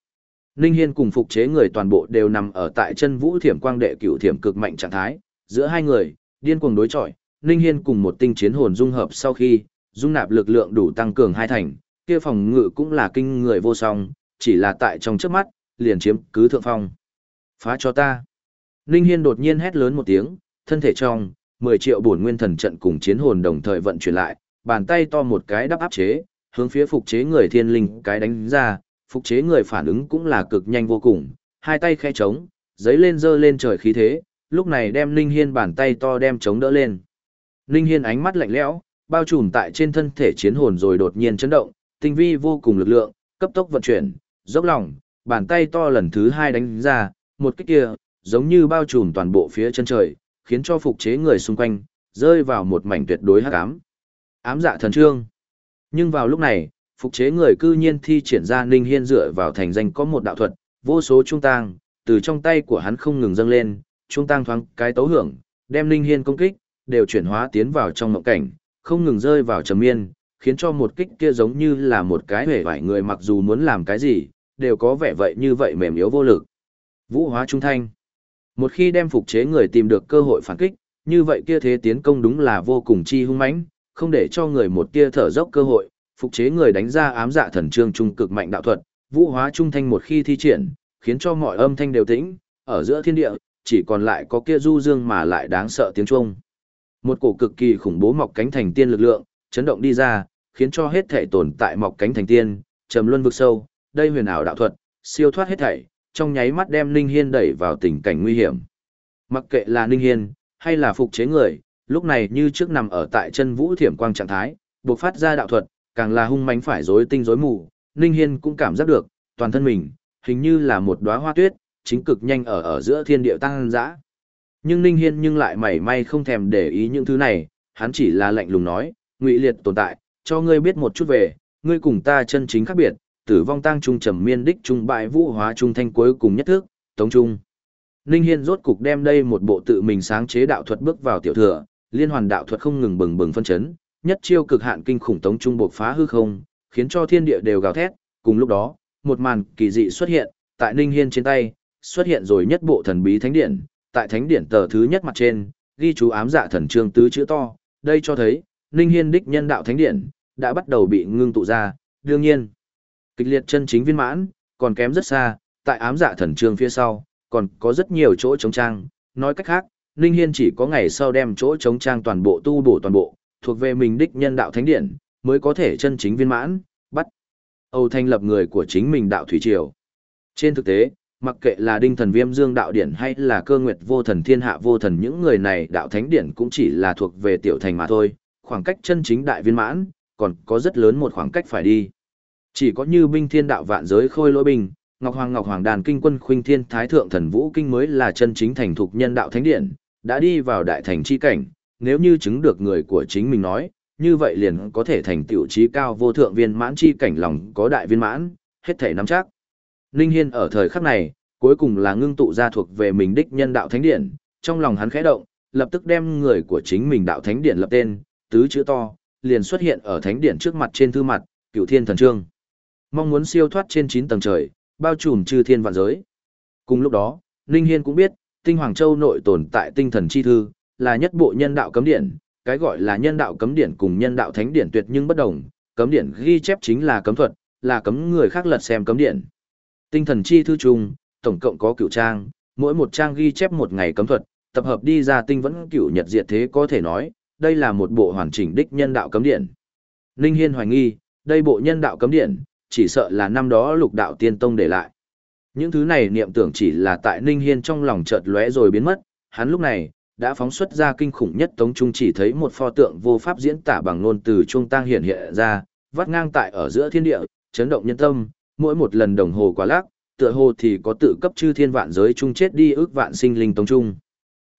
Speaker 1: Ninh Hiên cùng phục chế người toàn bộ đều nằm ở tại chân vũ thiểm quang đệ cửu thiểm cực mạnh trạng thái, giữa hai người, điên cuồng đối chọi, Ninh Hiên cùng một tinh chiến hồn dung hợp sau khi, dung nạp lực lượng đủ tăng cường hai thành, kia phòng ngự cũng là kinh người vô song, chỉ là tại trong trước mắt, liền chiếm cứ thượng phong. Phá cho ta. Ninh Hiên đột nhiên hét lớn một tiếng, thân thể trong, 10 triệu bổn nguyên thần trận cùng chiến hồn đồng thời vận chuyển lại, bàn tay to một cái đắp áp chế, hướng phía phục chế người thiên linh cái đánh ra, phục chế người phản ứng cũng là cực nhanh vô cùng, hai tay khẽ trống, giấy lên dơ lên trời khí thế, lúc này đem Ninh Hiên bàn tay to đem chống đỡ lên. Ninh Hiên ánh mắt lạnh lẽo, bao trùm tại trên thân thể chiến hồn rồi đột nhiên chấn động, tinh vi vô cùng lực lượng, cấp tốc vận chuyển, dốc lòng, bàn tay to lần thứ hai đánh ra, một kích kia, giống như bao trùm toàn bộ phía chân trời, khiến cho phục chế người xung quanh, rơi vào một mảnh tuyệt đối hắc ám. Ám dạ thần trương. Nhưng vào lúc này, Phục chế người cư nhiên thi triển ra Ninh Hiên dựa vào thành danh có một đạo thuật, vô số trung tang, từ trong tay của hắn không ngừng dâng lên, trung tang thoáng cái tấu hưởng, đem Ninh Hiên công kích, đều chuyển hóa tiến vào trong mộng cảnh, không ngừng rơi vào trầm miên, khiến cho một kích kia giống như là một cái hề vải người mặc dù muốn làm cái gì, đều có vẻ vậy như vậy mềm yếu vô lực. Vũ hóa trung thanh. Một khi đem phục chế người tìm được cơ hội phản kích, như vậy kia thế tiến công đúng là vô cùng chi hung mãnh, không để cho người một tia thở dốc cơ hội, phục chế người đánh ra ám dạ thần trương trung cực mạnh đạo thuật, vũ hóa trung thanh một khi thi triển, khiến cho mọi âm thanh đều tĩnh, ở giữa thiên địa, chỉ còn lại có kia du dương mà lại đáng sợ tiếng trung. Một cổ cực kỳ khủng bố mọc cánh thành tiên lực lượng, chấn động đi ra, khiến cho hết thể tồn tại mọc cánh thành tiên, trầm luân vực sâu, đây huyền ảo đạo thuật, siêu thoát hết thảy, trong nháy mắt đem Ninh Hiên đẩy vào tình cảnh nguy hiểm. Mặc kệ là Ninh Hiên, hay là phục chế người, lúc này như trước nằm ở tại chân vũ thiểm quang trạng thái, buộc phát ra đạo thuật, càng là hung mãnh phải rối tinh rối mù, Ninh Hiên cũng cảm giác được, toàn thân mình, hình như là một đóa hoa tuyết, chính cực nhanh ở ở giữa thiên địa tăng dã. Nhưng Ninh Hiên nhưng lại mảy may không thèm để ý những thứ này, hắn chỉ là lạnh lùng nói, ngụy liệt tồn tại, cho ngươi biết một chút về, ngươi cùng ta chân chính khác biệt, tử vong tăng trung trầm miên đích trung bại vũ hóa trung thanh cuối cùng nhất thức, tống trung. Ninh Hiên rốt cục đem đây một bộ tự mình sáng chế đạo thuật bước vào tiểu thừa, liên hoàn đạo thuật không ngừng bừng bừng phân chấn, nhất chiêu cực hạn kinh khủng tống trung bộc phá hư không, khiến cho thiên địa đều gào thét, cùng lúc đó, một màn kỳ dị xuất hiện, tại Ninh Hiên trên tay, xuất hiện rồi nhất bộ thần bí thánh điển, tại thánh điển tờ thứ nhất mặt trên, ghi chú ám dạ thần trương tứ chữ to, đây cho thấy, Ninh Hiên đích nhân đạo thánh điển, đã bắt đầu bị ngưng tụ ra, đương nhiên, kịch liệt chân chính viên mãn, còn kém rất xa, tại ám dạ thần trường phía sau, còn có rất nhiều chỗ chống trang, nói cách khác, Ninh Hiên chỉ có ngày sau đem chỗ chống trang toàn bộ tu bổ toàn bộ, thuộc về mình đích nhân đạo thánh điển, mới có thể chân chính viên mãn, bắt Âu thành lập người của chính mình đạo thủy triều. Trên thực tế, mặc kệ là đinh thần viêm dương đạo điển hay là cơ nguyệt vô thần thiên hạ vô thần những người này đạo thánh điển cũng chỉ là thuộc về tiểu thành mà thôi, khoảng cách chân chính đại viên mãn, còn có rất lớn một khoảng cách phải đi. Chỉ có như binh thiên đạo vạn giới khôi lỗi binh, Ngọc Hoàng Ngọc Hoàng đàn kinh quân khuynh thiên thái thượng thần vũ kinh mới là chân chính thành thục nhân đạo thánh điện đã đi vào đại thành chi cảnh, nếu như chứng được người của chính mình nói, như vậy liền có thể thành tiểu trí cao vô thượng viên mãn chi cảnh lòng có đại viên mãn, hết thể nắm chắc. Ninh Hiên ở thời khắc này, cuối cùng là ngưng tụ ra thuộc về mình đích nhân đạo thánh điện trong lòng hắn khẽ động, lập tức đem người của chính mình đạo thánh điện lập tên, tứ chữ to, liền xuất hiện ở thánh điện trước mặt trên thư mặt, cửu thiên thần trương. Mong muốn siêu thoát trên 9 tầng trời, bao trùm chư thiên vạn giới. Cùng lúc đó, Ninh Hiên cũng biết, Tinh Hoàng Châu nội tồn tại tinh thần chi thư, là nhất bộ nhân đạo cấm điển, cái gọi là nhân đạo cấm điển cùng nhân đạo thánh điển tuyệt nhưng bất đồng, cấm điển ghi chép chính là cấm thuật, là cấm người khác lật xem cấm điển. Tinh thần chi thư chung, tổng cộng có cửu trang, mỗi một trang ghi chép một ngày cấm thuật, tập hợp đi ra tinh vẫn cửu nhật diệt thế có thể nói, đây là một bộ hoàn chỉnh đích nhân đạo cấm điển. Ninh Hiên hoài nghi, đây bộ nhân đạo cấm điển, chỉ sợ là năm đó lục đạo tiên tông để lại. Những thứ này niệm tưởng chỉ là tại Ninh Hiên trong lòng chợt lóe rồi biến mất, hắn lúc này, đã phóng xuất ra kinh khủng nhất tống trung chỉ thấy một pho tượng vô pháp diễn tả bằng ngôn từ trung tăng hiện hiện ra, vắt ngang tại ở giữa thiên địa, chấn động nhân tâm, mỗi một lần đồng hồ quá lắc, tựa hồ thì có tự cấp chư thiên vạn giới trung chết đi ước vạn sinh linh tống trung.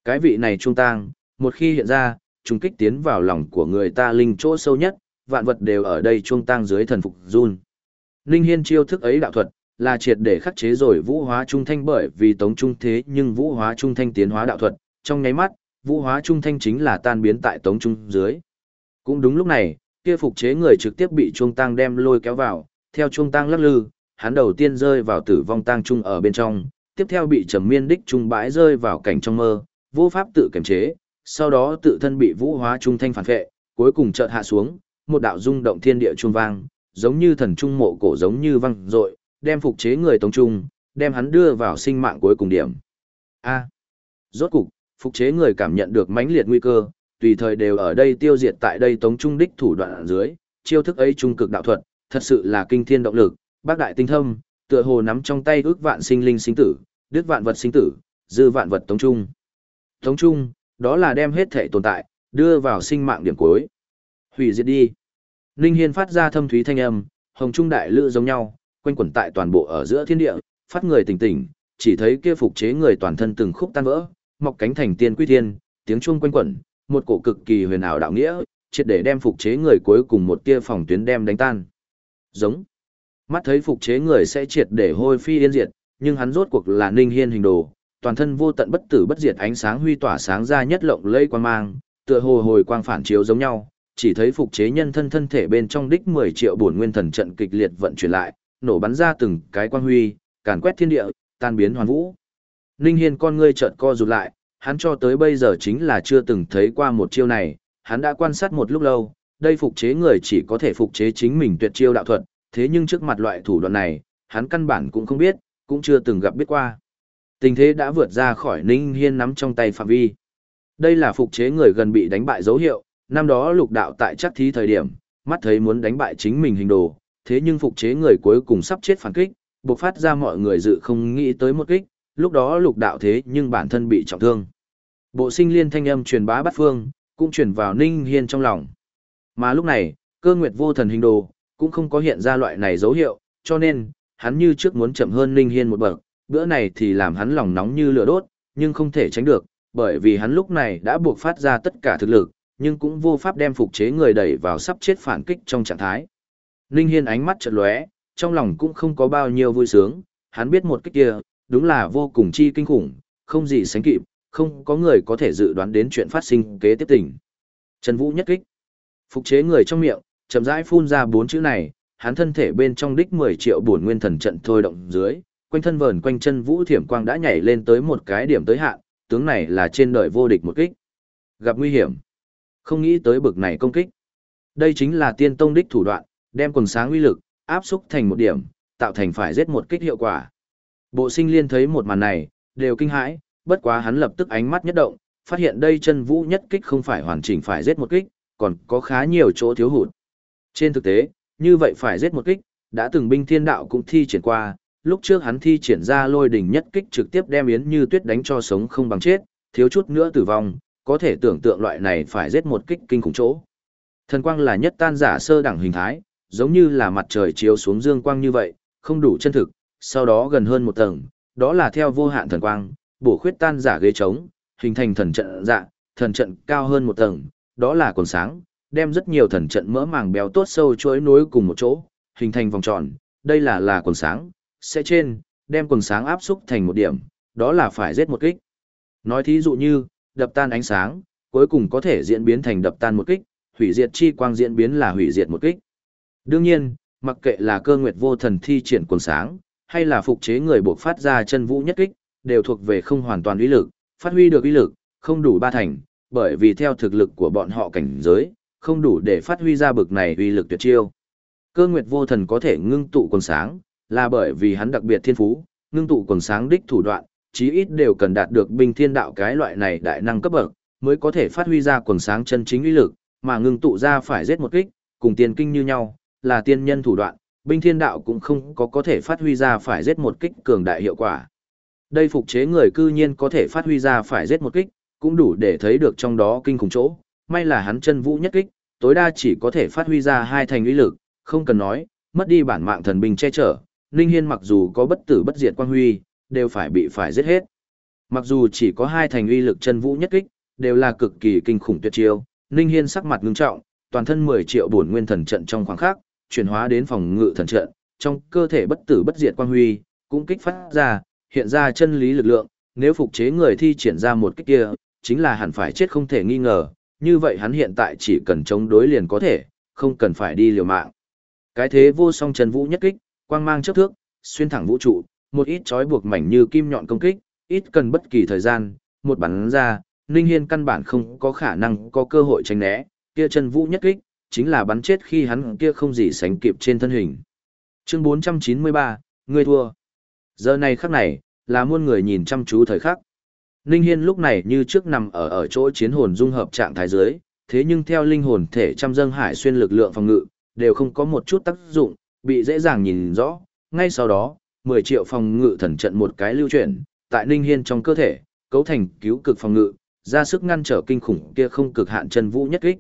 Speaker 1: Cái vị này trung tăng, một khi hiện ra, trung kích tiến vào lòng của người ta linh chỗ sâu nhất, vạn vật đều ở đây trung tăng dưới thần phục run. Linh Hiên chiêu thức ấy đạo thuật, là triệt để khắc chế rồi vũ hóa trung thanh bởi vì tống trung thế nhưng vũ hóa trung thanh tiến hóa đạo thuật, trong nháy mắt, vũ hóa trung thanh chính là tan biến tại tống trung dưới. Cũng đúng lúc này, kia phục chế người trực tiếp bị trung tăng đem lôi kéo vào, theo trung tăng lắc lư, hắn đầu tiên rơi vào tử vong tăng trung ở bên trong, tiếp theo bị trầm miên đích trung bãi rơi vào cảnh trong mơ, vô pháp tự kiềm chế, sau đó tự thân bị vũ hóa trung thanh phản phệ cuối cùng chợt hạ xuống, một đạo rung động thiên địa trung vang, giống như thần trung mộ cổ giống như văng rội, đem phục chế người tống trung, đem hắn đưa vào sinh mạng cuối cùng điểm. A. rốt cục, phục chế người cảm nhận được mãnh liệt nguy cơ, tùy thời đều ở đây tiêu diệt tại đây tống trung đích thủ đoạn dưới, chiêu thức ấy trung cực đạo thuật, thật sự là kinh thiên động lực, bác đại tinh thâm, tựa hồ nắm trong tay ước vạn sinh linh sinh tử, đứt vạn vật sinh tử, dư vạn vật tống trung. Tống trung, đó là đem hết thể tồn tại, đưa vào sinh mạng điểm cuối. Hủy diệt đi. Ninh Hiên phát ra thâm thúy thanh âm, hồng trung đại lữ giống nhau, quanh quẩn tại toàn bộ ở giữa thiên địa, phát người tỉnh tỉnh, chỉ thấy kia phục chế người toàn thân từng khúc tan vỡ, mọc cánh thành tiên quy thiên, tiếng chuông quanh quẩn, một cổ cực kỳ huyền ảo đạo nghĩa, triệt để đem phục chế người cuối cùng một tia phòng tuyến đem đánh tan. Giống. Mắt thấy phục chế người sẽ triệt để hôi phi yên diệt, nhưng hắn rốt cuộc là Ninh Hiên hình đồ, toàn thân vô tận bất tử bất diệt ánh sáng huy tỏa sáng ra nhất lộng lẫy quang mang, tựa hồ hồi quang phản chiếu giống nhau, chỉ thấy phục chế nhân thân thân thể bên trong đích 10 triệu bổn nguyên thần trận kịch liệt vận chuyển lại, nổ bắn ra từng cái quang huy, càn quét thiên địa, tan biến hoàn vũ. Ninh Hiên con ngươi chợt co rụt lại, hắn cho tới bây giờ chính là chưa từng thấy qua một chiêu này, hắn đã quan sát một lúc lâu, đây phục chế người chỉ có thể phục chế chính mình tuyệt chiêu đạo thuật, thế nhưng trước mặt loại thủ đoạn này, hắn căn bản cũng không biết, cũng chưa từng gặp biết qua. Tình thế đã vượt ra khỏi Ninh Hiên nắm trong tay phạm vi. Đây là phục chế người gần bị đánh bại dấu hiệu, năm đó lục đạo tại chắc thí thời điểm, mắt thấy muốn đánh bại chính mình hình đồ, thế nhưng phục chế người cuối cùng sắp chết phản kích, buộc phát ra mọi người dự không nghĩ tới một kích, lúc đó lục đạo thế nhưng bản thân bị trọng thương. Bộ sinh liên thanh âm truyền bá bắt phương, cũng truyền vào Ninh Hiên trong lòng. Mà lúc này, cơ nguyệt vô thần hình đồ, cũng không có hiện ra loại này dấu hiệu, cho nên, hắn như trước muốn chậm hơn Ninh Hiên một bậc, bữa này thì làm hắn lòng nóng như lửa đốt, nhưng không thể tránh được, bởi vì hắn lúc này đã buộc phát ra tất cả thực lực, nhưng cũng vô pháp đem phục chế người đẩy vào sắp chết phản kích trong trạng thái. Ninh Hiên ánh mắt chợt lóe, trong lòng cũng không có bao nhiêu vui sướng, hắn biết một kích kia, đúng là vô cùng chi kinh khủng, không gì sánh kịp, không có người có thể dự đoán đến chuyện phát sinh kế tiếp tình. Trần Vũ nhất kích. Phục chế người trong miệng, chậm rãi phun ra bốn chữ này, hắn thân thể bên trong đích 10 triệu bổn nguyên thần trận thôi động dưới, quanh thân vờn quanh chân Vũ Thiểm Quang đã nhảy lên tới một cái điểm tới hạn, tướng này là trên đời vô địch một kích. Gặp nguy hiểm, không nghĩ tới bực này công kích. Đây chính là tiên tông đích thủ đoạn, đem quần sáng uy lực áp xúc thành một điểm, tạo thành phải giết một kích hiệu quả. Bộ Sinh Liên thấy một màn này, đều kinh hãi, bất quá hắn lập tức ánh mắt nhất động, phát hiện đây chân vũ nhất kích không phải hoàn chỉnh phải giết một kích, còn có khá nhiều chỗ thiếu hụt. Trên thực tế, như vậy phải giết một kích, đã từng binh thiên đạo cũng thi triển qua, lúc trước hắn thi triển ra lôi đỉnh nhất kích trực tiếp đem Yến Như Tuyết đánh cho sống không bằng chết, thiếu chút nữa tử vong, có thể tưởng tượng loại này phải giết một kích kinh khủng chỗ. Thần quang là nhất tan giả sơ đẳng hình thái, giống như là mặt trời chiếu xuống dương quang như vậy, không đủ chân thực, sau đó gần hơn một tầng, đó là theo vô hạn thần quang, bổ khuyết tan giả ghế trống, hình thành thần trận dạ, thần trận cao hơn một tầng, đó là quần sáng, đem rất nhiều thần trận mỡ màng béo tốt sâu chuối nối cùng một chỗ, hình thành vòng tròn, đây là là quần sáng, sẽ trên, đem quần sáng áp xúc thành một điểm, đó là phải giết một kích. Nói thí dụ như, đập tan ánh sáng, cuối cùng có thể diễn biến thành đập tan một kích, hủy diệt chi quang diễn biến là hủy diệt một kích. Đương nhiên, mặc kệ là cơ nguyệt vô thần thi triển quần sáng, hay là phục chế người buộc phát ra chân vũ nhất kích, đều thuộc về không hoàn toàn uy lực, phát huy được uy lực, không đủ ba thành, bởi vì theo thực lực của bọn họ cảnh giới, không đủ để phát huy ra bực này uy lực tuyệt chiêu. Cơ nguyệt vô thần có thể ngưng tụ quần sáng, là bởi vì hắn đặc biệt thiên phú, ngưng tụ quần sáng đích thủ đoạn, chí ít đều cần đạt được binh thiên đạo cái loại này đại năng cấp bậc, mới có thể phát huy ra quần sáng chân chính uy lực, mà ngưng tụ ra phải giết một kích, cùng tiên kinh như nhau, là tiên nhân thủ đoạn, binh thiên đạo cũng không có có thể phát huy ra phải giết một kích cường đại hiệu quả. Đây phục chế người cư nhiên có thể phát huy ra phải giết một kích, cũng đủ để thấy được trong đó kinh khủng chỗ, may là hắn chân vũ nhất kích, tối đa chỉ có thể phát huy ra hai thành uy lực, không cần nói, mất đi bản mạng thần binh che chở, Ninh Hiên mặc dù có bất tử bất diệt quang huy, đều phải bị phải giết hết. Mặc dù chỉ có hai thành uy lực chân vũ nhất kích, đều là cực kỳ kinh khủng tuyệt chiêu, Ninh Hiên sắc mặt ngưng trọng, toàn thân 10 triệu bổn nguyên thần trận trong khoảng khắc, chuyển hóa đến phòng ngự thần trận, trong cơ thể bất tử bất diệt quang huy, cũng kích phát ra, hiện ra chân lý lực lượng, nếu phục chế người thi triển ra một kích kia, chính là hẳn phải chết không thể nghi ngờ, như vậy hắn hiện tại chỉ cần chống đối liền có thể, không cần phải đi liều mạng. Cái thế vô song chân vũ nhất kích, quang mang chớp thước, xuyên thẳng vũ trụ, một ít chói buộc mảnh như kim nhọn công kích, ít cần bất kỳ thời gian, một bắn ra, Ninh Hiên căn bản không có khả năng có cơ hội tránh né, kia chân vũ nhất kích, chính là bắn chết khi hắn kia không gì sánh kịp trên thân hình. Chương 493, người thua. Giờ này khắc này, là muôn người nhìn chăm chú thời khắc. Ninh Hiên lúc này như trước nằm ở ở chỗ chiến hồn dung hợp trạng thái dưới, thế nhưng theo linh hồn thể trăm dâng hải xuyên lực lượng phòng ngự, đều không có một chút tác dụng, bị dễ dàng nhìn rõ. Ngay sau đó, 10 triệu phòng ngự thần trận một cái lưu chuyển, tại Ninh Hiên trong cơ thể, cấu thành cứu cực phòng ngự, ra sức ngăn trở kinh khủng kia không cực hạn chân vũ nhất kích.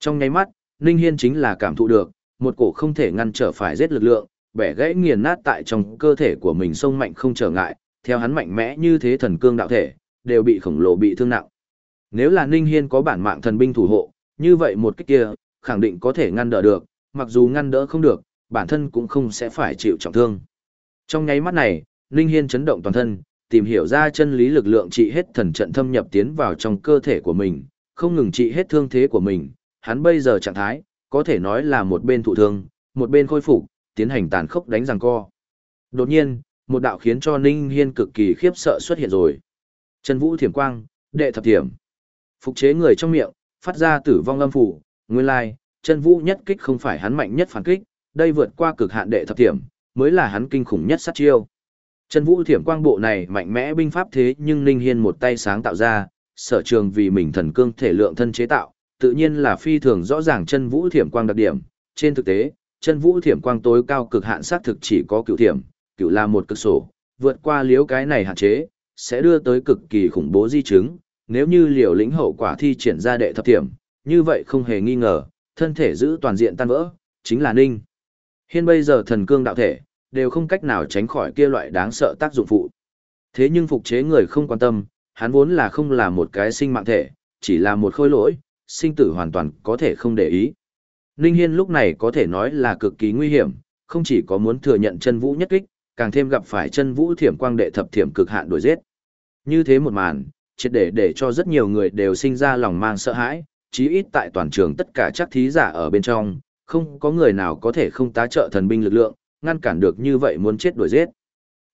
Speaker 1: Trong nháy mắt, Ninh Hiên chính là cảm thụ được, một cổ không thể ngăn trở phải giết lực lượng, bẻ gãy nghiền nát tại trong cơ thể của mình sông mạnh không trở ngại, theo hắn mạnh mẽ như thế thần cương đạo thể, đều bị khổng lồ bị thương nặng. Nếu là Ninh Hiên có bản mạng thần binh thủ hộ, như vậy một kích kia, khẳng định có thể ngăn đỡ được, mặc dù ngăn đỡ không được, bản thân cũng không sẽ phải chịu trọng thương. Trong nháy mắt này, Ninh Hiên chấn động toàn thân, tìm hiểu ra chân lý lực lượng trị hết thần trận thâm nhập tiến vào trong cơ thể của mình, không ngừng trị hết thương thế của mình, hắn bây giờ trạng thái, có thể nói là một bên thụ thương, một bên khôi phục, tiến hành tàn khốc đánh giằng co. Đột nhiên, một đạo khiến cho Ninh Hiên cực kỳ khiếp sợ xuất hiện rồi. Chân vũ thiểm quang, đệ thập thiểm. Phục chế người trong miệng, phát ra tử vong âm phủ, nguyên lai, chân vũ nhất kích không phải hắn mạnh nhất phản kích, đây vượt qua cực hạn đệ thập thiểm, mới là hắn kinh khủng nhất sát chiêu. Chân vũ thiểm quang bộ này mạnh mẽ binh pháp thế nhưng Ninh Hiên một tay sáng tạo ra, sở trường vì mình thần cương thể lượng thân chế tạo, tự nhiên là phi thường rõ ràng chân vũ thiểm quang đặc điểm. Trên thực tế, chân vũ thiểm quang tối cao cực hạn sát thực chỉ có cựu thiểm, cựu là một cực sổ, vượt qua liếu cái này hạn chế, sẽ đưa tới cực kỳ khủng bố di chứng. Nếu như liều lĩnh hậu quả thi triển ra đệ thập thiểm, như vậy không hề nghi ngờ, thân thể giữ toàn diện tan vỡ, chính là Ninh. Hiên bây giờ thần cương đạo thể, đều không cách nào tránh khỏi kia loại đáng sợ tác dụng phụ. Thế nhưng phục chế người không quan tâm, hắn vốn là không là một cái sinh mạng thể, chỉ là một khối lỗi, sinh tử hoàn toàn có thể không để ý. Ninh Hiên lúc này có thể nói là cực kỳ nguy hiểm, không chỉ có muốn thừa nhận chân vũ nhất kích, càng thêm gặp phải chân vũ thiểm quang đệ thập thiểm cực hạn đuổi giết. Như thế một màn, triệt để để cho rất nhiều người đều sinh ra lòng mang sợ hãi, chí ít tại toàn trường tất cả chắc thí giả ở bên trong, không có người nào có thể không tá trợ thần binh lực lượng, ngăn cản được như vậy muốn chết đuổi giết.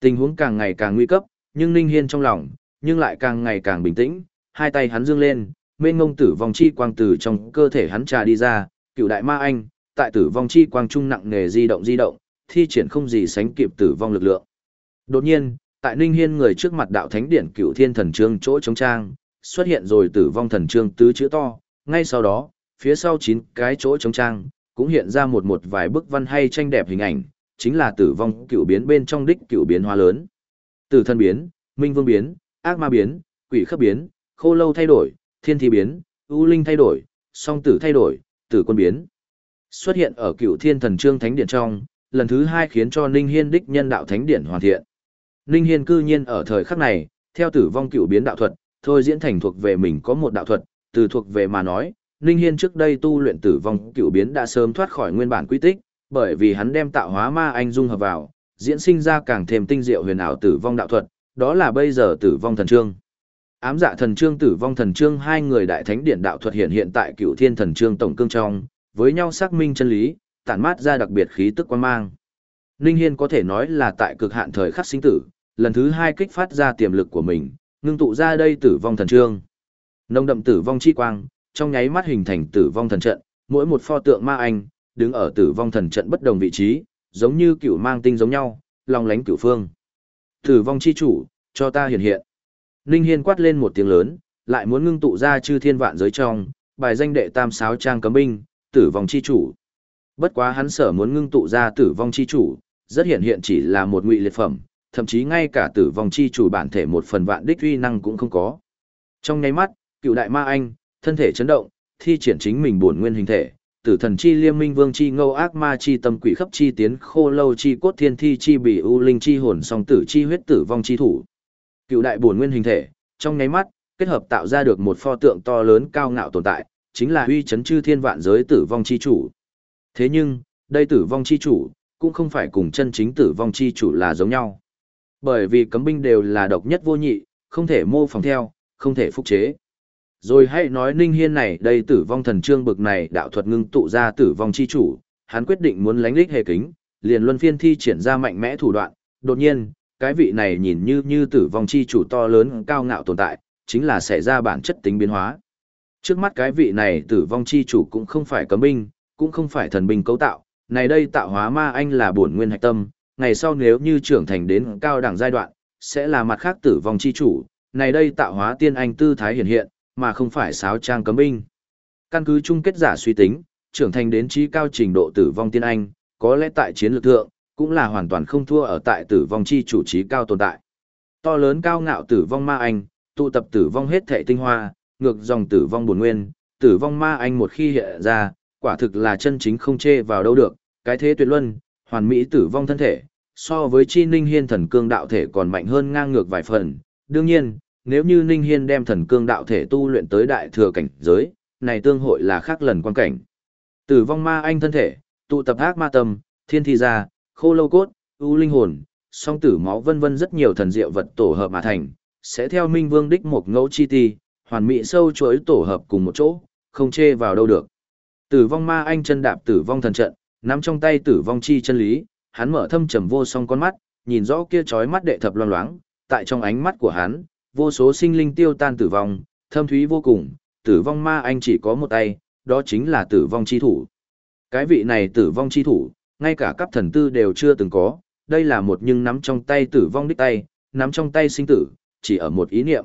Speaker 1: Tình huống càng ngày càng nguy cấp, nhưng Ninh Hiên trong lòng, nhưng lại càng ngày càng bình tĩnh, hai tay hắn dương lên, mênh ngông tử vong chi quang từ trong cơ thể hắn trà đi ra, cựu đại ma anh, tại tử vong chi quang trung nặng nề di động di động, thi triển không gì sánh kịp tử vong lực lượng. Đột nhiên, tại Ninh Hiên người trước mặt đạo thánh điển cựu thiên thần trương chỗ chống trang, xuất hiện rồi tử vong thần trương tứ chữ to, ngay sau đó, phía sau chín cái chỗ chống trang, cũng hiện ra một một vài bức văn hay tranh đẹp hình ảnh, chính là tử vong cựu biến bên trong đích cựu biến hóa lớn. Tử thân biến, minh vương biến, ác ma biến, quỷ khấp biến, khô lâu thay đổi, thiên thi biến, u linh thay đổi, song tử thay đổi, tử quân biến. Xuất hiện ở cựu thiên thần trương thánh điện trong, lần thứ hai khiến cho Ninh Hiên đích nhân đạo thánh điện hoàn thiện. Ninh Hiên cư nhiên ở thời khắc này, theo tử vong cựu biến đạo thuật, thôi diễn thành thuộc về mình có một đạo thuật, từ thuộc về mà nói, Ninh Hiên trước đây tu luyện tử vong cựu biến đã sớm thoát khỏi nguyên bản quy tích, bởi vì hắn đem tạo hóa ma anh dung hợp vào, diễn sinh ra càng thêm tinh diệu huyền ảo tử vong đạo thuật, đó là bây giờ tử vong thần trương. Ám dạ thần trương tử vong thần trương hai người đại thánh điện đạo thuật hiện hiện tại cựu thiên thần trương tổng cương trong, với nhau xác minh chân lý, tản mát ra đặc biệt khí tức quan mang. Ninh Hiên có thể nói là tại cực hạn thời khắc sinh tử, lần thứ hai kích phát ra tiềm lực của mình, ngưng tụ ra đây tử vong thần trương. Nông đậm tử vong chi quang, trong nháy mắt hình thành tử vong thần trận, mỗi một pho tượng ma anh, đứng ở tử vong thần trận bất đồng vị trí, giống như cựu mang tinh giống nhau, long lánh cửu phương. Tử vong chi chủ, cho ta hiện hiện. Ninh Hiên quát lên một tiếng lớn, lại muốn ngưng tụ ra chư thiên vạn giới trong, bài danh đệ tam sáo trang cấm binh, tử vong chi chủ. Bất quá hắn sở muốn ngưng tụ ra tử vong chi chủ, rất hiện hiện chỉ là một ngụy liệt phẩm, thậm chí ngay cả tử vong chi chủ bản thể một phần vạn đích uy năng cũng không có. Trong nháy mắt, cựu đại ma anh, thân thể chấn động, thi triển chính mình bổn nguyên hình thể, tử thần chi liêm minh vương chi ngâu ác ma chi tâm quỷ khắp chi tiến khô lâu chi cốt thiên thi chi bị u linh chi hồn song tử chi huyết tử vong chi thủ. Cựu đại bổn nguyên hình thể, trong nháy mắt, kết hợp tạo ra được một pho tượng to lớn cao ngạo tồn tại, chính là uy chấn chư thiên vạn giới tử vong chi chủ. Thế nhưng, đây tử vong chi chủ, cũng không phải cùng chân chính tử vong chi chủ là giống nhau. Bởi vì cấm binh đều là độc nhất vô nhị, không thể mô phỏng theo, không thể phục chế. Rồi hãy nói Ninh Hiên này đây tử vong thần trương bực này đạo thuật ngưng tụ ra tử vong chi chủ, hắn quyết định muốn lánh lích hề kính, liền luân phiên thi triển ra mạnh mẽ thủ đoạn, đột nhiên, cái vị này nhìn như như tử vong chi chủ to lớn cao ngạo tồn tại, chính là xảy ra bản chất tính biến hóa. Trước mắt cái vị này tử vong chi chủ cũng không phải cấm binh, cũng không phải thần binh cấu tạo, này đây tạo hóa ma anh là bổn nguyên hạch tâm, ngày sau nếu như trưởng thành đến cao đẳng giai đoạn, sẽ là mặt khác tử vong chi chủ, này đây tạo hóa tiên anh tư thái hiện hiện, mà không phải sáo trang cấm binh. Căn cứ chung kết giả suy tính, trưởng thành đến trí cao trình độ tử vong tiên anh, có lẽ tại chiến lược thượng, cũng là hoàn toàn không thua ở tại tử vong chi chủ trí cao tồn tại. To lớn cao ngạo tử vong ma anh, tụ tập tử vong hết thể tinh hoa, ngược dòng tử vong buồn nguyên, tử vong ma anh một khi hiện ra, quả thực là chân chính không chê vào đâu được, cái thế tuyệt luân, hoàn mỹ tử vong thân thể, so với chi ninh hiên thần cương đạo thể còn mạnh hơn ngang ngược vài phần. Đương nhiên, nếu như ninh hiên đem thần cương đạo thể tu luyện tới đại thừa cảnh giới, này tương hội là khác lần quan cảnh. Tử vong ma anh thân thể, tụ tập ác ma tâm, thiên thi gia, khô lâu cốt, u linh hồn, song tử máu vân vân rất nhiều thần diệu vật tổ hợp mà thành, sẽ theo Minh Vương đích một ngẫu chi ti, hoàn mỹ sâu chuỗi tổ hợp cùng một chỗ, không chê vào đâu được. Tử vong ma anh chân đạp tử vong thần trận, nắm trong tay tử vong chi chân lý, hắn mở thâm trầm vô song con mắt, nhìn rõ kia chói mắt đệ thập loang loáng, tại trong ánh mắt của hắn, vô số sinh linh tiêu tan tử vong, thâm thúy vô cùng, tử vong ma anh chỉ có một tay, đó chính là tử vong chi thủ. Cái vị này tử vong chi thủ, ngay cả cấp thần tư đều chưa từng có, đây là một nhưng nắm trong tay tử vong đích tay, nắm trong tay sinh tử, chỉ ở một ý niệm.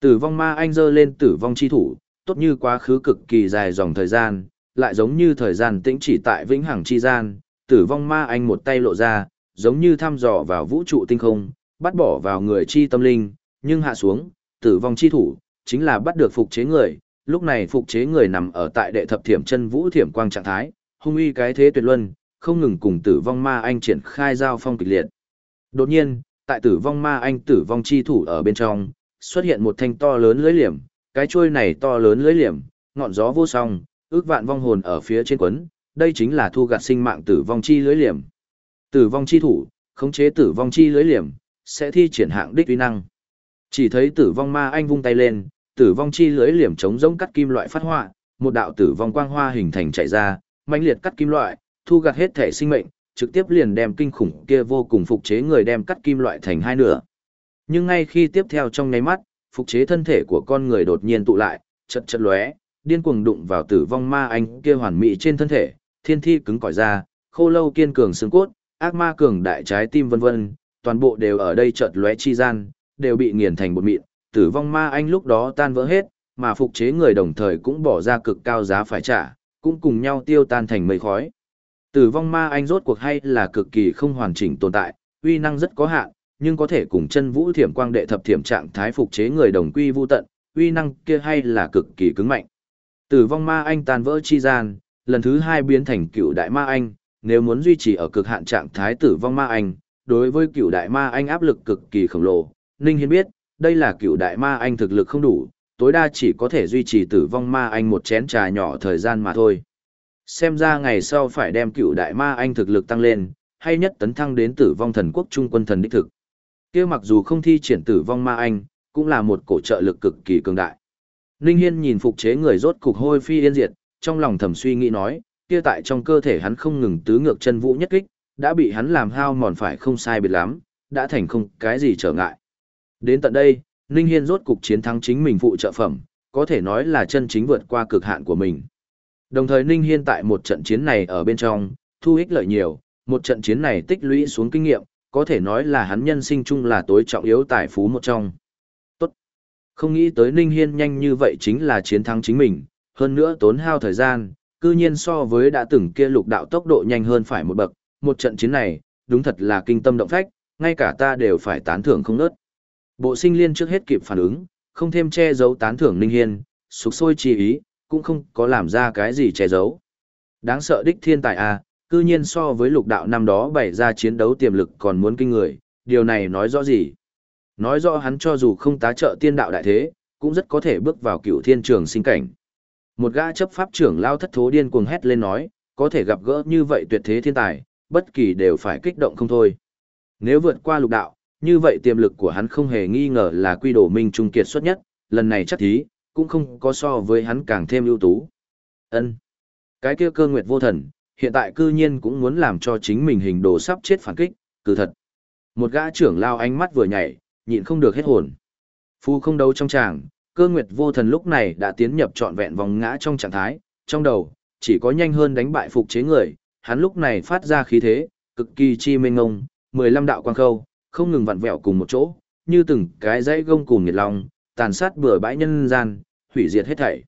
Speaker 1: Tử vong ma anh dơ lên tử vong chi thủ, tốt như quá khứ cực kỳ dài dòng thời gian, lại giống như thời gian tĩnh chỉ tại vĩnh hằng chi gian, tử vong ma anh một tay lộ ra, giống như thăm dò vào vũ trụ tinh không, bắt bỏ vào người chi tâm linh, nhưng hạ xuống, tử vong chi thủ, chính là bắt được phục chế người, lúc này phục chế người nằm ở tại đệ thập thiểm chân vũ thiểm quang trạng thái, hung uy cái thế tuyệt luân, không ngừng cùng tử vong ma anh triển khai giao phong kịch liệt. Đột nhiên, tại tử vong ma anh tử vong chi thủ ở bên trong, xuất hiện một thanh to lớn lưới liềm, cái chuôi này to lớn lưới liềm, ngọn gió vô song, ước vạn vong hồn ở phía trên quấn, đây chính là thu gạt sinh mạng tử vong chi lưới liềm. Tử vong chi thủ, khống chế tử vong chi lưới liềm, sẽ thi triển hạng đích uy năng. Chỉ thấy tử vong ma anh vung tay lên, tử vong chi lưới liềm chống giống cắt kim loại phát họa, một đạo tử vong quang hoa hình thành chạy ra, mãnh liệt cắt kim loại, thu gặt hết thể sinh mệnh, trực tiếp liền đem kinh khủng kia vô cùng phục chế người đem cắt kim loại thành hai nửa. Nhưng ngay khi tiếp theo trong nháy mắt, phục chế thân thể của con người đột nhiên tụ lại, chật chật lóe, điên cuồng đụng vào tử vong ma anh kia hoàn mỹ trên thân thể, thiên thi cứng cỏi ra, khô lâu kiên cường xương cốt, ác ma cường đại trái tim vân vân, toàn bộ đều ở đây chợt lóe chi gian, đều bị nghiền thành bột mịn, tử vong ma anh lúc đó tan vỡ hết, mà phục chế người đồng thời cũng bỏ ra cực cao giá phải trả, cũng cùng nhau tiêu tan thành mây khói. Tử vong ma anh rốt cuộc hay là cực kỳ không hoàn chỉnh tồn tại, uy năng rất có hạn, nhưng có thể cùng chân vũ thiểm quang đệ thập thiểm trạng thái phục chế người đồng quy vu tận, uy năng kia hay là cực kỳ cứng mạnh. Tử vong ma anh tan vỡ chi gian, lần thứ hai biến thành cựu đại ma anh, nếu muốn duy trì ở cực hạn trạng thái tử vong ma anh, đối với cựu đại ma anh áp lực cực kỳ khổng lồ, Ninh Hiên biết, đây là cựu đại ma anh thực lực không đủ, tối đa chỉ có thể duy trì tử vong ma anh một chén trà nhỏ thời gian mà thôi. Xem ra ngày sau phải đem cựu đại ma anh thực lực tăng lên, hay nhất tấn thăng đến tử vong thần quốc trung quân thần đích thực. kia mặc dù không thi triển tử vong ma anh, cũng là một cổ trợ lực cực kỳ cường đại. Ninh Hiên nhìn phục chế người rốt cục hôi phi yên diệt, trong lòng thầm suy nghĩ nói, kia tại trong cơ thể hắn không ngừng tứ ngược chân vũ nhất kích, đã bị hắn làm hao mòn phải không sai biệt lắm, đã thành không cái gì trở ngại. Đến tận đây, Ninh Hiên rốt cục chiến thắng chính mình phụ trợ phẩm, có thể nói là chân chính vượt qua cực hạn của mình. Đồng thời Ninh Hiên tại một trận chiến này ở bên trong, thu ích lợi nhiều, một trận chiến này tích lũy xuống kinh nghiệm, có thể nói là hắn nhân sinh chung là tối trọng yếu tài phú một trong. Tốt. Không nghĩ tới Ninh Hiên nhanh như vậy chính là chiến thắng chính mình, hơn nữa tốn hao thời gian, cư nhiên so với đã từng kia lục đạo tốc độ nhanh hơn phải một bậc, một trận chiến này, đúng thật là kinh tâm động phách, ngay cả ta đều phải tán thưởng không nớt. Bộ sinh liên trước hết kịp phản ứng, không thêm che giấu tán thưởng Ninh Hiên, sục sôi chi ý, cũng không có làm ra cái gì che giấu. Đáng sợ đích thiên tài à, cư nhiên so với lục đạo năm đó bày ra chiến đấu tiềm lực còn muốn kinh người, điều này nói rõ gì? Nói rõ hắn cho dù không tá trợ tiên đạo đại thế, cũng rất có thể bước vào cựu thiên trường sinh cảnh. Một gã chấp pháp trưởng lao thất thố điên cuồng hét lên nói, có thể gặp gỡ như vậy tuyệt thế thiên tài, bất kỳ đều phải kích động không thôi. Nếu vượt qua lục đạo, như vậy tiềm lực của hắn không hề nghi ngờ là quy đồ minh trung kiệt xuất nhất, lần này chắc thí, cũng không có so với hắn càng thêm ưu tú. Ân, Cái kia cơ nguyệt vô thần, hiện tại cư nhiên cũng muốn làm cho chính mình hình đồ sắp chết phản kích, từ thật. Một gã trưởng lao ánh mắt vừa nhảy, nhịn không được hết hồn. Phu không đấu trong tràng, cơ nguyệt vô thần lúc này đã tiến nhập trọn vẹn vòng ngã trong trạng thái, trong đầu, chỉ có nhanh hơn đánh bại phục chế người, hắn lúc này phát ra khí thế, cực kỳ chi mênh ngông, 15 đạo quang khâu, không ngừng vặn vẹo cùng một chỗ, như từng cái dãy gông cùng nhiệt lòng, tàn sát bừa bãi nhân gian, hủy diệt hết thảy.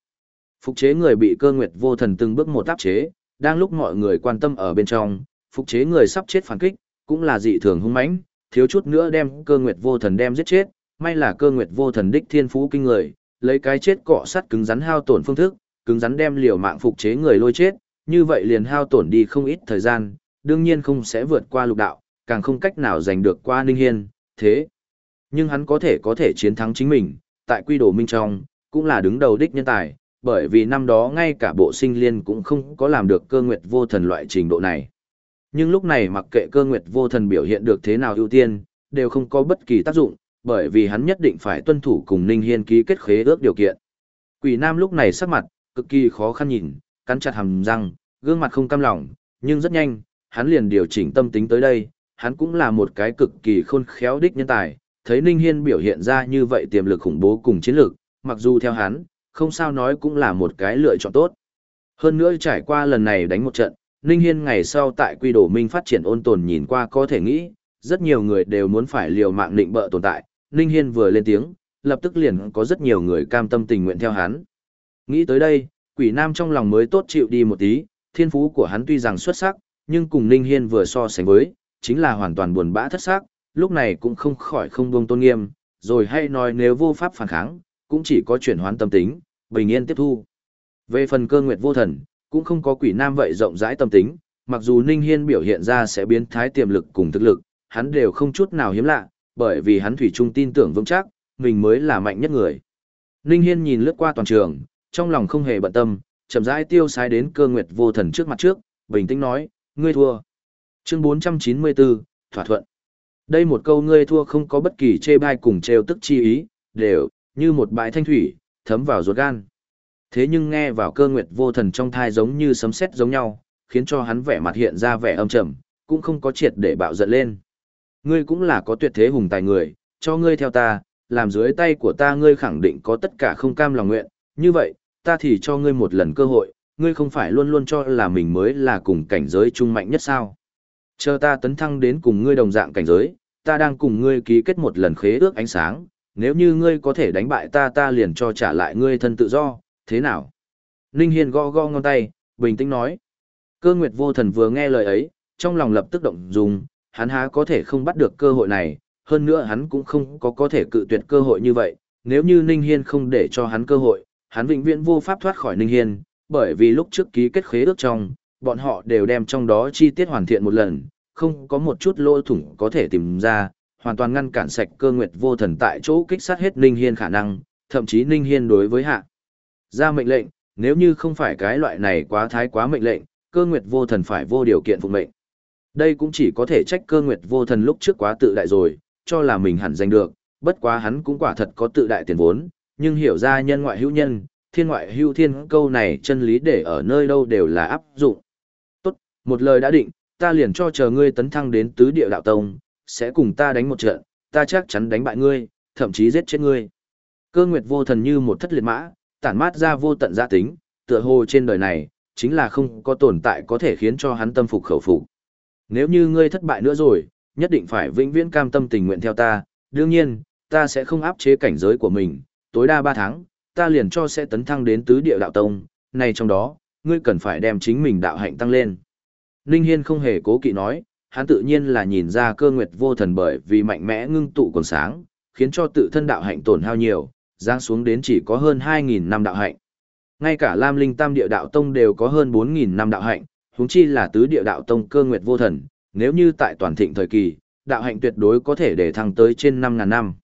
Speaker 1: Phục chế người bị cơ nguyệt vô thần từng bước một áp chế, đang lúc mọi người quan tâm ở bên trong, phục chế người sắp chết phản kích, cũng là dị thường hung mãnh, thiếu chút nữa đem cơ nguyệt vô thần đem giết chết, may là cơ nguyệt vô thần đích thiên phú kinh người, lấy cái chết cọ sắt cứng rắn hao tổn phương thức, cứng rắn đem liều mạng phục chế người lôi chết, như vậy liền hao tổn đi không ít thời gian, đương nhiên không sẽ vượt qua lục đạo, càng không cách nào giành được qua Ninh Hiên, thế. Nhưng hắn có thể có thể chiến thắng chính mình, tại quy đồ minh trong, cũng là đứng đầu đích nhân tài, bởi vì năm đó ngay cả bộ sinh liên cũng không có làm được cơ nguyệt vô thần loại trình độ này. Nhưng lúc này mặc kệ cơ nguyệt vô thần biểu hiện được thế nào ưu tiên, đều không có bất kỳ tác dụng, bởi vì hắn nhất định phải tuân thủ cùng Ninh Hiên ký kết khế ước điều kiện. Quỷ Nam lúc này sắc mặt, cực kỳ khó khăn nhìn, cắn chặt hàm răng, gương mặt không cam lòng, nhưng rất nhanh, hắn liền điều chỉnh tâm tính tới đây, hắn cũng là một cái cực kỳ khôn khéo đích nhân tài, thấy Ninh Hiên biểu hiện ra như vậy tiềm lực khủng bố cùng chiến lược, mặc dù theo hắn, không sao nói cũng là một cái lựa chọn tốt. Hơn nữa trải qua lần này đánh một trận, Ninh Hiên ngày sau tại quy đồ minh phát triển ôn tồn nhìn qua có thể nghĩ, rất nhiều người đều muốn phải liều mạng định bợ tồn tại, Ninh Hiên vừa lên tiếng, lập tức liền có rất nhiều người cam tâm tình nguyện theo hắn. Nghĩ tới đây, quỷ nam trong lòng mới tốt chịu đi một tí, thiên phú của hắn tuy rằng xuất sắc, nhưng cùng Ninh Hiên vừa so sánh với, chính là hoàn toàn buồn bã thất sắc, lúc này cũng không khỏi không buông tôn nghiêm, rồi hay nói nếu vô pháp phản kháng, cũng chỉ có chuyển hoán tâm tính, bình yên tiếp thu. Về phần cơ nguyệt vô thần, cũng không có quỷ nam vậy rộng rãi tâm tính, mặc dù Ninh Hiên biểu hiện ra sẽ biến thái tiềm lực cùng thực lực, hắn đều không chút nào hiếm lạ, bởi vì hắn thủy chung tin tưởng vững chắc, mình mới là mạnh nhất người. Ninh Hiên nhìn lướt qua toàn trường, trong lòng không hề bận tâm, chậm rãi tiêu sái đến cơ nguyệt vô thần trước mặt trước, bình tĩnh nói, ngươi thua. Chương 494, thỏa thuận. Đây một câu ngươi thua không có bất kỳ chê bai cùng trêu tức chi ý, đều, như một bãi thanh thủy, thấm vào ruột gan. Thế nhưng nghe vào cơ nguyệt vô thần trong thai giống như sấm sét giống nhau, khiến cho hắn vẻ mặt hiện ra vẻ âm trầm, cũng không có triệt để bạo giận lên. Ngươi cũng là có tuyệt thế hùng tài người, cho ngươi theo ta, làm dưới tay của ta ngươi khẳng định có tất cả không cam lòng nguyện, như vậy, ta thì cho ngươi một lần cơ hội, ngươi không phải luôn luôn cho là mình mới là cùng cảnh giới trung mạnh nhất sao. Chờ ta tấn thăng đến cùng ngươi đồng dạng cảnh giới, ta đang cùng ngươi ký kết một lần khế ước ánh sáng, nếu như ngươi có thể đánh bại ta ta liền cho trả lại ngươi thân tự do, thế nào? Ninh Hiên gõ gõ ngón tay, bình tĩnh nói. Cơ Nguyệt Vô Thần vừa nghe lời ấy, trong lòng lập tức động dung, hắn há có thể không bắt được cơ hội này, hơn nữa hắn cũng không có có thể cự tuyệt cơ hội như vậy, nếu như Ninh Hiên không để cho hắn cơ hội, hắn vĩnh viễn vô pháp thoát khỏi Ninh Hiên, bởi vì lúc trước ký kết khế ước trong, bọn họ đều đem trong đó chi tiết hoàn thiện một lần, không có một chút lỗ thủng có thể tìm ra, hoàn toàn ngăn cản sạch cơ nguyệt vô thần tại chỗ kích sát hết Ninh Hiên khả năng, thậm chí Ninh Hiên đối với hạ. Ra mệnh lệnh, nếu như không phải cái loại này quá thái quá mệnh lệnh, cơ nguyệt vô thần phải vô điều kiện phục mệnh. Đây cũng chỉ có thể trách cơ nguyệt vô thần lúc trước quá tự đại rồi, cho là mình hẳn giành được, bất quá hắn cũng quả thật có tự đại tiền vốn, nhưng hiểu ra nhân ngoại hữu nhân, thiên ngoại hữu thiên câu này chân lý để ở nơi đâu đều là áp dụng. Một lời đã định, ta liền cho chờ ngươi tấn thăng đến tứ địa đạo tông, sẽ cùng ta đánh một trận, ta chắc chắn đánh bại ngươi, thậm chí giết chết ngươi. Cơ nguyệt vô thần như một thất liệt mã, tản mát ra vô tận gia tính, tựa hồ trên đời này, chính là không có tồn tại có thể khiến cho hắn tâm phục khẩu phục. Nếu như ngươi thất bại nữa rồi, nhất định phải vĩnh viễn cam tâm tình nguyện theo ta, đương nhiên, ta sẽ không áp chế cảnh giới của mình, tối đa 3 tháng, ta liền cho sẽ tấn thăng đến tứ địa đạo tông, này trong đó, ngươi cần phải đem chính mình đạo hạnh tăng lên. Ninh Hiên không hề cố kỵ nói, hắn tự nhiên là nhìn ra cơ nguyệt vô thần bởi vì mạnh mẽ ngưng tụ còn sáng, khiến cho tự thân đạo hạnh tổn hao nhiều, giáng xuống đến chỉ có hơn 2.000 năm đạo hạnh. Ngay cả Lam Linh Tam Địa Đạo Tông đều có hơn 4.000 năm đạo hạnh, huống chi là tứ địa đạo tông cơ nguyệt vô thần, nếu như tại toàn thịnh thời kỳ, đạo hạnh tuyệt đối có thể để thăng tới trên 5.000 năm.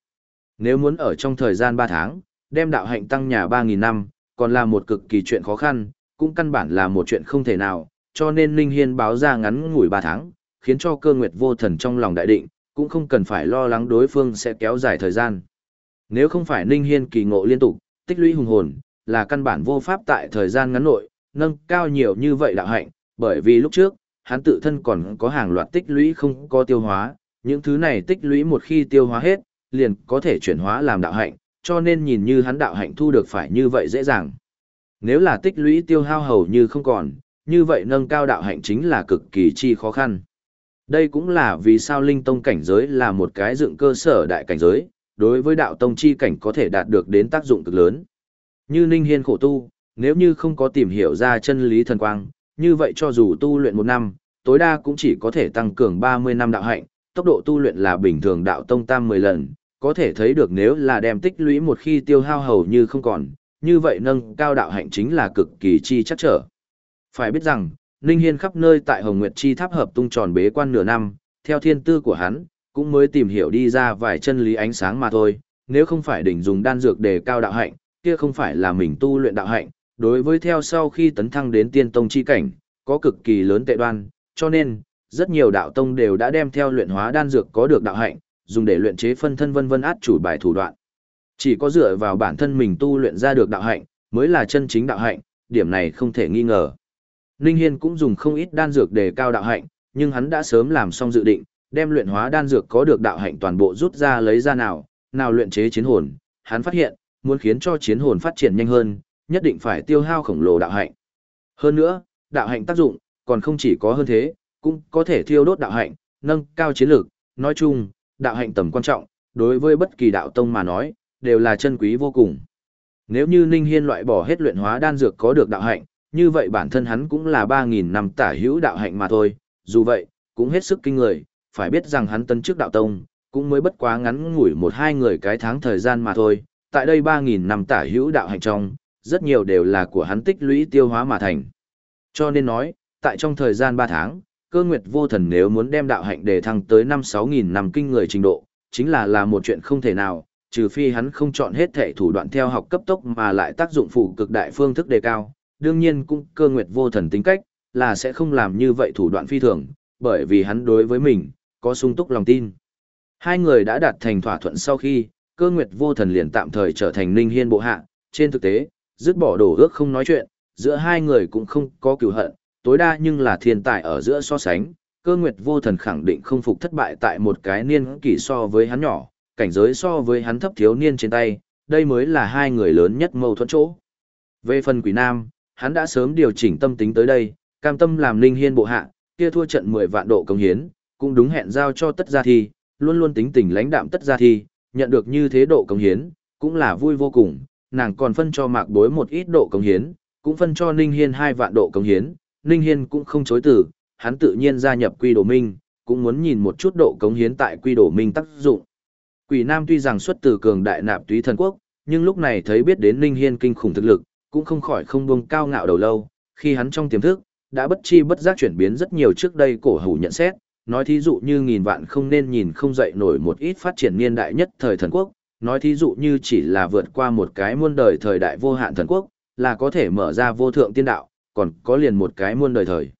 Speaker 1: Nếu muốn ở trong thời gian 3 tháng, đem đạo hạnh tăng nhà 3.000 năm, còn là một cực kỳ chuyện khó khăn, cũng căn bản là một chuyện không thể nào, cho nên Linh Hiên báo ra ngắn ngủi 3 tháng, khiến cho cơ nguyệt vô thần trong lòng đại định, cũng không cần phải lo lắng đối phương sẽ kéo dài thời gian. Nếu không phải Ninh Hiên kỳ ngộ liên tục, tích lũy hùng hồn, là căn bản vô pháp tại thời gian ngắn nội, nâng cao nhiều như vậy đạo hạnh, bởi vì lúc trước, hắn tự thân còn có hàng loạt tích lũy không có tiêu hóa, những thứ này tích lũy một khi tiêu hóa hết, liền có thể chuyển hóa làm đạo hạnh, cho nên nhìn như hắn đạo hạnh thu được phải như vậy dễ dàng. Nếu là tích lũy tiêu hao hầu như không còn, như vậy nâng cao đạo hạnh chính là cực kỳ chi khó khăn. Đây cũng là vì sao linh tông cảnh giới là một cái dựng cơ sở đại cảnh giới, đối với đạo tông chi cảnh có thể đạt được đến tác dụng cực lớn. Như Ninh Hiên khổ tu, nếu như không có tìm hiểu ra chân lý thần quang, như vậy cho dù tu luyện một năm, tối đa cũng chỉ có thể tăng cường 30 năm đạo hạnh, tốc độ tu luyện là bình thường đạo tông tam 10 lần, có thể thấy được nếu là đem tích lũy một khi tiêu hao hầu như không còn, như vậy nâng cao đạo hạnh chính là cực kỳ chi chắc trở. Phải biết rằng, Ninh Hiên khắp nơi tại Hồng Nguyệt Chi Tháp hợp tung tròn bế quan nửa năm, theo thiên tư của hắn, cũng mới tìm hiểu đi ra vài chân lý ánh sáng mà thôi, nếu không phải đỉnh dùng đan dược để cao đạo hạnh, kia không phải là mình tu luyện đạo hạnh, đối với theo sau khi tấn thăng đến tiên tông chi cảnh, có cực kỳ lớn tệ đoan, cho nên, rất nhiều đạo tông đều đã đem theo luyện hóa đan dược có được đạo hạnh, dùng để luyện chế phân thân vân vân át chủ bài thủ đoạn. Chỉ có dựa vào bản thân mình tu luyện ra được đạo hạnh, mới là chân chính đạo hạnh, điểm này không thể nghi ngờ. Ninh Hiên cũng dùng không ít đan dược để cao đạo hạnh, nhưng hắn đã sớm làm xong dự định, đem luyện hóa đan dược có được đạo hạnh toàn bộ rút ra lấy ra nào, nào luyện chế chiến hồn, hắn phát hiện, muốn khiến cho chiến hồn phát triển nhanh hơn, nhất định phải tiêu hao khổng lồ đạo hạnh. Hơn nữa, đạo hạnh tác dụng, còn không chỉ có hơn thế, cũng có thể thiêu đốt đạo hạnh, nâng cao chiến lược, nói chung, đạo hạnh tầm quan trọng, đối với bất kỳ đạo tông mà nói, đều là chân quý vô cùng. Nếu như Ninh Hiên loại bỏ hết luyện hóa đan dược có được đạo hạnh, như vậy bản thân hắn cũng là 3.000 năm tả hữu đạo hạnh mà thôi, dù vậy, cũng hết sức kinh người, phải biết rằng hắn tân trước đạo tông, cũng mới bất quá ngắn ngủi một hai người cái tháng thời gian mà thôi, tại đây 3.000 năm tả hữu đạo hạnh trong, rất nhiều đều là của hắn tích lũy tiêu hóa mà thành. Cho nên nói, tại trong thời gian 3 tháng, cơ nguyệt vô thần nếu muốn đem đạo hạnh đề thăng tới 5-6 nghìn năm kinh người trình độ, chính là là một chuyện không thể nào, trừ phi hắn không chọn hết thể thủ đoạn theo học cấp tốc mà lại tác dụng phụ cực đại phương thức đề cao, đương nhiên cũng cơ nguyệt vô thần tính cách, là sẽ không làm như vậy thủ đoạn phi thường, bởi vì hắn đối với mình, có sung túc lòng tin. Hai người đã đạt thành thỏa thuận sau khi, cơ nguyệt vô thần liền tạm thời trở thành ninh hiên bộ hạ, trên thực tế, dứt bỏ đổ ước không nói chuyện, giữa hai người cũng không có cựu hận, tối đa nhưng là thiên tài ở giữa so sánh, cơ nguyệt vô thần khẳng định không phục thất bại tại một cái niên kỷ so với hắn nhỏ, cảnh giới so với hắn thấp thiếu niên trên tay, đây mới là hai người lớn nhất mâu thuẫn chỗ. Về phần quỷ nam, hắn đã sớm điều chỉnh tâm tính tới đây, cam tâm làm linh hiên bộ hạ, kia thua trận 10 vạn độ công hiến, cũng đúng hẹn giao cho tất gia thi, luôn luôn tính tình lãnh đạm tất gia thi, nhận được như thế độ công hiến, cũng là vui vô cùng, nàng còn phân cho mạc bối một ít độ công hiến, cũng phân cho Ninh Hiên hai vạn độ công hiến, Ninh Hiên cũng không chối từ, hắn tự nhiên gia nhập quy đồ minh, cũng muốn nhìn một chút độ công hiến tại quy đồ minh tác dụng. Quỷ Nam tuy rằng xuất từ cường đại nạp túy thần quốc, nhưng lúc này thấy biết đến Ninh Hiên kinh khủng thực lực, cũng không khỏi không buông cao ngạo đầu lâu, khi hắn trong tiềm thức, đã bất chi bất giác chuyển biến rất nhiều trước đây cổ hủ nhận xét, nói thí dụ như nghìn vạn không nên nhìn không dậy nổi một ít phát triển niên đại nhất thời thần quốc, nói thí dụ như chỉ là vượt qua một cái muôn đời thời đại vô hạn thần quốc, là có thể mở ra vô thượng tiên đạo, còn có liền một cái muôn đời thời.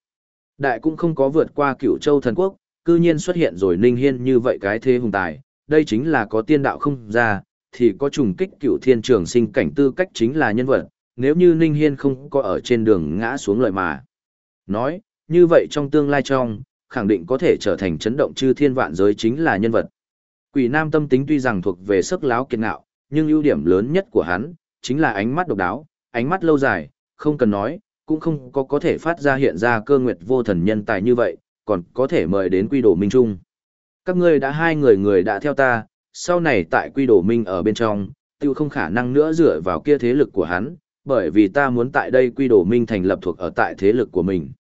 Speaker 1: Đại cũng không có vượt qua cửu châu thần quốc, cư nhiên xuất hiện rồi ninh hiên như vậy cái thế hùng tài, đây chính là có tiên đạo không ra, thì có trùng kích cửu thiên trường sinh cảnh tư cách chính là nhân vật, nếu như ninh hiên không có ở trên đường ngã xuống lời mà. Nói, như vậy trong tương lai trong, khẳng định có thể trở thành chấn động chư thiên vạn giới chính là nhân vật. Quỷ nam tâm tính tuy rằng thuộc về sức láo kiệt ngạo, nhưng ưu điểm lớn nhất của hắn, chính là ánh mắt độc đáo, ánh mắt lâu dài, không cần nói, cũng không có có thể phát ra hiện ra cơ nguyệt vô thần nhân tài như vậy, còn có thể mời đến quy đồ minh trung. Các ngươi đã hai người người đã theo ta, sau này tại quy đồ minh ở bên trong, tiêu không khả năng nữa dựa vào kia thế lực của hắn, bởi vì ta muốn tại đây quy đồ minh thành lập thuộc ở tại thế lực của mình.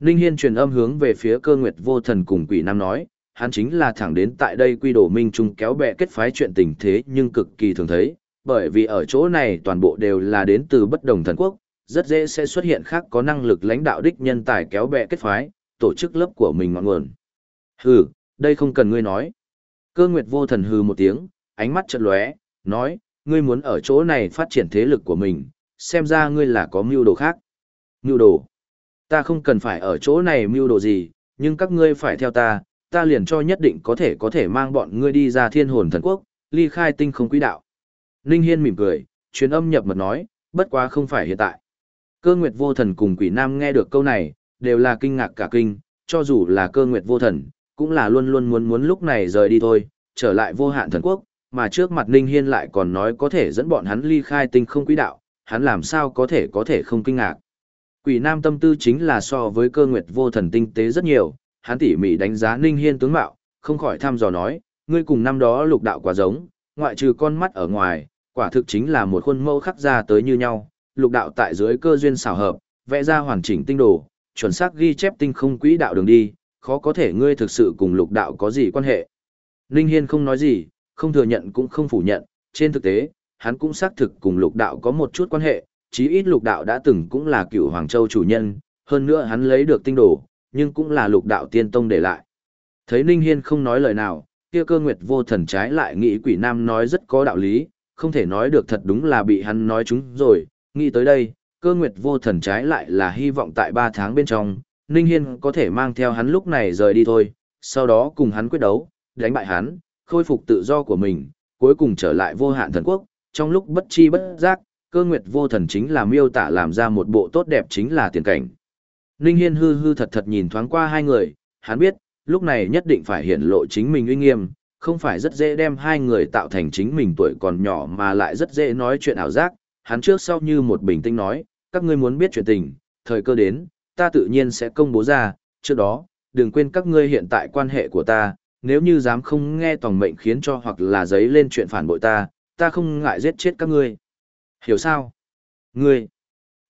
Speaker 1: Ninh Hiên truyền âm hướng về phía cơ nguyệt vô thần cùng quỷ nam nói, hắn chính là thẳng đến tại đây quy đồ minh trung kéo bè kết phái chuyện tình thế nhưng cực kỳ thường thấy, bởi vì ở chỗ này toàn bộ đều là đến từ bất đồng thần quốc, rất dễ sẽ xuất hiện khác có năng lực lãnh đạo đích nhân tài kéo bè kết phái, tổ chức lớp của mình ngọn nguồn. Hừ, đây không cần ngươi nói. Cơ nguyệt vô thần hừ một tiếng, ánh mắt chợt lóe, nói, ngươi muốn ở chỗ này phát triển thế lực của mình, xem ra ngươi là có mưu đồ khác. Mưu đồ? Ta không cần phải ở chỗ này mưu đồ gì, nhưng các ngươi phải theo ta, ta liền cho nhất định có thể có thể mang bọn ngươi đi ra thiên hồn thần quốc, ly khai tinh không quý đạo. Ninh Hiên mỉm cười, truyền âm nhập mật nói, bất quá không phải hiện tại. Cơ nguyệt vô thần cùng quỷ nam nghe được câu này, đều là kinh ngạc cả kinh, cho dù là cơ nguyệt vô thần, cũng là luôn luôn muốn muốn lúc này rời đi thôi, trở lại vô hạn thần quốc, mà trước mặt Ninh Hiên lại còn nói có thể dẫn bọn hắn ly khai tinh không quý đạo, hắn làm sao có thể có thể không kinh ngạc. Quỷ nam tâm tư chính là so với cơ nguyệt vô thần tinh tế rất nhiều, hắn tỉ mỉ đánh giá Ninh Hiên tướng mạo, không khỏi thăm dò nói, ngươi cùng năm đó lục đạo quá giống, ngoại trừ con mắt ở ngoài, quả thực chính là một khuôn mẫu khắc ra tới như nhau, lục đạo tại dưới cơ duyên xảo hợp, vẽ ra hoàn chỉnh tinh đồ, chuẩn xác ghi chép tinh không quỹ đạo đường đi, khó có thể ngươi thực sự cùng lục đạo có gì quan hệ. Ninh Hiên không nói gì, không thừa nhận cũng không phủ nhận, trên thực tế, hắn cũng xác thực cùng lục đạo có một chút quan hệ, chí ít lục đạo đã từng cũng là cựu Hoàng Châu chủ nhân, hơn nữa hắn lấy được tinh đồ, nhưng cũng là lục đạo tiên tông để lại. Thấy Ninh Hiên không nói lời nào, kia cơ nguyệt vô thần trái lại nghĩ quỷ nam nói rất có đạo lý, không thể nói được thật đúng là bị hắn nói chúng rồi, nghĩ tới đây, cơ nguyệt vô thần trái lại là hy vọng tại 3 tháng bên trong, Ninh Hiên có thể mang theo hắn lúc này rời đi thôi, sau đó cùng hắn quyết đấu, đánh bại hắn, khôi phục tự do của mình, cuối cùng trở lại vô hạn thần quốc, trong lúc bất chi bất giác, cơ nguyệt vô thần chính là miêu tả làm ra một bộ tốt đẹp chính là tiền cảnh. Ninh Hiên hư hư thật thật nhìn thoáng qua hai người, hắn biết, lúc này nhất định phải hiển lộ chính mình uy nghiêm, không phải rất dễ đem hai người tạo thành chính mình tuổi còn nhỏ mà lại rất dễ nói chuyện ảo giác. Hắn trước sau như một bình tĩnh nói, các ngươi muốn biết chuyện tình, thời cơ đến, ta tự nhiên sẽ công bố ra, trước đó, đừng quên các ngươi hiện tại quan hệ của ta, nếu như dám không nghe tòng mệnh khiến cho hoặc là giấy lên chuyện phản bội ta, ta không ngại giết chết các ngươi. Hiểu sao? Ngươi!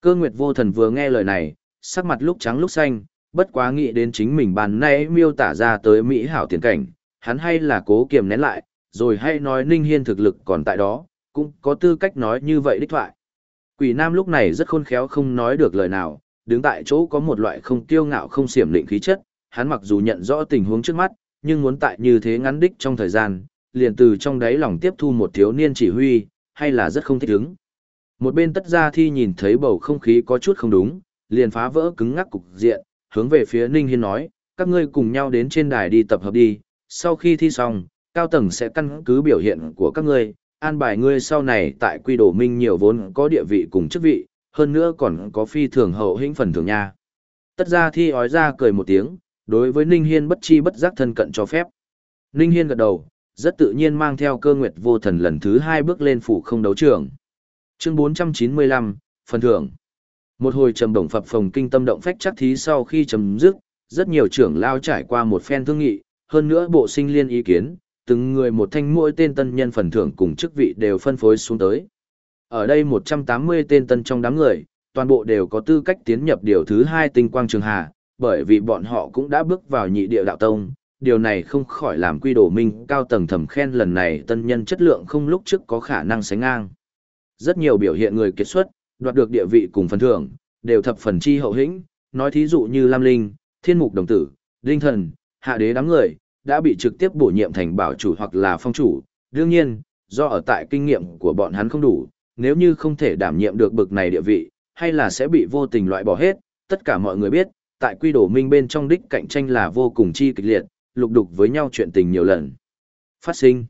Speaker 1: Cơ nguyệt vô thần vừa nghe lời này, sắc mặt lúc trắng lúc xanh, bất quá nghĩ đến chính mình bàn nay miêu tả ra tới Mỹ hảo tiền cảnh, hắn hay là cố kiềm nén lại, rồi hay nói Ninh Hiên thực lực còn tại đó, cũng có tư cách nói như vậy đích thoại. Quỷ Nam lúc này rất khôn khéo không nói được lời nào, đứng tại chỗ có một loại không tiêu ngạo không xiểm lịnh khí chất, hắn mặc dù nhận rõ tình huống trước mắt, nhưng muốn tại như thế ngắn đích trong thời gian, liền từ trong đáy lòng tiếp thu một thiếu niên chỉ huy, hay là rất không thích ứng. Một bên tất gia thi nhìn thấy bầu không khí có chút không đúng, liền phá vỡ cứng ngắc cục diện, hướng về phía Ninh Hiên nói, các ngươi cùng nhau đến trên đài đi tập hợp đi, sau khi thi xong, cao tầng sẽ căn cứ biểu hiện của các ngươi, an bài ngươi sau này tại quy đồ minh nhiều vốn có địa vị cùng chức vị, hơn nữa còn có phi thường hậu hĩnh phần thường nha. Tất ra thi ói ra cười một tiếng, đối với Ninh Hiên bất chi bất giác thân cận cho phép. Ninh Hiên gật đầu, rất tự nhiên mang theo cơ nguyệt vô thần lần thứ hai bước lên phủ không đấu trường. Chương 495, phần thưởng. Một hồi trầm động phập phồng kinh tâm động phách chắc thí sau khi chấm dứt, rất nhiều trưởng lao trải qua một phen thương nghị, hơn nữa bộ sinh liên ý kiến, từng người một thanh mỗi tên tân nhân phần thưởng cùng chức vị đều phân phối xuống tới. Ở đây 180 tên tân trong đám người, toàn bộ đều có tư cách tiến nhập điều thứ hai tinh quang trường hà, bởi vì bọn họ cũng đã bước vào nhị địa đạo tông, điều này không khỏi làm quy đồ minh cao tầng thầm khen lần này tân nhân chất lượng không lúc trước có khả năng sánh ngang. Rất nhiều biểu hiện người kết xuất, đoạt được địa vị cùng phần thưởng, đều thập phần chi hậu hĩnh, nói thí dụ như Lam Linh, Thiên Mục Đồng Tử, Đinh Thần, Hạ Đế đám người, đã bị trực tiếp bổ nhiệm thành bảo chủ hoặc là phong chủ. Đương nhiên, do ở tại kinh nghiệm của bọn hắn không đủ, nếu như không thể đảm nhiệm được bực này địa vị, hay là sẽ bị vô tình loại bỏ hết. Tất cả mọi người biết, tại quy đồ minh bên trong đích cạnh tranh là vô cùng chi kịch liệt, lục đục với nhau chuyện tình nhiều lần. Phát sinh.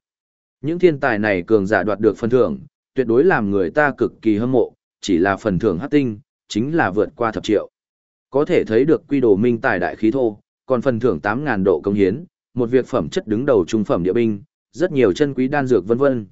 Speaker 1: Những thiên tài này cường giả đoạt được phần thưởng, tuyệt đối làm người ta cực kỳ hâm mộ, chỉ là phần thưởng hát tinh, chính là vượt qua thập triệu. Có thể thấy được quy đồ minh tài đại khí thô, còn phần thưởng 8.000 độ công hiến, một việc phẩm chất đứng đầu trung phẩm địa binh, rất nhiều chân quý đan dược vân vân.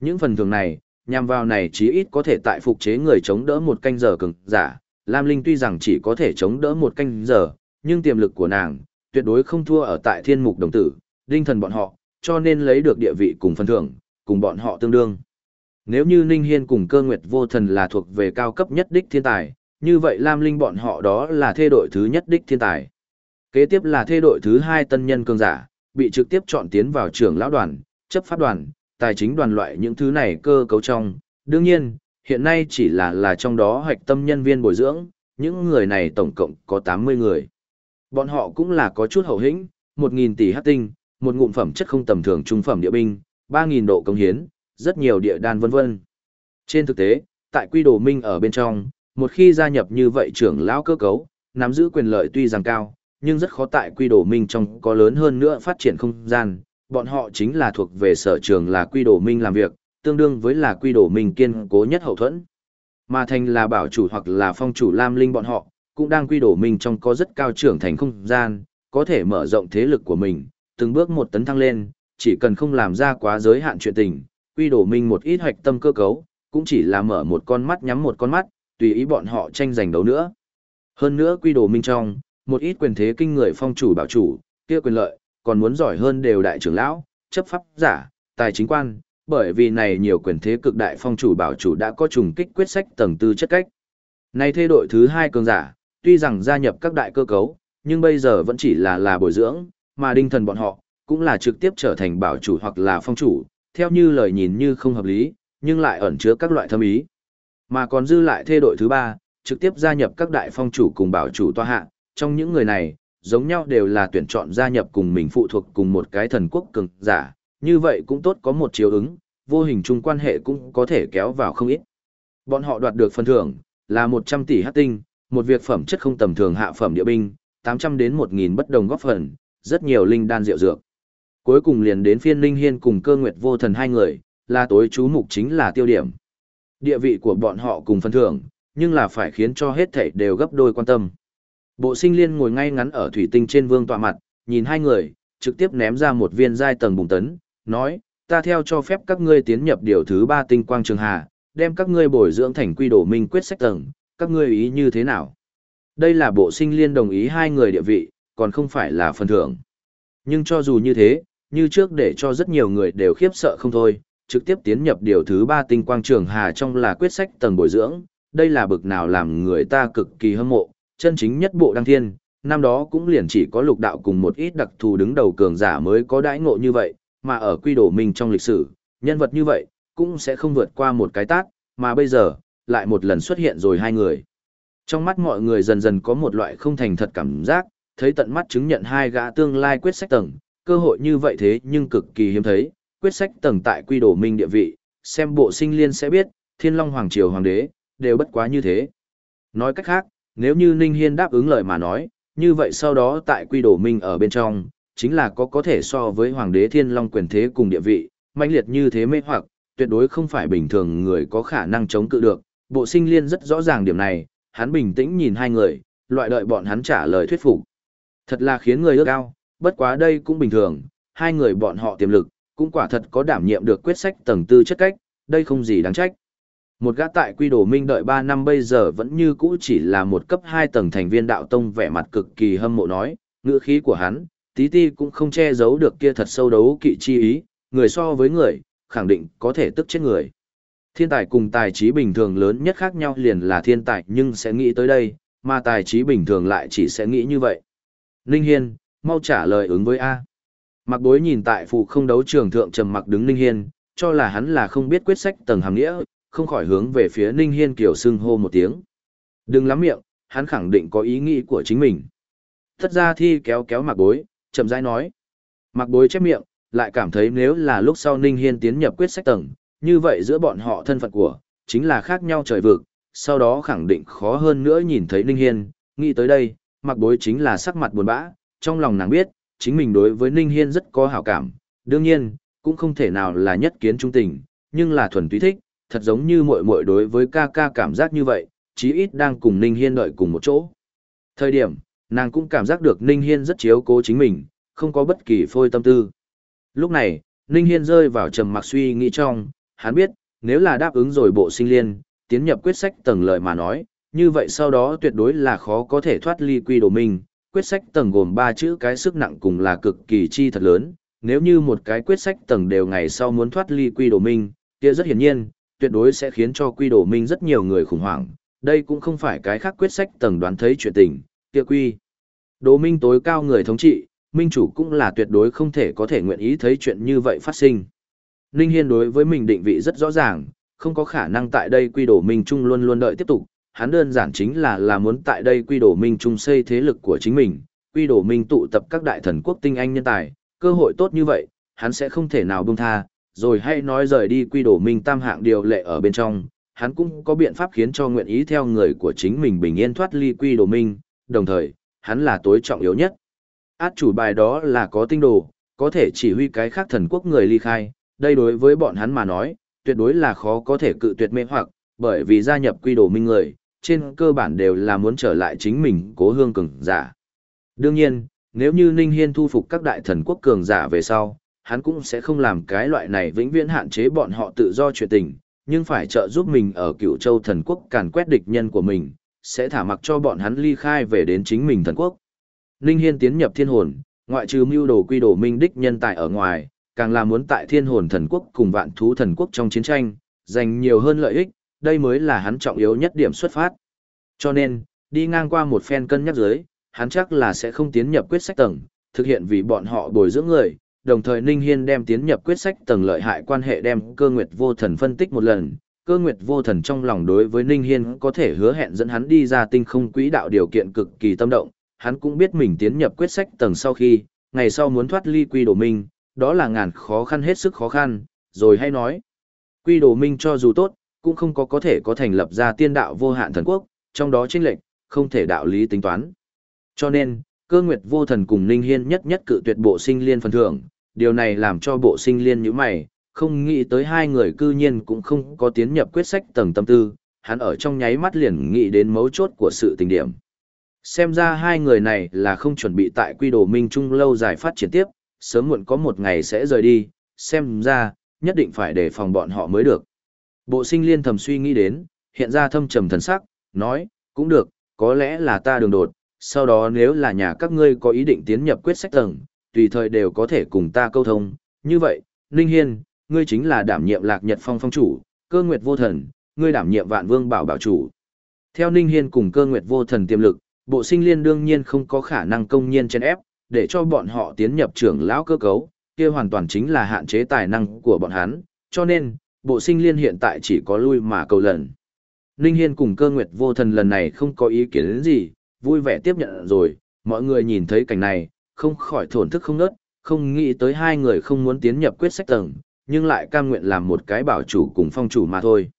Speaker 1: Những phần thưởng này, nhằm vào này chí ít có thể tại phục chế người chống đỡ một canh giờ cường giả. Lam Linh tuy rằng chỉ có thể chống đỡ một canh giờ, nhưng tiềm lực của nàng, tuyệt đối không thua ở tại thiên mục đồng tử, đinh thần bọn họ, cho nên lấy được địa vị cùng phần thưởng, cùng bọn họ tương đương. Nếu như Ninh Hiên cùng cơ nguyệt vô thần là thuộc về cao cấp nhất đích thiên tài, như vậy Lam Linh bọn họ đó là thê đội thứ nhất đích thiên tài. Kế tiếp là thê đội thứ hai tân nhân cường giả, bị trực tiếp chọn tiến vào trưởng lão đoàn, chấp pháp đoàn, tài chính đoàn loại những thứ này cơ cấu trong. Đương nhiên, hiện nay chỉ là là trong đó hoạch tâm nhân viên bồi dưỡng, những người này tổng cộng có 80 người. Bọn họ cũng là có chút hậu hĩnh, 1.000 tỷ hát tinh, một ngụm phẩm chất không tầm thường trung phẩm địa binh, 3.000 độ công hiến, rất nhiều địa đan vân vân. Trên thực tế, tại quy đồ minh ở bên trong, một khi gia nhập như vậy trưởng lão cơ cấu, nắm giữ quyền lợi tuy rằng cao, nhưng rất khó tại quy đồ minh trong có lớn hơn nữa phát triển không gian. Bọn họ chính là thuộc về sở trường là quy đồ minh làm việc, tương đương với là quy đồ minh kiên cố nhất hậu thuẫn. Mà thành là bảo chủ hoặc là phong chủ Lam Linh bọn họ, cũng đang quy đồ minh trong có rất cao trưởng thành không gian, có thể mở rộng thế lực của mình, từng bước một tấn thăng lên, chỉ cần không làm ra quá giới hạn chuyện tình, quy đồ minh một ít hoạch tâm cơ cấu, cũng chỉ là mở một con mắt nhắm một con mắt, tùy ý bọn họ tranh giành đấu nữa. Hơn nữa quy đồ minh trong, một ít quyền thế kinh người phong chủ bảo chủ, kia quyền lợi, còn muốn giỏi hơn đều đại trưởng lão, chấp pháp giả, tài chính quan, bởi vì này nhiều quyền thế cực đại phong chủ bảo chủ đã có trùng kích quyết sách tầng tư chất cách. Này thay đội thứ hai cường giả, tuy rằng gia nhập các đại cơ cấu, nhưng bây giờ vẫn chỉ là là bồi dưỡng, mà đinh thần bọn họ, cũng là trực tiếp trở thành bảo chủ hoặc là phong chủ, theo như lời nhìn như không hợp lý, nhưng lại ẩn chứa các loại thâm ý. Mà còn dư lại thê đội thứ ba, trực tiếp gia nhập các đại phong chủ cùng bảo chủ toa hạ, trong những người này, giống nhau đều là tuyển chọn gia nhập cùng mình phụ thuộc cùng một cái thần quốc cường giả, như vậy cũng tốt có một chiếu ứng, vô hình chung quan hệ cũng có thể kéo vào không ít. Bọn họ đoạt được phần thưởng, là 100 tỷ hát tinh, một việc phẩm chất không tầm thường hạ phẩm địa binh, 800 đến 1000 bất đồng góp phần, rất nhiều linh đan rượu dược. Cuối cùng liền đến phiên Linh Hiên cùng cơ nguyệt vô thần hai người, là tối chú mục chính là tiêu điểm. Địa vị của bọn họ cùng phân thưởng, nhưng là phải khiến cho hết thảy đều gấp đôi quan tâm. Bộ sinh liên ngồi ngay ngắn ở thủy tinh trên vương tọa mặt, nhìn hai người, trực tiếp ném ra một viên giai tầng bùng tấn, nói, ta theo cho phép các ngươi tiến nhập điều thứ ba tinh quang trường hà, đem các ngươi bồi dưỡng thành quy đồ minh quyết sách tầng, các ngươi ý như thế nào? Đây là bộ sinh liên đồng ý hai người địa vị, còn không phải là phần thưởng. Nhưng cho dù như thế, như trước để cho rất nhiều người đều khiếp sợ không thôi, trực tiếp tiến nhập điều thứ ba tinh quang trường hà trong là quyết sách tầng bồi dưỡng, đây là bực nào làm người ta cực kỳ hâm mộ, chân chính nhất bộ đăng thiên, năm đó cũng liền chỉ có lục đạo cùng một ít đặc thù đứng đầu cường giả mới có đãi ngộ như vậy, mà ở quy đồ mình trong lịch sử, nhân vật như vậy, cũng sẽ không vượt qua một cái tát, mà bây giờ, lại một lần xuất hiện rồi hai người. Trong mắt mọi người dần dần có một loại không thành thật cảm giác, thấy tận mắt chứng nhận hai gã tương lai quyết sách tầng, cơ hội như vậy thế nhưng cực kỳ hiếm thấy, quyết sách tầng tại quy đồ minh địa vị, xem bộ sinh liên sẽ biết, thiên long hoàng triều hoàng đế, đều bất quá như thế. Nói cách khác, nếu như Ninh Hiên đáp ứng lời mà nói, như vậy sau đó tại quy đồ minh ở bên trong, chính là có có thể so với hoàng đế thiên long quyền thế cùng địa vị, mãnh liệt như thế mê hoặc, tuyệt đối không phải bình thường người có khả năng chống cự được. Bộ sinh liên rất rõ ràng điểm này, hắn bình tĩnh nhìn hai người, loại đợi bọn hắn trả lời thuyết phục. Thật là khiến người ước ao, bất quá đây cũng bình thường, hai người bọn họ tiềm lực, cũng quả thật có đảm nhiệm được quyết sách tầng tư chất cách, đây không gì đáng trách. Một gã tại quy đồ minh đợi 3 năm bây giờ vẫn như cũ chỉ là một cấp 2 tầng thành viên đạo tông vẻ mặt cực kỳ hâm mộ nói, ngữ khí của hắn, tí ti cũng không che giấu được kia thật sâu đấu kỵ chi ý, người so với người, khẳng định có thể tức chết người. Thiên tài cùng tài trí bình thường lớn nhất khác nhau liền là thiên tài nhưng sẽ nghĩ tới đây, mà tài trí bình thường lại chỉ sẽ nghĩ như vậy. Ninh Hiên, mau trả lời ứng với A. Mặc bối nhìn tại phụ không đấu trường thượng trầm mặc đứng Ninh Hiên, cho là hắn là không biết quyết sách tầng hàm nghĩa, không khỏi hướng về phía Ninh Hiên kiểu sưng hô một tiếng. Đừng lắm miệng, hắn khẳng định có ý nghĩ của chính mình. Thất ra thi kéo kéo mặc bối, chậm rãi nói. Mặc bối chép miệng, lại cảm thấy nếu là lúc sau Ninh Hiên tiến nhập quyết sách tầng, như vậy giữa bọn họ thân phận của, chính là khác nhau trời vực, sau đó khẳng định khó hơn nữa nhìn thấy Ninh Hiên, nghĩ tới đây, mặc bối chính là sắc mặt buồn bã, trong lòng nàng biết, chính mình đối với Ninh Hiên rất có hảo cảm, đương nhiên, cũng không thể nào là nhất kiến trung tình, nhưng là thuần túy thích, thật giống như muội muội đối với ca ca cảm giác như vậy, chí ít đang cùng Ninh Hiên đợi cùng một chỗ. Thời điểm, nàng cũng cảm giác được Ninh Hiên rất chiếu cố chính mình, không có bất kỳ phôi tâm tư. Lúc này, Ninh Hiên rơi vào trầm mặc suy nghĩ trong, hắn biết, nếu là đáp ứng rồi bộ sinh liên, tiến nhập quyết sách tầng lợi mà nói, như vậy sau đó tuyệt đối là khó có thể thoát ly quy đồ minh Quyết sách tầng gồm 3 chữ cái sức nặng cùng là cực kỳ chi thật lớn, nếu như một cái quyết sách tầng đều ngày sau muốn thoát ly quy đồ minh, kia rất hiển nhiên, tuyệt đối sẽ khiến cho quy đồ minh rất nhiều người khủng hoảng. Đây cũng không phải cái khác quyết sách tầng đoán thấy chuyện tình, kia quy. Đồ minh tối cao người thống trị, minh chủ cũng là tuyệt đối không thể có thể nguyện ý thấy chuyện như vậy phát sinh. Ninh Hiên đối với mình định vị rất rõ ràng, không có khả năng tại đây quy đổ minh trung luôn luôn đợi tiếp tục, hắn đơn giản chính là là muốn tại đây quy đổ minh trung xây thế lực của chính mình, quy đổ minh tụ tập các đại thần quốc tinh anh nhân tài, cơ hội tốt như vậy, hắn sẽ không thể nào buông tha, rồi hay nói rời đi quy đổ minh tam hạng điều lệ ở bên trong, hắn cũng có biện pháp khiến cho nguyện ý theo người của chính mình bình yên thoát ly quy đổ minh, đồng thời, hắn là tối trọng yếu nhất. Át chủ bài đó là có tinh đồ, có thể chỉ huy cái khác thần quốc người ly khai, đây đối với bọn hắn mà nói, tuyệt đối là khó có thể cự tuyệt mê hoặc, bởi vì gia nhập quy đồ minh người, trên cơ bản đều là muốn trở lại chính mình cố hương cường giả. Đương nhiên, nếu như Ninh Hiên thu phục các đại thần quốc cường giả về sau, hắn cũng sẽ không làm cái loại này vĩnh viễn hạn chế bọn họ tự do chuyện tình, nhưng phải trợ giúp mình ở cựu châu thần quốc càn quét địch nhân của mình, sẽ thả mặc cho bọn hắn ly khai về đến chính mình thần quốc. Ninh Hiên tiến nhập thiên hồn, ngoại trừ mưu đồ quy đồ minh đích nhân tài ở ngoài, càng là muốn tại thiên hồn thần quốc cùng vạn thú thần quốc trong chiến tranh, giành nhiều hơn lợi ích, đây mới là hắn trọng yếu nhất điểm xuất phát. Cho nên, đi ngang qua một phen cân nhắc dưới, hắn chắc là sẽ không tiến nhập quyết sách tầng, thực hiện vì bọn họ bồi dưỡng người, đồng thời Ninh Hiên đem tiến nhập quyết sách tầng lợi hại quan hệ đem cơ nguyệt vô thần phân tích một lần. Cơ nguyệt vô thần trong lòng đối với Ninh Hiên có thể hứa hẹn dẫn hắn đi ra tinh không quỹ đạo điều kiện cực kỳ tâm động, hắn cũng biết mình tiến nhập quyết sách tầng sau khi, ngày sau muốn thoát ly quy đồ minh, đó là ngàn khó khăn hết sức khó khăn, rồi hay nói. Quy đồ minh cho dù tốt, cũng không có có thể có thành lập ra tiên đạo vô hạn thần quốc, trong đó chênh lệch, không thể đạo lý tính toán. Cho nên, Cơ Nguyệt Vô Thần cùng Ninh Hiên nhất nhất cự tuyệt bộ sinh liên phần thưởng, điều này làm cho bộ sinh liên như mày, không nghĩ tới hai người cư nhiên cũng không có tiến nhập quyết sách tầng tâm tư, hắn ở trong nháy mắt liền nghĩ đến mấu chốt của sự tình điểm. Xem ra hai người này là không chuẩn bị tại quy đồ minh trung lâu dài phát triển tiếp, sớm muộn có một ngày sẽ rời đi, xem ra, nhất định phải để phòng bọn họ mới được. Bộ sinh liên thầm suy nghĩ đến, hiện ra thâm trầm thần sắc, nói, cũng được, có lẽ là ta đường đột, sau đó nếu là nhà các ngươi có ý định tiến nhập quyết sách tầng, tùy thời đều có thể cùng ta câu thông, như vậy, Ninh Hiên, ngươi chính là đảm nhiệm lạc nhật phong phong chủ, cơ nguyệt vô thần, ngươi đảm nhiệm vạn vương bảo bảo chủ. Theo Ninh Hiên cùng cơ nguyệt vô thần tiềm lực, bộ sinh liên đương nhiên không có khả năng công nhiên chen ép, để cho bọn họ tiến nhập trưởng lão cơ cấu, kia hoàn toàn chính là hạn chế tài năng của bọn hắn, cho nên, bộ sinh liên hiện tại chỉ có lui mà cầu lần. Ninh Hiên cùng cơ nguyệt vô thần lần này không có ý kiến đến gì, vui vẻ tiếp nhận rồi, mọi người nhìn thấy cảnh này, không khỏi thổn thức không nớt, không nghĩ tới hai người không muốn tiến nhập quyết sách tầng, nhưng lại cam nguyện làm một cái bảo chủ cùng phong chủ mà thôi.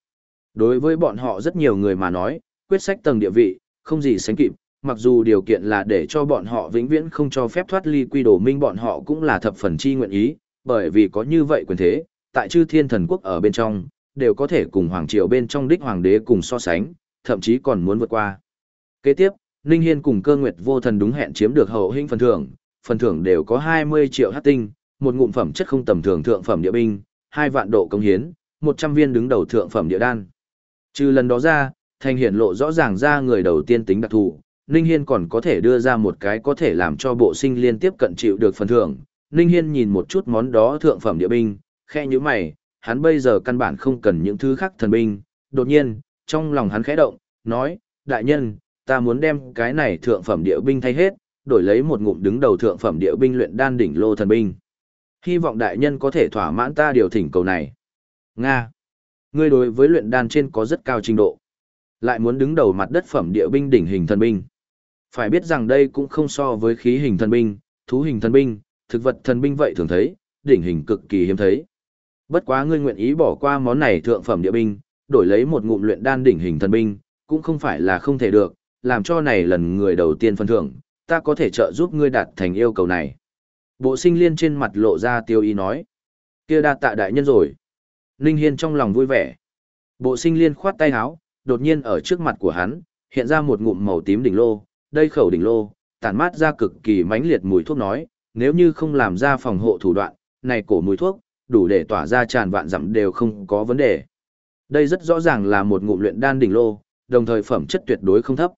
Speaker 1: Đối với bọn họ rất nhiều người mà nói, quyết sách tầng địa vị, không gì sánh kịp, mặc dù điều kiện là để cho bọn họ vĩnh viễn không cho phép thoát ly quy đồ minh bọn họ cũng là thập phần chi nguyện ý, bởi vì có như vậy quyền thế, tại chư thiên thần quốc ở bên trong, đều có thể cùng hoàng triều bên trong đích hoàng đế cùng so sánh, thậm chí còn muốn vượt qua. Kế tiếp, Ninh Hiên cùng cơ nguyệt vô thần đúng hẹn chiếm được hậu hình phần thưởng, phần thưởng đều có 20 triệu hát tinh, một ngụm phẩm chất không tầm thường thượng phẩm địa binh, hai vạn độ công hiến, 100 viên đứng đầu thượng phẩm địa đan. Trừ lần đó ra, thành hiển lộ rõ ràng ra người đầu tiên tính đặc thù, Ninh Hiên còn có thể đưa ra một cái có thể làm cho bộ sinh liên tiếp cận chịu được phần thưởng. Ninh Hiên nhìn một chút món đó thượng phẩm địa binh, khe như mày, hắn bây giờ căn bản không cần những thứ khác thần binh. Đột nhiên, trong lòng hắn khẽ động, nói, đại nhân, ta muốn đem cái này thượng phẩm địa binh thay hết, đổi lấy một ngụm đứng đầu thượng phẩm địa binh luyện đan đỉnh lô thần binh. Hy vọng đại nhân có thể thỏa mãn ta điều thỉnh cầu này. Nga. Ngươi đối với luyện đan trên có rất cao trình độ. Lại muốn đứng đầu mặt đất phẩm địa binh đỉnh hình thần binh. Phải biết rằng đây cũng không so với khí hình thần binh, thú hình thần binh, thực vật thần binh vậy thường thấy, đỉnh hình cực kỳ hiếm thấy. Bất quá ngươi nguyện ý bỏ qua món này thượng phẩm địa binh, đổi lấy một ngụm luyện đan đỉnh hình thần binh, cũng không phải là không thể được, làm cho này lần người đầu tiên phân thưởng, ta có thể trợ giúp ngươi đạt thành yêu cầu này. Bộ sinh liên trên mặt lộ ra tiêu ý nói. kia đa tạ đại nhân rồi. Ninh Hiên trong lòng vui vẻ. Bộ sinh liên khoát tay áo, đột nhiên ở trước mặt của hắn, hiện ra một ngụm màu tím đỉnh lô, đây khẩu đỉnh lô, tản mát ra cực kỳ mãnh liệt mùi thuốc nói, nếu như không làm ra phòng hộ thủ đoạn, này cổ mùi thuốc, đủ để tỏa ra tràn vạn dặm đều không có vấn đề. Đây rất rõ ràng là một ngụm luyện đan đỉnh lô, đồng thời phẩm chất tuyệt đối không thấp.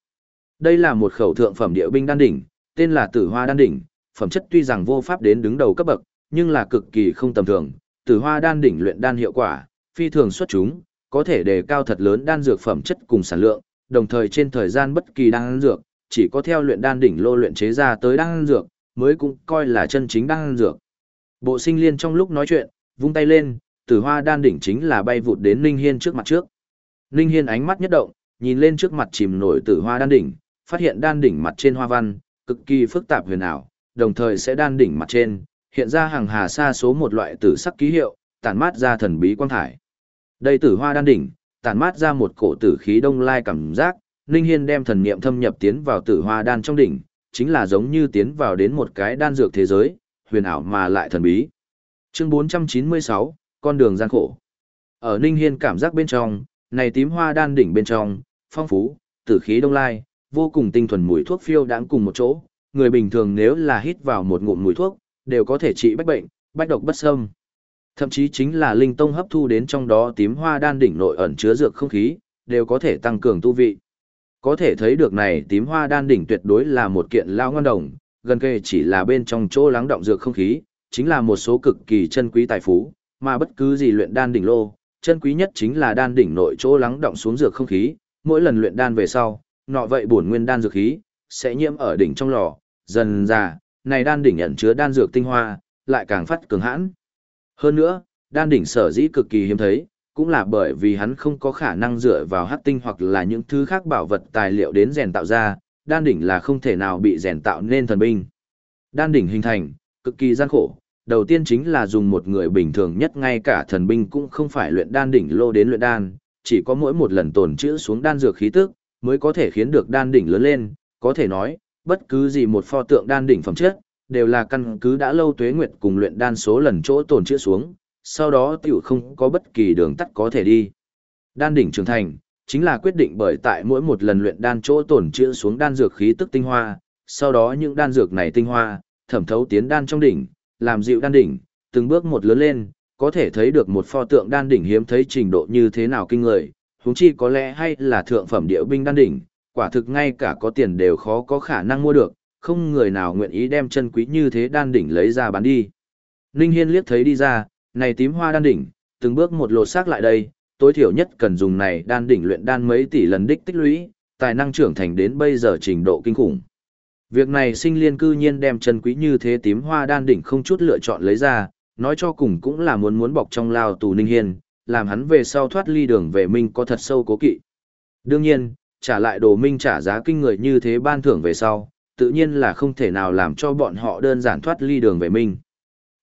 Speaker 1: Đây là một khẩu thượng phẩm địa binh đan đỉnh, tên là Tử Hoa đan đỉnh, phẩm chất tuy rằng vô pháp đến đứng đầu cấp bậc, nhưng là cực kỳ không tầm thường. Tử Hoa đan đỉnh luyện đan hiệu quả, phi thường xuất chúng, có thể đề cao thật lớn đan dược phẩm chất cùng sản lượng, đồng thời trên thời gian bất kỳ đan dược, chỉ có theo luyện đan đỉnh lô luyện chế ra tới đan dược, mới cũng coi là chân chính đan dược. Bộ sinh liên trong lúc nói chuyện, vung tay lên, tử hoa đan đỉnh chính là bay vụt đến Ninh Hiên trước mặt trước. Ninh Hiên ánh mắt nhất động, nhìn lên trước mặt chìm nổi tử hoa đan đỉnh, phát hiện đan đỉnh mặt trên hoa văn, cực kỳ phức tạp huyền ảo, đồng thời sẽ đan đỉnh mặt trên, hiện ra hàng hà sa số một loại tử sắc ký hiệu, tản mát ra thần bí quang thải. Đây tử hoa đan đỉnh, tản mát ra một cổ tử khí đông lai cảm giác, Ninh Hiên đem thần niệm thâm nhập tiến vào tử hoa đan trong đỉnh, chính là giống như tiến vào đến một cái đan dược thế giới, huyền ảo mà lại thần bí. Chương 496, con đường gian khổ. Ở Ninh Hiên cảm giác bên trong, này tím hoa đan đỉnh bên trong, phong phú, tử khí đông lai, vô cùng tinh thuần mùi thuốc phiêu đãng cùng một chỗ, người bình thường nếu là hít vào một ngụm mùi thuốc, đều có thể trị bách bệnh, bách độc bất xâm. Thậm chí chính là linh tông hấp thu đến trong đó tím hoa đan đỉnh nội ẩn chứa dược không khí, đều có thể tăng cường tu vị. Có thể thấy được này tím hoa đan đỉnh tuyệt đối là một kiện lao ngon đồng, gần kề chỉ là bên trong chỗ lắng động dược không khí, chính là một số cực kỳ chân quý tài phú, mà bất cứ gì luyện đan đỉnh lô, chân quý nhất chính là đan đỉnh nội chỗ lắng động xuống dược không khí, mỗi lần luyện đan về sau, nọ vậy bổn nguyên đan dược khí sẽ nhiễm ở đỉnh trong lò, dần ra, này đan đỉnh ẩn chứa đan dược tinh hoa, lại càng phát cường hãn. Hơn nữa, đan đỉnh sở dĩ cực kỳ hiếm thấy, cũng là bởi vì hắn không có khả năng dựa vào hắc tinh hoặc là những thứ khác bảo vật tài liệu đến rèn tạo ra, đan đỉnh là không thể nào bị rèn tạo nên thần binh. Đan đỉnh hình thành, cực kỳ gian khổ, đầu tiên chính là dùng một người bình thường nhất ngay cả thần binh cũng không phải luyện đan đỉnh lô đến luyện đan, chỉ có mỗi một lần tồn trữ xuống đan dược khí tức, mới có thể khiến được đan đỉnh lớn lên, có thể nói, bất cứ gì một pho tượng đan đỉnh phẩm chất, đều là căn cứ đã lâu tuế nguyệt cùng luyện đan số lần chỗ tồn trữ xuống, sau đó tiểu không có bất kỳ đường tắt có thể đi. Đan đỉnh trưởng thành, chính là quyết định bởi tại mỗi một lần luyện đan chỗ tổn chữa xuống đan dược khí tức tinh hoa, sau đó những đan dược này tinh hoa, thẩm thấu tiến đan trong đỉnh, làm dịu đan đỉnh, từng bước một lớn lên, có thể thấy được một pho tượng đan đỉnh hiếm thấy trình độ như thế nào kinh người, huống chi có lẽ hay là thượng phẩm địa binh đan đỉnh, quả thực ngay cả có tiền đều khó có khả năng mua được, không người nào nguyện ý đem chân quý như thế đan đỉnh lấy ra bán đi. Ninh Hiên liếc thấy đi ra, này tím hoa đan đỉnh, từng bước một lột xác lại đây, tối thiểu nhất cần dùng này đan đỉnh luyện đan mấy tỷ lần đích tích lũy, tài năng trưởng thành đến bây giờ trình độ kinh khủng. Việc này sinh liên cư nhiên đem chân quý như thế tím hoa đan đỉnh không chút lựa chọn lấy ra, nói cho cùng cũng là muốn muốn bọc trong lao tù Ninh hiền làm hắn về sau thoát ly đường về minh có thật sâu cố kỵ. Đương nhiên, trả lại đồ minh trả giá kinh người như thế ban thưởng về sau, tự nhiên là không thể nào làm cho bọn họ đơn giản thoát ly đường về minh.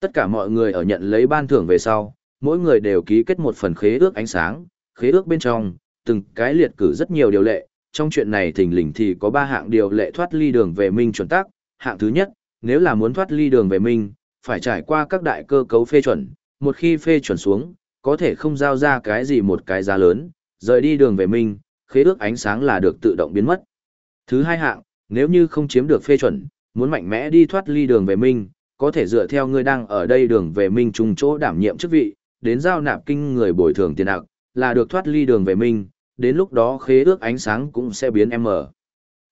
Speaker 1: Tất cả mọi người ở nhận lấy ban thưởng về sau, mỗi người đều ký kết một phần khế ước ánh sáng, khế ước bên trong, từng cái liệt cử rất nhiều điều lệ, trong chuyện này thình lình thì có ba hạng điều lệ thoát ly đường về minh chuẩn tắc, hạng thứ nhất, nếu là muốn thoát ly đường về minh, phải trải qua các đại cơ cấu phê chuẩn, một khi phê chuẩn xuống, có thể không giao ra cái gì một cái giá lớn, rời đi đường về minh, khế ước ánh sáng là được tự động biến mất. Thứ hai hạng, nếu như không chiếm được phê chuẩn, muốn mạnh mẽ đi thoát ly đường về minh, có thể dựa theo ngươi đang ở đây đường về minh trùng chỗ đảm nhiệm chức vị, đến giao nạp kinh người bồi thường tiền nặng, là được thoát ly đường về minh, đến lúc đó khế ước ánh sáng cũng sẽ biến M.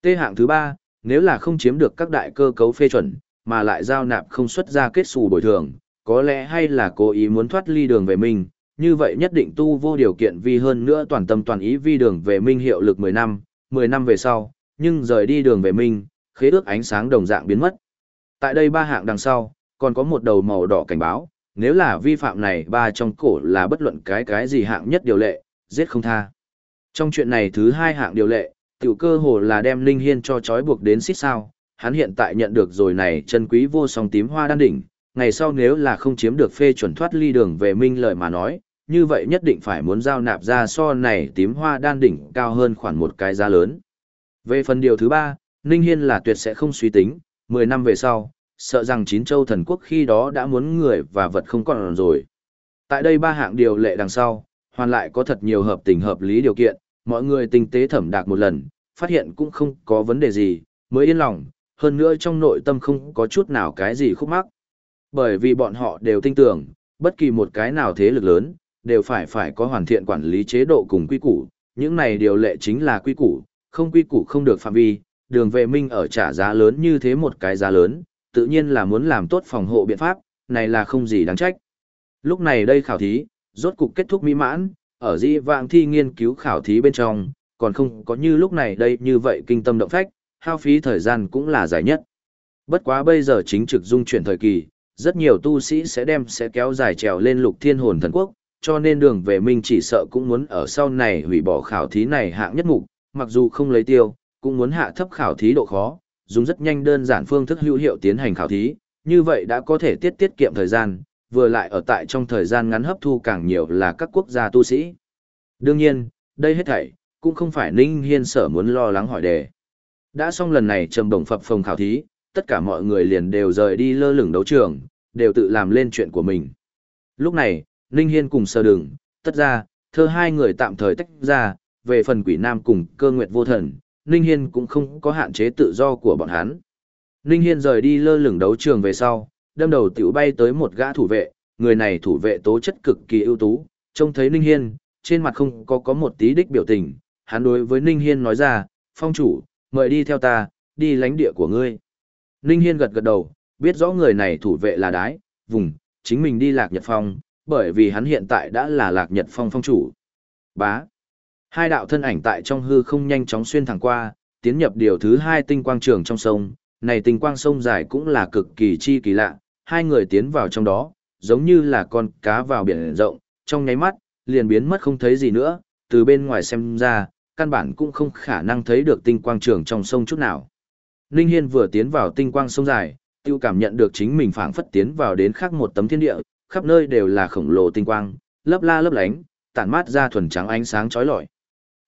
Speaker 1: Tê hạng thứ ba, nếu là không chiếm được các đại cơ cấu phê chuẩn, mà lại giao nạp không xuất ra kết xù bồi thường, có lẽ hay là cố ý muốn thoát ly đường về minh, như vậy nhất định tu vô điều kiện vì hơn nữa toàn tâm toàn ý vi đường về minh hiệu lực 10 năm, 10 năm về sau, nhưng rời đi đường về minh, khế ước ánh sáng đồng dạng biến mất. Tại đây ba hạng đằng sau, còn có một đầu màu đỏ cảnh báo, nếu là vi phạm này ba trong cổ là bất luận cái cái gì hạng nhất điều lệ, giết không tha. Trong chuyện này thứ hai hạng điều lệ, tiểu cơ hồ là đem Linh Hiên cho trói buộc đến xít sao, hắn hiện tại nhận được rồi này chân quý vô song tím hoa đan đỉnh, ngày sau nếu là không chiếm được phê chuẩn thoát ly đường về minh lời mà nói, như vậy nhất định phải muốn giao nạp ra so này tím hoa đan đỉnh cao hơn khoảng một cái giá lớn. Về phần điều thứ ba, Ninh Hiên là tuyệt sẽ không suy tính, 10 năm về sau, sợ rằng chín châu thần quốc khi đó đã muốn người và vật không còn rồi. Tại đây ba hạng điều lệ đằng sau, hoàn lại có thật nhiều hợp tình hợp lý điều kiện, mọi người tinh tế thẩm đạc một lần, phát hiện cũng không có vấn đề gì, mới yên lòng, hơn nữa trong nội tâm không có chút nào cái gì khúc mắc. Bởi vì bọn họ đều tin tưởng, bất kỳ một cái nào thế lực lớn, đều phải phải có hoàn thiện quản lý chế độ cùng quy củ, những này điều lệ chính là quy củ, không quy củ không được phạm vi, đường vệ minh ở trả giá lớn như thế một cái giá lớn, tự nhiên là muốn làm tốt phòng hộ biện pháp, này là không gì đáng trách. Lúc này đây khảo thí, rốt cục kết thúc mỹ mãn, ở di vạng thi nghiên cứu khảo thí bên trong, còn không có như lúc này đây như vậy kinh tâm động phách, hao phí thời gian cũng là dài nhất. Bất quá bây giờ chính trực dung chuyển thời kỳ, rất nhiều tu sĩ sẽ đem sẽ kéo dài trèo lên lục thiên hồn thần quốc, cho nên đường về minh chỉ sợ cũng muốn ở sau này hủy bỏ khảo thí này hạng nhất mục, mặc dù không lấy tiêu, cũng muốn hạ thấp khảo thí độ khó, dùng rất nhanh đơn giản phương thức hữu hiệu tiến hành khảo thí, như vậy đã có thể tiết tiết kiệm thời gian, vừa lại ở tại trong thời gian ngắn hấp thu càng nhiều là các quốc gia tu sĩ. Đương nhiên, đây hết thảy, cũng không phải Ninh Hiên sở muốn lo lắng hỏi đề. Đã xong lần này trầm đồng phập phòng khảo thí, tất cả mọi người liền đều rời đi lơ lửng đấu trường, đều tự làm lên chuyện của mình. Lúc này, Ninh Hiên cùng sơ đường, tất ra, thơ hai người tạm thời tách ra, về phần quỷ nam cùng cơ nguyệt vô thần, Ninh Hiên cũng không có hạn chế tự do của bọn hắn. Ninh Hiên rời đi lơ lửng đấu trường về sau, đâm đầu tiểu bay tới một gã thủ vệ, người này thủ vệ tố chất cực kỳ ưu tú, trông thấy Ninh Hiên, trên mặt không có có một tí đích biểu tình, hắn đối với Ninh Hiên nói ra, phong chủ, mời đi theo ta, đi lánh địa của ngươi. Ninh Hiên gật gật đầu, biết rõ người này thủ vệ là đái, vùng, chính mình đi lạc nhật phong, bởi vì hắn hiện tại đã là lạc nhật phong phong chủ. Bá. Hai đạo thân ảnh tại trong hư không nhanh chóng xuyên thẳng qua, tiến nhập điều thứ hai tinh quang trường trong sông, này tinh quang sông dài cũng là cực kỳ chi kỳ lạ, hai người tiến vào trong đó, giống như là con cá vào biển rộng, trong nháy mắt, liền biến mất không thấy gì nữa, từ bên ngoài xem ra, căn bản cũng không khả năng thấy được tinh quang trường trong sông chút nào. Ninh Hiên vừa tiến vào tinh quang sông dài, tiêu cảm nhận được chính mình phảng phất tiến vào đến khác một tấm thiên địa, khắp nơi đều là khổng lồ tinh quang, lấp la lấp lánh, tản mát ra thuần trắng ánh sáng chói lọi.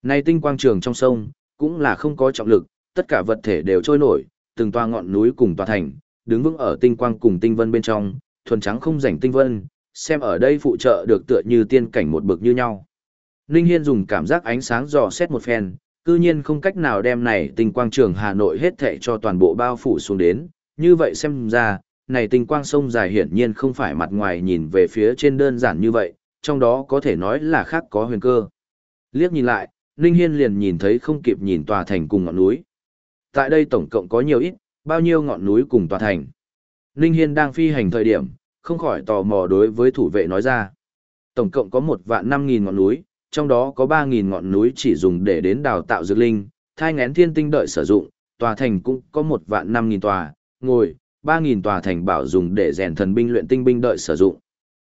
Speaker 1: Này tinh quang trường trong sông, cũng là không có trọng lực, tất cả vật thể đều trôi nổi, từng toa ngọn núi cùng tòa thành, đứng vững ở tinh quang cùng tinh vân bên trong, thuần trắng không rảnh tinh vân, xem ở đây phụ trợ được tựa như tiên cảnh một bực như nhau. Ninh Hiên dùng cảm giác ánh sáng dò xét một phen, cư nhiên không cách nào đem này tinh quang trường Hà Nội hết thệ cho toàn bộ bao phủ xuống đến, như vậy xem ra, này tinh quang sông dài hiển nhiên không phải mặt ngoài nhìn về phía trên đơn giản như vậy, trong đó có thể nói là khác có huyền cơ. Liếc nhìn lại, Ninh Hiên liền nhìn thấy không kịp nhìn tòa thành cùng ngọn núi. Tại đây tổng cộng có nhiều ít, bao nhiêu ngọn núi cùng tòa thành. Ninh Hiên đang phi hành thời điểm, không khỏi tò mò đối với thủ vệ nói ra. Tổng cộng có một vạn năm nghìn ngọn núi, trong đó có ba nghìn ngọn núi chỉ dùng để đến đào tạo dược linh, thai ngén thiên tinh đợi sử dụng, tòa thành cũng có một vạn năm nghìn tòa, ngồi, ba nghìn tòa thành bảo dùng để rèn thần binh luyện tinh binh đợi sử dụng.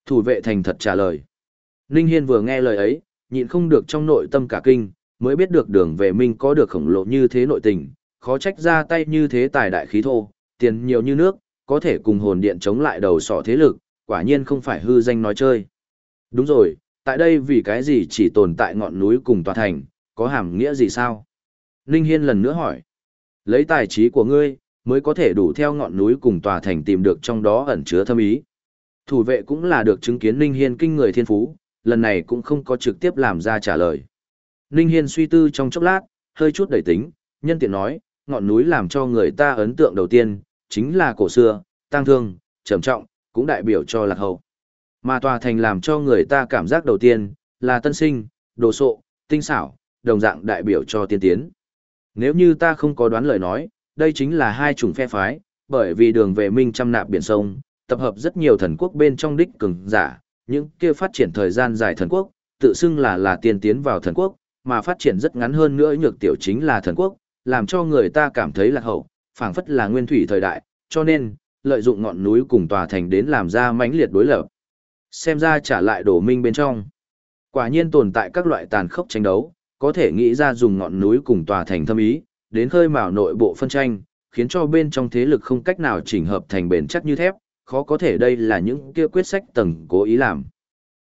Speaker 1: Thủ vệ thành thật trả lời. Ninh Hiên vừa nghe lời ấy, nhịn không được trong nội tâm cả kinh, mới biết được đường về minh có được khổng lồ như thế nội tình, khó trách ra tay như thế tài đại khí thô, tiền nhiều như nước, có thể cùng hồn điện chống lại đầu sỏ thế lực, quả nhiên không phải hư danh nói chơi. Đúng rồi, tại đây vì cái gì chỉ tồn tại ngọn núi cùng tòa thành, có hàm nghĩa gì sao? Ninh Hiên lần nữa hỏi. Lấy tài trí của ngươi, mới có thể đủ theo ngọn núi cùng tòa thành tìm được trong đó ẩn chứa thâm ý. Thủ vệ cũng là được chứng kiến Ninh Hiên kinh người thiên phú, lần này cũng không có trực tiếp làm ra trả lời. Ninh Hiên suy tư trong chốc lát, hơi chút đẩy tính, nhân tiện nói, ngọn núi làm cho người ta ấn tượng đầu tiên, chính là cổ xưa, tang thương, trầm trọng, cũng đại biểu cho lạc hậu. Mà tòa thành làm cho người ta cảm giác đầu tiên, là tân sinh, đồ sộ, tinh xảo, đồng dạng đại biểu cho tiên tiến. Nếu như ta không có đoán lời nói, đây chính là hai chủng phe phái, bởi vì đường về minh trăm nạp biển sông, tập hợp rất nhiều thần quốc bên trong đích cường giả, những kia phát triển thời gian dài thần quốc, tự xưng là là tiên tiến vào thần quốc, mà phát triển rất ngắn hơn nữa nhược tiểu chính là thần quốc, làm cho người ta cảm thấy là hậu, phảng phất là nguyên thủy thời đại, cho nên, lợi dụng ngọn núi cùng tòa thành đến làm ra mãnh liệt đối lập. Xem ra trả lại đổ minh bên trong. Quả nhiên tồn tại các loại tàn khốc tranh đấu, có thể nghĩ ra dùng ngọn núi cùng tòa thành thâm ý, đến khơi mào nội bộ phân tranh, khiến cho bên trong thế lực không cách nào chỉnh hợp thành bền chắc như thép, khó có thể đây là những kia quyết sách tầng cố ý làm.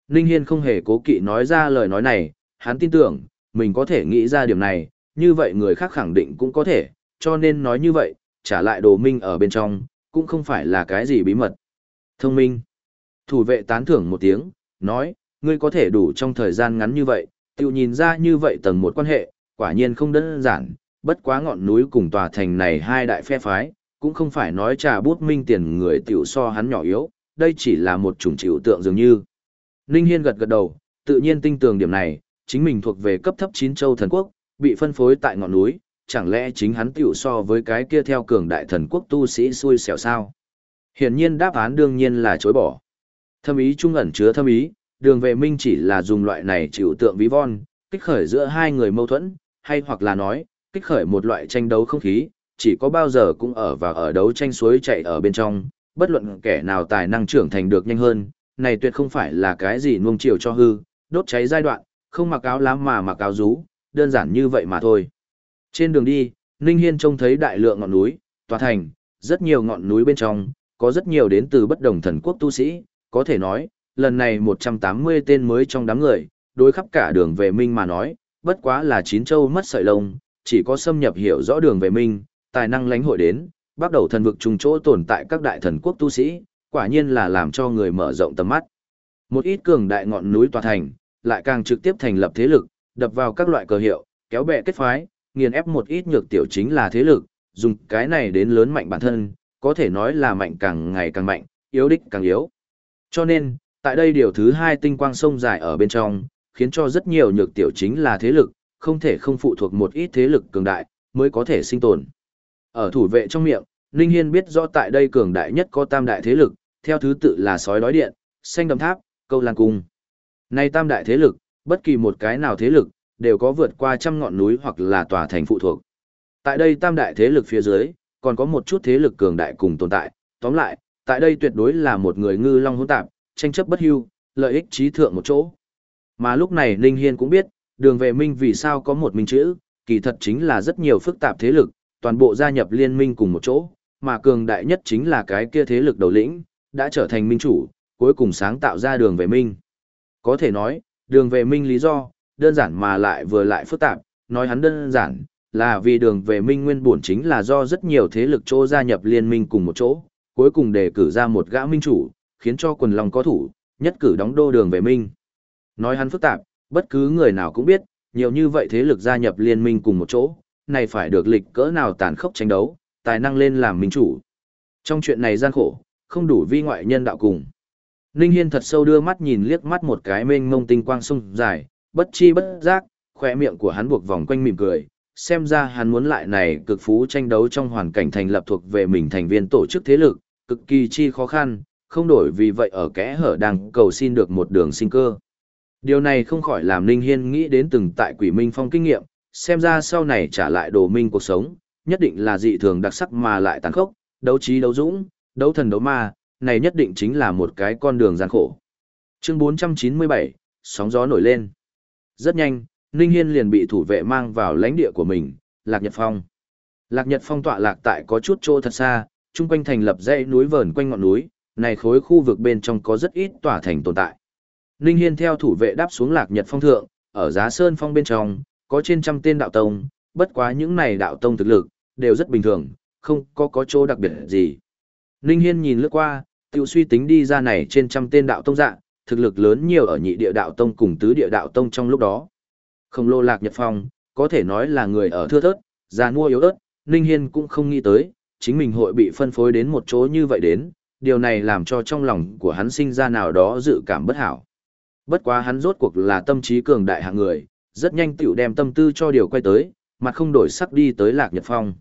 Speaker 1: Ninh Hiên không hề cố kỵ nói ra lời nói này, hắn tin tưởng, mình có thể nghĩ ra điểm này, như vậy người khác khẳng định cũng có thể, cho nên nói như vậy, trả lại đồ minh ở bên trong, cũng không phải là cái gì bí mật. Thông minh. Thủ vệ tán thưởng một tiếng, nói, ngươi có thể đủ trong thời gian ngắn như vậy, tự nhìn ra như vậy tầng một quan hệ, quả nhiên không đơn giản, bất quá ngọn núi cùng tòa thành này hai đại phe phái, cũng không phải nói trà bút minh tiền người tiểu so hắn nhỏ yếu, đây chỉ là một chủng chịu tượng dường như. Ninh Hiên gật gật đầu, tự nhiên tinh tường điểm này, chính mình thuộc về cấp thấp chín châu thần quốc, bị phân phối tại ngọn núi, chẳng lẽ chính hắn tiểu so với cái kia theo cường đại thần quốc tu sĩ xui xẻo sao? Hiển nhiên đáp án đương nhiên là chối bỏ. Thâm ý trung ẩn chứa thâm ý, đường vệ minh chỉ là dùng loại này chịu tượng ví von, kích khởi giữa hai người mâu thuẫn, hay hoặc là nói, kích khởi một loại tranh đấu không khí, chỉ có bao giờ cũng ở và ở đấu tranh suối chạy ở bên trong, bất luận kẻ nào tài năng trưởng thành được nhanh hơn, này tuyệt không phải là cái gì nuông chiều cho hư, đốt cháy giai đoạn, không mặc áo lá mà mặc áo rú, đơn giản như vậy mà thôi. Trên đường đi, Ninh Hiên trông thấy đại lượng ngọn núi, tòa thành, rất nhiều ngọn núi bên trong, có rất nhiều đến từ bất đồng thần quốc tu sĩ, có thể nói, lần này 180 tên mới trong đám người, đối khắp cả đường về Minh mà nói, bất quá là chín châu mất sợi lông, chỉ có xâm nhập hiểu rõ đường về Minh, tài năng lãnh hội đến, bắt đầu thần vực trùng chỗ tồn tại các đại thần quốc tu sĩ, quả nhiên là làm cho người mở rộng tầm mắt. Một ít cường đại ngọn núi tòa thành, lại càng trực tiếp thành lập thế lực, đập vào các loại cờ hiệu, kéo bè kết phái, nghiền ép một ít nhược tiểu chính là thế lực, dùng cái này đến lớn mạnh bản thân, có thể nói là mạnh càng ngày càng mạnh, yếu đích càng yếu. Cho nên, tại đây điều thứ hai tinh quang sông dài ở bên trong, khiến cho rất nhiều nhược tiểu chính là thế lực, không thể không phụ thuộc một ít thế lực cường đại, mới có thể sinh tồn. Ở thủ vệ trong miệng, Ninh Hiên biết rõ tại đây cường đại nhất có tam đại thế lực, theo thứ tự là sói đói điện, xanh đầm tháp, câu lan cung. nay tam đại thế lực, bất kỳ một cái nào thế lực, đều có vượt qua trăm ngọn núi hoặc là tòa thành phụ thuộc. Tại đây tam đại thế lực phía dưới, còn có một chút thế lực cường đại cùng tồn tại, tóm lại, tại đây tuyệt đối là một người ngư long hỗn tạp, tranh chấp bất hưu, lợi ích trí thượng một chỗ. Mà lúc này Ninh Hiên cũng biết, đường về minh vì sao có một minh chữ, kỳ thật chính là rất nhiều phức tạp thế lực, toàn bộ gia nhập liên minh cùng một chỗ, mà cường đại nhất chính là cái kia thế lực đầu lĩnh, đã trở thành minh chủ, cuối cùng sáng tạo ra đường về minh. Có thể nói, đường về minh lý do, đơn giản mà lại vừa lại phức tạp, nói hắn đơn giản, là vì đường về minh nguyên bổn chính là do rất nhiều thế lực chỗ gia nhập liên minh cùng một chỗ, cuối cùng đề cử ra một gã minh chủ, khiến cho quần lòng có thủ, nhất cử đóng đô đường về minh. Nói hắn phức tạp, bất cứ người nào cũng biết, nhiều như vậy thế lực gia nhập liên minh cùng một chỗ, này phải được lịch cỡ nào tàn khốc tranh đấu, tài năng lên làm minh chủ. Trong chuyện này gian khổ, không đủ vi ngoại nhân đạo cùng. Ninh Hiên thật sâu đưa mắt nhìn liếc mắt một cái mênh mông tinh quang sông dài, bất chi bất giác, khỏe miệng của hắn buộc vòng quanh mỉm cười, xem ra hắn muốn lại này cực phú tranh đấu trong hoàn cảnh thành lập thuộc về mình thành viên tổ chức thế lực, cực kỳ chi khó khăn, không đổi vì vậy ở kẽ hở đang cầu xin được một đường sinh cơ. Điều này không khỏi làm Ninh Hiên nghĩ đến từng tại quỷ minh phong kinh nghiệm, xem ra sau này trả lại đồ minh cuộc sống, nhất định là dị thường đặc sắc mà lại tàn khốc, đấu trí đấu dũng, đấu thần đấu ma, này nhất định chính là một cái con đường gian khổ. Chương 497, sóng gió nổi lên. Rất nhanh, Ninh Hiên liền bị thủ vệ mang vào lãnh địa của mình, Lạc Nhật Phong. Lạc Nhật Phong tọa lạc tại có chút chỗ thật xa, chung quanh thành lập dãy núi vờn quanh ngọn núi, này khối khu vực bên trong có rất ít tòa thành tồn tại. Ninh Hiên theo thủ vệ đáp xuống Lạc Nhật Phong thượng, ở giá sơn phong bên trong, có trên trăm tên đạo tông, bất quá những này đạo tông thực lực, đều rất bình thường, không có có chỗ đặc biệt gì. Ninh Hiên nhìn lướt qua, tiểu suy tính đi ra này trên trăm tên đạo tông dạng thực lực lớn nhiều ở nhị địa đạo tông cùng tứ địa đạo tông trong lúc đó. Khổng lô lạc nhật phong, có thể nói là người ở thưa thớt, già mua yếu ớt, Ninh Hiên cũng không nghĩ tới, chính mình hội bị phân phối đến một chỗ như vậy đến, điều này làm cho trong lòng của hắn sinh ra nào đó dự cảm bất hảo. Bất quá hắn rốt cuộc là tâm trí cường đại hạng người, rất nhanh tiểu đem tâm tư cho điều quay tới, mặt không đổi sắc đi tới Lạc Nhật Phong.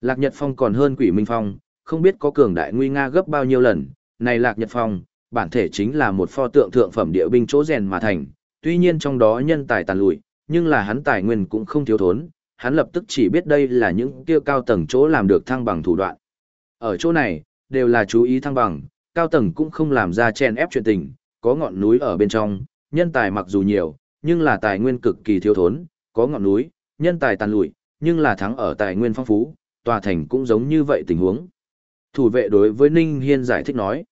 Speaker 1: Lạc Nhật Phong còn hơn Quỷ Minh Phong, không biết có cường đại nguy nga gấp bao nhiêu lần, này Lạc Nhật Phong, bản thể chính là một pho tượng thượng phẩm địa binh chỗ rèn mà thành, tuy nhiên trong đó nhân tài tàn lụi, nhưng là hắn tài nguyên cũng không thiếu thốn, hắn lập tức chỉ biết đây là những kia cao tầng chỗ làm được thăng bằng thủ đoạn. Ở chỗ này, đều là chú ý thăng bằng, cao tầng cũng không làm ra chen ép chuyện tình, có ngọn núi ở bên trong, nhân tài mặc dù nhiều, nhưng là tài nguyên cực kỳ thiếu thốn, có ngọn núi, nhân tài tàn lụi, nhưng là thắng ở tài nguyên phong phú, tòa thành cũng giống như vậy tình huống. Thủ vệ đối với Ninh Hiên giải thích nói.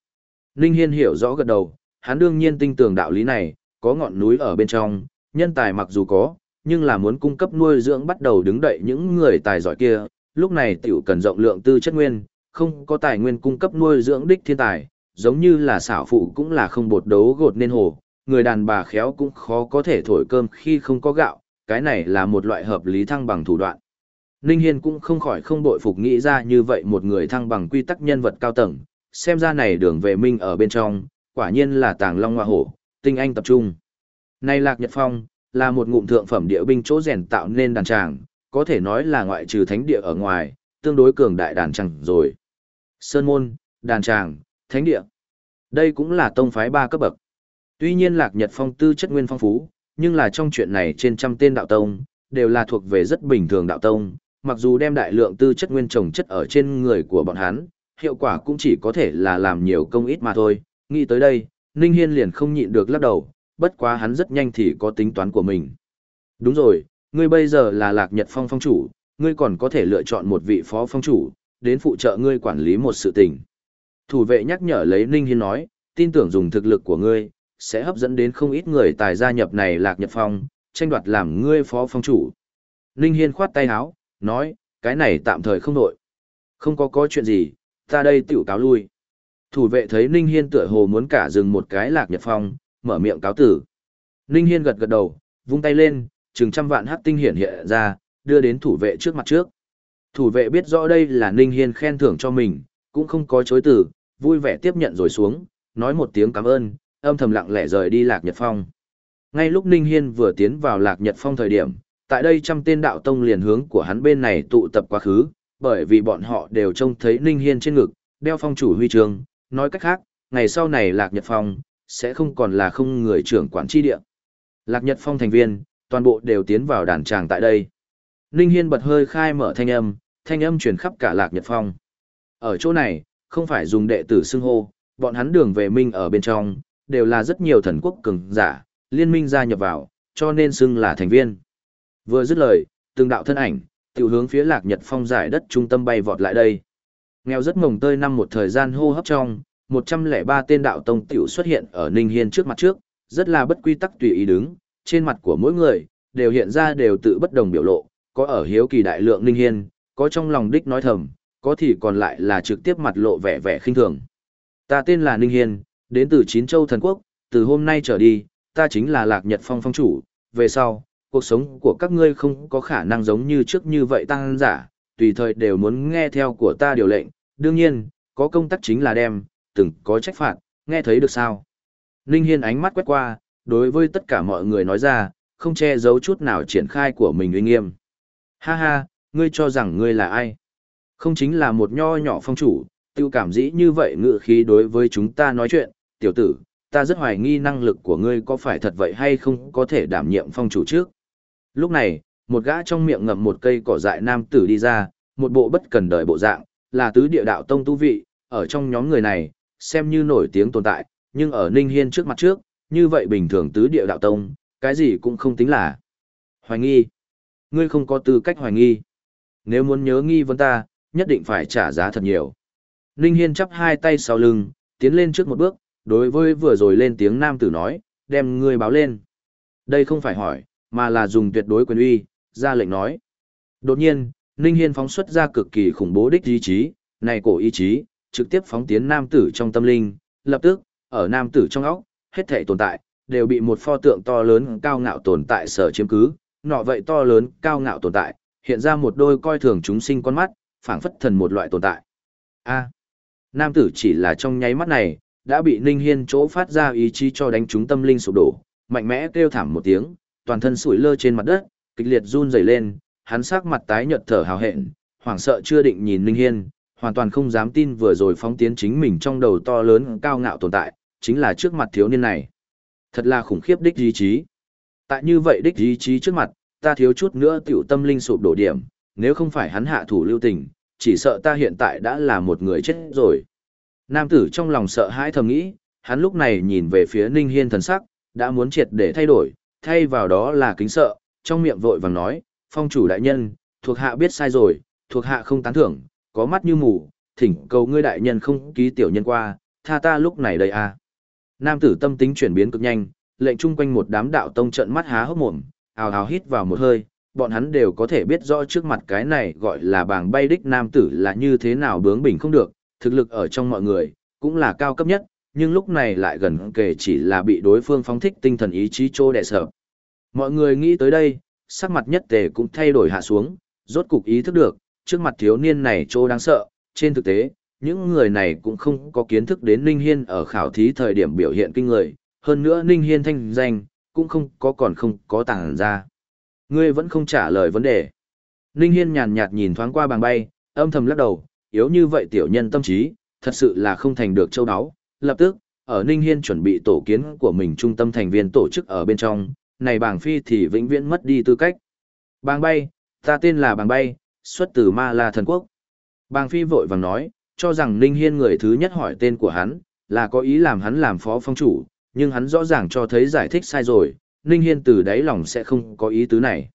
Speaker 1: Ninh Hiên hiểu rõ gật đầu, hắn đương nhiên tin tưởng đạo lý này, có ngọn núi ở bên trong, nhân tài mặc dù có, nhưng là muốn cung cấp nuôi dưỡng bắt đầu đứng đậy những người tài giỏi kia, lúc này tiểu cần rộng lượng tư chất nguyên, không có tài nguyên cung cấp nuôi dưỡng đích thiên tài, giống như là xảo phụ cũng là không bột đấu gột nên hồ, người đàn bà khéo cũng khó có thể thổi cơm khi không có gạo, cái này là một loại hợp lý thăng bằng thủ đoạn. Ninh Hiên cũng không khỏi không bội phục nghĩ ra như vậy một người thăng bằng quy tắc nhân vật cao tầng, xem ra này đường về minh ở bên trong, quả nhiên là tàng long hoa hổ, tinh anh tập trung. Này Lạc Nhật Phong, là một ngụm thượng phẩm địa binh chỗ rèn tạo nên đàn tràng, có thể nói là ngoại trừ thánh địa ở ngoài, tương đối cường đại đàn tràng rồi. Sơn môn, đàn tràng, thánh địa. Đây cũng là tông phái ba cấp bậc. Tuy nhiên Lạc Nhật Phong tư chất nguyên phong phú, nhưng là trong chuyện này trên trăm tên đạo tông, đều là thuộc về rất bình thường đạo tông, mặc dù đem đại lượng tư chất nguyên trồng chất ở trên người của bọn hắn, hiệu quả cũng chỉ có thể là làm nhiều công ít mà thôi. Nghĩ tới đây, Ninh Hiên liền không nhịn được lắc đầu, bất quá hắn rất nhanh thì có tính toán của mình. Đúng rồi, ngươi bây giờ là Lạc Nhật Phong phong chủ, ngươi còn có thể lựa chọn một vị phó phong chủ, đến phụ trợ ngươi quản lý một sự tình. Thủ vệ nhắc nhở lấy Ninh Hiên nói, tin tưởng dùng thực lực của ngươi, sẽ hấp dẫn đến không ít người tài gia nhập này Lạc Nhật Phong, tranh đoạt làm ngươi phó phong chủ. Ninh Hiên khoát tay áo, nói, cái này tạm thời không đổi. Không có có chuyện gì, ta đây tiểu cáo lui. Thủ vệ thấy Ninh Hiên tựa hồ muốn cả dừng một cái Lạc Nhật Phong, mở miệng cáo tử. Ninh Hiên gật gật đầu, vung tay lên, chừng trăm vạn hắc tinh hiển hiện ra, đưa đến thủ vệ trước mặt trước. Thủ vệ biết rõ đây là Ninh Hiên khen thưởng cho mình, cũng không có chối từ, vui vẻ tiếp nhận rồi xuống, nói một tiếng cảm ơn, âm thầm lặng lẽ rời đi Lạc Nhật Phong. Ngay lúc Ninh Hiên vừa tiến vào Lạc Nhật Phong thời điểm, tại đây trăm tên đạo tông liền hướng của hắn bên này tụ tập quá khứ, bởi vì bọn họ đều trông thấy Ninh Hiên trên ngực, đeo phong chủ huy chương, nói cách khác, ngày sau này Lạc Nhật Phong, sẽ không còn là không người trưởng quản chi địa. Lạc Nhật Phong thành viên, toàn bộ đều tiến vào đàn tràng tại đây. Ninh Hiên bật hơi khai mở thanh âm, thanh âm truyền khắp cả Lạc Nhật Phong. Ở chỗ này, không phải dùng đệ tử xưng hô, bọn hắn đường về minh ở bên trong, đều là rất nhiều thần quốc cường giả, liên minh gia nhập vào, cho nên xưng là thành viên. Vừa dứt lời, từng đạo thân ảnh, tiểu hướng phía Lạc Nhật Phong giải đất trung tâm bay vọt lại đây. Nghèo rất mồng tơi năm một thời gian hô hấp trong, 103 tên đạo tông tiểu xuất hiện ở Ninh Hiên trước mặt trước, rất là bất quy tắc tùy ý đứng, trên mặt của mỗi người, đều hiện ra đều tự bất đồng biểu lộ, có ở hiếu kỳ đại lượng Ninh Hiên, có trong lòng đích nói thầm, có thì còn lại là trực tiếp mặt lộ vẻ vẻ khinh thường. Ta tên là Ninh Hiên, đến từ Chín Châu Thần Quốc, từ hôm nay trở đi, ta chính là Lạc Nhật Phong phong chủ, về sau, cuộc sống của các ngươi không có khả năng giống như trước như vậy tăng giả, tùy thời đều muốn nghe theo của ta điều lệnh, đương nhiên, có công tác chính là đem, từng có trách phạt, nghe thấy được sao. Ninh Hiên ánh mắt quét qua, đối với tất cả mọi người nói ra, không che giấu chút nào triển khai của mình uy nghiêm. Ha ha, ngươi cho rằng ngươi là ai? Không chính là một nho nhỏ phong chủ, tiêu cảm dĩ như vậy ngự khí đối với chúng ta nói chuyện, tiểu tử, ta rất hoài nghi năng lực của ngươi có phải thật vậy hay không có thể đảm nhiệm phong chủ trước. Lúc này, một gã trong miệng ngậm một cây cỏ dại nam tử đi ra, một bộ bất cần đời bộ dạng, là tứ địa đạo tông tu vị, ở trong nhóm người này, xem như nổi tiếng tồn tại, nhưng ở Ninh Hiên trước mặt trước, như vậy bình thường tứ địa đạo tông, cái gì cũng không tính là. Hoài nghi. Ngươi không có tư cách hoài nghi. Nếu muốn nhớ nghi vấn ta, nhất định phải trả giá thật nhiều. Ninh Hiên chắp hai tay sau lưng, tiến lên trước một bước, đối với vừa rồi lên tiếng nam tử nói, đem ngươi báo lên. Đây không phải hỏi, mà là dùng tuyệt đối quyền uy, ra lệnh nói. Đột nhiên, Ninh Hiên phóng xuất ra cực kỳ khủng bố đích ý chí, này cổ ý chí, trực tiếp phóng tiến nam tử trong tâm linh, lập tức, ở nam tử trong óc, hết thảy tồn tại, đều bị một pho tượng to lớn cao ngạo tồn tại sở chiếm cứ, nọ vậy to lớn cao ngạo tồn tại, hiện ra một đôi coi thường chúng sinh con mắt, phảng phất thần một loại tồn tại. A. nam tử chỉ là trong nháy mắt này, đã bị Ninh Hiên chỗ phát ra ý chí cho đánh trúng tâm linh sụp đổ, mạnh mẽ kêu thảm một tiếng, toàn thân sủi lơ trên mặt đất, kịch liệt run rẩy lên, hắn sắc mặt tái nhợt thở hào hẹn, hoảng sợ chưa định nhìn Ninh Hiên, hoàn toàn không dám tin vừa rồi phóng tiến chính mình trong đầu to lớn cao ngạo tồn tại, chính là trước mặt thiếu niên này. Thật là khủng khiếp đích ý chí. Tại như vậy đích ý chí trước mặt, ta thiếu chút nữa tiểu tâm linh sụp đổ điểm, nếu không phải hắn hạ thủ lưu tình, chỉ sợ ta hiện tại đã là một người chết rồi. Nam tử trong lòng sợ hãi thầm nghĩ, hắn lúc này nhìn về phía Ninh Hiên thần sắc, đã muốn triệt để thay đổi, thay vào đó là kính sợ, trong miệng vội vàng nói, phong chủ đại nhân, thuộc hạ biết sai rồi, thuộc hạ không tán thưởng, có mắt như mù, thỉnh cầu ngươi đại nhân không ký tiểu nhân qua, tha ta lúc này đây à. Nam tử tâm tính chuyển biến cực nhanh, lệnh chung quanh một đám đạo tông trận mắt há hốc mồm, ào ào hít vào một hơi, bọn hắn đều có thể biết rõ trước mặt cái này gọi là bảng bay đích nam tử là như thế nào bướng bỉnh không được, thực lực ở trong mọi người, cũng là cao cấp nhất, nhưng lúc này lại gần kể chỉ là bị đối phương phóng thích tinh thần ý chí trô đẻ sợ. Mọi người nghĩ tới đây, sắc mặt nhất tề cũng thay đổi hạ xuống, rốt cục ý thức được, trước mặt thiếu niên này trô đáng sợ, trên thực tế, những người này cũng không có kiến thức đến Ninh Hiên ở khảo thí thời điểm biểu hiện kinh người, hơn nữa Ninh Hiên thanh danh, cũng không có còn không có tàng ra. Ngươi vẫn không trả lời vấn đề. Ninh Hiên nhàn nhạt nhìn thoáng qua bàng bay, âm thầm lắc đầu, yếu như vậy tiểu nhân tâm trí, thật sự là không thành được châu đáo, Lập tức, ở Ninh Hiên chuẩn bị tổ kiến của mình trung tâm thành viên tổ chức ở bên trong, này bàng phi thì vĩnh viễn mất đi tư cách. Bàng bay, ta tên là bàng bay, xuất từ Ma La thần quốc. Bàng phi vội vàng nói, cho rằng Ninh Hiên người thứ nhất hỏi tên của hắn, là có ý làm hắn làm phó phong chủ, nhưng hắn rõ ràng cho thấy giải thích sai rồi, Ninh Hiên từ đáy lòng sẽ không có ý tứ này.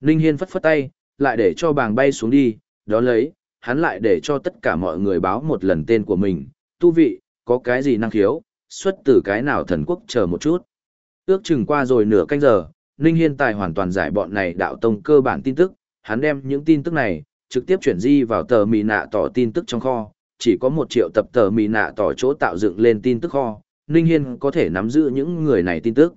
Speaker 1: Ninh Hiên phất phất tay, lại để cho bàng bay xuống đi, đó lấy, hắn lại để cho tất cả mọi người báo một lần tên của mình, tu vị, có cái gì năng khiếu, xuất từ cái nào thần quốc? Chờ một chút. Ước chừng qua rồi nửa canh giờ, Ninh Hiên tài hoàn toàn giải bọn này đạo tông cơ bản tin tức, hắn đem những tin tức này, trực tiếp chuyển di vào tờ mì nạ tỏ tin tức trong kho, chỉ có một triệu tập tờ mì nạ tỏ chỗ tạo dựng lên tin tức kho, Ninh Hiên có thể nắm giữ những người này tin tức.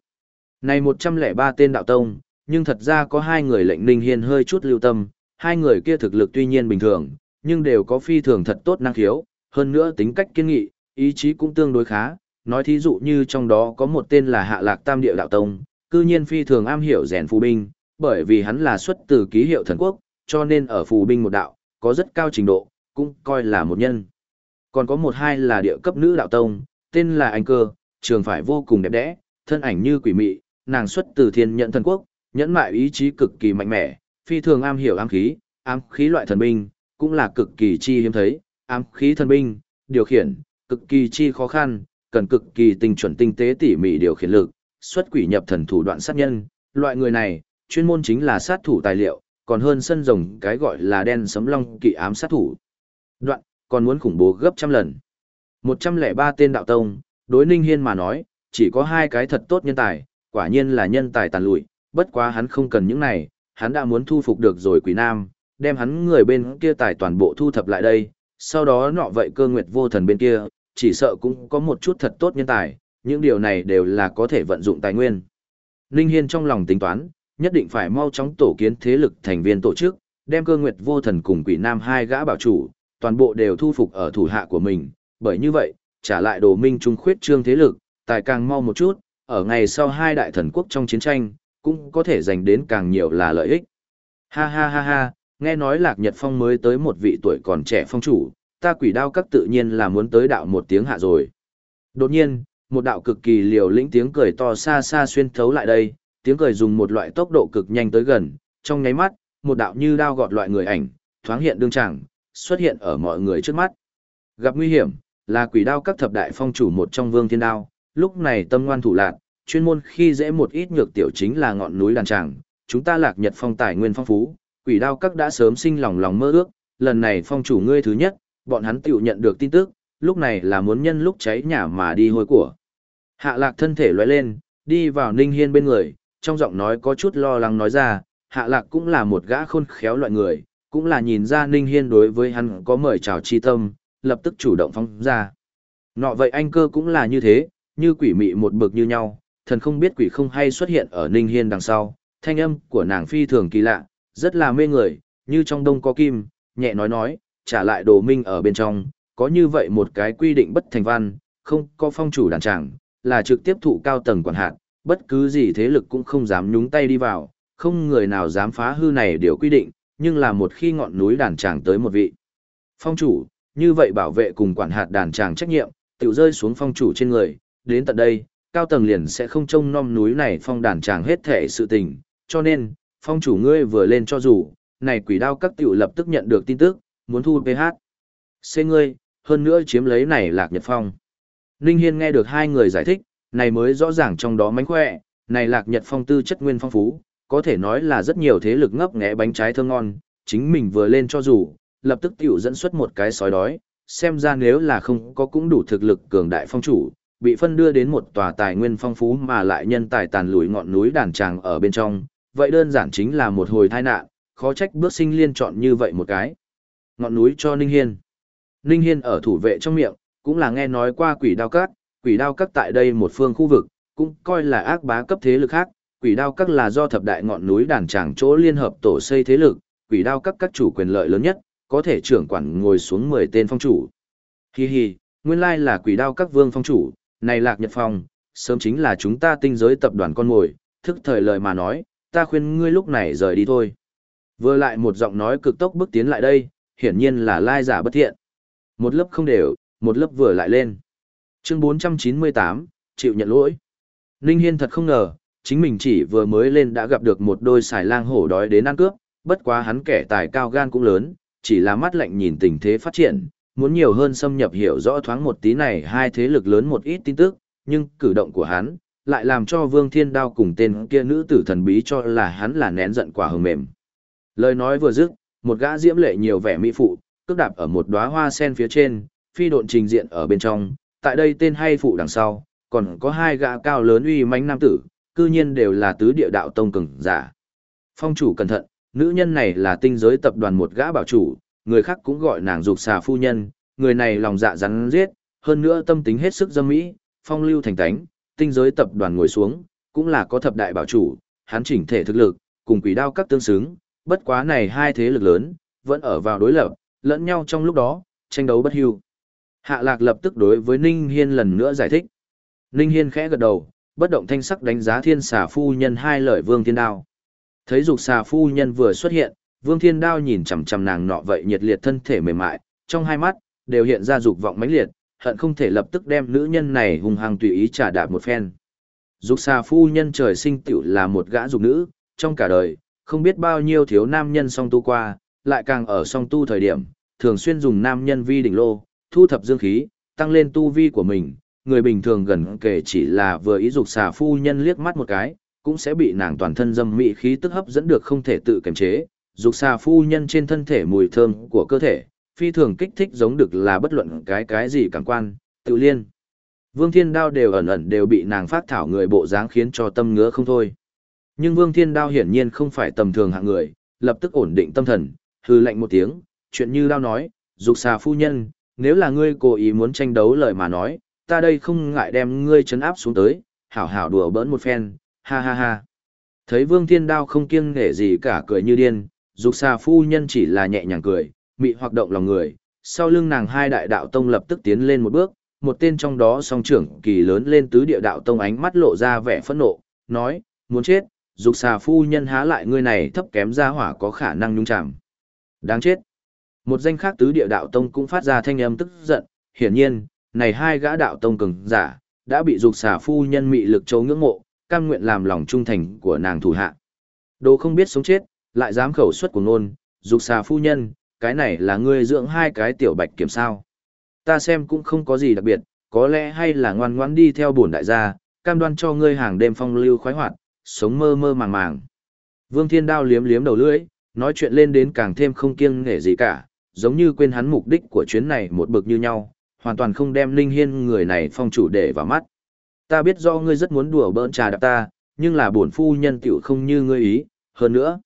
Speaker 1: Này 103 tên đạo tông, nhưng thật ra có hai người lệnh Ninh Hiên hơi chút lưu tâm, hai người kia thực lực tuy nhiên bình thường, nhưng đều có phi thường thật tốt năng khiếu, hơn nữa tính cách kiên nghị, ý chí cũng tương đối khá, nói thí dụ như trong đó có một tên là Hạ Lạc Tam Địa Đạo Tông, cư nhiên phi thường am hiểu rèn phù binh, bởi vì hắn là xuất từ ký hiệu thần quốc, cho nên ở phù binh một đạo, có rất cao trình độ, cũng coi là một nhân. Còn có một hai là địa cấp nữ đạo tông, tên là Anh Cơ, trường phải vô cùng đẹp đẽ, thân ảnh như quỷ mị, nàng xuất từ thiên nhận thần quốc, nhẫn mại ý chí cực kỳ mạnh mẽ, phi thường am hiểu ám khí, ám khí loại thần binh, cũng là cực kỳ chi hiếm thấy, ám khí thần binh, điều khiển, cực kỳ chi khó khăn, cần cực kỳ tinh chuẩn tinh tế tỉ mỉ điều khiển lực, xuất quỷ nhập thần thủ đoạn sát nhân, loại người này, chuyên môn chính là sát thủ tài liệu, còn hơn sân rồng cái gọi là đen sấm long kỵ ám sát thủ. Đoạn, còn muốn khủng bố gấp trăm lần. 103 tên đạo tông, đối Ninh Hiên mà nói, chỉ có hai cái thật tốt nhân tài, quả nhiên là nhân tài tàn lụi, bất quá hắn không cần những này, hắn đã muốn thu phục được rồi quỷ nam, đem hắn người bên kia tài toàn bộ thu thập lại đây, sau đó nọ vậy cơ nguyệt vô thần bên kia, chỉ sợ cũng có một chút thật tốt nhân tài, những điều này đều là có thể vận dụng tài nguyên. Ninh Hiên trong lòng tính toán, nhất định phải mau chóng tổ kiến thế lực thành viên tổ chức, đem cơ nguyệt vô thần cùng quỷ nam hai gã bảo chủ, toàn bộ đều thu phục ở thủ hạ của mình, bởi như vậy, trả lại đồ minh trung khuyết trương thế lực, tài càng mau một chút, ở ngày sau hai đại thần quốc trong chiến tranh, cũng có thể giành đến càng nhiều là lợi ích. Ha ha ha ha, nghe nói Lạc Nhật Phong mới tới một vị tuổi còn trẻ phong chủ, ta quỷ đao các tự nhiên là muốn tới đạo một tiếng hạ rồi. Đột nhiên, một đạo cực kỳ liều lĩnh tiếng cười to xa xa xuyên thấu lại đây, tiếng cười dùng một loại tốc độ cực nhanh tới gần, trong nháy mắt, một đạo như đao gọt loại người ảnh, thoáng hiện đương tràng, xuất hiện ở mọi người trước mắt. Gặp nguy hiểm, là quỷ đao các thập đại phong chủ một trong vương thiên đao, lúc này tâm ngoan thủ lạc, chuyên môn khi dễ một ít nhược tiểu chính là ngọn núi đàn tràng, chúng ta lạc nhật phong tài nguyên phong phú, quỷ đao các đã sớm sinh lòng lòng mơ ước, lần này phong chủ ngươi thứ nhất, bọn hắn tiểu nhận được tin tức, lúc này là muốn nhân lúc cháy nhà mà đi hôi của. Hạ lạc thân thể lóe lên, đi vào ninh hiên bên người, trong giọng nói có chút lo lắng nói ra, hạ lạc cũng là một gã khôn khéo loại người, cũng là nhìn ra ninh hiên đối với hắn có mời chào chi tâm, lập tức chủ động phóng ra. Nọ vậy anh cơ cũng là như thế, như quỷ mị một bực như nhau, thần không biết quỷ không hay xuất hiện ở ninh hiên đằng sau, thanh âm của nàng phi thường kỳ lạ, rất là mê người, như trong đông có kim, nhẹ nói nói, trả lại đồ minh ở bên trong, có như vậy một cái quy định bất thành văn, không có phong chủ đàn tràng, là trực tiếp thụ cao tầng quản hạt, bất cứ gì thế lực cũng không dám nhúng tay đi vào, không người nào dám phá hư này điều quy định, nhưng là một khi ngọn núi đàn tràng tới một vị. Phong chủ, như vậy bảo vệ cùng quản hạt đàn tràng trách nhiệm, tự rơi xuống phong chủ trên người, đến tận đây, cao tầng liền sẽ không trông nom núi này phong đàn tràng hết thể sự tình, cho nên, phong chủ ngươi vừa lên cho dù, này quỷ đao các tiểu lập tức nhận được tin tức, muốn thu PH. C ngươi, hơn nữa chiếm lấy này lạc nhật phong. Ninh Hiên nghe được hai người giải thích, này mới rõ ràng trong đó mánh khỏe, này lạc nhật phong tư chất nguyên phong phú, có thể nói là rất nhiều thế lực ngấp nghé bánh trái thơm ngon, chính mình vừa lên cho dù, lập tức tiểu dẫn xuất một cái sói đói, xem ra nếu là không có cũng đủ thực lực cường đại phong chủ, bị phân đưa đến một tòa tài nguyên phong phú mà lại nhân tài tàn lùi ngọn núi đàn tràng ở bên trong, vậy đơn giản chính là một hồi tai nạn, khó trách bước sinh liên chọn như vậy một cái. Ngọn núi cho Ninh Hiên. Ninh Hiên ở thủ vệ trong miệng, cũng là nghe nói qua quỷ đao các, quỷ đao các tại đây một phương khu vực, cũng coi là ác bá cấp thế lực khác, quỷ đao các là do thập đại ngọn núi đàn tràng chỗ liên hợp tổ xây thế lực, quỷ đao các các chủ quyền lợi lớn nhất, có thể trưởng quản ngồi xuống 10 tên phong chủ. Hi hi, nguyên lai là quỷ đao các vương phong chủ, này lạc nhật phong, sớm chính là chúng ta tinh giới tập đoàn con ngồi, thức thời lời mà nói, ta khuyên ngươi lúc này rời đi thôi. Vừa lại một giọng nói cực tốc bước tiến lại đây, hiển nhiên là lai giả bất thiện. Một lớp không đều, một lớp vừa lại lên. Chương 498, chịu nhận lỗi. Ninh Hiên thật không ngờ, chính mình chỉ vừa mới lên đã gặp được một đôi xài lang hổ đói đến ăn cướp, bất quá hắn kẻ tài cao gan cũng lớn, chỉ là mắt lạnh nhìn tình thế phát triển, muốn nhiều hơn xâm nhập hiểu rõ thoáng một tí này hai thế lực lớn một ít tin tức, nhưng cử động của hắn lại làm cho Vương Thiên Đao cùng tên kia nữ tử thần bí cho là hắn là nén giận quả hờm mềm. Lời nói vừa dứt, một gã diễm lệ nhiều vẻ mỹ phụ, cước đạp ở một đóa hoa sen phía trên, phi độn trình diện ở bên trong, tại đây tên hay phụ đằng sau, còn có hai gã cao lớn uy mãnh nam tử, cư nhiên đều là tứ địa đạo tông cường giả. Phong chủ cẩn thận, nữ nhân này là tinh giới tập đoàn một gã bảo chủ, người khác cũng gọi nàng dục xà phu nhân, người này lòng dạ rắn giết, hơn nữa tâm tính hết sức dâm mỹ, phong lưu thành tánh, tinh giới tập đoàn ngồi xuống, cũng là có thập đại bảo chủ, hắn chỉnh thể thực lực, cùng quỷ đao các tương xứng, bất quá này hai thế lực lớn, vẫn ở vào đối lập, lẫn nhau trong lúc đó, tranh đấu bất hưu. Hạ lạc lập tức đối với Ninh Hiên lần nữa giải thích. Ninh Hiên khẽ gật đầu, bất động thanh sắc đánh giá thiên xà phu nhân hai lời vương thiên đao. Thấy dục xà phu nhân vừa xuất hiện, vương thiên đao nhìn chằm chằm nàng nọ vậy nhiệt liệt thân thể mềm mại, trong hai mắt, đều hiện ra dục vọng mãnh liệt, hận không thể lập tức đem nữ nhân này hung hăng tùy ý trả đạp một phen. Dục xà phu nhân trời sinh tiểu là một gã dục nữ, trong cả đời, không biết bao nhiêu thiếu nam nhân song tu qua, lại càng ở song tu thời điểm, thường xuyên dùng nam nhân vi đỉnh lô, thu thập dương khí, tăng lên tu vi của mình. Người bình thường gần kể chỉ là vừa ý dục xà phu nhân liếc mắt một cái, cũng sẽ bị nàng toàn thân dâm mị khí tức hấp dẫn được không thể tự kiềm chế. Dục xà phu nhân trên thân thể mùi thơm của cơ thể, phi thường kích thích giống được là bất luận cái cái gì cảm quan, tự liên. Vương Thiên Đao đều ẩn ẩn đều bị nàng phát thảo người bộ dáng khiến cho tâm ngứa không thôi. Nhưng Vương Thiên Đao hiển nhiên không phải tầm thường hạng người, lập tức ổn định tâm thần, hư lạnh một tiếng, chuyện như đao nói, dục xà phu nhân, nếu là ngươi cố ý muốn tranh đấu lời mà nói, ta đây không ngại đem ngươi chấn áp xuống tới, hảo hảo đùa bỡn một phen, ha ha ha. Thấy Vương Thiên Đao không kiêng nể gì cả cười như điên, dục xà phu nhân chỉ là nhẹ nhàng cười, mị hoạt động lòng người, sau lưng nàng hai đại đạo tông lập tức tiến lên một bước, một tên trong đó song trưởng kỳ lớn lên tứ địa đạo tông ánh mắt lộ ra vẻ phẫn nộ, nói, muốn chết, dục xà phu nhân há lại ngươi này thấp kém ra hỏa có khả năng nhung chạm. Đáng chết. Một danh khác tứ địa đạo tông cũng phát ra thanh âm tức giận, hiển nhiên, này hai gã đạo tông cường giả, đã bị dục xà phu nhân mị lực châu ngưỡng mộ, cam nguyện làm lòng trung thành của nàng thủ hạ. Đồ không biết sống chết, lại dám khẩu xuất của nôn, dục xà phu nhân, cái này là ngươi dưỡng hai cái tiểu bạch kiểm sao. Ta xem cũng không có gì đặc biệt, có lẽ hay là ngoan ngoãn đi theo bổn đại gia, cam đoan cho ngươi hàng đêm phong lưu khoái hoạt, sống mơ mơ màng màng. Vương Thiên Đao liếm liếm đầu lưỡi, nói chuyện lên đến càng thêm không kiêng nể gì cả, giống như quên hắn mục đích của chuyến này một bực như nhau, hoàn toàn không đem Linh Hiên người này phong chủ để vào mắt. Ta biết do ngươi rất muốn đùa bỡn trà đạp ta, nhưng là bổn phu nhân tiểu không như ngươi ý, hơn nữa.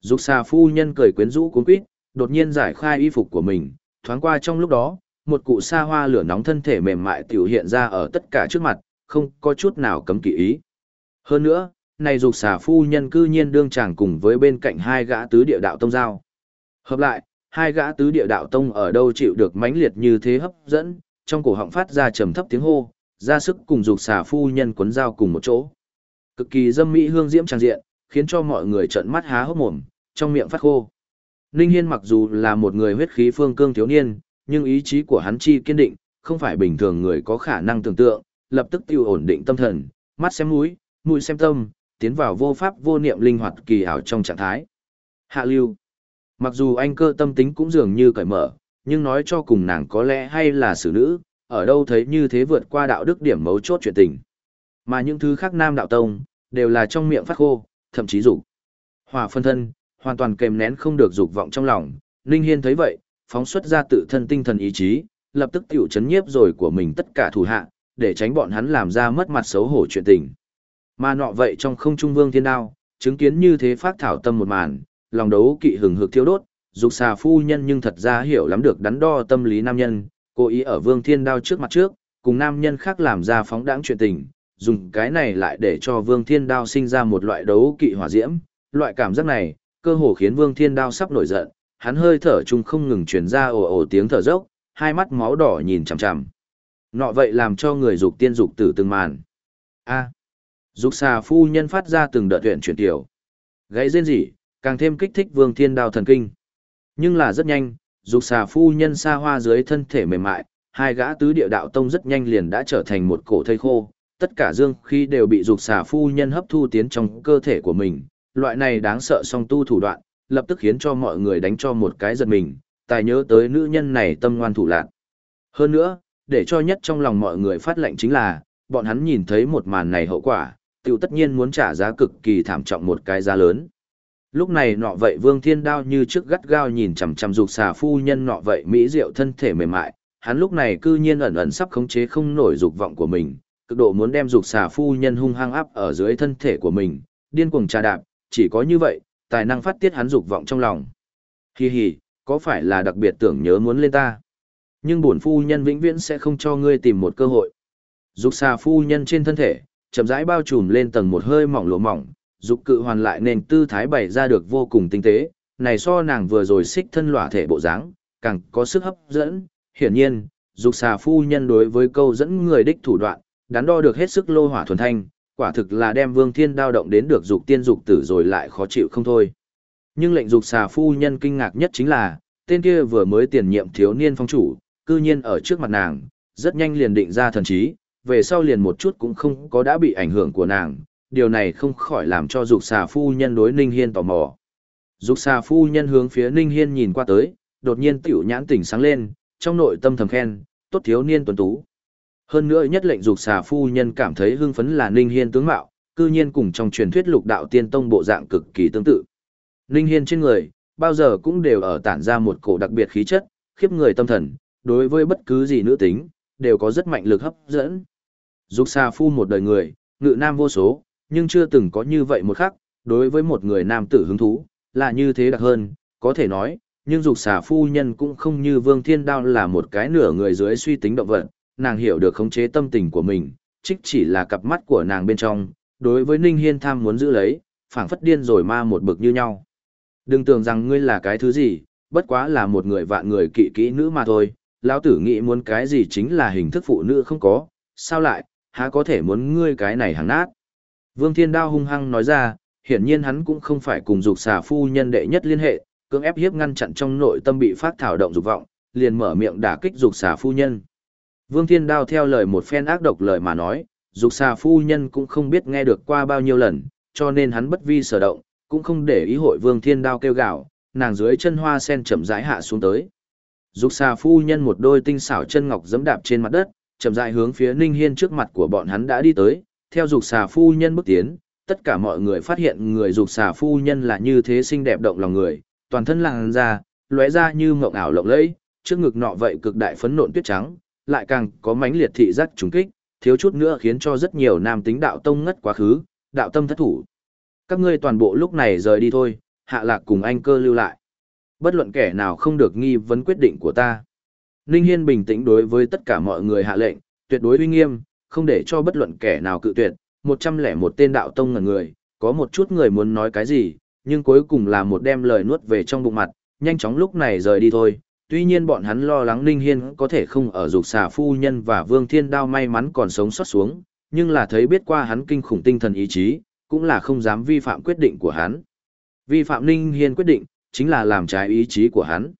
Speaker 1: Dục xà phu nhân cười quyến rũ cuốn quýt, đột nhiên giải khai y phục của mình, thoáng qua trong lúc đó, một cụ sa hoa lửa nóng thân thể mềm mại tiểu hiện ra ở tất cả trước mặt, không có chút nào cấm kỵ ý. Hơn nữa, này dục xà phu nhân cư nhiên đương chàng cùng với bên cạnh hai gã tứ địa đạo tông giao. Hợp lại, hai gã tứ địa đạo tông ở đâu chịu được mãnh liệt như thế hấp dẫn, trong cổ họng phát ra trầm thấp tiếng hô, ra sức cùng dục xà phu nhân quấn dao cùng một chỗ. Cực kỳ dâm mỹ hương diễm trang diện, khiến cho mọi người trợn mắt há hốc mồm, trong miệng phát khô. Ninh Hiên mặc dù là một người huyết khí phương cương thiếu niên, nhưng ý chí của hắn chi kiên định, không phải bình thường người có khả năng tưởng tượng, lập tức tiêu ổn định tâm thần, mắt xem mũi, mũi xem tâm, tiến vào vô pháp vô niệm linh hoạt kỳ ảo trong trạng thái. Hạ lưu. Mặc dù anh cơ tâm tính cũng dường như cởi mở, nhưng nói cho cùng nàng có lẽ hay là xử nữ, ở đâu thấy như thế vượt qua đạo đức điểm mấu chốt chuyện tình. Mà những thứ khác nam đạo tông, đều là trong miệng phát khô, thậm chí rủ Hỏa phân thân, hoàn toàn kềm nén không được dục vọng trong lòng. Ninh Hiên thấy vậy, phóng xuất ra tự thân tinh thần ý chí, lập tức tiểu chấn nhiếp rồi của mình tất cả thủ hạ, để tránh bọn hắn làm ra mất mặt xấu hổ chuyện tình. Mà nọ vậy trong không trung vương thiên đao, chứng kiến như thế phát thảo tâm một màn, lòng đấu kỵ hừng hực thiêu đốt, dục xà phu nhân nhưng thật ra hiểu lắm được đắn đo tâm lý nam nhân, cố ý ở vương thiên đao trước mặt trước, cùng nam nhân khác làm ra phóng đãng chuyện tình, dùng cái này lại để cho vương thiên đao sinh ra một loại đấu kỵ hỏa diễm, loại cảm giác này, cơ hồ khiến vương thiên đao sắp nổi giận, hắn hơi thở chung không ngừng truyền ra ồ ồ tiếng thở dốc, hai mắt máu đỏ nhìn chằm chằm. Nọ vậy làm cho người dục tiên dục tử từng màn. A. Dục xà phu nhân phát ra từng đợt tuyển chuyển tiểu. gãy rên rỉ, càng thêm kích thích vương thiên đao thần kinh. Nhưng là rất nhanh, dục xà phu nhân xa hoa dưới thân thể mềm mại, hai gã tứ địa đạo tông rất nhanh liền đã trở thành một cổ thây khô. Tất cả dương khí đều bị dục xà phu nhân hấp thu tiến trong cơ thể của mình. Loại này đáng sợ song tu thủ đoạn, lập tức khiến cho mọi người đánh cho một cái giật mình, tài nhớ tới nữ nhân này tâm ngoan thủ lạn. Hơn nữa, để cho nhất trong lòng mọi người phát lệnh chính là, bọn hắn nhìn thấy một màn này hậu quả, tiểu tất nhiên muốn trả giá cực kỳ thảm trọng một cái giá lớn. Lúc này nọ vậy Vương Thiên Đao như trước gắt gao nhìn chằm chằm dục xà phu nhân nọ vậy mỹ diệu thân thể mềm mại, hắn lúc này cư nhiên ẩn ẩn sắp khống chế không nổi dục vọng của mình, cực độ muốn đem dục xà phu nhân hung hăng áp ở dưới thân thể của mình, điên cuồng trà đạp, chỉ có như vậy, tài năng phát tiết hắn dục vọng trong lòng. Hi hi, có phải là đặc biệt tưởng nhớ muốn lên ta? Nhưng bổn phu nhân vĩnh viễn sẽ không cho ngươi tìm một cơ hội. Dục xà phu nhân trên thân thể, chậm rãi bao trùm lên tầng một hơi mỏng lỗ mỏng, dục cự hoàn lại nền tư thái bày ra được vô cùng tinh tế, này so nàng vừa rồi xích thân lỏa thể bộ dáng, càng có sức hấp dẫn. Hiển nhiên, dục xà phu nhân đối với câu dẫn người đích thủ đoạn, đắn đo được hết sức lô hỏa thuần thanh, quả thực là đem Vương Thiên đao động đến được dục tiên dục tử rồi lại khó chịu không thôi. Nhưng lệnh dục xà phu nhân kinh ngạc nhất chính là, tên kia vừa mới tiền nhiệm thiếu niên phong chủ, cư nhiên ở trước mặt nàng, rất nhanh liền định ra thần trí, về sau liền một chút cũng không có đã bị ảnh hưởng của nàng, điều này không khỏi làm cho dục xà phu nhân đối Ninh Hiên tò mò. Dục xà phu nhân hướng phía Ninh Hiên nhìn qua tới, đột nhiên tiểu nhãn tỉnh sáng lên, trong nội tâm thầm khen, tốt thiếu niên tuấn tú. Hơn nữa nhất lệnh dục xà phu nhân cảm thấy hưng phấn là Ninh Hiên tướng mạo, cư nhiên cùng trong truyền thuyết lục đạo tiên tông bộ dạng cực kỳ tương tự. Ninh Hiên trên người, bao giờ cũng đều ở tản ra một cổ đặc biệt khí chất, khiếp người tâm thần, đối với bất cứ gì nữ tính, đều có rất mạnh lực hấp dẫn. Dục xà phu một đời người, ngự nam vô số, nhưng chưa từng có như vậy một khắc, đối với một người nam tử hứng thú, là như thế đặc hơn, có thể nói, nhưng dục xà phu nhân cũng không như Vương Thiên Đao là một cái nửa người dưới suy tính động vật, nàng hiểu được khống chế tâm tình của mình, trích chỉ là cặp mắt của nàng bên trong, đối với Ninh Hiên tham muốn giữ lấy, phảng phất điên rồi ma một bực như nhau. Đừng tưởng rằng ngươi là cái thứ gì, bất quá là một người vạn người kỵ kỹ nữ mà thôi, lão tử nghĩ muốn cái gì chính là hình thức phụ nữ không có, sao lại, há có thể muốn ngươi cái này hàng nát. Vương Thiên Đao hung hăng nói ra, hiển nhiên hắn cũng không phải cùng dục xà phu nhân đệ nhất liên hệ, cưỡng ép hiếp ngăn chặn trong nội tâm bị phát thảo động dục vọng, liền mở miệng đả kích dục xà phu nhân. Vương Thiên Đao theo lời một phen ác độc lời mà nói, dục xà phu nhân cũng không biết nghe được qua bao nhiêu lần, cho nên hắn bất vi sở động, cũng không để ý hội Vương Thiên Đao kêu gào, nàng dưới chân hoa sen chậm rãi hạ xuống tới. Dục xà phu nhân một đôi tinh xảo chân ngọc giẫm đạp trên mặt đất, chậm rãi hướng phía Ninh Hiên trước mặt của bọn hắn đã đi tới, theo dục xà phu nhân bước tiến, tất cả mọi người phát hiện người dục xà phu nhân là như thế xinh đẹp động lòng người, toàn thân làn da, lóe ra như mộng ảo lộng lẫy, trước ngực nọ vậy cực đại phấn nộn tuyết trắng, lại càng có mãnh liệt thị giác trùng kích, thiếu chút nữa khiến cho rất nhiều nam tính đạo tông ngất quá khứ, đạo tâm thất thủ. Các ngươi toàn bộ lúc này rời đi thôi, hạ lạc cùng anh cơ lưu lại. Bất luận kẻ nào không được nghi vấn quyết định của ta. Ninh Hiên bình tĩnh đối với tất cả mọi người hạ lệnh, tuyệt đối uy nghiêm, không để cho bất luận kẻ nào cự tuyệt. Một trăm lẻ một tên đạo tông ngần người, có một chút người muốn nói cái gì, nhưng cuối cùng là một đem lời nuốt về trong bụng mặt, nhanh chóng lúc này rời đi thôi. Tuy nhiên bọn hắn lo lắng Ninh Hiên có thể không ở dục xà phu nhân và Vương Thiên Đao may mắn còn sống sót xuống, nhưng là thấy biết qua hắn kinh khủng tinh thần ý chí, cũng là không dám vi phạm quyết định của hắn. Vi phạm Ninh Hiên quyết định, chính là làm trái ý chí của hắn.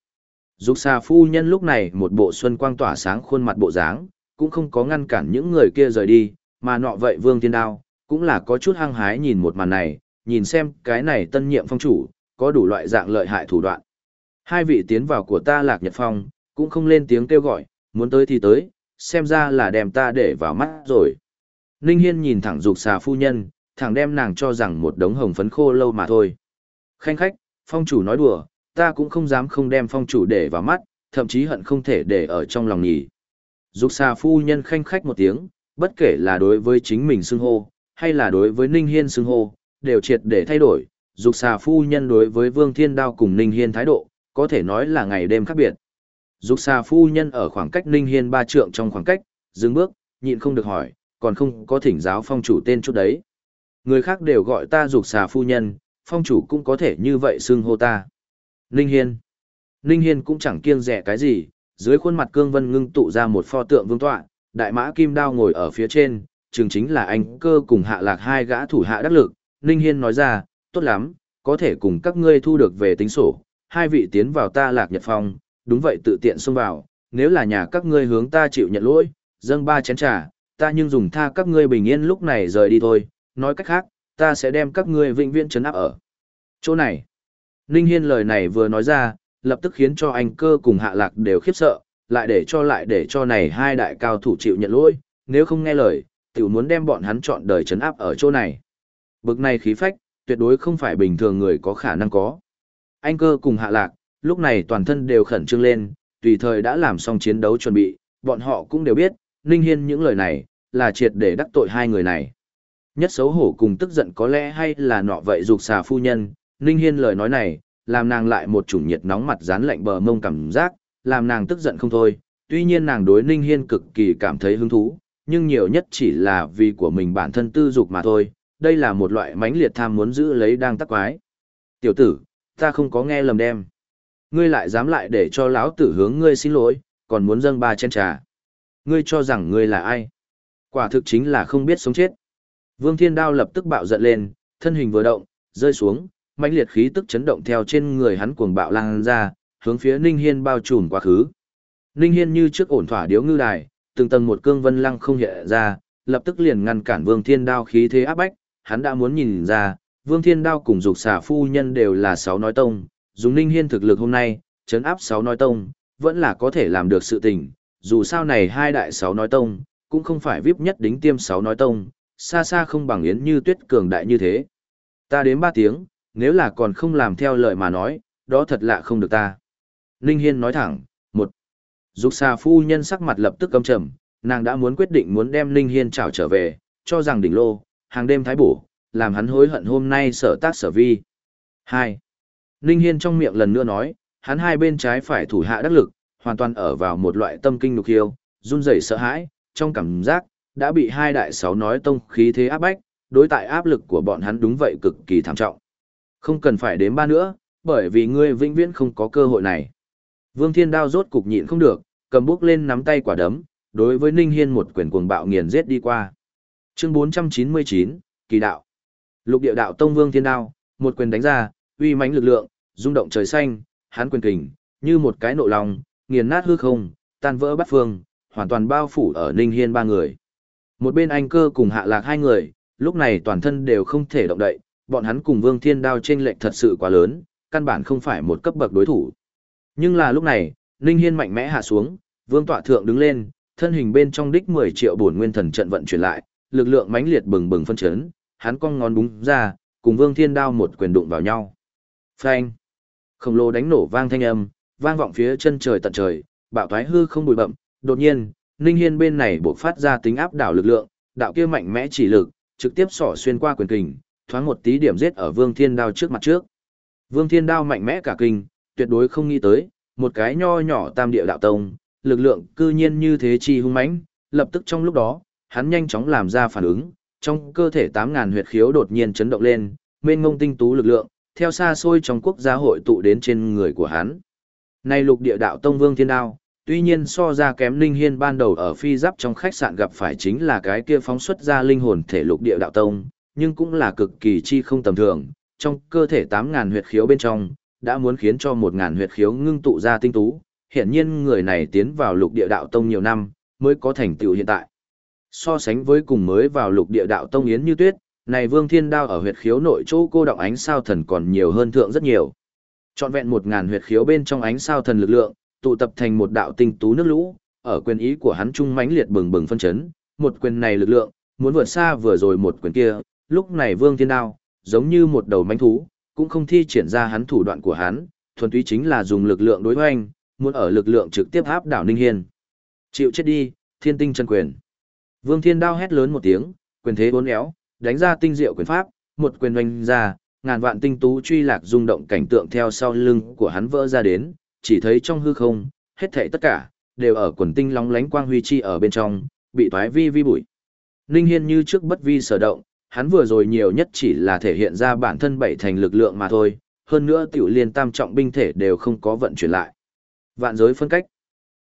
Speaker 1: Dục xà phu nhân lúc này một bộ xuân quang tỏa sáng khuôn mặt bộ dáng, cũng không có ngăn cản những người kia rời đi, mà nọ vậy Vương Thiên Đao, cũng là có chút hăng hái nhìn một màn này, nhìn xem cái này tân nhiệm phong chủ, có đủ loại dạng lợi hại thủ đoạn. Hai vị tiến vào của ta lạc nhật phong, cũng không lên tiếng kêu gọi, muốn tới thì tới, xem ra là đem ta để vào mắt rồi. Ninh Hiên nhìn thẳng dục xà phu nhân, thẳng đem nàng cho rằng một đống hồng phấn khô lâu mà thôi. Khanh khách, phong chủ nói đùa, ta cũng không dám không đem phong chủ để vào mắt, thậm chí hận không thể để ở trong lòng nhỉ. Dục xà phu nhân khanh khách một tiếng, bất kể là đối với chính mình xưng hô, hay là đối với Ninh Hiên xưng hô, đều triệt để thay đổi. Dục xà phu nhân đối với Vương Thiên Đao cùng Ninh Hiên thái độ, có thể nói là ngày đêm khác biệt. Dục xà phu nhân ở khoảng cách Ninh Hiên ba trượng trong khoảng cách, dừng bước, nhịn không được hỏi, còn không có thỉnh giáo phong chủ tên chút đấy. Người khác đều gọi ta dục xà phu nhân, phong chủ cũng có thể như vậy xưng hô ta. Ninh Hiên. Ninh Hiên cũng chẳng kiêng dè cái gì, dưới khuôn mặt cương vân ngưng tụ ra một pho tượng vương tọa, đại mã kim đao ngồi ở phía trên, chừng chính là anh cơ cùng hạ lạc hai gã thủ hạ đắc lực. Ninh Hiên nói ra, tốt lắm, có thể cùng các ngươi thu được về tính sổ, hai vị tiến vào ta lạc nhật phòng đúng vậy tự tiện xông vào, nếu là nhà các ngươi hướng ta chịu nhận lỗi, dâng ba chén trà, ta nhưng dùng tha các ngươi bình yên lúc này rời đi thôi, nói cách khác, ta sẽ đem các ngươi vĩnh viễn trấn áp ở. Chỗ này, Ninh Hiên lời này vừa nói ra, lập tức khiến cho anh cơ cùng hạ lạc đều khiếp sợ, lại để cho lại để cho này hai đại cao thủ chịu nhận lỗi, nếu không nghe lời, tiểu muốn đem bọn hắn chọn đời trấn áp ở chỗ này. Bực này khí phách, tuyệt đối không phải bình thường người có khả năng có. Anh cơ cùng hạ lạc, lúc này toàn thân đều khẩn trương lên, tùy thời đã làm xong chiến đấu chuẩn bị, bọn họ cũng đều biết, Ninh Hiên những lời này, là triệt để đắc tội hai người này. Nhất xấu hổ cùng tức giận có lẽ hay là nọ vậy dục xà phu nhân, Ninh Hiên lời nói này, làm nàng lại một chủng nhiệt nóng mặt dán lạnh bờ mông cảm giác, làm nàng tức giận không thôi. Tuy nhiên nàng đối Ninh Hiên cực kỳ cảm thấy hứng thú, nhưng nhiều nhất chỉ là vì của mình bản thân tư dục mà thôi. Đây là một loại mãnh liệt tham muốn giữ lấy đang tắc quái. Tiểu tử, ta không có nghe lầm đem. Ngươi lại dám lại để cho lão tử hướng ngươi xin lỗi, còn muốn dâng ba chén trà. Ngươi cho rằng ngươi là ai? Quả thực chính là không biết sống chết. Vương Thiên Đao lập tức bạo giận lên, thân hình vừa động, rơi xuống, mãnh liệt khí tức chấn động theo trên người hắn cuồng bạo lan ra, hướng phía Ninh Hiên bao trùm quá khứ. Ninh Hiên như trước ổn thỏa điếu ngư đài, từng tầng một cương vân lăng không hiện ra, lập tức liền ngăn cản Vương Thiên Đao khí thế áp bách, hắn đã muốn nhìn ra, Vương Thiên Đao cùng dục xà phu nhân đều là sáu nói tông, dùng Ninh Hiên thực lực hôm nay, chấn áp sáu nói tông, vẫn là có thể làm được sự tình, dù sao này hai đại sáu nói tông, cũng không phải vip nhất đính tiêm sáu nói tông, xa xa không bằng yến như tuyết cường đại như thế. Ta đến ba tiếng, nếu là còn không làm theo lời mà nói, đó thật lạ không được ta. Ninh Hiên nói thẳng, một. Dục xà phu nhân sắc mặt lập tức căm trầm, nàng đã muốn quyết định muốn đem Ninh Hiên trảo trở về, cho rằng đỉnh lô, hàng đêm thái bổ, làm hắn hối hận hôm nay sở tác sở vi. 2. Ninh Hiên trong miệng lần nữa nói, hắn hai bên trái phải thủ hạ đắc lực, hoàn toàn ở vào một loại tâm kinh nục hiêu, run rẩy sợ hãi, trong cảm giác, đã bị hai đại sáu nói tông khí thế áp bách, đối tại áp lực của bọn hắn đúng vậy cực kỳ thảm trọng. Không cần phải đến ba nữa, bởi vì ngươi vĩnh viễn không có cơ hội này. Vương Thiên Đao rốt cục nhịn không được, cầm bước lên nắm tay quả đấm, đối với Ninh Hiên một quyền cuồng bạo nghiền giết đi qua. Chương 499, Kỳ đạo. Lục địa đạo tông Vương Thiên Đao, một quyền đánh ra, uy mãnh lực lượng, rung động trời xanh, hắn quyền kình, như một cái nộ lòng, nghiền nát hư không, tan vỡ bát phương, hoàn toàn bao phủ ở Ninh Hiên ba người. Một bên anh cơ cùng hạ lạc hai người, lúc này toàn thân đều không thể động đậy, bọn hắn cùng Vương Thiên Đao trên lệnh thật sự quá lớn, căn bản không phải một cấp bậc đối thủ. Nhưng là lúc này, Ninh Hiên mạnh mẽ hạ xuống, Vương Tọa Thượng đứng lên, thân hình bên trong đích 10 triệu bổn nguyên thần trận vận chuyển lại, lực lượng mãnh liệt bừng bừng phân chấn, hắn cong ngón búng ra, cùng Vương Thiên Đao một quyền đụng vào nhau. Phanh! Khổng lồ đánh nổ vang thanh âm, vang vọng phía chân trời tận trời, bạo thoái hư không bụi bậm, đột nhiên, Ninh Hiên bên này bộc phát ra tính áp đảo lực lượng, đạo kia mạnh mẽ chỉ lực, trực tiếp xỏ xuyên qua quyền kình, thoáng một tí điểm giết ở Vương Thiên Đao trước mặt trước. Vương Thiên Đao mạnh mẽ cả kinh, tuyệt đối không nghĩ tới, một cái nho nhỏ tam địa đạo tông, lực lượng cư nhiên như thế chi hung mãnh, lập tức trong lúc đó, hắn nhanh chóng làm ra phản ứng, trong cơ thể 8000 huyệt khiếu đột nhiên chấn động lên, mênh ngông tinh tú lực lượng, theo xa xôi trong quốc gia hội tụ đến trên người của hắn. Này lục địa đạo tông Vương Thiên Đao, tuy nhiên so ra kém linh Hiên ban đầu ở phi giáp trong khách sạn gặp phải chính là cái kia phóng xuất ra linh hồn thể lục địa đạo tông, nhưng cũng là cực kỳ chi không tầm thường, trong cơ thể 8.000 huyệt khiếu bên trong, đã muốn khiến cho 1.000 huyệt khiếu ngưng tụ ra tinh tú, hiện nhiên người này tiến vào lục địa đạo tông nhiều năm, mới có thành tựu hiện tại. So sánh với cùng mới vào lục địa đạo tông Yến Như Tuyết, này Vương Thiên Đao ở huyệt khiếu nội chỗ cô động ánh sao thần còn nhiều hơn thượng rất nhiều. Trọn vẹn một ngàn huyệt khiếu bên trong ánh sao thần lực lượng, tụ tập thành một đạo tinh tú nước lũ, ở quyền ý của hắn trung mãnh liệt bừng bừng phân chấn, một quyền này lực lượng, muốn vượt xa vừa rồi một quyền kia, lúc này Vương Thiên Đao, giống như một đầu manh thú, cũng không thi triển ra hắn thủ đoạn của hắn, thuần túy chính là dùng lực lượng đối hoành, muốn ở lực lượng trực tiếp áp đảo Ninh Hiên. Chịu chết đi, thiên tinh chân quyền. Vương Thiên Đao hét lớn một tiếng, quyền thế bốn éo, đánh ra tinh diệu quyền pháp, một quyền oanh ra, ngàn vạn tinh tú truy lạc rung động cảnh tượng theo sau lưng của hắn vỡ ra đến, chỉ thấy trong hư không, hết thảy tất cả, đều ở quần tinh lóng lánh quang huy chi ở bên trong, bị toái vi vi bụi. Ninh Hiên như trước bất vi sở động, hắn vừa rồi nhiều nhất chỉ là thể hiện ra bản thân bảy thành lực lượng mà thôi, hơn nữa tiểu liên tam trọng binh thể đều không có vận chuyển lại. Vạn giới phân cách.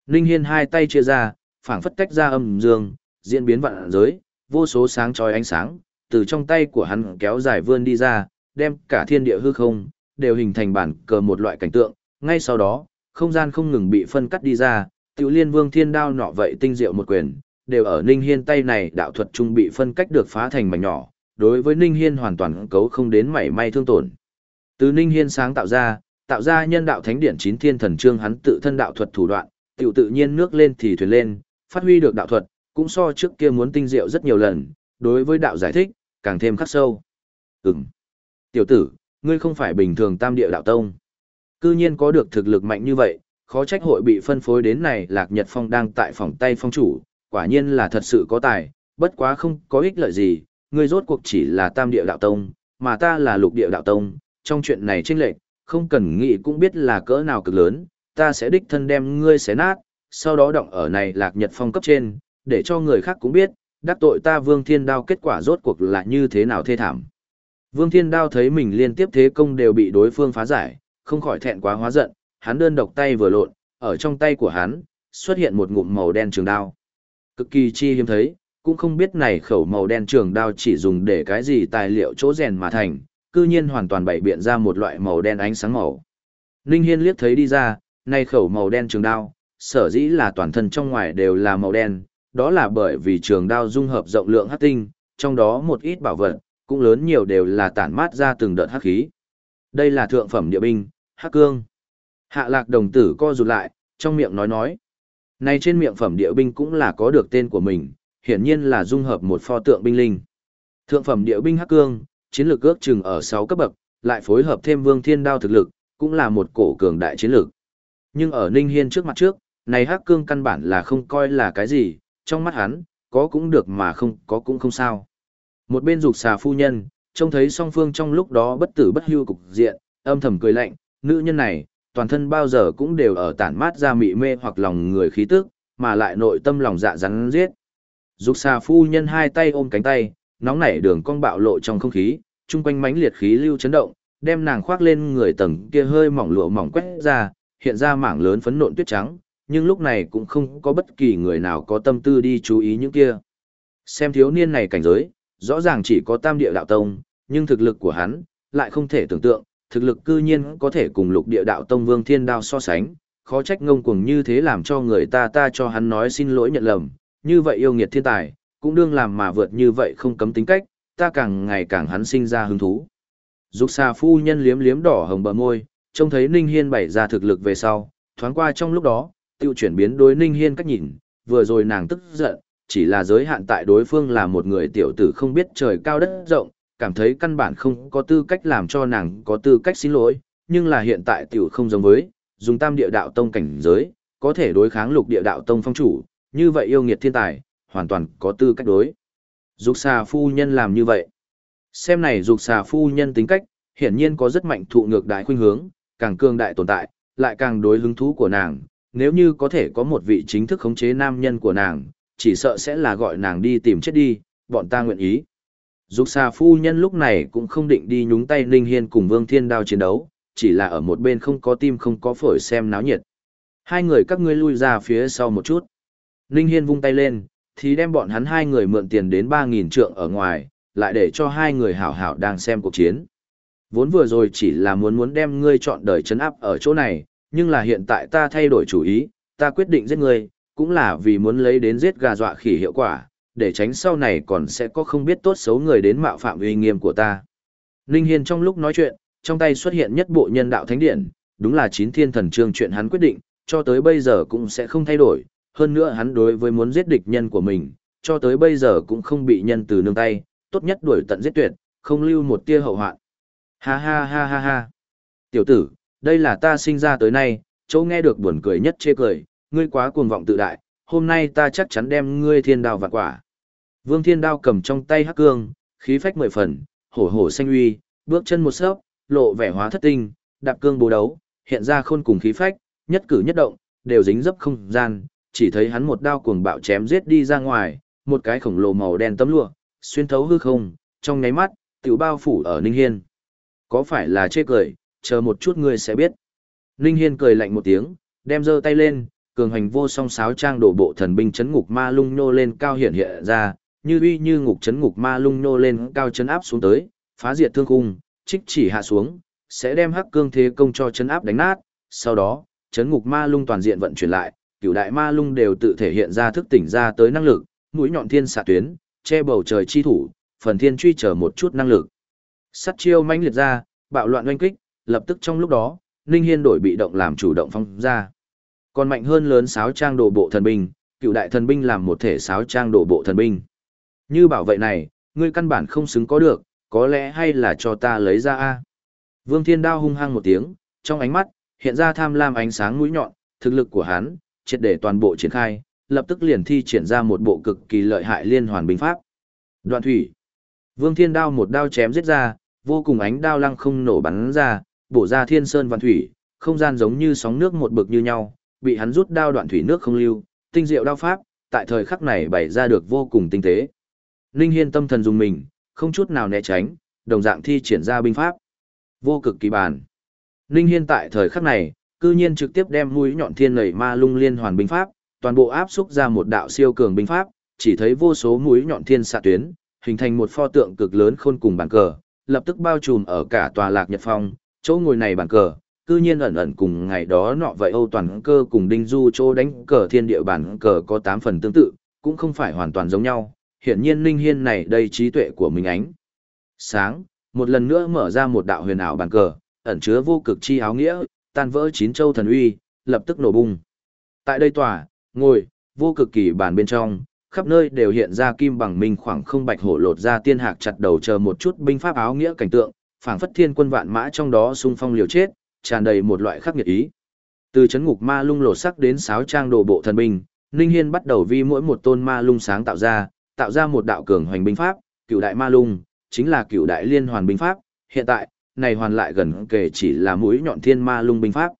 Speaker 1: Ninh Hiên hai tay chia ra, phảng phất tách ra âm dương, diễn biến vạn giới, vô số sáng chói ánh sáng, từ trong tay của hắn kéo dài vươn đi ra, đem cả thiên địa hư không, đều hình thành bản cờ một loại cảnh tượng, ngay sau đó, không gian không ngừng bị phân cắt đi ra, tiểu liên vương thiên đao nọ vậy tinh diệu một quyền, đều ở Ninh Hiên tay này đạo thuật trung bị phân cách được phá thành mảnh nhỏ, đối với Ninh Hiên hoàn toàn cấu không đến mảy may thương tổn. Từ Ninh Hiên sáng tạo ra, tạo ra nhân đạo thánh điển chín thiên thần trương hắn tự thân đạo thuật thủ đoạn, tiểu tự nhiên nước lên thì thuyền lên, phát huy được đạo thuật, cũng so trước kia muốn tinh diệu rất nhiều lần, đối với đạo giải thích, càng thêm khắc sâu. Ừm. Tiểu tử, ngươi không phải bình thường tam địa đạo tông. Cư nhiên có được thực lực mạnh như vậy, khó trách hội bị phân phối đến này Lạc Nhật Phong đang tại phòng tay phong chủ, quả nhiên là thật sự có tài, bất quá không có ích lợi gì, ngươi rốt cuộc chỉ là tam địa đạo tông, mà ta là lục địa đạo tông, trong chuyện này chênh lệch, không cần nghĩ cũng biết là cỡ nào cực lớn, ta sẽ đích thân đem ngươi xé nát, sau đó động ở này Lạc Nhật Phong cấp trên, để cho người khác cũng biết, đắc tội ta Vương Thiên Đao kết quả rốt cuộc là như thế nào thê thảm. Vương Thiên Đao thấy mình liên tiếp thế công đều bị đối phương phá giải, không khỏi thẹn quá hóa giận, hắn đơn độc tay vừa lộn, ở trong tay của hắn, xuất hiện một ngụm màu đen trường đao. Cực kỳ chi hiếm thấy, cũng không biết này khẩu màu đen trường đao chỉ dùng để cái gì tài liệu chỗ rèn mà thành, cư nhiên hoàn toàn bày biện ra một loại màu đen ánh sáng màu. Ninh Hiên liếc thấy đi ra, này khẩu màu đen trường đao, sở dĩ là toàn thân trong ngoài đều là màu đen, đó là bởi vì trường đao dung hợp rộng lượng hắc tinh, trong đó một ít bảo vật, cũng lớn nhiều đều là tản mát ra từng đợt hắc khí. Đây là thượng phẩm địa binh, hắc cương. Hạ lạc đồng tử co rụt lại, trong miệng nói nói. Này trên miệng phẩm địa binh cũng là có được tên của mình, hiển nhiên là dung hợp một pho tượng binh linh. Thượng phẩm địa binh hắc cương, chiến lược ước chừng ở 6 cấp bậc, lại phối hợp thêm vương thiên đao thực lực, cũng là một cổ cường đại chiến lược. Nhưng ở Ninh Hiên trước mặt trước, này hắc cương căn bản là không coi là cái gì, trong mắt hắn, có cũng được mà không có cũng không sao. Một bên dục xà phu nhân, trông thấy song phương trong lúc đó bất tử bất hưu cục diện, âm thầm cười lạnh, nữ nhân này, toàn thân bao giờ cũng đều ở tản mát ra mị mê hoặc lòng người khí tức, mà lại nội tâm lòng dạ rắn giết. Dục xà phu nhân hai tay ôm cánh tay, nóng nảy đường cong bạo lộ trong không khí, chung quanh mãnh liệt khí lưu chấn động, đem nàng khoác lên người tầng kia hơi mỏng lụa mỏng quét ra, hiện ra mảng lớn phấn nộn tuyết trắng, nhưng lúc này cũng không có bất kỳ người nào có tâm tư đi chú ý những kia. Xem thiếu niên này cảnh giới, rõ ràng chỉ có tam địa đạo tông, nhưng thực lực của hắn, lại không thể tưởng tượng, thực lực cư nhiên có thể cùng lục địa đạo tông vương thiên đao so sánh, khó trách ngông cuồng như thế làm cho người ta ta cho hắn nói xin lỗi nhận lầm, như vậy yêu nghiệt thiên tài, cũng đương làm mà vượt như vậy không cấm tính cách, ta càng ngày càng hắn sinh ra hứng thú. Dục xà phu nhân liếm liếm đỏ hồng bờ môi, trông thấy Ninh Hiên bày ra thực lực về sau, thoáng qua trong lúc đó, tiêu chuyển biến đối Ninh Hiên cách nhìn, vừa rồi nàng tức giận, chỉ là giới hạn tại đối phương là một người tiểu tử không biết trời cao đất rộng, cảm thấy căn bản không có tư cách làm cho nàng có tư cách xin lỗi, nhưng là hiện tại tiểu không giống với, dùng tam địa đạo tông cảnh giới, có thể đối kháng lục địa đạo tông phong chủ, như vậy yêu nghiệt thiên tài, hoàn toàn có tư cách đối. Dục xà phu nhân làm như vậy. Xem này dục xà phu nhân tính cách, hiển nhiên có rất mạnh thụ ngược đại khuynh hướng, càng cường đại tồn tại, lại càng đối hứng thú của nàng, nếu như có thể có một vị chính thức khống chế nam nhân của nàng, chỉ sợ sẽ là gọi nàng đi tìm chết đi, bọn ta nguyện ý. Dục xà phu nhân lúc này cũng không định đi nhúng tay Ninh Hiên cùng Vương Thiên Đao chiến đấu, chỉ là ở một bên không có tim không có phổi xem náo nhiệt. Hai người các ngươi lui ra phía sau một chút. Ninh Hiên vung tay lên, thì đem bọn hắn hai người mượn tiền đến 3.000 trượng ở ngoài, lại để cho hai người hảo hảo đang xem cuộc chiến. Vốn vừa rồi chỉ là muốn muốn đem ngươi chọn đời chấn áp ở chỗ này, nhưng là hiện tại ta thay đổi chủ ý, ta quyết định giết ngươi, cũng là vì muốn lấy đến giết gà dọa khỉ hiệu quả, để tránh sau này còn sẽ có không biết tốt xấu người đến mạo phạm uy nghiêm của ta. Ninh Hiên trong lúc nói chuyện, trong tay xuất hiện nhất bộ nhân đạo thánh điện, đúng là chín thiên thần trương chuyện hắn quyết định, cho tới bây giờ cũng sẽ không thay đổi, hơn nữa hắn đối với muốn giết địch nhân của mình, cho tới bây giờ cũng không bị nhân từ nương tay, tốt nhất đuổi tận giết tuyệt, không lưu một tia hậu hoạn. Ha ha ha ha ha. Tiểu tử, đây là ta sinh ra tới nay, chỗ nghe được buồn cười nhất chê cười, ngươi quá cuồng vọng tự đại, hôm nay ta chắc chắn đem ngươi thiên đao vạn quả. Vương thiên đao cầm trong tay hắc cương, khí phách mười phần, hổ hổ xanh uy, bước chân một sớp, lộ vẻ hóa thất tinh, đạp cương bố đấu, hiện ra khôn cùng khí phách, nhất cử nhất động, đều dính dấp không gian, chỉ thấy hắn một đao cuồng bạo chém giết đi ra ngoài, một cái khổng lồ màu đen tấm lụa, xuyên thấu hư không, trong nháy mắt, tiểu bao phủ ở Ninh Hiên. Có phải là chê cười, chờ một chút ngươi sẽ biết. Ninh Hiên cười lạnh một tiếng, đem giơ tay lên, cường hành vô song sáo trang đổ bộ thần binh chấn ngục ma lung nô lên cao hiện hiện ra, như uy như ngục chấn ngục ma lung nô lên cao chấn áp xuống tới, phá diệt thương khung, trích chỉ hạ xuống, sẽ đem hắc cương thế công cho chấn áp đánh nát, sau đó, chấn ngục ma lung toàn diện vận chuyển lại, cửu đại ma lung đều tự thể hiện ra thức tỉnh ra tới năng lực, mũi nhọn thiên xạ tuyến, che bầu trời chi thủ, phần thiên truy trở một chút năng lực. Sắt chiêu mãnh liệt ra, bạo loạn oanh kích, lập tức trong lúc đó, Ninh Hiên đổi bị động làm chủ động phong ra. Còn mạnh hơn lớn sáo trang đồ bộ thần binh, cựu đại thần binh làm một thể sáo trang đồ bộ thần binh. Như bảo vệ này, ngươi căn bản không xứng có được, có lẽ hay là cho ta lấy ra a. Vương Thiên Đao hung hăng một tiếng, trong ánh mắt hiện ra tham lam ánh sáng mũi nhọn, thực lực của hắn triệt để toàn bộ triển khai, lập tức liền thi triển ra một bộ cực kỳ lợi hại liên hoàn binh pháp. Đoạn thủy. Vương Thiên Đao một đao chém giết ra, vô cùng ánh đao lăng không nổ bắn ra, bổ ra thiên sơn văn thủy, không gian giống như sóng nước một bực như nhau, bị hắn rút đao đoạn thủy nước không lưu, tinh diệu đao pháp, tại thời khắc này bày ra được vô cùng tinh tế. Linh Hiên tâm thần dùng mình, không chút nào né tránh, đồng dạng thi triển ra binh pháp. Vô cực kỳ bản. Linh Hiên tại thời khắc này, cư nhiên trực tiếp đem mũi nhọn thiên lầy ma lung liên hoàn binh pháp, toàn bộ áp xúc ra một đạo siêu cường binh pháp, chỉ thấy vô số mũi nhọn thiên xạ tuyến, hình thành một pho tượng cực lớn khôn cùng bàn cờ, lập tức bao trùm ở cả tòa lạc nhật phong, chỗ ngồi này bàn cờ, cư nhiên ẩn ẩn cùng ngày đó nọ vậy Âu toàn cơ cùng Đinh Du chỗ đánh cờ thiên địa bàn cờ có 8 phần tương tự, cũng không phải hoàn toàn giống nhau, hiển nhiên Ninh Hiên này đây trí tuệ của mình ánh. Sáng, một lần nữa mở ra một đạo huyền ảo bàn cờ, ẩn chứa vô cực chi áo nghĩa, tan vỡ chín châu thần uy, lập tức nổ bung. Tại đây tòa, ngồi, vô cực kỳ bàn bên trong, khắp nơi đều hiện ra kim bằng minh khoảng không bạch hổ lột ra tiên hạc chặt đầu chờ một chút binh pháp áo nghĩa cảnh tượng, phảng phất thiên quân vạn mã trong đó xung phong liều chết, tràn đầy một loại khắc nghiệt ý. Từ chấn ngục ma lung lột sắc đến sáo trang đồ bộ thần binh, Ninh Hiên bắt đầu vi mỗi một tôn ma lung sáng tạo ra, tạo ra một đạo cường hoành binh pháp, cựu đại ma lung, chính là cựu đại liên hoàn binh pháp, hiện tại, này hoàn lại gần kể chỉ là mũi nhọn thiên ma lung binh pháp.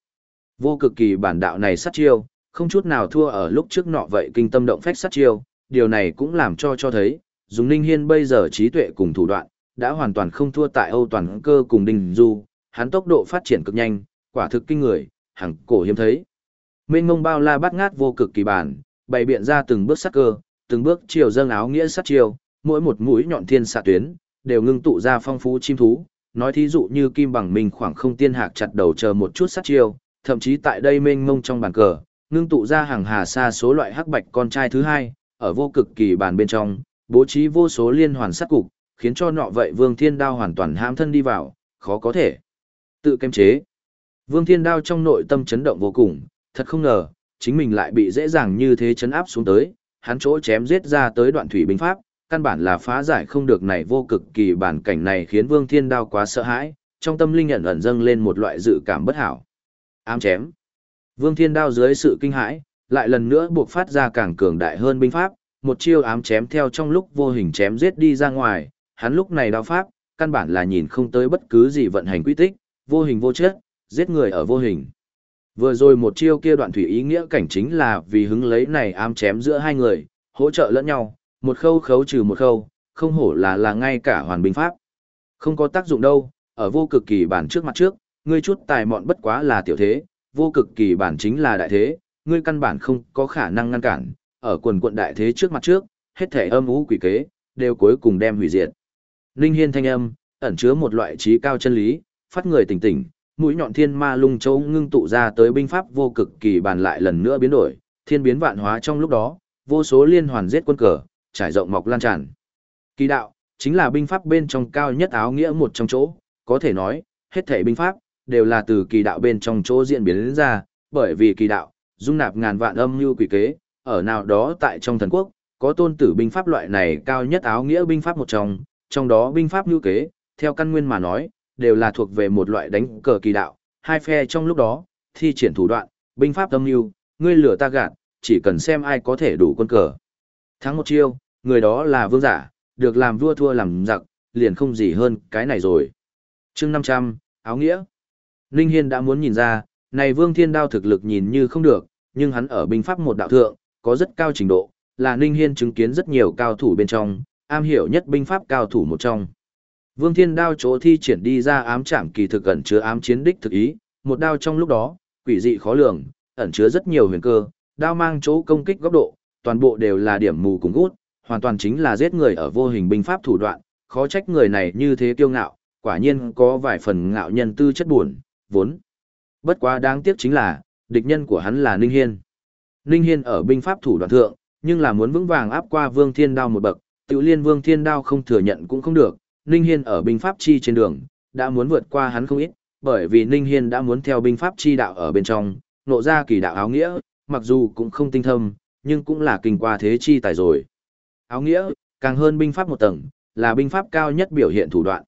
Speaker 1: Vô cực kỳ bản đạo này sát chiêu, không chút nào thua ở lúc trước nọ vậy kinh tâm động phách sát chiêu, điều này cũng làm cho cho thấy, dùng Ninh Hiên bây giờ trí tuệ cùng thủ đoạn, đã hoàn toàn không thua tại Âu Toàn Cơ cùng Đinh Du, hắn tốc độ phát triển cực nhanh, quả thực kinh người, hàng cổ hiếm thấy. Mênh ngông bao la bắt ngát vô cực kỳ bản, bày biện ra từng bước sát cơ, từng bước chiều dâng áo nghĩa sát chiều, mỗi một mũi nhọn thiên xạ tuyến, đều ngưng tụ ra phong phú chim thú, nói thí dụ như kim bằng mình khoảng không tiên hạc chặt đầu chờ một chút sát chiêu, thậm chí tại đây mênh mông trong bàn cờ, ngưng tụ ra hàng hà xa số loại hắc bạch con trai thứ hai, ở vô cực kỳ bàn bên trong, bố trí vô số liên hoàn sát cục, khiến cho nọ vậy Vương Thiên Đao hoàn toàn hãm thân đi vào, khó có thể tự kém chế. Vương Thiên Đao trong nội tâm chấn động vô cùng, thật không ngờ, chính mình lại bị dễ dàng như thế chấn áp xuống tới, hắn chỗ chém giết ra tới đoạn thủy binh pháp, căn bản là phá giải không được này vô cực kỳ bản cảnh này khiến Vương Thiên Đao quá sợ hãi, trong tâm linh nhận ẩn dâng lên một loại dự cảm bất hảo. Ám chém. Vương Thiên Đao dưới sự kinh hãi, lại lần nữa buộc phát ra càng cường đại hơn binh pháp, một chiêu ám chém theo trong lúc vô hình chém giết đi ra ngoài, hắn lúc này đao pháp, căn bản là nhìn không tới bất cứ gì vận hành quy tích, vô hình vô chất, giết người ở vô hình. Vừa rồi một chiêu kia đoạn thủy ý nghĩa cảnh chính là vì hứng lấy này ám chém giữa hai người, hỗ trợ lẫn nhau, một khâu khấu trừ một khâu, không hổ là là ngay cả hoàn binh pháp. Không có tác dụng đâu, ở vô cực kỳ bản trước mặt trước, ngươi chút tài mọn bất quá là tiểu thế, vô cực kỳ bản chính là đại thế, ngươi căn bản không có khả năng ngăn cản, ở quần quận đại thế trước mặt trước, hết thể âm ú quỷ kế, đều cuối cùng đem hủy diệt. Ninh Hiên thanh âm, ẩn chứa một loại trí cao chân lý, phát người tỉnh tỉnh, mũi nhọn thiên ma lung châu ngưng tụ ra tới binh pháp vô cực kỳ bàn lại lần nữa biến đổi, thiên biến vạn hóa trong lúc đó, vô số liên hoàn giết quân cờ, trải rộng mọc lan tràn. Kỳ đạo, chính là binh pháp bên trong cao nhất áo nghĩa một trong chỗ, có thể nói, hết thể binh pháp, đều là từ kỳ đạo bên trong chỗ diễn biến đến ra, bởi vì kỳ đạo, dung nạp ngàn vạn âm như quỷ kế, ở nào đó tại trong thần quốc, có tôn tử binh pháp loại này cao nhất áo nghĩa binh pháp một trong, trong đó binh pháp như kế, theo căn nguyên mà nói, đều là thuộc về một loại đánh cờ kỳ đạo, hai phe trong lúc đó, thi triển thủ đoạn, binh pháp tâm mưu, ngươi lửa ta gạt, chỉ cần xem ai có thể đủ quân cờ. Thắng một chiêu, người đó là vương giả, được làm vua thua làm giặc, liền không gì hơn cái này rồi. chương 500, áo nghĩa. Ninh Hiên đã muốn nhìn ra, này vương thiên đao thực lực nhìn như không được, nhưng hắn ở binh pháp một đạo thượng, có rất cao trình độ, là Ninh Hiên chứng kiến rất nhiều cao thủ bên trong, am hiểu nhất binh pháp cao thủ một trong. Vương Thiên đao chỗ thi triển đi ra ám trảm kỳ thực ẩn chứa ám chiến đích thực ý, một đao trong lúc đó, quỷ dị khó lường, ẩn chứa rất nhiều huyền cơ, đao mang chỗ công kích góc độ, toàn bộ đều là điểm mù cùng gút, hoàn toàn chính là giết người ở vô hình binh pháp thủ đoạn, khó trách người này như thế kiêu ngạo, quả nhiên có vài phần ngạo nhân tư chất buồn, vốn. Bất quá đáng tiếc chính là, địch nhân của hắn là Ninh Hiên. Ninh Hiên ở binh pháp thủ đoạn thượng, nhưng là muốn vững vàng áp qua Vương Thiên Đao một bậc, Tiểu Liên Vương Thiên Đao không thừa nhận cũng không được, Ninh Hiên ở binh pháp chi trên đường, đã muốn vượt qua hắn không ít, bởi vì Ninh Hiên đã muốn theo binh pháp chi đạo ở bên trong, nộ ra kỳ đạo áo nghĩa, mặc dù cũng không tinh thâm, nhưng cũng là kinh qua thế chi tài rồi. Áo nghĩa, càng hơn binh pháp một tầng, là binh pháp cao nhất biểu hiện thủ đoạn.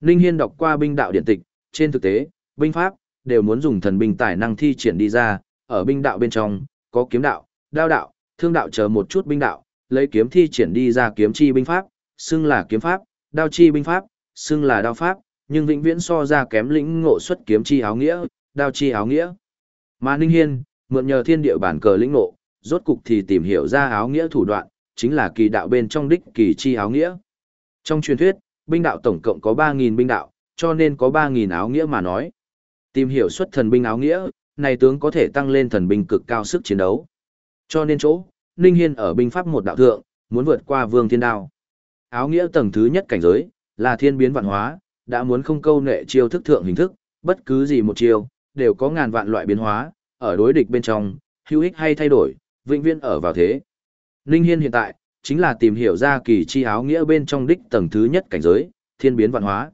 Speaker 1: Ninh Hiên đọc qua binh đạo điện tịch, trên thực tế, binh pháp, đều muốn dùng thần binh tài năng thi triển đi ra, ở binh đạo bên trong, có kiếm đạo, đao đạo, thương đạo chờ một chút binh đạo, lấy kiếm thi triển đi ra kiếm chi binh pháp, xưng là kiếm pháp, đao chi binh pháp, xưng là đao pháp, nhưng vĩnh viễn so ra kém lĩnh ngộ xuất kiếm chi áo nghĩa, đao chi áo nghĩa. Mà Ninh Hiên, mượn nhờ thiên địa bản cờ lĩnh ngộ, rốt cục thì tìm hiểu ra áo nghĩa thủ đoạn, chính là kỳ đạo bên trong đích kỳ chi áo nghĩa. Trong truyền thuyết, binh đạo tổng cộng có 3.000 binh đạo, cho nên có 3.000 áo nghĩa mà nói. Tìm hiểu xuất thần binh áo nghĩa, này tướng có thể tăng lên thần binh cực cao sức chiến đấu. Cho nên chỗ, Ninh Hiên ở binh pháp một đạo thượng, muốn vượt qua vương thiên đao. Áo nghĩa tầng thứ nhất cảnh giới, là thiên biến vạn hóa, đã muốn không câu nệ chiêu thức thượng hình thức, bất cứ gì một chiêu, đều có ngàn vạn loại biến hóa, ở đối địch bên trong, hữu ích hay thay đổi, vĩnh viễn ở vào thế. Ninh Hiên hiện tại, chính là tìm hiểu ra kỳ chi áo nghĩa bên trong đích tầng thứ nhất cảnh giới, thiên biến vạn hóa.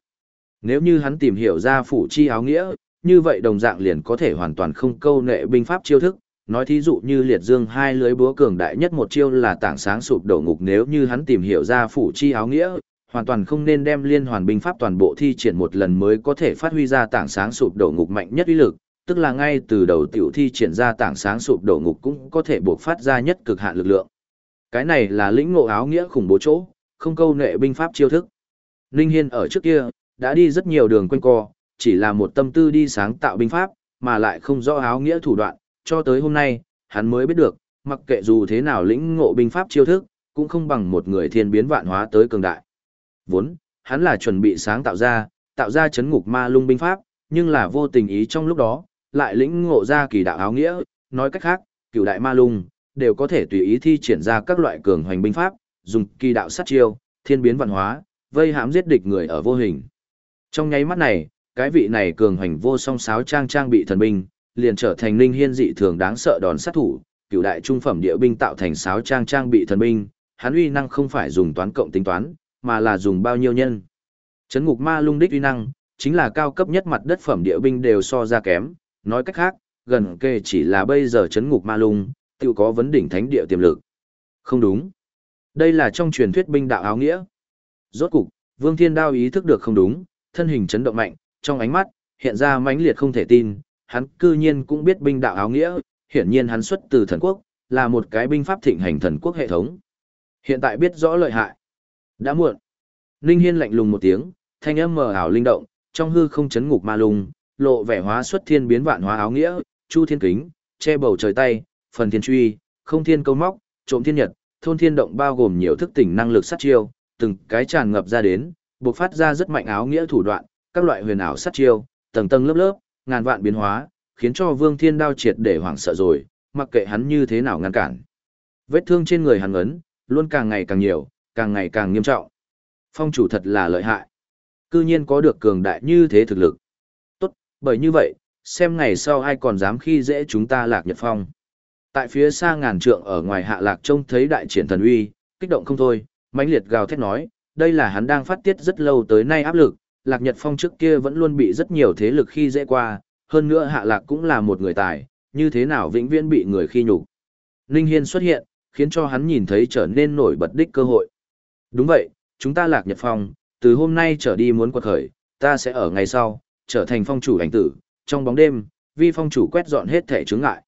Speaker 1: Nếu như hắn tìm hiểu ra phủ chi áo nghĩa, như vậy đồng dạng liền có thể hoàn toàn không câu nệ binh pháp chiêu thức, nói thí dụ như liệt dương hai lưới búa cường đại nhất một chiêu là tảng sáng sụp đổ ngục nếu như hắn tìm hiểu ra phủ chi áo nghĩa, hoàn toàn không nên đem liên hoàn binh pháp toàn bộ thi triển một lần mới có thể phát huy ra tảng sáng sụp đổ ngục mạnh nhất uy lực, tức là ngay từ đầu tiểu thi triển ra tảng sáng sụp đổ ngục cũng có thể buộc phát ra nhất cực hạn lực lượng. Cái này là lĩnh ngộ áo nghĩa khủng bố chỗ, không câu nệ binh pháp chiêu thức. Ninh Hiên ở trước kia, đã đi rất nhiều đường quanh co, chỉ là một tâm tư đi sáng tạo binh pháp, mà lại không rõ áo nghĩa thủ đoạn, cho tới hôm nay, hắn mới biết được, mặc kệ dù thế nào lĩnh ngộ binh pháp chiêu thức, cũng không bằng một người thiên biến vạn hóa tới cường đại. Vốn, hắn là chuẩn bị sáng tạo ra, tạo ra chấn ngục ma lung binh pháp, nhưng là vô tình ý trong lúc đó, lại lĩnh ngộ ra kỳ đạo áo nghĩa, nói cách khác, cửu đại ma lung, đều có thể tùy ý thi triển ra các loại cường hoành binh pháp, dùng kỳ đạo sát chiêu, thiên biến vạn hóa, vây hãm giết địch người ở vô hình. Trong nháy mắt này, cái vị này cường hoành vô song sáo trang trang bị thần binh, liền trở thành linh hiên dị thường đáng sợ đòn sát thủ, cửu đại trung phẩm địa binh tạo thành sáo trang trang bị thần binh, hắn uy năng không phải dùng toán cộng tính toán, mà là dùng bao nhiêu nhân. Chấn ngục ma lung đích uy năng, chính là cao cấp nhất mặt đất phẩm địa binh đều so ra kém, nói cách khác, gần kề chỉ là bây giờ chấn ngục ma lung, tự có vấn đỉnh thánh địa tiềm lực. Không đúng. Đây là trong truyền thuyết binh đạo áo nghĩa. Rốt cục, Vương Thiên Đao ý thức được không đúng, thân hình chấn động mạnh, trong ánh mắt, hiện ra mãnh liệt không thể tin, hắn cư nhiên cũng biết binh đạo áo nghĩa, hiển nhiên hắn xuất từ thần quốc, là một cái binh pháp thịnh hành thần quốc hệ thống. Hiện tại biết rõ lợi hại. Đã muộn. Ninh Hiên lạnh lùng một tiếng, thanh âm mờ ảo linh động, trong hư không chấn ngục ma lung, lộ vẻ hóa xuất thiên biến vạn hóa áo nghĩa, chu thiên kính, che bầu trời tay, phần thiên truy, không thiên câu móc, trộm thiên nhật, thôn thiên động bao gồm nhiều thức tỉnh năng lực sát chiêu, từng cái tràn ngập ra đến, bộc phát ra rất mạnh áo nghĩa thủ đoạn, các loại huyền ảo sát chiêu, tầng tầng lớp lớp, ngàn vạn biến hóa, khiến cho Vương Thiên Đao triệt để hoảng sợ rồi, mặc kệ hắn như thế nào ngăn cản. Vết thương trên người hắn ấn, luôn càng ngày càng nhiều, càng ngày càng nghiêm trọng. Phong chủ thật là lợi hại. Cư nhiên có được cường đại như thế thực lực. Tốt, bởi như vậy, xem ngày sau ai còn dám khi dễ chúng ta lạc nhật phong. Tại phía xa ngàn trượng ở ngoài hạ lạc trông thấy đại triển thần uy, kích động không thôi, mãnh liệt gào thét nói, đây là hắn đang phát tiết rất lâu tới nay áp lực, lạc nhật phong trước kia vẫn luôn bị rất nhiều thế lực khi dễ qua, hơn nữa hạ lạc cũng là một người tài, như thế nào vĩnh viễn bị người khi nhục. Ninh Hiên xuất hiện, khiến cho hắn nhìn thấy trở nên nổi bật đích cơ hội. Đúng vậy, chúng ta lạc nhật phong, từ hôm nay trở đi muốn quật khởi, ta sẽ ở ngày sau, trở thành phong chủ ảnh tử, trong bóng đêm, vi phong chủ quét dọn hết thể chướng ngại.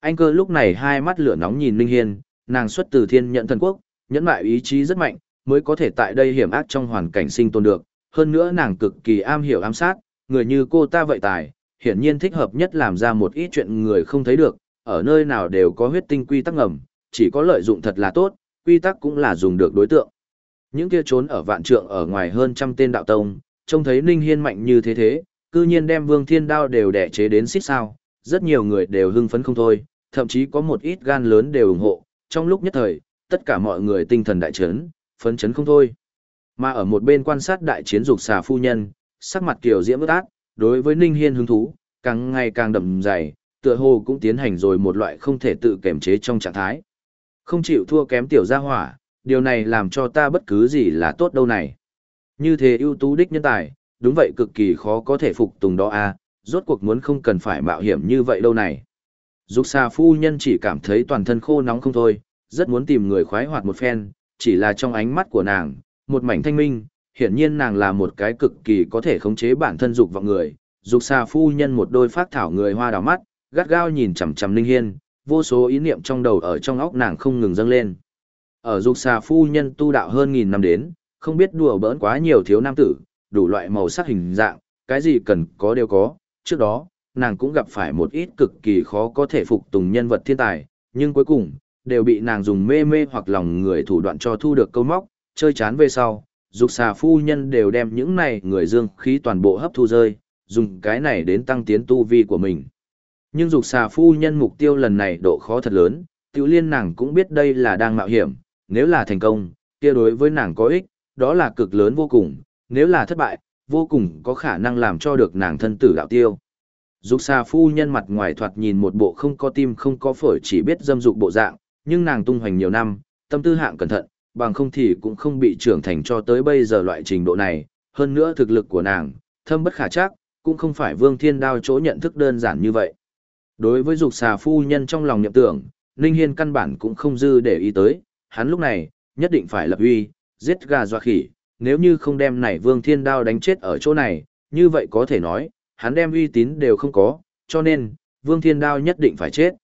Speaker 1: Anh cơ lúc này hai mắt lửa nóng nhìn Ninh Hiên, nàng xuất từ thiên nhận thần quốc, nhẫn mại ý chí rất mạnh, mới có thể tại đây hiểm ác trong hoàn cảnh sinh tồn được. Hơn nữa nàng cực kỳ am hiểu ám sát, người như cô ta vậy tài, hiển nhiên thích hợp nhất làm ra một ít chuyện người không thấy được, ở nơi nào đều có huyết tinh quy tắc ngầm, chỉ có lợi dụng thật là tốt, quy tắc cũng là dùng được đối tượng. Những kia trốn ở vạn trượng ở ngoài hơn trăm tên đạo tông, trông thấy Ninh Hiên mạnh như thế thế, cư nhiên đem Vương Thiên Đao đều đẻ chế đến xít sao, rất nhiều người đều hưng phấn không thôi, thậm chí có một ít gan lớn đều ủng hộ, trong lúc nhất thời, tất cả mọi người tinh thần đại chấn, phấn chấn không thôi. Mà ở một bên quan sát đại chiến dục xà phu nhân, sắc mặt kiều diễm ướt át, đối với Ninh Hiên hứng thú, càng ngày càng đậm dày, tựa hồ cũng tiến hành rồi một loại không thể tự kiểm chế trong trạng thái. Không chịu thua kém tiểu gia hỏa, điều này làm cho ta bất cứ gì là tốt đâu này. Như thế ưu tú đích nhân tài, đúng vậy cực kỳ khó có thể phục tùng đó a, à, rốt cuộc muốn không cần phải mạo hiểm như vậy đâu này. Dục xà phu nhân chỉ cảm thấy toàn thân khô nóng không thôi, rất muốn tìm người khoái hoạt một phen, chỉ là trong ánh mắt của nàng, một mảnh thanh minh, hiển nhiên nàng là một cái cực kỳ có thể khống chế bản thân dục vọng người. Dục xà phu nhân một đôi phát thảo người hoa đào mắt, gắt gao nhìn chằm chằm Ninh Hiên, vô số ý niệm trong đầu ở trong óc nàng không ngừng dâng lên. Ở dục xà phu nhân tu đạo hơn nghìn năm đến, không biết đùa bỡn quá nhiều thiếu nam tử, đủ loại màu sắc hình dạng, cái gì cần có đều có. Trước đó, nàng cũng gặp phải một ít cực kỳ khó có thể phục tùng nhân vật thiên tài, nhưng cuối cùng, đều bị nàng dùng mê mê hoặc lòng người thủ đoạn cho thu được câu móc, chơi chán về sau, dục xà phu nhân đều đem những này người dương khí toàn bộ hấp thu rơi, dùng cái này đến tăng tiến tu vi của mình. Nhưng dục xà phu nhân mục tiêu lần này độ khó thật lớn, tiểu liên nàng cũng biết đây là đang mạo hiểm, nếu là thành công, kia đối với nàng có ích, đó là cực lớn vô cùng, nếu là thất bại, vô cùng có khả năng làm cho được nàng thân tử đạo tiêu. Dục xà phu nhân mặt ngoài thoạt nhìn một bộ không có tim không có phổi chỉ biết dâm dục bộ dạng, nhưng nàng tung hoành nhiều năm, tâm tư hạng cẩn thận, bằng không thì cũng không bị trưởng thành cho tới bây giờ loại trình độ này, hơn nữa thực lực của nàng, thâm bất khả chắc, cũng không phải vương thiên đao chỗ nhận thức đơn giản như vậy. Đối với dục xà phu nhân trong lòng niệm tưởng, Ninh Hiên căn bản cũng không dư để ý tới, hắn lúc này, nhất định phải lập uy, giết gà dọa khỉ, nếu như không đem này vương thiên đao đánh chết ở chỗ này, như vậy có thể nói, hắn đem uy tín đều không có, cho nên, vương thiên đao nhất định phải chết.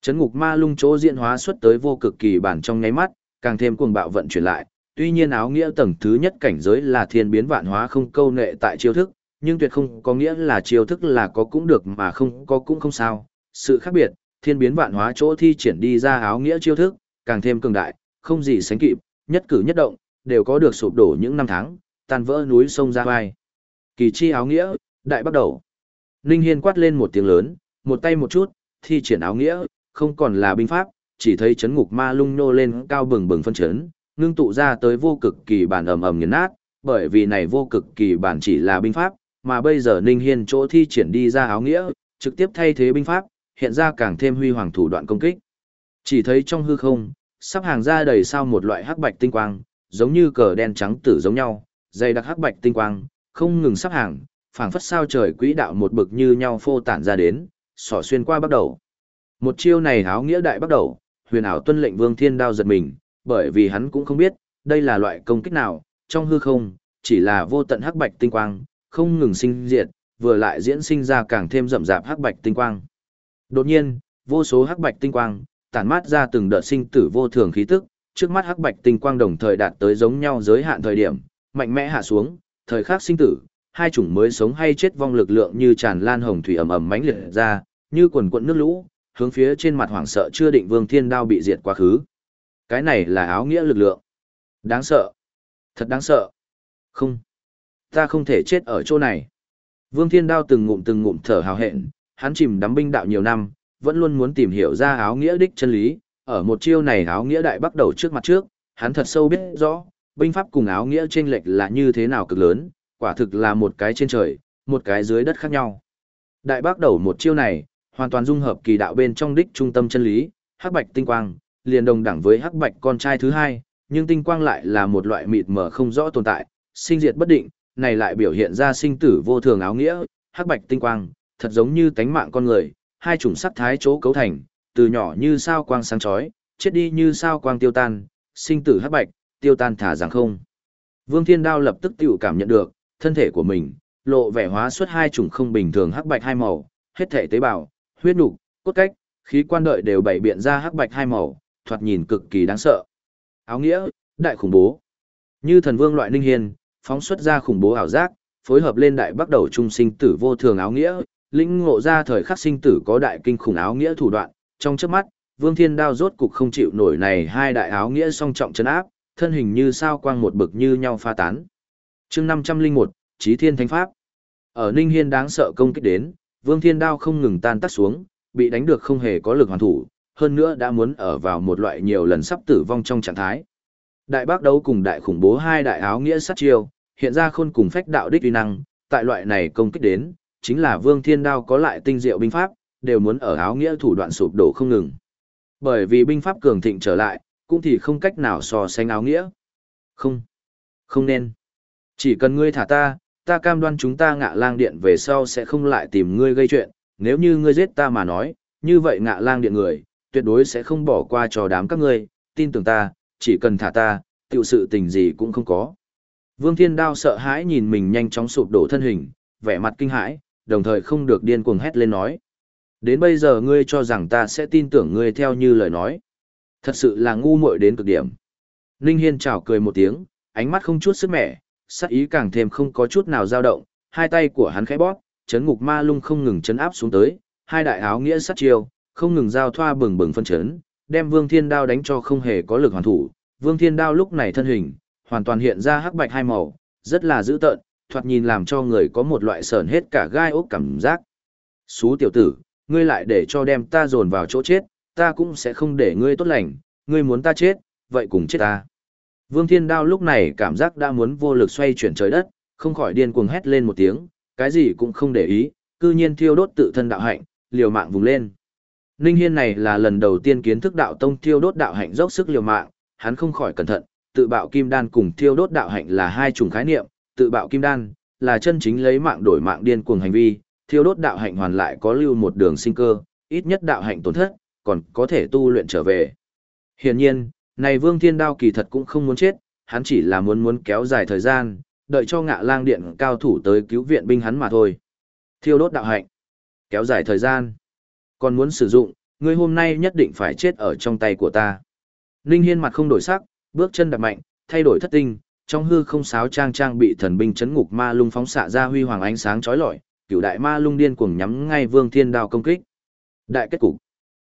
Speaker 1: Chấn ngục ma lung chỗ diễn hóa xuất tới vô cực kỳ bản trong nháy mắt, càng thêm cuồng bạo vận chuyển lại, tuy nhiên áo nghĩa tầng thứ nhất cảnh giới là thiên biến vạn hóa không câu nệ tại chiêu thức, nhưng tuyệt không có nghĩa là chiêu thức là có cũng được mà không có cũng không sao. Sự khác biệt, thiên biến vạn hóa chỗ thi triển đi ra áo nghĩa chiêu thức, càng thêm cường đại, không gì sánh kịp, nhất cử nhất động, đều có được sụp đổ những năm tháng, tan vỡ núi sông ra vai. Kỳ chi áo nghĩa, đại bắt đầu. Ninh Hiên quát lên một tiếng lớn, một tay một chút, thi triển áo nghĩa, không còn là binh pháp, chỉ thấy chấn ngục ma lung nô lên cao bừng bừng phân chấn, ngưng tụ ra tới vô cực kỳ bản ầm ầm nghiền nát, bởi vì này vô cực kỳ bản chỉ là binh pháp, mà bây giờ Ninh Hiên chỗ thi triển đi ra áo nghĩa, trực tiếp thay thế binh pháp, hiện ra càng thêm huy hoàng thủ đoạn công kích. Chỉ thấy trong hư không, sắp hàng ra đầy sao một loại hắc bạch tinh quang, giống như cờ đen trắng tử giống nhau, dày đặc hắc bạch tinh quang, không ngừng sắp hàng, phảng phất sao trời quỹ đạo một bực như nhau phô tản ra đến, xỏ xuyên qua bắt đầu. Một chiêu này áo nghĩa đại bắt đầu, huyền ảo tuân lệnh vương thiên đao giật mình, bởi vì hắn cũng không biết, đây là loại công kích nào, trong hư không, chỉ là vô tận hắc bạch tinh quang, không ngừng sinh diệt, vừa lại diễn sinh ra càng thêm rậm rạp hắc bạch tinh quang. Đột nhiên, vô số hắc bạch tinh quang, tản mát ra từng đợt sinh tử vô thường khí tức, trước mắt hắc bạch tinh quang đồng thời đạt tới giống nhau giới hạn thời điểm, mạnh mẽ hạ xuống, thời khắc sinh tử, hai chủng mới sống hay chết vong lực lượng như tràn lan hồng thủy ầm ầm mãnh liệt ra, như quần quận nước lũ, hướng phía trên mặt hoảng sợ chưa định Vương Thiên Đao bị diệt quá khứ. Cái này là áo nghĩa lực lượng. Đáng sợ. Thật đáng sợ. Không. Ta không thể chết ở chỗ này. Vương Thiên Đao từng ngụm từng ngụm thở hào hẹn, hắn chìm đắm binh đạo nhiều năm, vẫn luôn muốn tìm hiểu ra áo nghĩa đích chân lý. Ở một chiêu này áo nghĩa đại bắt đầu trước mặt trước, hắn thật sâu biết rõ, binh pháp cùng áo nghĩa chênh lệch là như thế nào cực lớn, quả thực là một cái trên trời, một cái dưới đất khác nhau. Đại bác đầu một chiêu này, hoàn toàn dung hợp kỳ đạo bên trong đích trung tâm chân lý, hắc bạch tinh quang, liền đồng đẳng với hắc bạch con trai thứ hai, nhưng tinh quang lại là một loại mịt mờ không rõ tồn tại, sinh diệt bất định, này lại biểu hiện ra sinh tử vô thường áo nghĩa, hắc bạch tinh quang, thật giống như tánh mạng con người, hai chủng sắc thái chỗ cấu thành, từ nhỏ như sao quang sáng chói, chết đi như sao quang tiêu tan, sinh tử hắc bạch, tiêu tan thả rằng không. Vương Thiên Đao lập tức tự cảm nhận được, thân thể của mình, lộ vẻ hóa xuất hai chủng không bình thường hắc bạch hai màu, hết thể tế bào, huyết nục, cốt cách, khí quan đợi đều bảy biện ra hắc bạch hai màu, thoạt nhìn cực kỳ đáng sợ. Áo nghĩa, đại khủng bố. Như thần vương loại ninh hiên, phóng xuất ra khủng bố ảo giác, phối hợp lên đại bắt đầu trung sinh tử vô thường áo nghĩa, lĩnh ngộ ra thời khắc sinh tử có đại kinh khủng áo nghĩa thủ đoạn, trong chớp mắt, Vương Thiên Đao rốt cục không chịu nổi này hai đại áo nghĩa song trọng chấn áp, thân hình như sao quang một bực như nhau pha tán. Chương 501, Chí Thiên Thánh Pháp. Ở Ninh Hiên đáng sợ công kích đến, Vương Thiên Đao không ngừng tan tác xuống, bị đánh được không hề có lực hoàn thủ, hơn nữa đã muốn ở vào một loại nhiều lần sắp tử vong trong trạng thái. Đại bác đấu cùng đại khủng bố hai đại áo nghĩa sát chiêu, hiện ra khôn cùng phách đạo đích uy năng, tại loại này công kích đến, chính là Vương Thiên Đao có lại tinh diệu binh pháp, đều muốn ở áo nghĩa thủ đoạn sụp đổ không ngừng. Bởi vì binh pháp cường thịnh trở lại, cũng thì không cách nào so sánh áo nghĩa. Không, không nên. Chỉ cần ngươi thả ta, ta cam đoan chúng ta ngạ lang điện về sau sẽ không lại tìm ngươi gây chuyện, nếu như ngươi giết ta mà nói, như vậy ngạ lang điện người, tuyệt đối sẽ không bỏ qua cho đám các ngươi, tin tưởng ta, chỉ cần thả ta, tiểu sự tình gì cũng không có. Vương Thiên Đao sợ hãi nhìn mình nhanh chóng sụp đổ thân hình, vẻ mặt kinh hãi, đồng thời không được điên cuồng hét lên nói. Đến bây giờ ngươi cho rằng ta sẽ tin tưởng ngươi theo như lời nói. Thật sự là ngu muội đến cực điểm. Ninh Hiên chào cười một tiếng, ánh mắt không chút sức mẻ, sắc ý càng thêm không có chút nào dao động, hai tay của hắn khẽ bóp, chấn ngục ma lung không ngừng chấn áp xuống tới, hai đại áo nghĩa sát chiêu, không ngừng giao thoa bừng bừng phân chấn, đem Vương Thiên Đao đánh cho không hề có lực hoàn thủ. Vương Thiên Đao lúc này thân hình, hoàn toàn hiện ra hắc bạch hai màu, rất là dữ tợn, thoạt nhìn làm cho người có một loại sờn hết cả gai ốc cảm giác. Xú tiểu tử, ngươi lại để cho đem ta dồn vào chỗ chết, ta cũng sẽ không để ngươi tốt lành, ngươi muốn ta chết, vậy cùng chết ta. Vương Thiên Đao lúc này cảm giác đã muốn vô lực xoay chuyển trời đất, không khỏi điên cuồng hét lên một tiếng, cái gì cũng không để ý, cư nhiên thiêu đốt tự thân đạo hạnh, liều mạng vùng lên. Ninh Hiên này là lần đầu tiên kiến thức đạo tông thiêu đốt đạo hạnh dốc sức liều mạng, hắn không khỏi cẩn thận, tự bạo kim đan cùng thiêu đốt đạo hạnh là hai chủng khái niệm, tự bạo kim đan là chân chính lấy mạng đổi mạng điên cuồng hành vi, thiêu đốt đạo hạnh hoàn lại có lưu một đường sinh cơ, ít nhất đạo hạnh tổn thất, còn có thể tu luyện trở về. Hiển nhiên, này Vương Thiên Đao kỳ thật cũng không muốn chết, hắn chỉ là muốn muốn kéo dài thời gian, đợi cho ngạ lang điện cao thủ tới cứu viện binh hắn mà thôi. Thiêu đốt đạo hạnh. Kéo dài thời gian. Còn muốn sử dụng, ngươi hôm nay nhất định phải chết ở trong tay của ta. Ninh Hiên mặt không đổi sắc, bước chân đạp mạnh, thay đổi thất tinh, trong hư không sáo trang trang bị thần binh chấn ngục ma lung phóng xạ ra huy hoàng ánh sáng chói lọi, cửu đại ma lung điên cuồng nhắm ngay Vương Thiên Đao công kích. Đại kết cục.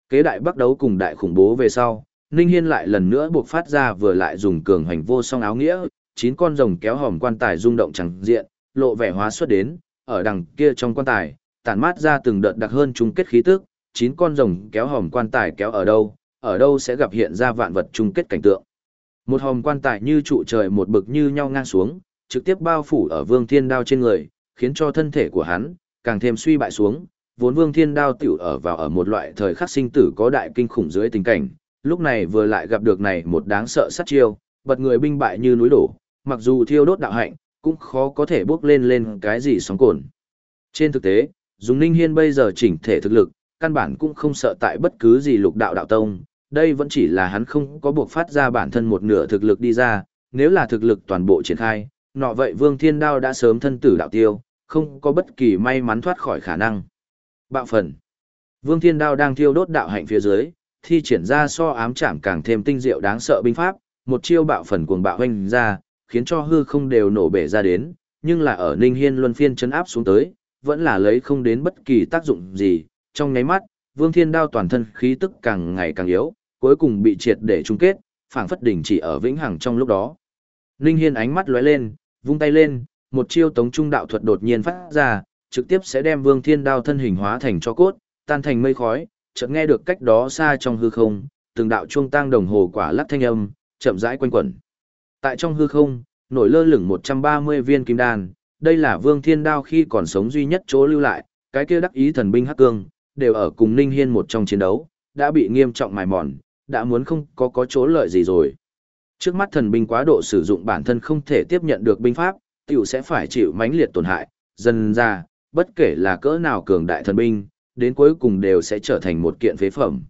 Speaker 1: Kế đại bắt đấu cùng đại khủng bố về sau, Ninh Hiên lại lần nữa buộc phát ra vừa lại dùng cường hành vô song áo nghĩa, chín con rồng kéo hòm quan tài rung động chẳng diện, lộ vẻ hóa xuất đến, ở đằng kia trong quan tài, tản mát ra từng đợt đặc hơn chung kết khí tức, chín con rồng kéo hòm quan tài kéo ở đâu, ở đâu sẽ gặp hiện ra vạn vật chung kết cảnh tượng. Một hòm quan tài như trụ trời một bực như nhau ngang xuống, trực tiếp bao phủ ở Vương Thiên Đao trên người, khiến cho thân thể của hắn càng thêm suy bại xuống. Vốn Vương Thiên Đao tiểu ở vào ở một loại thời khắc sinh tử có đại kinh khủng dưới tình cảnh, lúc này vừa lại gặp được này một đáng sợ sát chiêu, bật người binh bại như núi đổ, mặc dù thiêu đốt đạo hạnh, cũng khó có thể bước lên lên cái gì sóng cồn. Trên thực tế, dùng Ninh Hiên bây giờ chỉnh thể thực lực, căn bản cũng không sợ tại bất cứ gì lục đạo đạo tông, đây vẫn chỉ là hắn không có buộc phát ra bản thân một nửa thực lực đi ra, nếu là thực lực toàn bộ triển khai, nọ vậy Vương Thiên Đao đã sớm thân tử đạo tiêu, không có bất kỳ may mắn thoát khỏi khả năng. Bạo phần Vương Thiên Đao đang thiêu đốt đạo hạnh phía dưới, thi triển ra so ám chạm càng thêm tinh diệu đáng sợ binh pháp, một chiêu bạo phần cuồng bạo hoành ra, khiến cho hư không đều nổ bể ra đến, nhưng là ở Ninh Hiên luân phiên chấn áp xuống tới, vẫn là lấy không đến bất kỳ tác dụng gì, trong nháy mắt, Vương Thiên Đao toàn thân khí tức càng ngày càng yếu, cuối cùng bị triệt để chung kết, phảng phất đỉnh chỉ ở vĩnh hằng trong lúc đó. Ninh Hiên ánh mắt lóe lên, vung tay lên, một chiêu tống trung đạo thuật đột nhiên phát ra, trực tiếp sẽ đem Vương Thiên Đao thân hình hóa thành cho cốt, tan thành mây khói, chợt nghe được cách đó xa trong hư không, từng đạo chuông tang đồng hồ quả lắc thanh âm, chậm rãi quanh quẩn. Tại trong hư không, nổi lơ lửng 130 viên kim đan, đây là Vương Thiên Đao khi còn sống duy nhất chỗ lưu lại, cái kia đắc ý thần binh hắc cương, đều ở cùng Ninh Hiên một trong chiến đấu, đã bị nghiêm trọng mài mòn, đã muốn không có có chỗ lợi gì rồi. Trước mắt thần binh quá độ sử dụng bản thân không thể tiếp nhận được binh pháp, tiểu sẽ phải chịu mãnh liệt tổn hại, dần ra, bất kể là cỡ nào cường đại thần binh, đến cuối cùng đều sẽ trở thành một kiện phế phẩm.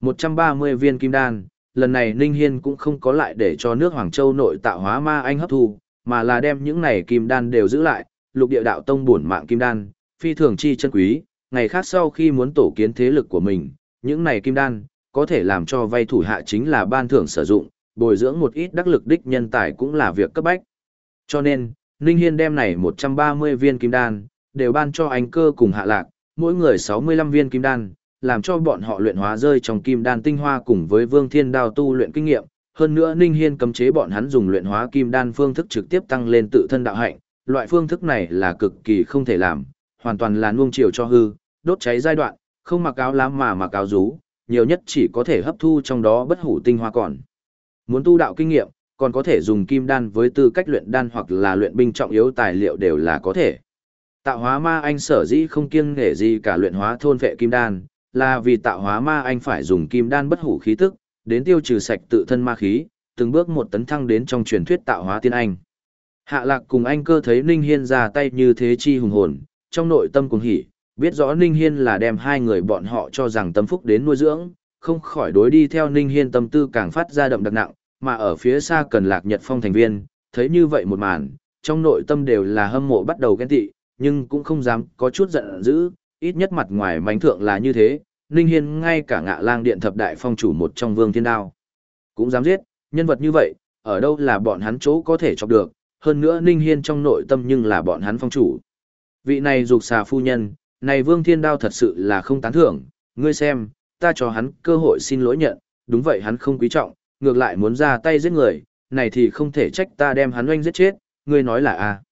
Speaker 1: 130 viên kim đan, lần này Ninh Hiên cũng không có lại để cho nước Hoàng Châu nội tạo hóa ma anh hấp thu, mà là đem những này kim đan đều giữ lại, lục địa đạo tông bổn mạng kim đan, phi thường chi chân quý, ngày khác sau khi muốn tổ kiến thế lực của mình, những này kim đan, có thể làm cho vay thủ hạ chính là ban thưởng sử dụng, bồi dưỡng một ít đắc lực đích nhân tài cũng là việc cấp bách. Cho nên, Ninh Hiên đem này 130 viên kim đan, đều ban cho anh cơ cùng hạ lạc, mỗi người 65 viên kim đan, làm cho bọn họ luyện hóa rơi trong kim đan tinh hoa cùng với vương thiên đao tu luyện kinh nghiệm. Hơn nữa Ninh Hiên cấm chế bọn hắn dùng luyện hóa kim đan phương thức trực tiếp tăng lên tự thân đạo hạnh, loại phương thức này là cực kỳ không thể làm, hoàn toàn là nuông chiều cho hư, đốt cháy giai đoạn, không mặc áo lá mà mặc áo rú, nhiều nhất chỉ có thể hấp thu trong đó bất hủ tinh hoa còn. Muốn tu đạo kinh nghiệm, còn có thể dùng kim đan với tư cách luyện đan hoặc là luyện binh trọng yếu tài liệu đều là có thể. Tạo hóa ma anh sở dĩ không kiêng nể gì cả luyện hóa thôn vệ kim đan, là vì tạo hóa ma anh phải dùng kim đan bất hủ khí tức, đến tiêu trừ sạch tự thân ma khí, từng bước một tấn thăng đến trong truyền thuyết tạo hóa tiên anh. Hạ lạc cùng anh cơ thấy Ninh Hiên ra tay như thế chi hùng hồn, trong nội tâm cùng hỉ, biết rõ Ninh Hiên là đem hai người bọn họ cho rằng tâm phúc đến nuôi dưỡng, không khỏi đối đi theo Ninh Hiên tâm tư càng phát ra đậm đặc nặng, mà ở phía xa cần lạc nhật phong thành viên, thấy như vậy một màn, trong nội tâm đều là hâm mộ bắt đầu ghen tị, nhưng cũng không dám có chút giận dữ, ít nhất mặt ngoài mánh thượng là như thế, Ninh Hiên ngay cả ngạ lang điện thập đại phong chủ một trong vương thiên đao. Cũng dám giết, nhân vật như vậy, ở đâu là bọn hắn chỗ có thể chọc được, hơn nữa Ninh Hiên trong nội tâm nhưng là bọn hắn phong chủ. Vị này dục xà phu nhân, này Vương Thiên Đao thật sự là không tán thưởng, ngươi xem, ta cho hắn cơ hội xin lỗi nhận, đúng vậy hắn không quý trọng, ngược lại muốn ra tay giết người, này thì không thể trách ta đem hắn oanh giết chết, ngươi nói là a? À.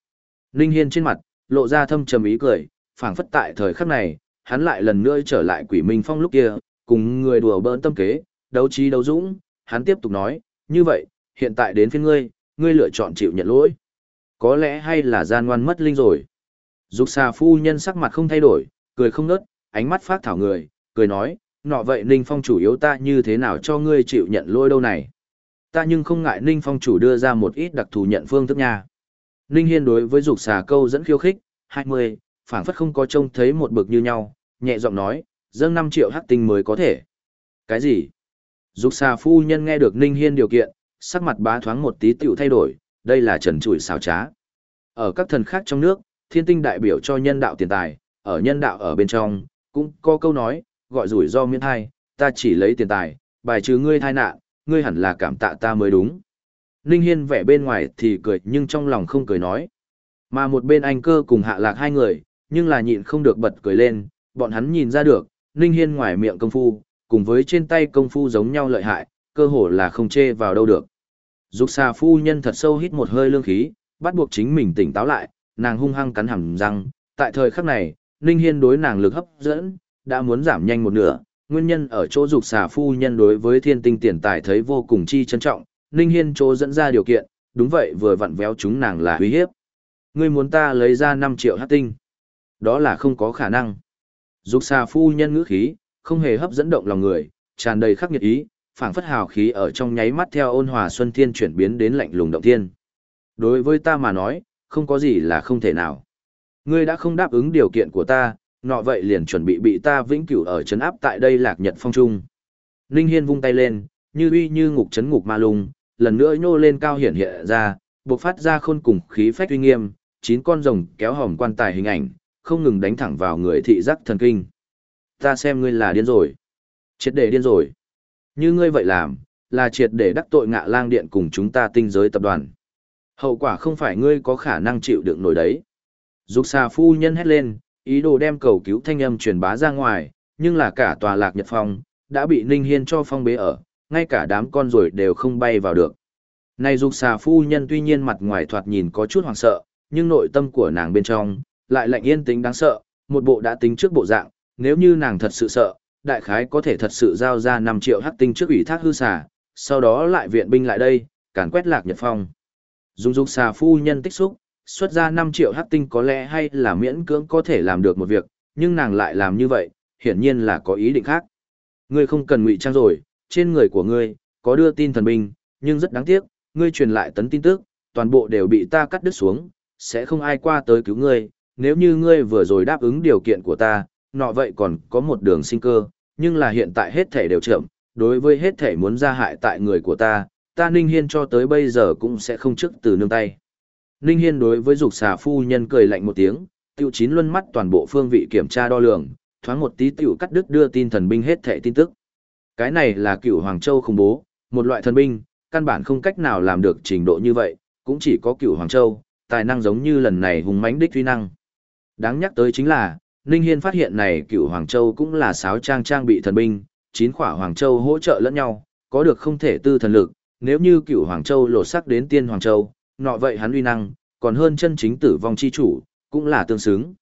Speaker 1: Ninh Hiên trên mặt, lộ ra thâm trầm ý cười, phảng phất tại thời khắc này, hắn lại lần nữa trở lại quỷ minh phong lúc kia, cùng người đùa bỡn tâm kế, đấu trí đấu dũng, hắn tiếp tục nói, như vậy, hiện tại đến phiên ngươi, ngươi lựa chọn chịu nhận lỗi. Có lẽ hay là gian ngoan mất linh rồi. Dục xà phu nhân sắc mặt không thay đổi, cười không nớt, ánh mắt phát thảo người, cười nói, nọ vậy Ninh Phong chủ yếu ta như thế nào cho ngươi chịu nhận lỗi đâu này. Ta nhưng không ngại Ninh Phong chủ đưa ra một ít đặc thù nhận phương thức nha. Ninh Hiên đối với dục xà câu dẫn khiêu khích, 20, phảng phất không có trông thấy một bực như nhau, nhẹ giọng nói, dâng 5 triệu hắc tinh mới có thể. Cái gì? Dục xà phu nhân nghe được Ninh Hiên điều kiện, sắc mặt bá thoáng một tí tiểu thay đổi, đây là trần trụi xào trá. Ở các thần khác trong nước, thiên tinh đại biểu cho nhân đạo tiền tài, ở nhân đạo ở bên trong, cũng có câu nói, gọi rủi ro miễn thai, ta chỉ lấy tiền tài, bài trừ ngươi thai nạn, ngươi hẳn là cảm tạ ta mới đúng. Ninh Hiên vẻ bên ngoài thì cười nhưng trong lòng không cười nói. Mà một bên anh cơ cùng hạ lạc hai người, nhưng là nhịn không được bật cười lên, bọn hắn nhìn ra được, Ninh Hiên ngoài miệng công phu, cùng với trên tay công phu giống nhau lợi hại, cơ hồ là không chê vào đâu được. Dục xà phu nhân thật sâu hít một hơi lương khí, bắt buộc chính mình tỉnh táo lại, nàng hung hăng cắn hàm răng, tại thời khắc này, Ninh Hiên đối nàng lực hấp dẫn, đã muốn giảm nhanh một nửa, nguyên nhân ở chỗ dục xà phu nhân đối với thiên tinh tiền tài thấy vô cùng chi trân trọng, Ninh Hiên chỗ dẫn ra điều kiện, đúng vậy vừa vặn véo chúng nàng là uy hiếp. Ngươi muốn ta lấy ra 5 triệu hát tinh. Đó là không có khả năng. Dục xà phu nhân ngữ khí, không hề hấp dẫn động lòng người, tràn đầy khắc nghiệt ý, phảng phất hào khí ở trong nháy mắt theo ôn hòa xuân thiên chuyển biến đến lạnh lùng động thiên. Đối với ta mà nói, không có gì là không thể nào. Ngươi đã không đáp ứng điều kiện của ta, nọ vậy liền chuẩn bị bị ta vĩnh cửu ở chấn áp tại đây lạc nhật phong trung. Ninh Hiên vung tay lên, như uy như ngục chấn ngục ma lung, lần nữa nhô lên cao hiển hiện ra, bộc phát ra khôn cùng khí phách uy nghiêm, chín con rồng kéo hòm quan tài hình ảnh, không ngừng đánh thẳng vào người thị giác thần kinh. Ta xem ngươi là điên rồi. Triệt để điên rồi. Như ngươi vậy làm, là triệt để đắc tội ngạ lang điện cùng chúng ta tinh giới tập đoàn. Hậu quả không phải ngươi có khả năng chịu đựng nổi đấy. Dục xà phu nhân hét lên, ý đồ đem cầu cứu thanh âm truyền bá ra ngoài, nhưng là cả tòa lạc nhật phong, đã bị Ninh Hiên cho phong bế ở, ngay cả đám con ruồi đều không bay vào được. Này dục xà phu nhân tuy nhiên mặt ngoài thoạt nhìn có chút hoảng sợ, nhưng nội tâm của nàng bên trong, lại lạnh yên tĩnh đáng sợ, một bộ đã tính trước bộ dạng, nếu như nàng thật sự sợ, đại khái có thể thật sự giao ra 5 triệu hắc tinh trước ủy thác hư xà, sau đó lại viện binh lại đây, càn quét lạc nhật phong. Dung dục xà phu nhân tích xúc, xuất ra 5 triệu hắc tinh có lẽ hay là miễn cưỡng có thể làm được một việc, nhưng nàng lại làm như vậy, hiển nhiên là có ý định khác. Ngươi không cần ngụy trang rồi, trên người của ngươi, có đưa tin thần binh, nhưng rất đáng tiếc, ngươi truyền lại tấn tin tức, toàn bộ đều bị ta cắt đứt xuống, sẽ không ai qua tới cứu ngươi, nếu như ngươi vừa rồi đáp ứng điều kiện của ta, nọ vậy còn có một đường sinh cơ, nhưng là hiện tại hết thể đều chậm, đối với hết thể muốn ra hại tại người của ta, ta Ninh Hiên cho tới bây giờ cũng sẽ không trước từ nương tay. Ninh Hiên đối với dục xà phu nhân cười lạnh một tiếng, tiêu chín luân mắt toàn bộ phương vị kiểm tra đo lường, thoáng một tí tiểu cắt đứt đưa tin thần binh hết thể tin tức. Cái này là cựu Hoàng Châu khủng bố, một loại thần binh, căn bản không cách nào làm được trình độ như vậy, cũng chỉ có cựu Hoàng Châu, tài năng giống như lần này hùng mãnh đích uy năng. Đáng nhắc tới chính là, Ninh Hiên phát hiện này cựu Hoàng Châu cũng là sáo trang trang bị thần binh, chín khỏa Hoàng Châu hỗ trợ lẫn nhau, có được không thể tư thần lực, nếu như cựu Hoàng Châu lột sắc đến tiên Hoàng Châu, nọ vậy hắn uy năng, còn hơn chân chính tử vong chi chủ, cũng là tương xứng.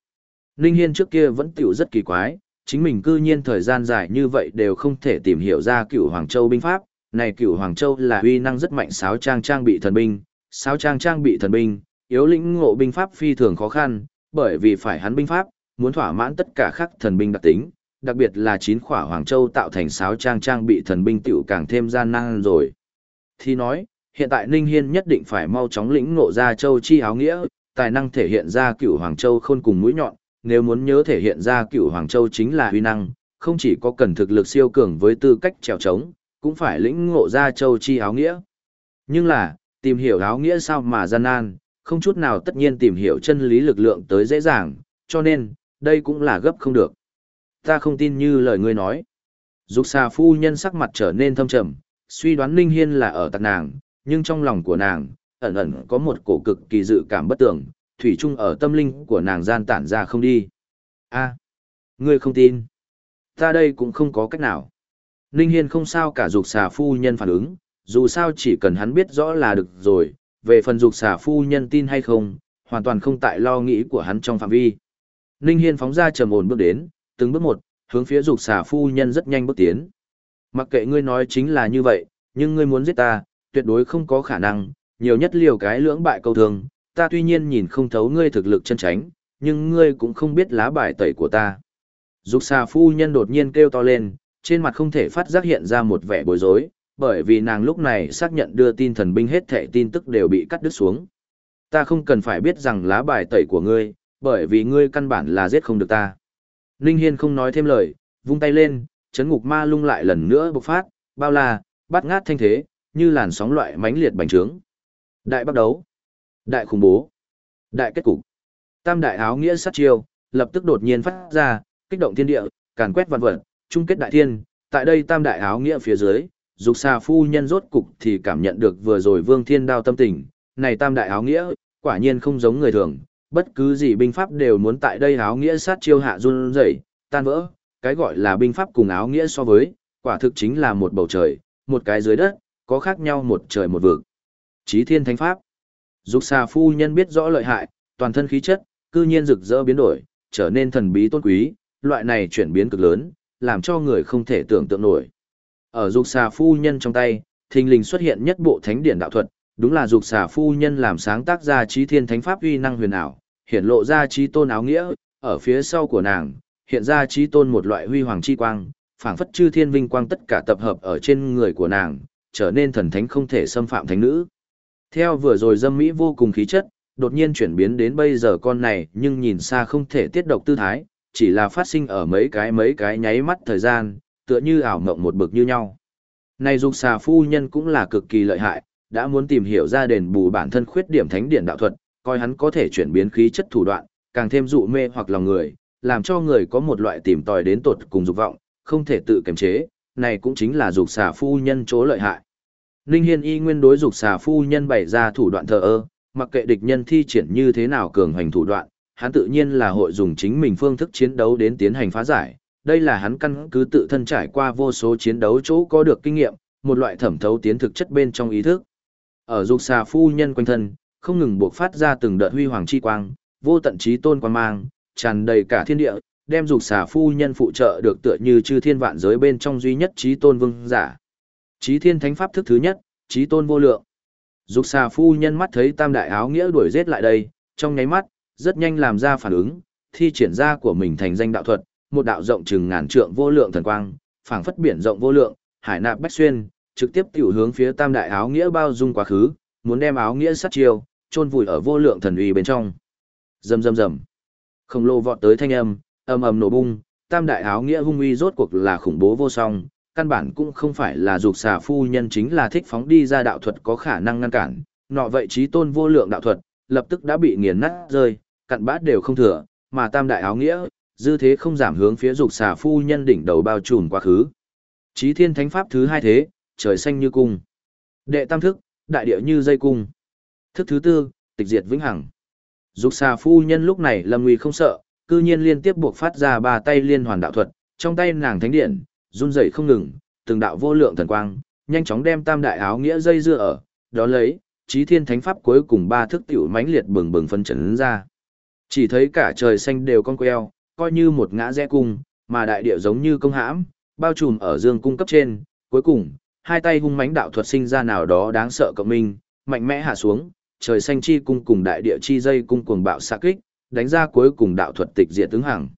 Speaker 1: Ninh Hiên trước kia vẫn tiểu rất kỳ quái, chính mình cư nhiên thời gian dài như vậy đều không thể tìm hiểu ra cựu Hoàng Châu binh pháp, này cựu Hoàng Châu là uy năng rất mạnh sáo trang trang bị thần binh, sáo trang trang bị thần binh, yếu lĩnh ngộ binh pháp phi thường khó khăn, bởi vì phải hắn binh pháp, muốn thỏa mãn tất cả các thần binh đặc tính, đặc biệt là chín khỏa Hoàng Châu tạo thành sáo trang trang bị thần binh tiểu càng thêm gian nan rồi. Thì nói, hiện tại Ninh Hiên nhất định phải mau chóng lĩnh ngộ ra Châu chi áo nghĩa, tài năng thể hiện ra cửu Hoàng Châu khôn cùng mũi nhọn, nếu muốn nhớ thể hiện ra cửu Hoàng Châu chính là huy năng, không chỉ có cần thực lực siêu cường với tư cách trèo trống, cũng phải lĩnh ngộ ra Châu chi áo nghĩa. Nhưng là, tìm hiểu áo nghĩa sao mà gian nan, không chút nào tất nhiên tìm hiểu chân lý lực lượng tới dễ dàng, cho nên, đây cũng là gấp không được. Ta không tin như lời ngươi nói. Dục xà phu nhân sắc mặt trở nên thâm trầm, suy đoán Ninh Hiên là ở tạc nàng, nhưng trong lòng của nàng, ẩn ẩn có một cổ cực kỳ dự cảm bất tưởng, thủy chung ở tâm linh của nàng gian tản ra không đi. a ngươi không tin. Ta đây cũng không có cách nào. Ninh Hiên không sao cả dục xà phu nhân phản ứng, dù sao chỉ cần hắn biết rõ là được rồi, về phần dục xà phu nhân tin hay không, hoàn toàn không tại lo nghĩ của hắn trong phạm vi. Ninh Hiên phóng ra trầm ổn bước đến, từng bước một, hướng phía dục xà phu nhân rất nhanh bước tiến. Mặc kệ ngươi nói chính là như vậy, nhưng ngươi muốn giết ta, tuyệt đối không có khả năng, nhiều nhất liều cái lưỡng bại câu thường, ta tuy nhiên nhìn không thấu ngươi thực lực chân tránh, nhưng ngươi cũng không biết lá bài tẩy của ta. Dục xà phu nhân đột nhiên kêu to lên, trên mặt không thể phát giác hiện ra một vẻ bối rối, bởi vì nàng lúc này xác nhận đưa tin thần binh hết thẻ tin tức đều bị cắt đứt xuống. Ta không cần phải biết rằng lá bài tẩy của ngươi, bởi vì ngươi căn bản là giết không được ta. Ninh Hiên không nói thêm lời, vung tay lên, chấn ngục ma lung lại lần nữa bộc phát, bao la, bắt ngát thanh thế, như làn sóng loại mãnh liệt bành trướng. Đại bắt đấu, đại khủng bố, đại kết cục. Tam đại áo nghĩa sát chiêu, lập tức đột nhiên phát ra, kích động thiên địa, càn quét vạn vật, chung kết đại thiên, tại đây tam đại áo nghĩa phía dưới, dục xà phu nhân rốt cục thì cảm nhận được vừa rồi vương thiên đao tâm tình, này tam đại áo nghĩa, quả nhiên không giống người thường, bất cứ gì binh pháp đều muốn tại đây áo nghĩa sát chiêu hạ run rẩy, tan vỡ, cái gọi là binh pháp cùng áo nghĩa so với, quả thực chính là một bầu trời, một cái dưới đất, có khác nhau một trời một vực. Chí thiên thánh pháp. Dục xà phu nhân biết rõ lợi hại, toàn thân khí chất, cư nhiên rực rỡ biến đổi, trở nên thần bí tôn quý, loại này chuyển biến cực lớn, làm cho người không thể tưởng tượng nổi. Ở dục xà phu nhân trong tay, thình lình xuất hiện nhất bộ thánh điển đạo thuật, đúng là dục xà phu nhân làm sáng tác ra trí thiên thánh pháp uy năng huyền ảo, hiện lộ ra trí tôn áo nghĩa, ở phía sau của nàng, hiện ra trí tôn một loại huy hoàng chi quang, phảng phất chư thiên vinh quang tất cả tập hợp ở trên người của nàng, trở nên thần thánh không thể xâm phạm thánh nữ. Theo vừa rồi dâm mỹ vô cùng khí chất, đột nhiên chuyển biến đến bây giờ con này nhưng nhìn xa không thể tiết độc tư thái, chỉ là phát sinh ở mấy cái mấy cái nháy mắt thời gian, tựa như ảo mộng một bực như nhau. Này dục xà phu nhân cũng là cực kỳ lợi hại, đã muốn tìm hiểu ra đền bù bản thân khuyết điểm thánh điển đạo thuật, coi hắn có thể chuyển biến khí chất thủ đoạn, càng thêm dụ mê hoặc lòng người, làm cho người có một loại tìm tòi đến tột cùng dục vọng, không thể tự kiềm chế, này cũng chính là dục xà phu nhân chỗ lợi hại. Ninh Hiên y nguyên đối dục xà phu nhân bày ra thủ đoạn thờ ơ, mặc kệ địch nhân thi triển như thế nào cường hành thủ đoạn, hắn tự nhiên là hội dùng chính mình phương thức chiến đấu đến tiến hành phá giải. Đây là hắn căn cứ tự thân trải qua vô số chiến đấu chỗ có được kinh nghiệm, một loại thẩm thấu tiến thực chất bên trong ý thức. Ở dục xà phu nhân quanh thân, không ngừng buộc phát ra từng đợt huy hoàng chi quang, vô tận trí tôn quang mang, tràn đầy cả thiên địa, đem dục xà phu nhân phụ trợ được tựa như chư thiên vạn giới bên trong duy nhất trí tôn vương giả. Chí thiên thánh pháp thức thứ nhất, chí tôn vô lượng. Dục xà phu nhân mắt thấy tam đại áo nghĩa đuổi giết lại đây, trong nháy mắt, rất nhanh làm ra phản ứng, thi triển ra của mình thành danh đạo thuật, một đạo rộng chừng ngàn trượng vô lượng thần quang, phảng phất biển rộng vô lượng, hải nạp bách xuyên, trực tiếp tiểu hướng phía tam đại áo nghĩa bao dung quá khứ, muốn đem áo nghĩa sát chiêu, chôn vùi ở vô lượng thần uy bên trong. Rầm rầm rầm. Không lô vọt tới thanh âm, ầm ầm nổ bung, tam đại áo nghĩa hung uy rốt cuộc là khủng bố vô song, căn bản cũng không phải là dục xà phu nhân chính là thích phóng đi ra đạo thuật có khả năng ngăn cản, nọ vậy trí tôn vô lượng đạo thuật, lập tức đã bị nghiền nát rơi, cặn bát đều không thừa, mà tam đại áo nghĩa, dư thế không giảm hướng phía dục xà phu nhân đỉnh đầu bao trùm quá khứ. Chí thiên thánh pháp thứ hai thế, trời xanh như cung. Đệ tam thức, đại địa như dây cung. Thức thứ tư, tịch diệt vĩnh hằng. Dục xà phu nhân lúc này lâm nguy không sợ, cư nhiên liên tiếp buộc phát ra ba tay liên hoàn đạo thuật, trong tay nàng thánh điện, run rẩy không ngừng, từng đạo vô lượng thần quang, nhanh chóng đem tam đại áo nghĩa dây dưa ở, đó lấy, chí thiên thánh pháp cuối cùng ba thức tiểu mãnh liệt bừng bừng phân chấn ra. Chỉ thấy cả trời xanh đều cong queo, coi như một ngã rẽ cung, mà đại địa giống như công hãm, bao trùm ở dương cung cấp trên, cuối cùng, hai tay hung mãnh đạo thuật sinh ra nào đó đáng sợ cộng minh, mạnh mẽ hạ xuống, trời xanh chi cung cùng đại địa chi dây cung cuồng bạo xạ kích, đánh ra cuối cùng đạo thuật tịch diệt tướng hàng.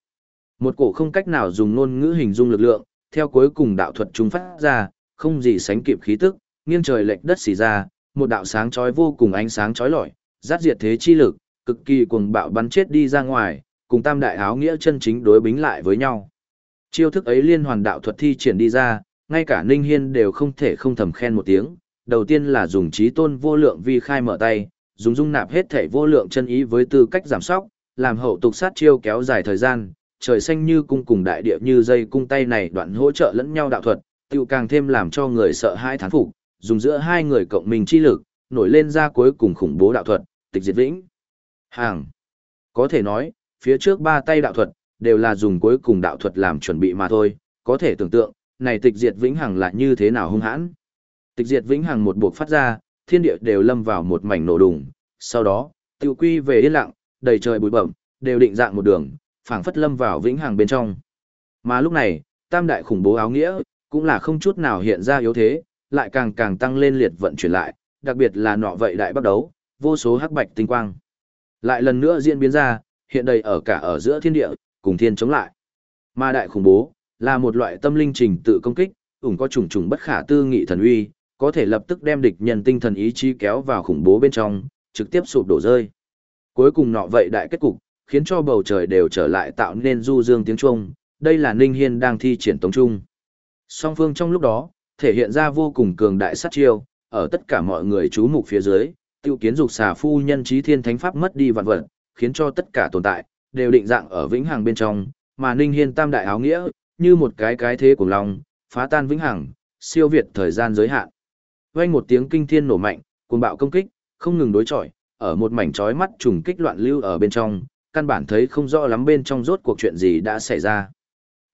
Speaker 1: Một cổ không cách nào dùng ngôn ngữ hình dung lực lượng, theo cuối cùng đạo thuật chúng phát ra, không gì sánh kịp khí tức, nghiêng trời lệch đất xì ra, một đạo sáng chói vô cùng ánh sáng chói lọi, giát diệt thế chi lực, cực kỳ cuồng bạo bắn chết đi ra ngoài, cùng tam đại áo nghĩa chân chính đối bính lại với nhau. Chiêu thức ấy liên hoàn đạo thuật thi triển đi ra, ngay cả Ninh Hiên đều không thể không thầm khen một tiếng, đầu tiên là dùng trí tôn vô lượng vi khai mở tay, dùng dung nạp hết thể vô lượng chân ý với tư cách giảm sóc, làm hậu tục sát chiêu kéo dài thời gian, trời xanh như cung cùng đại địa như dây cung tay này đoạn hỗ trợ lẫn nhau đạo thuật, tiêu càng thêm làm cho người sợ hai thán phục, dùng giữa hai người cộng mình chi lực, nổi lên ra cuối cùng khủng bố đạo thuật, tịch diệt vĩnh. Hàng. Có thể nói, phía trước ba tay đạo thuật, đều là dùng cuối cùng đạo thuật làm chuẩn bị mà thôi, có thể tưởng tượng, này tịch diệt vĩnh hằng là như thế nào hung hãn. Tịch diệt vĩnh hằng một buộc phát ra, thiên địa đều lâm vào một mảnh nổ đùng, sau đó, tiêu quy về yên lặng, đầy trời bụi bẩm, đều định dạng một đường, phảng phất lâm vào vĩnh hằng bên trong. Mà lúc này, tam đại khủng bố áo nghĩa, cũng là không chút nào hiện ra yếu thế, lại càng càng tăng lên liệt vận chuyển lại, đặc biệt là nọ vậy đại bắt đấu, vô số hắc bạch tinh quang. Lại lần nữa diễn biến ra, hiện đầy ở cả ở giữa thiên địa, cùng thiên chống lại. Mà đại khủng bố, là một loại tâm linh trình tự công kích, ủng có trùng trùng bất khả tư nghị thần uy, có thể lập tức đem địch nhân tinh thần ý chí kéo vào khủng bố bên trong, trực tiếp sụp đổ rơi. Cuối cùng nọ vậy đại kết cục, khiến cho bầu trời đều trở lại tạo nên du dương tiếng trung, đây là Ninh Hiên đang thi triển tống trung. Song phương trong lúc đó, thể hiện ra vô cùng cường đại sát chiêu, ở tất cả mọi người chú mục phía dưới, tiêu kiến dục xà phu nhân trí thiên thánh pháp mất đi vạn vật, khiến cho tất cả tồn tại, đều định dạng ở vĩnh hằng bên trong, mà Ninh Hiên tam đại áo nghĩa, như một cái cái thế của lòng, phá tan vĩnh hằng, siêu việt thời gian giới hạn. Vang một tiếng kinh thiên nổ mạnh, cuồng bạo công kích, không ngừng đối chọi, ở một mảnh chói mắt trùng kích loạn lưu ở bên trong, căn bản thấy không rõ lắm bên trong rốt cuộc chuyện gì đã xảy ra.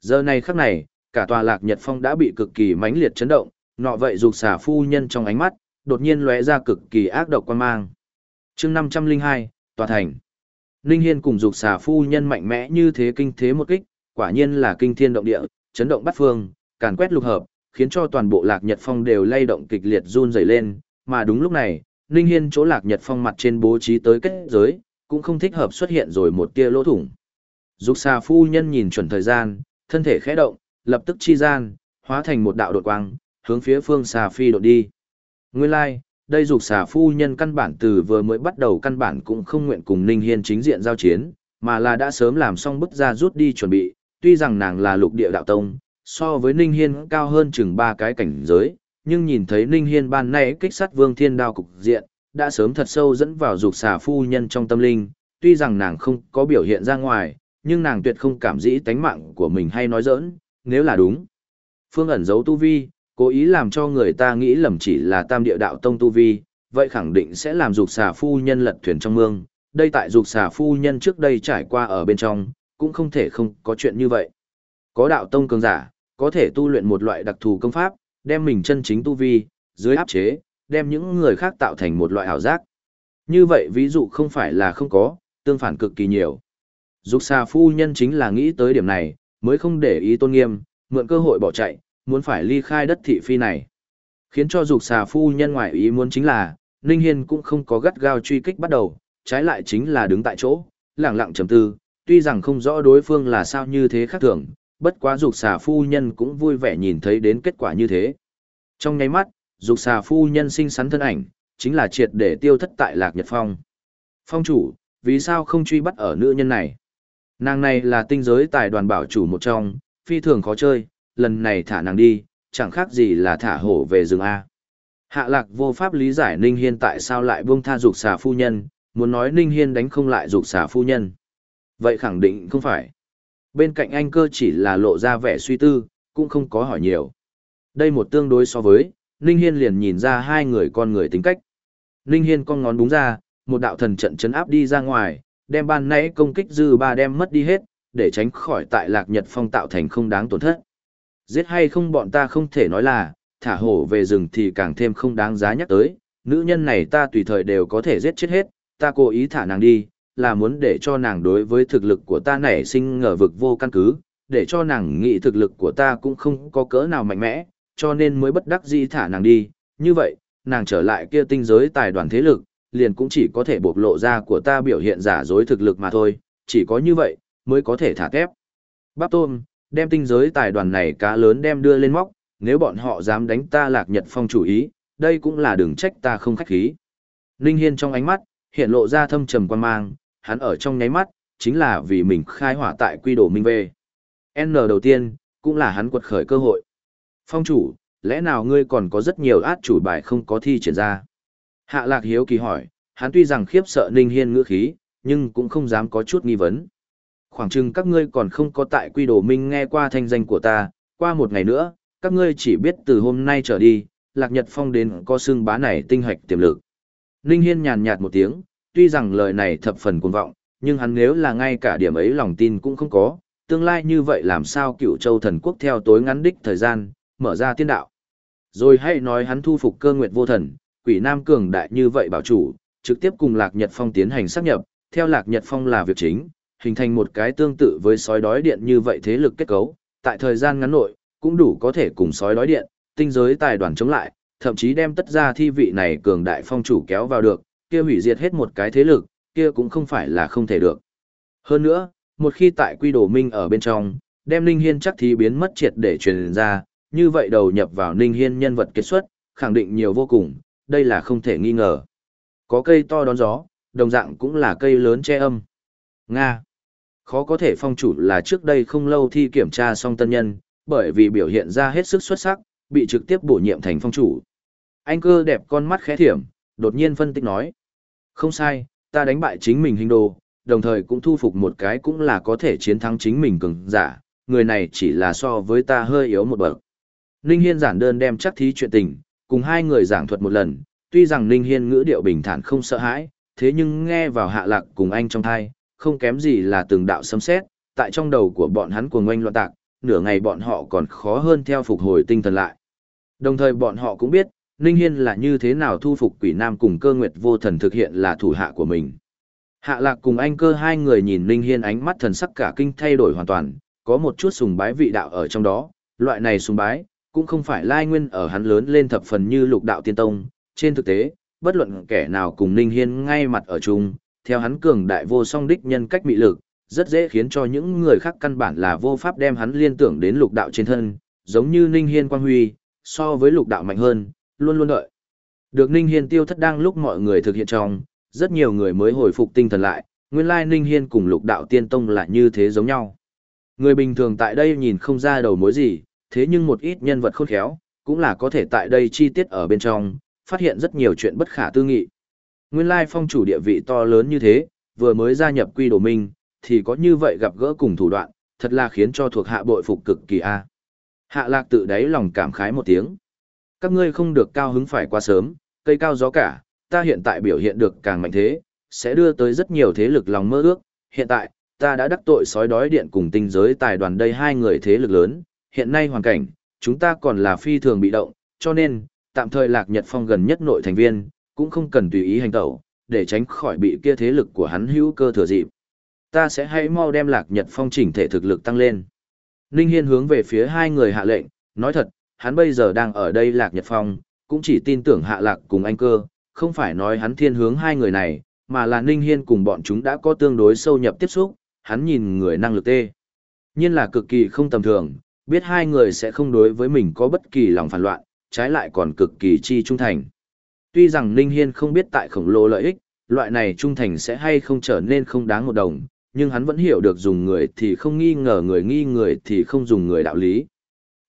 Speaker 1: Giờ này khắc này, cả tòa lạc nhật phong đã bị cực kỳ mãnh liệt chấn động, nọ vậy dục xà phu nhân trong ánh mắt, đột nhiên lóe ra cực kỳ ác độc quan mang. chương 502, tòa thành. Ninh Hiên cùng dục xà phu nhân mạnh mẽ như thế kinh thế một kích, quả nhiên là kinh thiên động địa, chấn động bắt phương, càn quét lục hợp, khiến cho toàn bộ lạc nhật phong đều lay động kịch liệt run rẩy lên, mà đúng lúc này, Ninh Hiên chỗ lạc nhật phong mặt trên bố trí tới kết giới, cũng không thích hợp xuất hiện rồi một tia lỗ thủng. Dục xà phu nhân nhìn chuẩn thời gian, thân thể khẽ động, lập tức chi gian, hóa thành một đạo đột quang, hướng phía phương xà phi đột đi. Nguyên lai, like, đây dục xà phu nhân căn bản từ vừa mới bắt đầu căn bản cũng không nguyện cùng Ninh Hiên chính diện giao chiến, mà là đã sớm làm xong bức ra rút đi chuẩn bị, tuy rằng nàng là lục địa đạo tông, so với Ninh Hiên cao hơn chừng ba cái cảnh giới, nhưng nhìn thấy Ninh Hiên ban nãy kích sát Vương Thiên Đao cục diện, đã sớm thật sâu dẫn vào dục xà phu nhân trong tâm linh, tuy rằng nàng không có biểu hiện ra ngoài, nhưng nàng tuyệt không cảm dĩ tánh mạng của mình hay nói giỡn, nếu là đúng. Phương ẩn giấu tu vi, cố ý làm cho người ta nghĩ lầm chỉ là tam địa đạo tông tu vi, vậy khẳng định sẽ làm dục xà phu nhân lật thuyền trong mương, đây tại dục xà phu nhân trước đây trải qua ở bên trong, cũng không thể không có chuyện như vậy. Có đạo tông cường giả, có thể tu luyện một loại đặc thù công pháp, đem mình chân chính tu vi, dưới áp chế, đem những người khác tạo thành một loại ảo giác. Như vậy ví dụ không phải là không có, tương phản cực kỳ nhiều. Dục xà phu nhân chính là nghĩ tới điểm này, mới không để ý tôn nghiêm, mượn cơ hội bỏ chạy, muốn phải ly khai đất thị phi này. Khiến cho dục xà phu nhân ngoại ý muốn chính là, Ninh Hiên cũng không có gắt gao truy kích bắt đầu, trái lại chính là đứng tại chỗ, lẳng lặng trầm tư, tuy rằng không rõ đối phương là sao như thế khác thường, bất quá dục xà phu nhân cũng vui vẻ nhìn thấy đến kết quả như thế. Trong nháy mắt, dục xà phu nhân sinh sắn thân ảnh, chính là triệt để tiêu thất tại Lạc Nhật Phong. Phong chủ, vì sao không truy bắt ở nữ nhân này? Nàng này là tinh giới tài đoàn bảo chủ một trong, phi thường khó chơi, lần này thả nàng đi, chẳng khác gì là thả hổ về rừng A. Hạ lạc vô pháp lý giải Ninh Hiên tại sao lại buông tha dục xà phu nhân, muốn nói Ninh Hiên đánh không lại dục xà phu nhân. Vậy khẳng định không phải. Bên cạnh anh cơ chỉ là lộ ra vẻ suy tư, cũng không có hỏi nhiều. Đây một tương đối so với, Ninh Hiên liền nhìn ra hai người con người tính cách. Ninh Hiên con ngón búng ra, một đạo thần trận chấn áp đi ra ngoài, đem ban nãy công kích dư ba đem mất đi hết, để tránh khỏi tại lạc nhật phong tạo thành không đáng tổn thất. Giết hay không bọn ta không thể nói là, thả hổ về rừng thì càng thêm không đáng giá nhắc tới, nữ nhân này ta tùy thời đều có thể giết chết hết, ta cố ý thả nàng đi, là muốn để cho nàng đối với thực lực của ta nảy sinh ngờ vực vô căn cứ, để cho nàng nghĩ thực lực của ta cũng không có cỡ nào mạnh mẽ, cho nên mới bất đắc dĩ thả nàng đi, như vậy, nàng trở lại kia tinh giới tài đoàn thế lực, liền cũng chỉ có thể bộc lộ ra của ta biểu hiện giả dối thực lực mà thôi, chỉ có như vậy, mới có thể thả kép. Báp tôm, đem tinh giới tài đoàn này cá lớn đem đưa lên móc, nếu bọn họ dám đánh ta lạc nhật phong chủ ý, đây cũng là đừng trách ta không khách khí. Ninh Hiên trong ánh mắt, hiện lộ ra thâm trầm quan mang, hắn ở trong nháy mắt, chính là vì mình khai hỏa tại quy đồ minh về. N đầu tiên, cũng là hắn quật khởi cơ hội. Phong chủ, lẽ nào ngươi còn có rất nhiều át chủ bài không có thi triển ra? Hạ lạc hiếu kỳ hỏi, hắn tuy rằng khiếp sợ Ninh Hiên ngữ khí, nhưng cũng không dám có chút nghi vấn. Khoảng chừng các ngươi còn không có tại quy đồ minh nghe qua thanh danh của ta, qua một ngày nữa, các ngươi chỉ biết từ hôm nay trở đi, Lạc Nhật Phong đến có xương bá này tinh hoạch tiềm lực. Ninh Hiên nhàn nhạt một tiếng, tuy rằng lời này thập phần cuồng vọng, nhưng hắn nếu là ngay cả điểm ấy lòng tin cũng không có, tương lai như vậy làm sao cựu châu thần quốc theo tối ngắn đích thời gian, mở ra tiên đạo. Rồi hãy nói hắn thu phục cơ nguyệt vô thần, quỷ nam cường đại như vậy bảo chủ, trực tiếp cùng Lạc Nhật Phong tiến hành xác nhập, theo Lạc Nhật Phong là việc chính, hình thành một cái tương tự với sói đói điện như vậy thế lực kết cấu, tại thời gian ngắn nội, cũng đủ có thể cùng sói đói điện, tinh giới tài đoàn chống lại, thậm chí đem tất ra thi vị này cường đại phong chủ kéo vào được, kia hủy diệt hết một cái thế lực, kia cũng không phải là không thể được. Hơn nữa, một khi tại quy đồ minh ở bên trong, đem linh Hiên chắc thì biến mất triệt để truyền ra, như vậy đầu nhập vào Ninh Hiên nhân vật kết xuất, khẳng định nhiều vô cùng, đây là không thể nghi ngờ. Có cây to đón gió, đồng dạng cũng là cây lớn che âm. Nga. Khó có thể phong chủ là trước đây không lâu thi kiểm tra xong tân nhân, bởi vì biểu hiện ra hết sức xuất sắc, bị trực tiếp bổ nhiệm thành phong chủ. Anh cơ đẹp con mắt khẽ thiểm, đột nhiên phân tích nói. Không sai, ta đánh bại chính mình hình đồ, đồng thời cũng thu phục một cái cũng là có thể chiến thắng chính mình cường giả, người này chỉ là so với ta hơi yếu một bậc. Ninh Hiên giản đơn đem chắc thí chuyện tình, cùng hai người giảng thuật một lần, tuy rằng Ninh Hiên ngữ điệu bình thản không sợ hãi, thế nhưng nghe vào hạ lạc cùng anh trong thai, không kém gì là từng đạo sấm sét, tại trong đầu của bọn hắn cuồng ngoanh loạn tạc, nửa ngày bọn họ còn khó hơn theo phục hồi tinh thần lại. Đồng thời bọn họ cũng biết, Ninh Hiên là như thế nào thu phục quỷ nam cùng cơ nguyệt vô thần thực hiện là thủ hạ của mình. Hạ lạc cùng anh cơ hai người nhìn Ninh Hiên ánh mắt thần sắc cả kinh thay đổi hoàn toàn, có một chút sùng bái vị đạo ở trong đó, loại này sùng bái, cũng không phải lai nguyên ở hắn lớn lên thập phần như lục đạo tiên tông, trên thực tế, bất luận kẻ nào cùng Ninh Hiên ngay mặt ở chung, theo hắn cường đại vô song đích nhân cách mị lực, rất dễ khiến cho những người khác căn bản là vô pháp đem hắn liên tưởng đến lục đạo trên thân, giống như Ninh Hiên Quang Huy, so với lục đạo mạnh hơn, luôn luôn đợi. Được Ninh Hiên tiêu thất đang lúc mọi người thực hiện trong, rất nhiều người mới hồi phục tinh thần lại, nguyên lai Ninh Hiên cùng lục đạo tiên tông là như thế giống nhau. Người bình thường tại đây nhìn không ra đầu mối gì, thế nhưng một ít nhân vật khôn khéo, cũng là có thể tại đây chi tiết ở bên trong, phát hiện rất nhiều chuyện bất khả tư nghị. Nguyên lai phong chủ địa vị to lớn như thế, vừa mới gia nhập quy đồ minh, thì có như vậy gặp gỡ cùng thủ đoạn, thật là khiến cho thuộc hạ bội phục cực kỳ a. Hạ lạc tự đáy lòng cảm khái một tiếng. Các ngươi không được cao hứng phải quá sớm, cây cao gió cả, ta hiện tại biểu hiện được càng mạnh thế, sẽ đưa tới rất nhiều thế lực lòng mơ ước. Hiện tại, ta đã đắc tội sói đói điện cùng tinh giới tài đoàn đây hai người thế lực lớn, hiện nay hoàn cảnh, chúng ta còn là phi thường bị động, cho nên, tạm thời lạc nhật phong gần nhất nội thành viên, cũng không cần tùy ý hành tẩu, để tránh khỏi bị kia thế lực của hắn hữu cơ thừa dịp. Ta sẽ hãy mau đem lạc nhật phong chỉnh thể thực lực tăng lên. Ninh Hiên hướng về phía hai người hạ lệnh, nói thật, hắn bây giờ đang ở đây lạc nhật phong, cũng chỉ tin tưởng hạ lạc cùng anh cơ, không phải nói hắn thiên hướng hai người này, mà là Ninh Hiên cùng bọn chúng đã có tương đối sâu nhập tiếp xúc, hắn nhìn người năng lực tê. nhiên là cực kỳ không tầm thường, biết hai người sẽ không đối với mình có bất kỳ lòng phản loạn, trái lại còn cực kỳ chi trung thành. Tuy rằng Ninh Hiên không biết tại khổng lồ lợi ích, loại này trung thành sẽ hay không trở nên không đáng một đồng, nhưng hắn vẫn hiểu được dùng người thì không nghi ngờ người nghi người thì không dùng người đạo lý.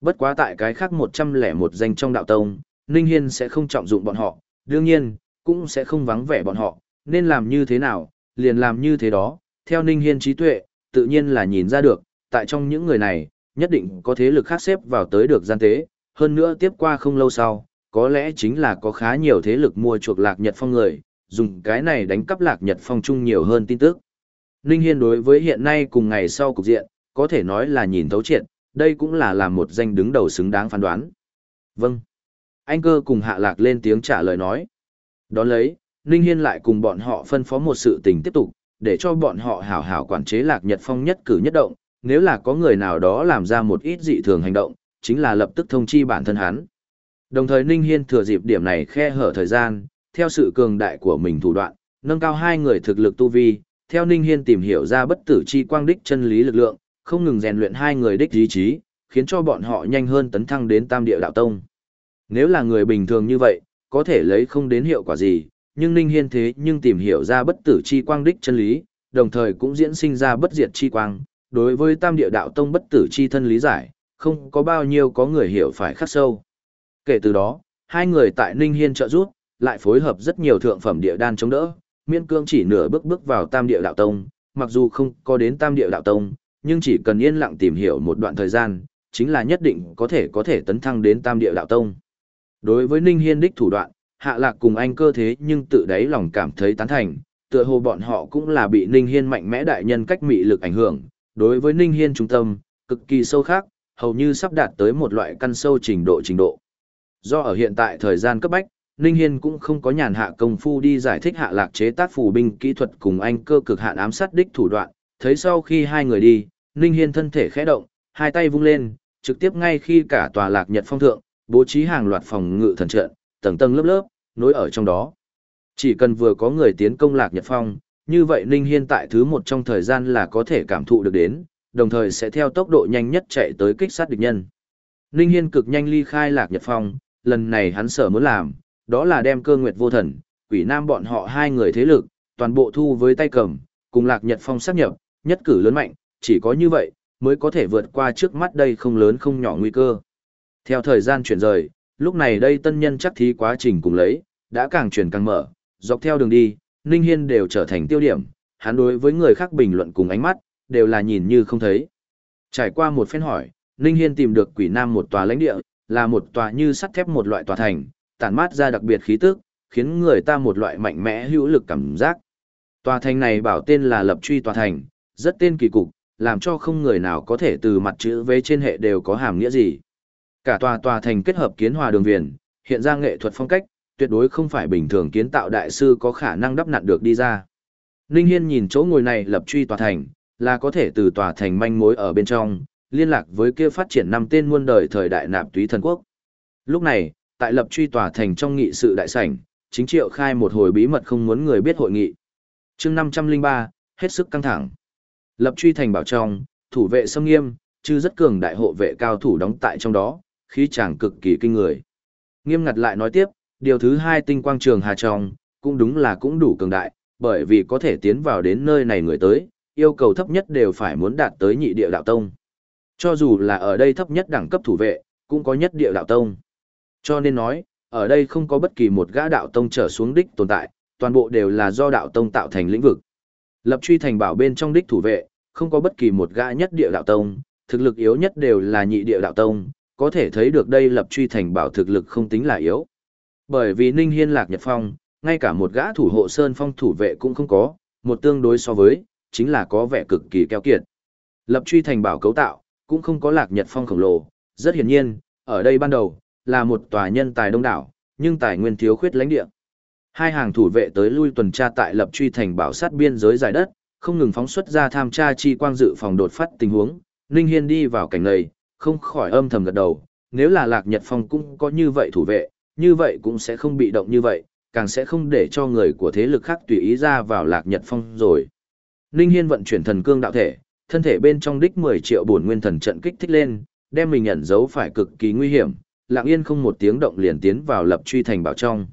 Speaker 1: Bất quá tại cái khác 101 danh trong đạo tông, Ninh Hiên sẽ không trọng dụng bọn họ, đương nhiên, cũng sẽ không vắng vẻ bọn họ, nên làm như thế nào, liền làm như thế đó, theo Ninh Hiên trí tuệ, tự nhiên là nhìn ra được, tại trong những người này, nhất định có thế lực khác xếp vào tới được gian tế, hơn nữa tiếp qua không lâu sau, có lẽ chính là có khá nhiều thế lực mua chuộc lạc Nhật Phong người, dùng cái này đánh cắp lạc Nhật Phong chung nhiều hơn tin tức. Ninh Hiên đối với hiện nay cùng ngày sau cục diện, có thể nói là nhìn thấu triệt, đây cũng là làm một danh đứng đầu xứng đáng phán đoán. Vâng. Anh cơ cùng hạ lạc lên tiếng trả lời nói. Đón lấy, Ninh Hiên lại cùng bọn họ phân phó một sự tình tiếp tục, để cho bọn họ hảo hảo quản chế lạc Nhật Phong nhất cử nhất động, nếu là có người nào đó làm ra một ít dị thường hành động, chính là lập tức thông chi bản thân hắn. Đồng thời Ninh Hiên thừa dịp điểm này khe hở thời gian, theo sự cường đại của mình thủ đoạn, nâng cao hai người thực lực tu vi, theo Ninh Hiên tìm hiểu ra bất tử chi quang đích chân lý lực lượng, không ngừng rèn luyện hai người đích ý chí, khiến cho bọn họ nhanh hơn tấn thăng đến Tam Địa Đạo Tông. Nếu là người bình thường như vậy, có thể lấy không đến hiệu quả gì, nhưng Ninh Hiên thế nhưng tìm hiểu ra bất tử chi quang đích chân lý, đồng thời cũng diễn sinh ra bất diệt chi quang, đối với Tam Địa Đạo Tông bất tử chi thân lý giải, không có bao nhiêu có người hiểu phải khắc sâu. Kể từ đó, hai người tại Ninh Hiên trợ giúp, lại phối hợp rất nhiều thượng phẩm địa đan chống đỡ, miên cương chỉ nửa bước bước vào Tam Địa Đạo Tông, mặc dù không có đến Tam Địa Đạo Tông, nhưng chỉ cần yên lặng tìm hiểu một đoạn thời gian, chính là nhất định có thể có thể tấn thăng đến Tam Địa Đạo Tông. Đối với Ninh Hiên đích thủ đoạn, Hạ Lạc cùng anh cơ thế nhưng tự đáy lòng cảm thấy tán thành, tựa hồ bọn họ cũng là bị Ninh Hiên mạnh mẽ đại nhân cách mị lực ảnh hưởng, đối với Ninh Hiên trung tâm, cực kỳ sâu khác, hầu như sắp đạt tới một loại căn sâu trình độ trình độ. Do ở hiện tại thời gian cấp bách, Ninh Hiên cũng không có nhàn hạ công phu đi giải thích hạ lạc chế tác phù binh kỹ thuật cùng anh cơ cực hạn ám sát đích thủ đoạn, thấy sau khi hai người đi, Ninh Hiên thân thể khẽ động, hai tay vung lên, trực tiếp ngay khi cả tòa lạc nhật phong thượng, bố trí hàng loạt phòng ngự thần trận, tầng tầng lớp lớp, nối ở trong đó. Chỉ cần vừa có người tiến công lạc nhật phong, như vậy Ninh Hiên tại thứ một trong thời gian là có thể cảm thụ được đến, đồng thời sẽ theo tốc độ nhanh nhất chạy tới kích sát địch nhân. Ninh Hiên cực nhanh ly khai lạc nhật phong, lần này hắn sở muốn làm, đó là đem cơ nguyệt vô thần, quỷ nam bọn họ hai người thế lực, toàn bộ thu với tay cầm, cùng lạc nhật phong sát nhập, nhất cử lớn mạnh, chỉ có như vậy, mới có thể vượt qua trước mắt đây không lớn không nhỏ nguy cơ. Theo thời gian chuyển rời, lúc này đây tân nhân chắc thí quá trình cùng lấy, đã càng chuyển càng mở, dọc theo đường đi, Ninh Hiên đều trở thành tiêu điểm, hắn đối với người khác bình luận cùng ánh mắt, đều là nhìn như không thấy. Trải qua một phen hỏi, Ninh Hiên tìm được quỷ nam một tòa lãnh địa, là một tòa như sắt thép một loại tòa thành, tản mát ra đặc biệt khí tức, khiến người ta một loại mạnh mẽ hữu lực cảm giác. Tòa thành này bảo tên là Lập Truy Tòa Thành, rất tên kỳ cục, làm cho không người nào có thể từ mặt chữ V trên hệ đều có hàm nghĩa gì. Cả tòa tòa thành kết hợp kiến hòa đường viền, hiện ra nghệ thuật phong cách, tuyệt đối không phải bình thường kiến tạo đại sư có khả năng đắp nặn được đi ra. Ninh Hiên nhìn chỗ ngồi này lập truy tòa thành, là có thể từ tòa thành manh mối ở bên trong, liên lạc với kia phát triển năm tên muôn đời thời đại nạp túy thần quốc. Lúc này, tại lập truy tòa thành trong nghị sự đại sảnh, chính triệu khai một hồi bí mật không muốn người biết hội nghị. chương 503, hết sức căng thẳng. Lập truy thành bảo trong, thủ vệ sâm nghiêm, chứ rất cường đại hộ vệ cao thủ đóng tại trong đó, khí chàng cực kỳ kinh người. Nghiêm ngặt lại nói tiếp, điều thứ hai tinh quang trường hà trong, cũng đúng là cũng đủ cường đại, bởi vì có thể tiến vào đến nơi này người tới, yêu cầu thấp nhất đều phải muốn đạt tới nhị địa đạo tông. Cho dù là ở đây thấp nhất đẳng cấp thủ vệ, cũng có nhất địa đạo tông. Cho nên nói, ở đây không có bất kỳ một gã đạo tông trở xuống đích tồn tại, toàn bộ đều là do đạo tông tạo thành lĩnh vực. Lập truy thành bảo bên trong đích thủ vệ, không có bất kỳ một gã nhất địa đạo tông, thực lực yếu nhất đều là nhị địa đạo tông, có thể thấy được đây lập truy thành bảo thực lực không tính là yếu. Bởi vì Ninh Hiên Lạc Nhật Phong, ngay cả một gã thủ hộ sơn phong thủ vệ cũng không có, một tương đối so với, chính là có vẻ cực kỳ keo kiệt. Lập truy thành bảo cấu tạo, cũng không có Lạc Nhật Phong khổng lồ, rất hiển nhiên, ở đây ban đầu, là một tòa nhân tài đông đảo, nhưng tài nguyên thiếu khuyết lãnh địa. Hai hàng thủ vệ tới lui tuần tra tại lập truy thành bảo sát biên giới giải đất, không ngừng phóng xuất ra tham tra chi quang dự phòng đột phát tình huống, Ninh Hiên đi vào cảnh này, không khỏi âm thầm gật đầu, nếu là Lạc Nhật Phong cũng có như vậy thủ vệ, như vậy cũng sẽ không bị động như vậy, càng sẽ không để cho người của thế lực khác tùy ý ra vào Lạc Nhật Phong rồi. Ninh Hiên vận chuyển thần cương đạo thể, thân thể bên trong đích 10 triệu bổn nguyên thần trận kích thích lên, đem mình ẩn giấu phải cực kỳ nguy hiểm, lặng yên không một tiếng động liền tiến vào lập truy thành bảo trong.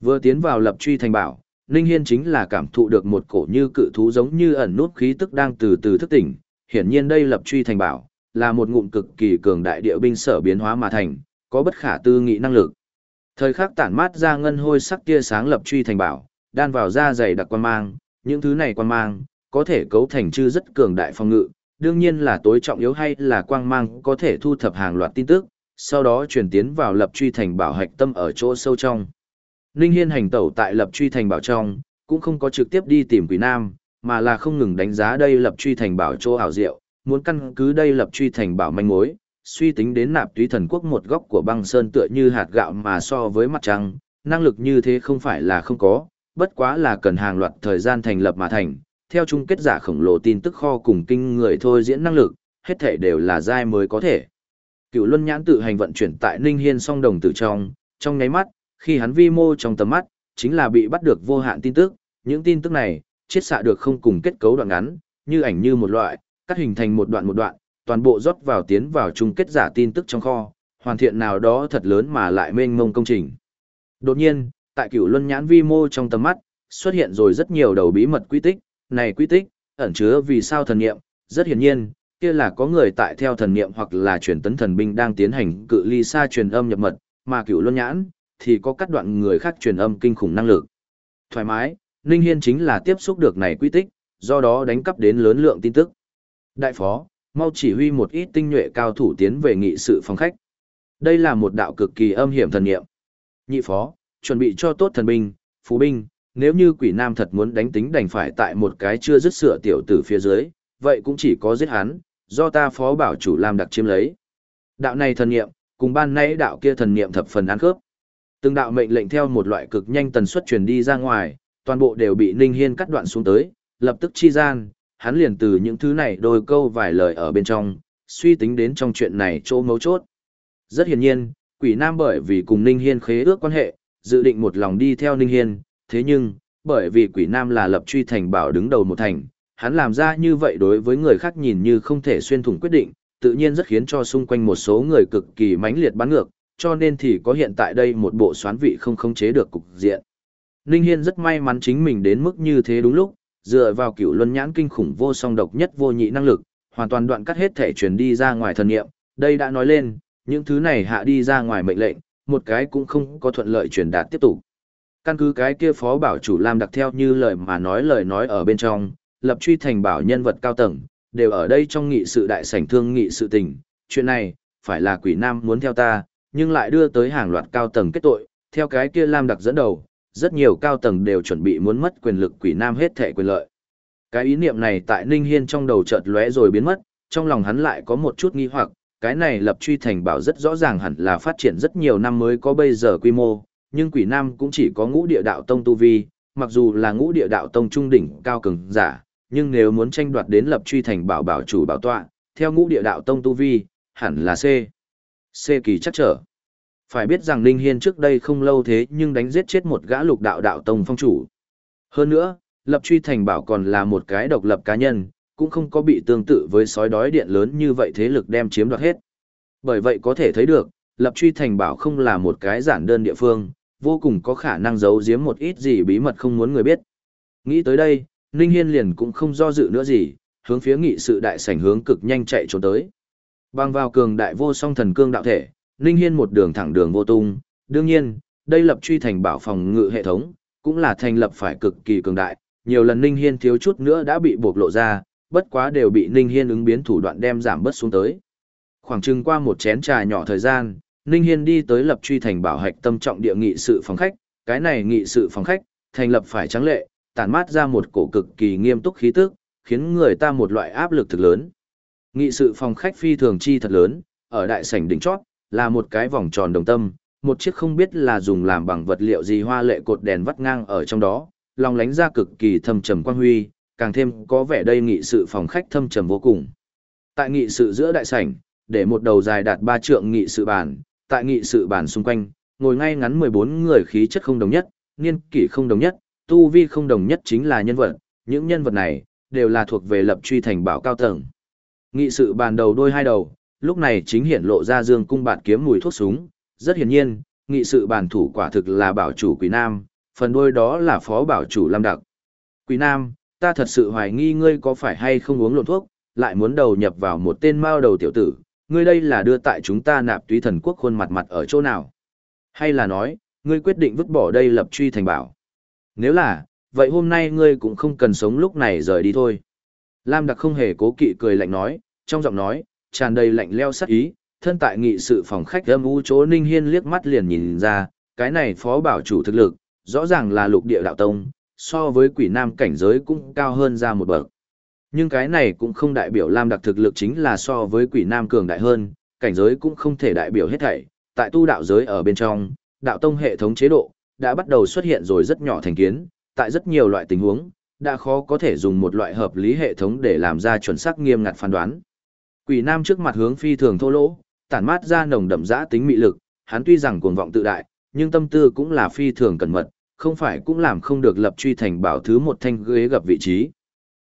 Speaker 1: Vừa tiến vào lập truy thành bảo, Ninh Hiên chính là cảm thụ được một cổ như cự thú giống như ẩn nút khí tức đang từ từ thức tỉnh, hiển nhiên đây lập truy thành bảo, là một ngụm cực kỳ cường đại địa binh sở biến hóa mà thành, có bất khả tư nghị năng lực. Thời khắc tản mát ra ngân hôi sắc tia sáng lập truy thành bảo, đan vào da dày đặc quan mang, những thứ này quan mang, có thể cấu thành chư rất cường đại phòng ngự, đương nhiên là tối trọng yếu hay là quang mang có thể thu thập hàng loạt tin tức, sau đó truyền tiến vào lập truy thành bảo hạch tâm ở chỗ sâu trong. Ninh Hiên hành tẩu tại lập truy thành bảo trong, cũng không có trực tiếp đi tìm Quỷ Nam, mà là không ngừng đánh giá đây lập truy thành bảo chỗ ảo diệu, muốn căn cứ đây lập truy thành bảo manh mối, suy tính đến nạp túy thần quốc một góc của băng sơn tựa như hạt gạo mà so với mặt trăng, năng lực như thế không phải là không có, bất quá là cần hàng loạt thời gian thành lập mà thành, theo chung kết giả khổng lồ tin tức kho cùng kinh người thôi diễn năng lực, hết thể đều là dai mới có thể. Cựu Luân Nhãn tự hành vận chuyển tại Ninh Hiên song đồng tử trong, trong nháy mắt, khi hắn vi mô trong tầm mắt, chính là bị bắt được vô hạn tin tức, những tin tức này, chiết xạ được không cùng kết cấu đoạn ngắn, như ảnh như một loại, cắt hình thành một đoạn một đoạn, toàn bộ rót vào tiến vào chung kết giả tin tức trong kho, hoàn thiện nào đó thật lớn mà lại mênh mông công trình. Đột nhiên, tại cửu luân nhãn vi mô trong tầm mắt, xuất hiện rồi rất nhiều đầu bí mật quy tích, này quy tích, ẩn chứa vì sao thần niệm, rất hiển nhiên, kia là có người tại theo thần niệm hoặc là truyền tấn thần binh đang tiến hành cự ly xa truyền âm nhập mật, mà cửu luân nhãn, thì có cắt đoạn người khác truyền âm kinh khủng năng lực. Thoải mái, Ninh Hiên chính là tiếp xúc được này quy tích, do đó đánh cắp đến lớn lượng tin tức. Đại phó, mau chỉ huy một ít tinh nhuệ cao thủ tiến về nghị sự phòng khách. Đây là một đạo cực kỳ âm hiểm thần nghiệm. Nhị phó, chuẩn bị cho tốt thần binh, phú binh, nếu như quỷ nam thật muốn đánh tính đành phải tại một cái chưa dứt sửa tiểu tử phía dưới, vậy cũng chỉ có giết hắn, do ta phó bảo chủ làm đặc chiếm lấy. Đạo này thần nghiệm, cùng ban nãy đạo kia thần nghiệm thập phần ăn khớp. Từng đạo mệnh lệnh theo một loại cực nhanh tần suất truyền đi ra ngoài, toàn bộ đều bị Ninh Hiên cắt đoạn xuống tới, lập tức chi gian, hắn liền từ những thứ này đôi câu vài lời ở bên trong, suy tính đến trong chuyện này chỗ mấu chốt. Rất hiển nhiên, quỷ nam bởi vì cùng Ninh Hiên khế ước quan hệ, dự định một lòng đi theo Ninh Hiên, thế nhưng, bởi vì quỷ nam là lập truy thành bảo đứng đầu một thành, hắn làm ra như vậy đối với người khác nhìn như không thể xuyên thủng quyết định, tự nhiên rất khiến cho xung quanh một số người cực kỳ mãnh liệt bắn ngược, cho nên thì có hiện tại đây một bộ xoán vị không khống chế được cục diện. Ninh Hiên rất may mắn chính mình đến mức như thế đúng lúc, dựa vào cựu luân nhãn kinh khủng vô song độc nhất vô nhị năng lực, hoàn toàn đoạn cắt hết thể truyền đi ra ngoài thần nghiệm. Đây đã nói lên, những thứ này hạ đi ra ngoài mệnh lệnh, một cái cũng không có thuận lợi truyền đạt tiếp tục. Căn cứ cái kia phó bảo chủ Lam đặc theo như lời mà nói lời nói ở bên trong, lập truy thành bảo nhân vật cao tầng, đều ở đây trong nghị sự đại sảnh thương nghị sự tình. Chuyện này, phải là quỷ nam muốn theo ta, nhưng lại đưa tới hàng loạt cao tầng kết tội, theo cái kia Lam Đặc dẫn đầu, rất nhiều cao tầng đều chuẩn bị muốn mất quyền lực quỷ nam hết thể quyền lợi. Cái ý niệm này tại Ninh Hiên trong đầu chợt lóe rồi biến mất, trong lòng hắn lại có một chút nghi hoặc, cái này lập truy thành bảo rất rõ ràng hẳn là phát triển rất nhiều năm mới có bây giờ quy mô, nhưng quỷ nam cũng chỉ có ngũ địa đạo tông tu vi, mặc dù là ngũ địa đạo tông trung đỉnh cao cường giả, nhưng nếu muốn tranh đoạt đến lập truy thành bảo bảo chủ bảo tọa, theo ngũ địa đạo tông tu vi, hẳn là C. C kỳ chắc trở. Phải biết rằng Ninh Hiên trước đây không lâu thế nhưng đánh giết chết một gã lục đạo đạo tông phong chủ. Hơn nữa, lập truy thành bảo còn là một cái độc lập cá nhân, cũng không có bị tương tự với sói đói điện lớn như vậy thế lực đem chiếm đoạt hết. Bởi vậy có thể thấy được, lập truy thành bảo không là một cái giản đơn địa phương, vô cùng có khả năng giấu giếm một ít gì bí mật không muốn người biết. Nghĩ tới đây, Ninh Hiên liền cũng không do dự nữa gì, hướng phía nghị sự đại sảnh hướng cực nhanh chạy trốn tới. Bang vào cường đại vô song thần cương đạo thể, Ninh Hiên một đường thẳng đường vô tung, đương nhiên, đây lập truy thành bảo phòng ngự hệ thống, cũng là thành lập phải cực kỳ cường đại, nhiều lần Ninh Hiên thiếu chút nữa đã bị bộc lộ ra, bất quá đều bị Ninh Hiên ứng biến thủ đoạn đem giảm bớt xuống tới. Khoảng chừng qua một chén trà nhỏ thời gian, Ninh Hiên đi tới lập truy thành bảo hạch tâm trọng địa nghị sự phòng khách, cái này nghị sự phòng khách, thành lập phải trắng lệ, tản mát ra một cổ cực kỳ nghiêm túc khí tức, khiến người ta một loại áp lực thực lớn. Nghị sự phòng khách phi thường chi thật lớn, ở đại sảnh đỉnh chót, là một cái vòng tròn đồng tâm, một chiếc không biết là dùng làm bằng vật liệu gì hoa lệ cột đèn vắt ngang ở trong đó, lòng lánh ra cực kỳ thâm trầm quang huy, càng thêm có vẻ đây nghị sự phòng khách thâm trầm vô cùng. Tại nghị sự giữa đại sảnh, để một đầu dài đạt ba trượng nghị sự bàn, tại nghị sự bàn xung quanh, ngồi ngay ngắn 14 người khí chất không đồng nhất, niên kỷ không đồng nhất, tu vi không đồng nhất chính là nhân vật, những nhân vật này đều là thuộc về lập truy thành bảo cao tầng. Nghị sự bàn đầu đôi hai đầu, lúc này chính hiện lộ ra dương cung bạt kiếm mùi thuốc súng, rất hiển nhiên, nghị sự bàn thủ quả thực là bảo chủ Quỷ Nam, phần đôi đó là phó bảo chủ Lam Đặc. Quỷ Nam, ta thật sự hoài nghi ngươi có phải hay không uống lộn thuốc, lại muốn đầu nhập vào một tên mao đầu tiểu tử, ngươi đây là đưa tại chúng ta nạp túy thần quốc khuôn mặt mặt ở chỗ nào? Hay là nói, ngươi quyết định vứt bỏ đây lập truy thành bảo? Nếu là, vậy hôm nay ngươi cũng không cần sống lúc này rời đi thôi. Lam Đặc không hề cố kỵ cười lạnh nói, trong giọng nói, tràn đầy lạnh leo sắc ý, thân tại nghị sự phòng khách âm u chỗ Ninh Hiên liếc mắt liền nhìn ra, cái này phó bảo chủ thực lực, rõ ràng là lục địa đạo tông, so với quỷ nam cảnh giới cũng cao hơn ra một bậc. Nhưng cái này cũng không đại biểu Lam đặc thực lực chính là so với quỷ nam cường đại hơn, cảnh giới cũng không thể đại biểu hết thảy. Tại tu đạo giới ở bên trong, đạo tông hệ thống chế độ, đã bắt đầu xuất hiện rồi rất nhỏ thành kiến, tại rất nhiều loại tình huống, đã khó có thể dùng một loại hợp lý hệ thống để làm ra chuẩn xác nghiêm ngặt phán đoán. Quỷ nam trước mặt hướng phi thường thô lỗ, tản mát ra nồng đậm dã tính mị lực, hắn tuy rằng cuồng vọng tự đại, nhưng tâm tư cũng là phi thường cẩn mật, không phải cũng làm không được lập truy thành bảo thứ một thanh ghế gặp vị trí.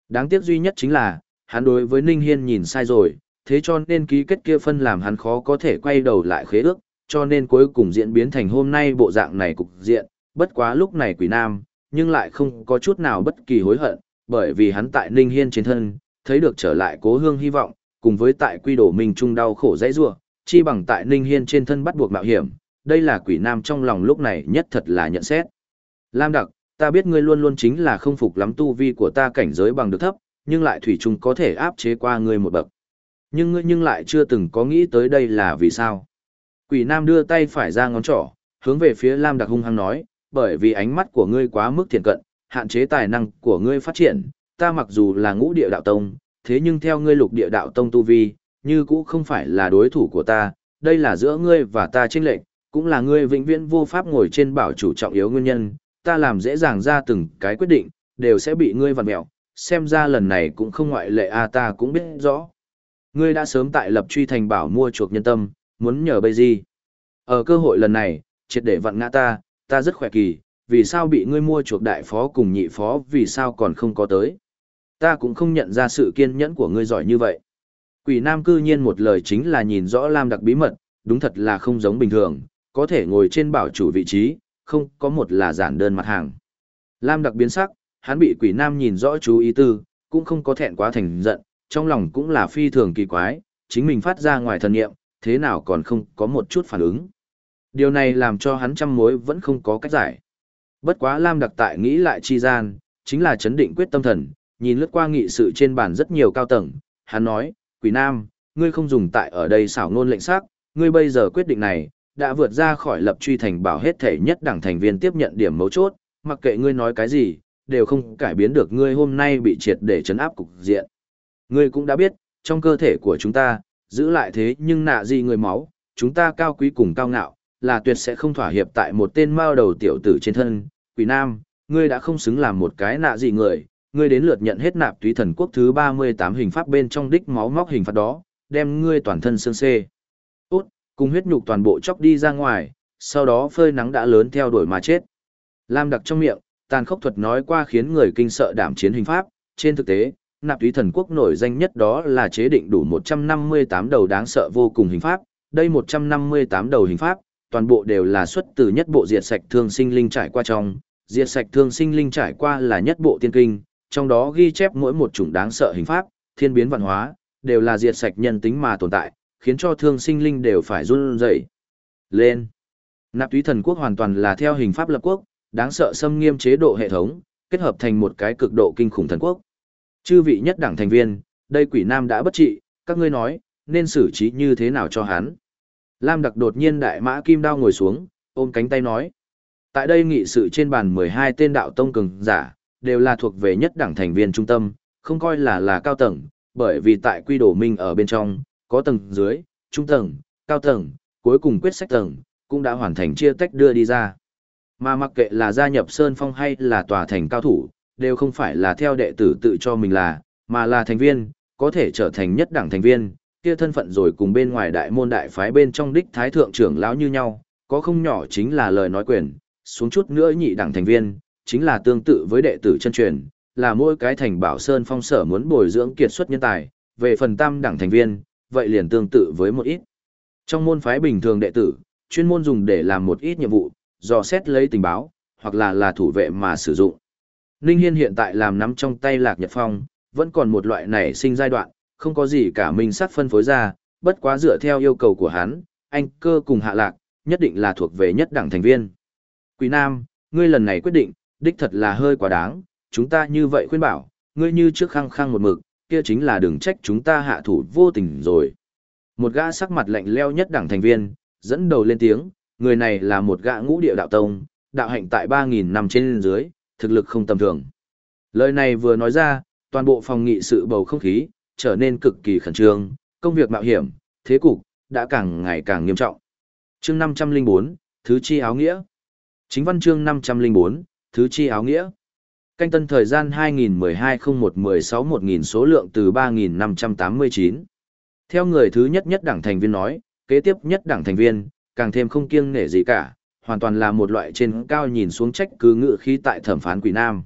Speaker 1: Đáng tiếc duy nhất chính là, hắn đối với Ninh Hiên nhìn sai rồi, thế cho nên ký kết kia phân làm hắn khó có thể quay đầu lại khế ước, cho nên cuối cùng diễn biến thành hôm nay bộ dạng này cục diện, bất quá lúc này quỷ nam, nhưng lại không có chút nào bất kỳ hối hận, bởi vì hắn tại Ninh Hiên trên thân, thấy được trở lại cố hương hy vọng, cùng với tại quy đổ mình trung đau khổ dãy rua, chi bằng tại Ninh Hiên trên thân bắt buộc mạo hiểm, đây là quỷ nam trong lòng lúc này nhất thật là nhận xét. Lam Đặc, ta biết ngươi luôn luôn chính là không phục lắm tu vi của ta cảnh giới bằng được thấp, nhưng lại thủy chung có thể áp chế qua ngươi một bậc. Nhưng ngươi nhưng lại chưa từng có nghĩ tới đây là vì sao. Quỷ Nam đưa tay phải ra ngón trỏ, hướng về phía Lam Đặc hung hăng nói, bởi vì ánh mắt của ngươi quá mức thiện cận, hạn chế tài năng của ngươi phát triển, ta mặc dù là ngũ địa đạo tông, thế nhưng theo ngươi lục địa đạo tông tu vi, như cũ không phải là đối thủ của ta, đây là giữa ngươi và ta chênh lệch, cũng là ngươi vĩnh viễn vô pháp ngồi trên bảo chủ trọng yếu nguyên nhân, ta làm dễ dàng ra từng cái quyết định, đều sẽ bị ngươi vặn mẹo, xem ra lần này cũng không ngoại lệ a ta cũng biết rõ. Ngươi đã sớm tại lập truy thành bảo mua chuộc nhân tâm, muốn nhờ bây gì. Ở cơ hội lần này, triệt để vặn ngã ta, ta rất khỏe kỳ, vì sao bị ngươi mua chuộc đại phó cùng nhị phó vì sao còn không có tới. Ta cũng không nhận ra sự kiên nhẫn của ngươi giỏi như vậy. Quỷ Nam cư nhiên một lời chính là nhìn rõ Lam đặc bí mật, đúng thật là không giống bình thường, có thể ngồi trên bảo chủ vị trí, không có một là giản đơn mặt hàng. Lam đặc biến sắc, hắn bị quỷ nam nhìn rõ chú ý tư, cũng không có thẹn quá thành giận, trong lòng cũng là phi thường kỳ quái, chính mình phát ra ngoài thần nghiệm, thế nào còn không có một chút phản ứng. Điều này làm cho hắn trăm mối vẫn không có cách giải. Bất quá Lam đặc tại nghĩ lại chi gian, chính là chấn định quyết tâm thần, nhìn lướt qua nghị sự trên bàn rất nhiều cao tầng, hắn nói, quỷ nam, ngươi không dùng tại ở đây xảo ngôn lệnh sắc, ngươi bây giờ quyết định này, đã vượt ra khỏi lập truy thành bảo hết thể nhất đảng thành viên tiếp nhận điểm mấu chốt, mặc kệ ngươi nói cái gì, đều không cải biến được ngươi hôm nay bị triệt để chấn áp cục diện. Ngươi cũng đã biết, trong cơ thể của chúng ta, giữ lại thế nhưng nạ gì người máu, chúng ta cao quý cùng cao ngạo, là tuyệt sẽ không thỏa hiệp tại một tên mao đầu tiểu tử trên thân, quỷ nam, ngươi đã không xứng làm một cái nạ gì người, ngươi đến lượt nhận hết nạp túy thần quốc thứ 38 hình pháp bên trong đích máu móc hình phạt đó, đem ngươi toàn thân xương xê. Út, cùng huyết nhục toàn bộ chóc đi ra ngoài, sau đó phơi nắng đã lớn theo đuổi mà chết. Lam đặc trong miệng, tàn khốc thuật nói qua khiến người kinh sợ đảm chiến hình pháp, trên thực tế, nạp túy thần quốc nổi danh nhất đó là chế định đủ 158 đầu đáng sợ vô cùng hình pháp, đây 158 đầu hình pháp, toàn bộ đều là xuất từ nhất bộ diệt sạch thương sinh linh trải qua trong, diệt sạch thương sinh linh trải qua là nhất bộ tiên kinh, trong đó ghi chép mỗi một chủng đáng sợ hình pháp, thiên biến văn hóa, đều là diệt sạch nhân tính mà tồn tại, khiến cho thương sinh linh đều phải run rẩy. Lên. Nạp túy thần quốc hoàn toàn là theo hình pháp lập quốc, đáng sợ xâm nghiêm chế độ hệ thống, kết hợp thành một cái cực độ kinh khủng thần quốc. Chư vị nhất đảng thành viên, đây quỷ nam đã bất trị, các ngươi nói, nên xử trí như thế nào cho hắn. Lam đặc đột nhiên đại mã kim đao ngồi xuống, ôm cánh tay nói. Tại đây nghị sự trên bàn 12 tên đạo tông cường giả, đều là thuộc về nhất đảng thành viên trung tâm, không coi là là cao tầng, bởi vì tại quy đồ minh ở bên trong, có tầng dưới, trung tầng, cao tầng, cuối cùng quyết sách tầng, cũng đã hoàn thành chia tách đưa đi ra. Mà mặc kệ là gia nhập Sơn Phong hay là tòa thành cao thủ, đều không phải là theo đệ tử tự cho mình là, mà là thành viên, có thể trở thành nhất đảng thành viên, kia thân phận rồi cùng bên ngoài đại môn đại phái bên trong đích thái thượng trưởng lão như nhau, có không nhỏ chính là lời nói quyền, xuống chút nữa nhị đảng thành viên, chính là tương tự với đệ tử chân truyền, là mỗi cái thành bảo sơn phong sở muốn bồi dưỡng kiệt xuất nhân tài, về phần tam đẳng thành viên, vậy liền tương tự với một ít. Trong môn phái bình thường đệ tử, chuyên môn dùng để làm một ít nhiệm vụ, dò xét lấy tình báo, hoặc là là thủ vệ mà sử dụng. Ninh Hiên hiện tại làm nắm trong tay Lạc Nhật Phong, vẫn còn một loại nảy sinh giai đoạn, không có gì cả mình sát phân phối ra, bất quá dựa theo yêu cầu của hắn, anh cơ cùng hạ lạc, nhất định là thuộc về nhất đẳng thành viên. Quý Nam, ngươi lần này quyết định, đích thật là hơi quá đáng, chúng ta như vậy khuyên bảo, ngươi như trước khăng khăng một mực, kia chính là đừng trách chúng ta hạ thủ vô tình rồi. Một gã sắc mặt lạnh leo nhất đảng thành viên, dẫn đầu lên tiếng, người này là một gã ngũ địa đạo tông, đạo hạnh tại 3.000 năm trên dưới, thực lực không tầm thường. Lời này vừa nói ra, toàn bộ phòng nghị sự bầu không khí, trở nên cực kỳ khẩn trương, công việc mạo hiểm, thế cục, đã càng ngày càng nghiêm trọng. Chương 504, Thứ chi áo nghĩa. Chính văn chương 504, Thứ chi áo nghĩa. Canh tân thời gian 2012-01-16-1000 số lượng từ 3.589. Theo người thứ nhất nhất đảng thành viên nói, kế tiếp nhất đảng thành viên, càng thêm không kiêng nể gì cả, hoàn toàn là một loại trên cao nhìn xuống trách cứ ngự khí tại thẩm phán Quỷ Nam.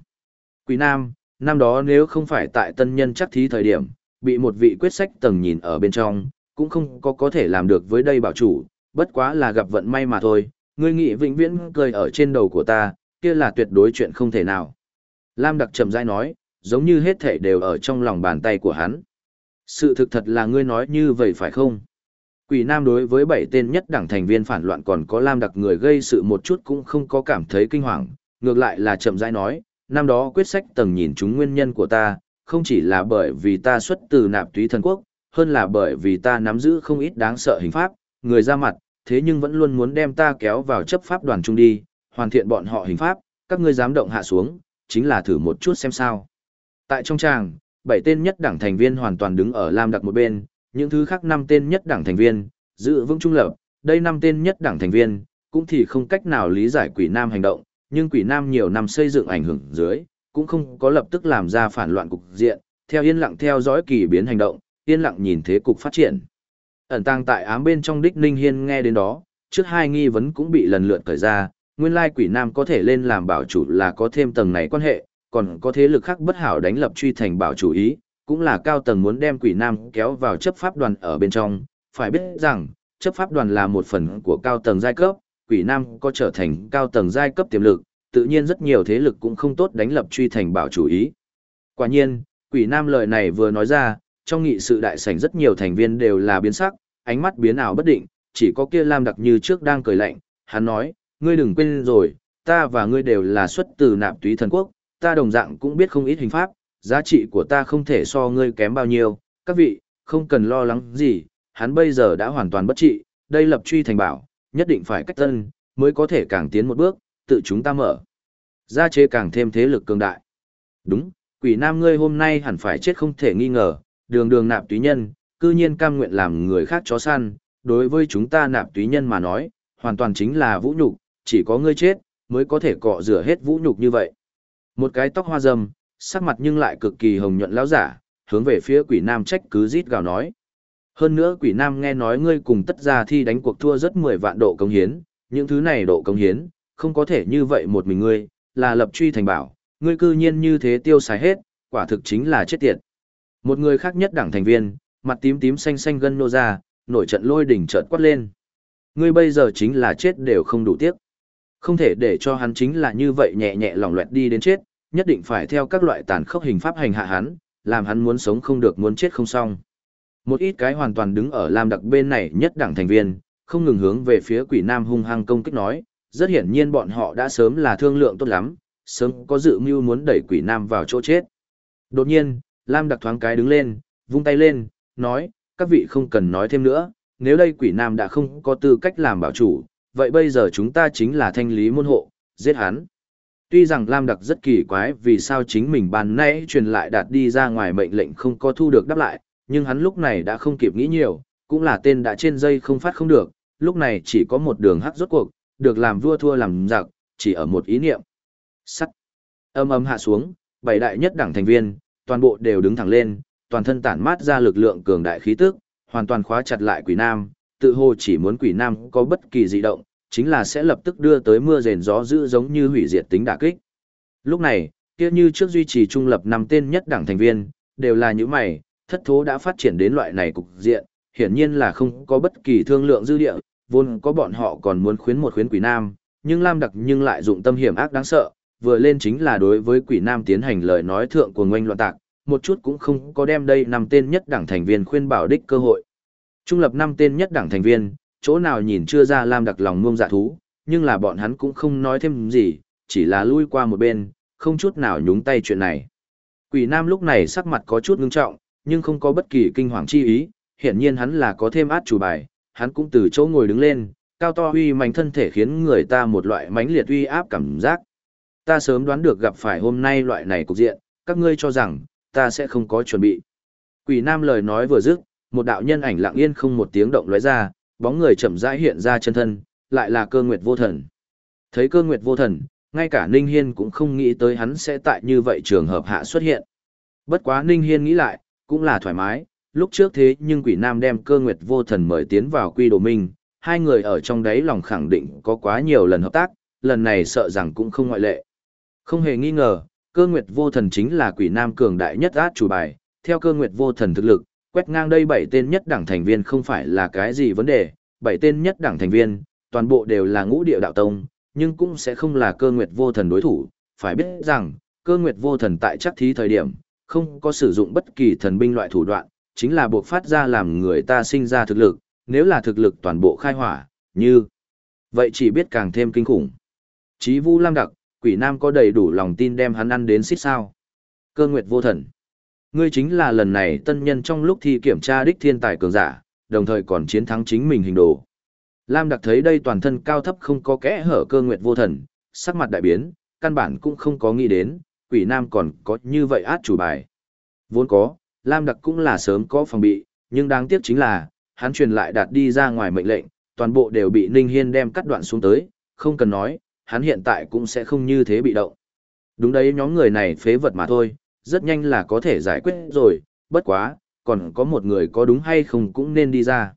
Speaker 1: Quỷ Nam, năm đó nếu không phải tại tân nhân chắc thí thời điểm, bị một vị quyết sách tầng nhìn ở bên trong, cũng không có có thể làm được với đây bảo chủ, bất quá là gặp vận may mà thôi, ngươi nghĩ vĩnh viễn cười ở trên đầu của ta, kia là tuyệt đối chuyện không thể nào. Lam đặc trầm dai nói, giống như hết thể đều ở trong lòng bàn tay của hắn. Sự thực thật là ngươi nói như vậy phải không? Quỷ Nam đối với bảy tên nhất đảng thành viên phản loạn còn có Lam đặc người gây sự một chút cũng không có cảm thấy kinh hoàng, ngược lại là chậm rãi nói, năm đó quyết sách tầng nhìn chúng nguyên nhân của ta, không chỉ là bởi vì ta xuất từ nạp túy thần quốc, hơn là bởi vì ta nắm giữ không ít đáng sợ hình pháp, người ra mặt, thế nhưng vẫn luôn muốn đem ta kéo vào chấp pháp đoàn trung đi, hoàn thiện bọn họ hình pháp, các ngươi dám động hạ xuống, chính là thử một chút xem sao. Tại trong tràng, bảy tên nhất đảng thành viên hoàn toàn đứng ở Lam đặc một bên, những thứ khác năm tên nhất đảng thành viên, giữ vững trung lập, đây năm tên nhất đảng thành viên, cũng thì không cách nào lý giải quỷ nam hành động, nhưng quỷ nam nhiều năm xây dựng ảnh hưởng dưới, cũng không có lập tức làm ra phản loạn cục diện, theo yên lặng theo dõi kỳ biến hành động, yên lặng nhìn thế cục phát triển. Ẩn tàng tại ám bên trong đích Ninh Hiên nghe đến đó, trước hai nghi vấn cũng bị lần lượt cởi ra, nguyên lai quỷ nam có thể lên làm bảo chủ là có thêm tầng này quan hệ, còn có thế lực khác bất hảo đánh lập truy thành bảo chủ ý, cũng là cao tầng muốn đem quỷ nam kéo vào chấp pháp đoàn ở bên trong, phải biết rằng, chấp pháp đoàn là một phần của cao tầng giai cấp, quỷ nam có trở thành cao tầng giai cấp tiềm lực, tự nhiên rất nhiều thế lực cũng không tốt đánh lập truy thành bảo chủ ý. Quả nhiên, quỷ nam lời này vừa nói ra, trong nghị sự đại sảnh rất nhiều thành viên đều là biến sắc, ánh mắt biến ảo bất định, chỉ có kia Lam đặc như trước đang cười lạnh, hắn nói, ngươi đừng quên rồi, ta và ngươi đều là xuất từ nạp túy thần quốc, ta đồng dạng cũng biết không ít hình pháp, giá trị của ta không thể so ngươi kém bao nhiêu, các vị, không cần lo lắng gì, hắn bây giờ đã hoàn toàn bất trị, đây lập truy thành bảo, nhất định phải cách tân, mới có thể càng tiến một bước, tự chúng ta mở. Gia chế càng thêm thế lực cường đại. Đúng, quỷ nam ngươi hôm nay hẳn phải chết không thể nghi ngờ, đường đường nạp túy nhân, cư nhiên cam nguyện làm người khác chó săn, đối với chúng ta nạp túy nhân mà nói, hoàn toàn chính là vũ nhục, chỉ có ngươi chết, mới có thể cọ rửa hết vũ nhục như vậy. Một cái tóc hoa râm, sắc mặt nhưng lại cực kỳ hồng nhuận lão giả, hướng về phía quỷ nam trách cứ rít gào nói. Hơn nữa quỷ nam nghe nói ngươi cùng tất gia thi đánh cuộc thua rất 10 vạn độ công hiến, những thứ này độ công hiến, không có thể như vậy một mình ngươi, là lập truy thành bảo, ngươi cư nhiên như thế tiêu xài hết, quả thực chính là chết tiệt. Một người khác nhất đảng thành viên, mặt tím tím xanh xanh gân nô ra, nổi trận lôi đỉnh trợn quát lên. Ngươi bây giờ chính là chết đều không đủ tiếc. Không thể để cho hắn chính là như vậy nhẹ nhẹ lỏng loẹt đi đến chết, nhất định phải theo các loại tàn khốc hình pháp hành hạ hắn, làm hắn muốn sống không được muốn chết không xong. Một ít cái hoàn toàn đứng ở Lam Đặc bên này nhất đảng thành viên, không ngừng hướng về phía quỷ nam hung hăng công kích nói, rất hiển nhiên bọn họ đã sớm là thương lượng tốt lắm, sớm có dự mưu muốn đẩy quỷ nam vào chỗ chết. Đột nhiên, Lam Đặc thoáng cái đứng lên, vung tay lên, nói, các vị không cần nói thêm nữa, nếu đây quỷ nam đã không có tư cách làm bảo chủ, vậy bây giờ chúng ta chính là thanh lý môn hộ, giết hắn. Tuy rằng Lam Đặc rất kỳ quái vì sao chính mình bàn nãy truyền lại đạt đi ra ngoài mệnh lệnh không có thu được đáp lại, nhưng hắn lúc này đã không kịp nghĩ nhiều, cũng là tên đã trên dây không phát không được, lúc này chỉ có một đường hắc rốt cuộc, được làm vua thua làm giặc, chỉ ở một ý niệm. Sắt. Âm âm hạ xuống, bảy đại nhất đảng thành viên, toàn bộ đều đứng thẳng lên, toàn thân tản mát ra lực lượng cường đại khí tức, hoàn toàn khóa chặt lại quỷ nam, tự hồ chỉ muốn quỷ nam có bất kỳ dị động, chính là sẽ lập tức đưa tới mưa rền gió dữ giống như hủy diệt tính đả kích. Lúc này, kia như trước duy trì trung lập năm tên nhất đảng thành viên, đều là những mày, thất thố đã phát triển đến loại này cục diện, hiển nhiên là không có bất kỳ thương lượng dư địa, vốn có bọn họ còn muốn khuyến một khuyến quỷ nam, nhưng Lam Đặc nhưng lại dụng tâm hiểm ác đáng sợ, vừa lên chính là đối với quỷ nam tiến hành lời nói thượng của ngoanh loạn tạc, một chút cũng không có đem đây năm tên nhất đảng thành viên khuyên bảo đích cơ hội. Trung lập năm tên nhất đảng thành viên, chỗ nào nhìn chưa ra Lam Đặc lòng ngông dạ thú, nhưng là bọn hắn cũng không nói thêm gì, chỉ là lui qua một bên, không chút nào nhúng tay chuyện này. Quỷ nam lúc này sắc mặt có chút ngưng trọng, nhưng không có bất kỳ kinh hoàng chi ý, hiển nhiên hắn là có thêm át chủ bài, hắn cũng từ chỗ ngồi đứng lên, cao to uy mạnh thân thể khiến người ta một loại mãnh liệt uy áp cảm giác. Ta sớm đoán được gặp phải hôm nay loại này cục diện, các ngươi cho rằng, ta sẽ không có chuẩn bị. Quỷ nam lời nói vừa dứt, một đạo nhân ảnh lặng yên không một tiếng động lóe ra, bóng người chậm rãi hiện ra chân thân, lại là cơ nguyệt vô thần. Thấy cơ nguyệt vô thần, ngay cả Ninh Hiên cũng không nghĩ tới hắn sẽ tại như vậy trường hợp hạ xuất hiện. Bất quá Ninh Hiên nghĩ lại, cũng là thoải mái, lúc trước thế nhưng quỷ nam đem cơ nguyệt vô thần mời tiến vào quy đồ minh, hai người ở trong đấy lòng khẳng định có quá nhiều lần hợp tác, lần này sợ rằng cũng không ngoại lệ. Không hề nghi ngờ, cơ nguyệt vô thần chính là quỷ nam cường đại nhất át chủ bài, theo cơ nguyệt vô thần thực lực, quét ngang đây bảy tên nhất đảng thành viên không phải là cái gì vấn đề, bảy tên nhất đảng thành viên, toàn bộ đều là ngũ địa đạo tông, nhưng cũng sẽ không là cơ nguyệt vô thần đối thủ, phải biết rằng, cơ nguyệt vô thần tại chắc thí thời điểm, không có sử dụng bất kỳ thần binh loại thủ đoạn, chính là buộc phát ra làm người ta sinh ra thực lực, nếu là thực lực toàn bộ khai hỏa, như vậy chỉ biết càng thêm kinh khủng. Chí Vu Lam Đặc, Quỷ Nam có đầy đủ lòng tin đem hắn ăn đến xít sao. Cơ Nguyệt vô thần. Ngươi chính là lần này tân nhân trong lúc thi kiểm tra đích thiên tài cường giả, đồng thời còn chiến thắng chính mình hình đồ. Lam Đặc thấy đây toàn thân cao thấp không có kẽ hở cơ nguyệt vô thần, sắc mặt đại biến, căn bản cũng không có nghĩ đến, quỷ nam còn có như vậy át chủ bài. Vốn có, Lam Đặc cũng là sớm có phòng bị, nhưng đáng tiếc chính là, hắn truyền lại đạt đi ra ngoài mệnh lệnh, toàn bộ đều bị Ninh Hiên đem cắt đoạn xuống tới, không cần nói, hắn hiện tại cũng sẽ không như thế bị động. Đúng đấy nhóm người này phế vật mà thôi, rất nhanh là có thể giải quyết rồi, bất quá, còn có một người có đúng hay không cũng nên đi ra.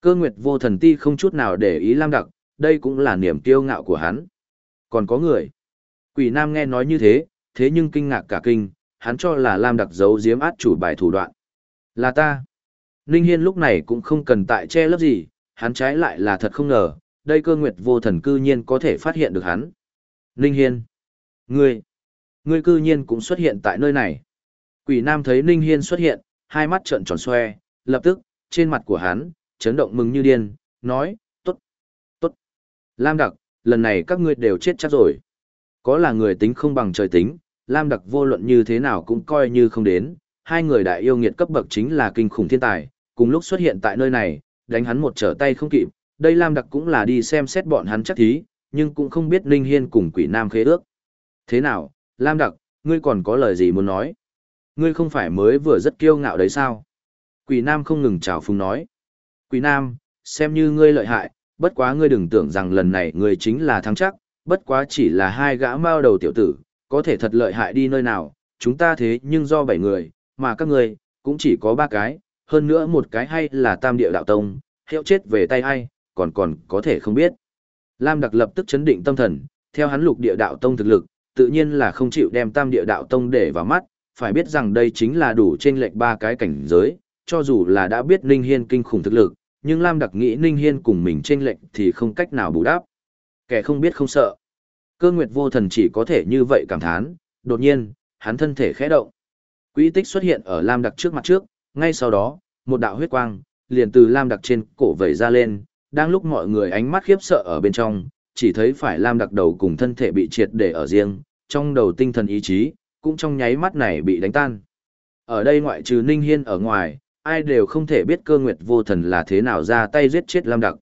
Speaker 1: Cơ nguyệt vô thần ti không chút nào để ý Lam Đặc, đây cũng là niềm kiêu ngạo của hắn. Còn có người. Quỷ Nam nghe nói như thế, thế nhưng kinh ngạc cả kinh, hắn cho là Lam Đặc giấu giếm át chủ bài thủ đoạn. Là ta. Ninh Hiên lúc này cũng không cần tại che lấp gì, hắn trái lại là thật không ngờ, đây cơ nguyệt vô thần cư nhiên có thể phát hiện được hắn. Ninh Hiên. Ngươi. Ngươi cư nhiên cũng xuất hiện tại nơi này. Quỷ Nam thấy Ninh Hiên xuất hiện, hai mắt trợn tròn xoe, lập tức, trên mặt của hắn, chấn động mừng như điên, nói, tốt, tốt. Lam Đặc, lần này các ngươi đều chết chắc rồi. Có là người tính không bằng trời tính, Lam Đặc vô luận như thế nào cũng coi như không đến, hai người đại yêu nghiệt cấp bậc chính là kinh khủng thiên tài, cùng lúc xuất hiện tại nơi này, đánh hắn một trở tay không kịp, đây Lam Đặc cũng là đi xem xét bọn hắn chắc thí, nhưng cũng không biết Ninh Hiên cùng quỷ nam khế ước. Thế nào, Lam Đặc, ngươi còn có lời gì muốn nói? Ngươi không phải mới vừa rất kiêu ngạo đấy sao? Quỷ nam không ngừng chào phúng nói. Quỷ nam, xem như ngươi lợi hại, bất quá ngươi đừng tưởng rằng lần này ngươi chính là thắng chắc, bất quá chỉ là hai gã mao đầu tiểu tử, có thể thật lợi hại đi nơi nào, chúng ta thế nhưng do bảy người, mà các ngươi, cũng chỉ có ba cái, hơn nữa một cái hay là tam địa đạo tông, hiệu chết về tay ai, còn còn có thể không biết. Lam Đặc lập tức chấn định tâm thần, theo hắn lục địa đạo tông thực lực, tự nhiên là không chịu đem tam địa đạo tông để vào mắt, phải biết rằng đây chính là đủ trên lệch ba cái cảnh giới, cho dù là đã biết Ninh Hiên kinh khủng thực lực, nhưng Lam Đặc nghĩ Ninh Hiên cùng mình trên lệch thì không cách nào bù đắp. Kẻ không biết không sợ. Cơ nguyệt vô thần chỉ có thể như vậy cảm thán, đột nhiên, hắn thân thể khẽ động. Quỹ tích xuất hiện ở Lam Đặc trước mặt trước, ngay sau đó, một đạo huyết quang, liền từ Lam Đặc trên cổ vẩy ra lên, đang lúc mọi người ánh mắt khiếp sợ ở bên trong, chỉ thấy phải Lam Đặc đầu cùng thân thể bị triệt để ở riêng, trong đầu tinh thần ý chí, cũng trong nháy mắt này bị đánh tan. Ở đây ngoại trừ Ninh Hiên ở ngoài, ai đều không thể biết cơ nguyệt vô thần là thế nào ra tay giết chết Lam Đặc.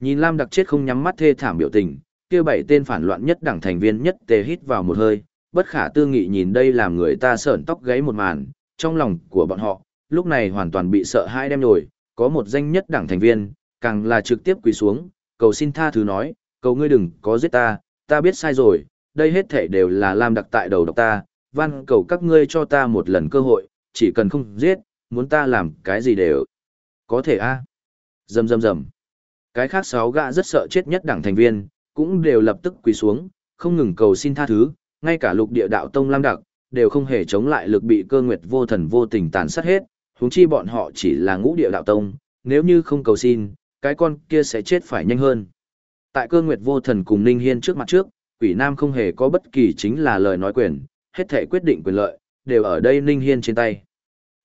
Speaker 1: Nhìn Lam Đặc chết không nhắm mắt thê thảm biểu tình, kia bảy tên phản loạn nhất đảng thành viên nhất tề hít vào một hơi, bất khả tư nghị nhìn đây làm người ta sởn tóc gáy một màn, trong lòng của bọn họ, lúc này hoàn toàn bị sợ hãi đem nổi, có một danh nhất đảng thành viên, càng là trực tiếp quỳ xuống, cầu xin tha thứ nói, cầu ngươi đừng có giết ta, ta biết sai rồi, đây hết thể đều là Lam Đặc tại đầu độc ta, van cầu các ngươi cho ta một lần cơ hội, chỉ cần không giết, muốn ta làm cái gì đều có thể a. À? dầm dầm. Cái khác sáu gã rất sợ chết nhất đảng thành viên, cũng đều lập tức quỳ xuống, không ngừng cầu xin tha thứ, ngay cả lục địa đạo tông lam đặc, đều không hề chống lại lực bị cơ nguyệt vô thần vô tình tàn sát hết, huống chi bọn họ chỉ là ngũ địa đạo tông, nếu như không cầu xin, cái con kia sẽ chết phải nhanh hơn. Tại cơ nguyệt vô thần cùng Ninh Hiên trước mặt trước, quỷ nam không hề có bất kỳ chính là lời nói quyền, hết thể quyết định quyền lợi, đều ở đây Ninh Hiên trên tay.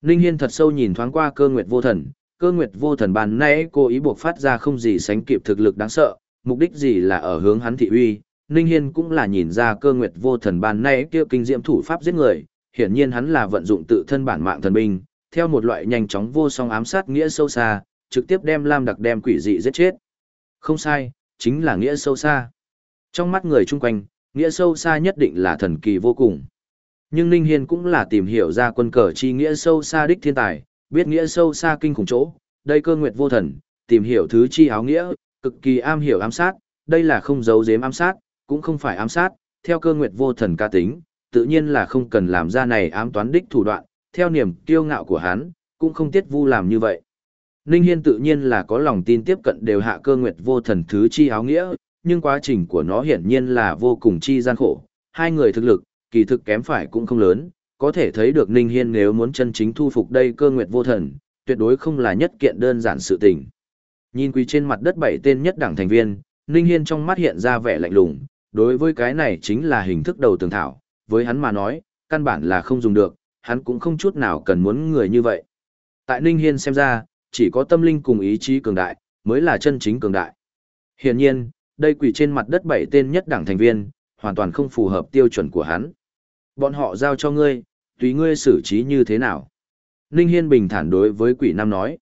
Speaker 1: Ninh Hiên thật sâu nhìn thoáng qua cơ nguyệt vô thần, cơ nguyệt vô thần bàn nãy cố ý buộc phát ra không gì sánh kịp thực lực đáng sợ, mục đích gì là ở hướng hắn thị uy. Ninh Hiên cũng là nhìn ra cơ nguyệt vô thần bàn nãy kia kinh diệm thủ pháp giết người, hiển nhiên hắn là vận dụng tự thân bản mạng thần binh, theo một loại nhanh chóng vô song ám sát nghĩa sâu xa, trực tiếp đem Lam Đặc đem quỷ dị giết chết. Không sai, chính là nghĩa sâu xa. Trong mắt người chung quanh, nghĩa sâu xa nhất định là thần kỳ vô cùng. Nhưng Ninh Hiên cũng là tìm hiểu ra quân cờ chi nghĩa sâu xa đích thiên tài, biết nghĩa sâu xa kinh khủng chỗ, đây cơ nguyệt vô thần, tìm hiểu thứ chi áo nghĩa, cực kỳ am hiểu ám sát, đây là không giấu giếm ám sát, cũng không phải ám sát, theo cơ nguyệt vô thần ca tính, tự nhiên là không cần làm ra này ám toán đích thủ đoạn, theo niềm kiêu ngạo của hắn, cũng không tiết vu làm như vậy. Ninh Hiên tự nhiên là có lòng tin tiếp cận đều hạ cơ nguyệt vô thần thứ chi áo nghĩa, nhưng quá trình của nó hiển nhiên là vô cùng chi gian khổ. Hai người thực lực, kỳ thực kém phải cũng không lớn, có thể thấy được Ninh Hiên nếu muốn chân chính thu phục đây cơ nguyệt vô thần, tuyệt đối không là nhất kiện đơn giản sự tình. Nhìn quỳ trên mặt đất bảy tên nhất đảng thành viên, Ninh Hiên trong mắt hiện ra vẻ lạnh lùng, đối với cái này chính là hình thức đầu tường thảo, với hắn mà nói, căn bản là không dùng được, hắn cũng không chút nào cần muốn người như vậy. Tại Ninh Hiên xem ra, chỉ có tâm linh cùng ý chí cường đại, mới là chân chính cường đại. Hiển nhiên, đây quỷ trên mặt đất bảy tên nhất đảng thành viên, hoàn toàn không phù hợp tiêu chuẩn của hắn. Bọn họ giao cho ngươi, tùy ngươi xử trí như thế nào. Ninh Hiên bình thản đối với quỷ nam nói.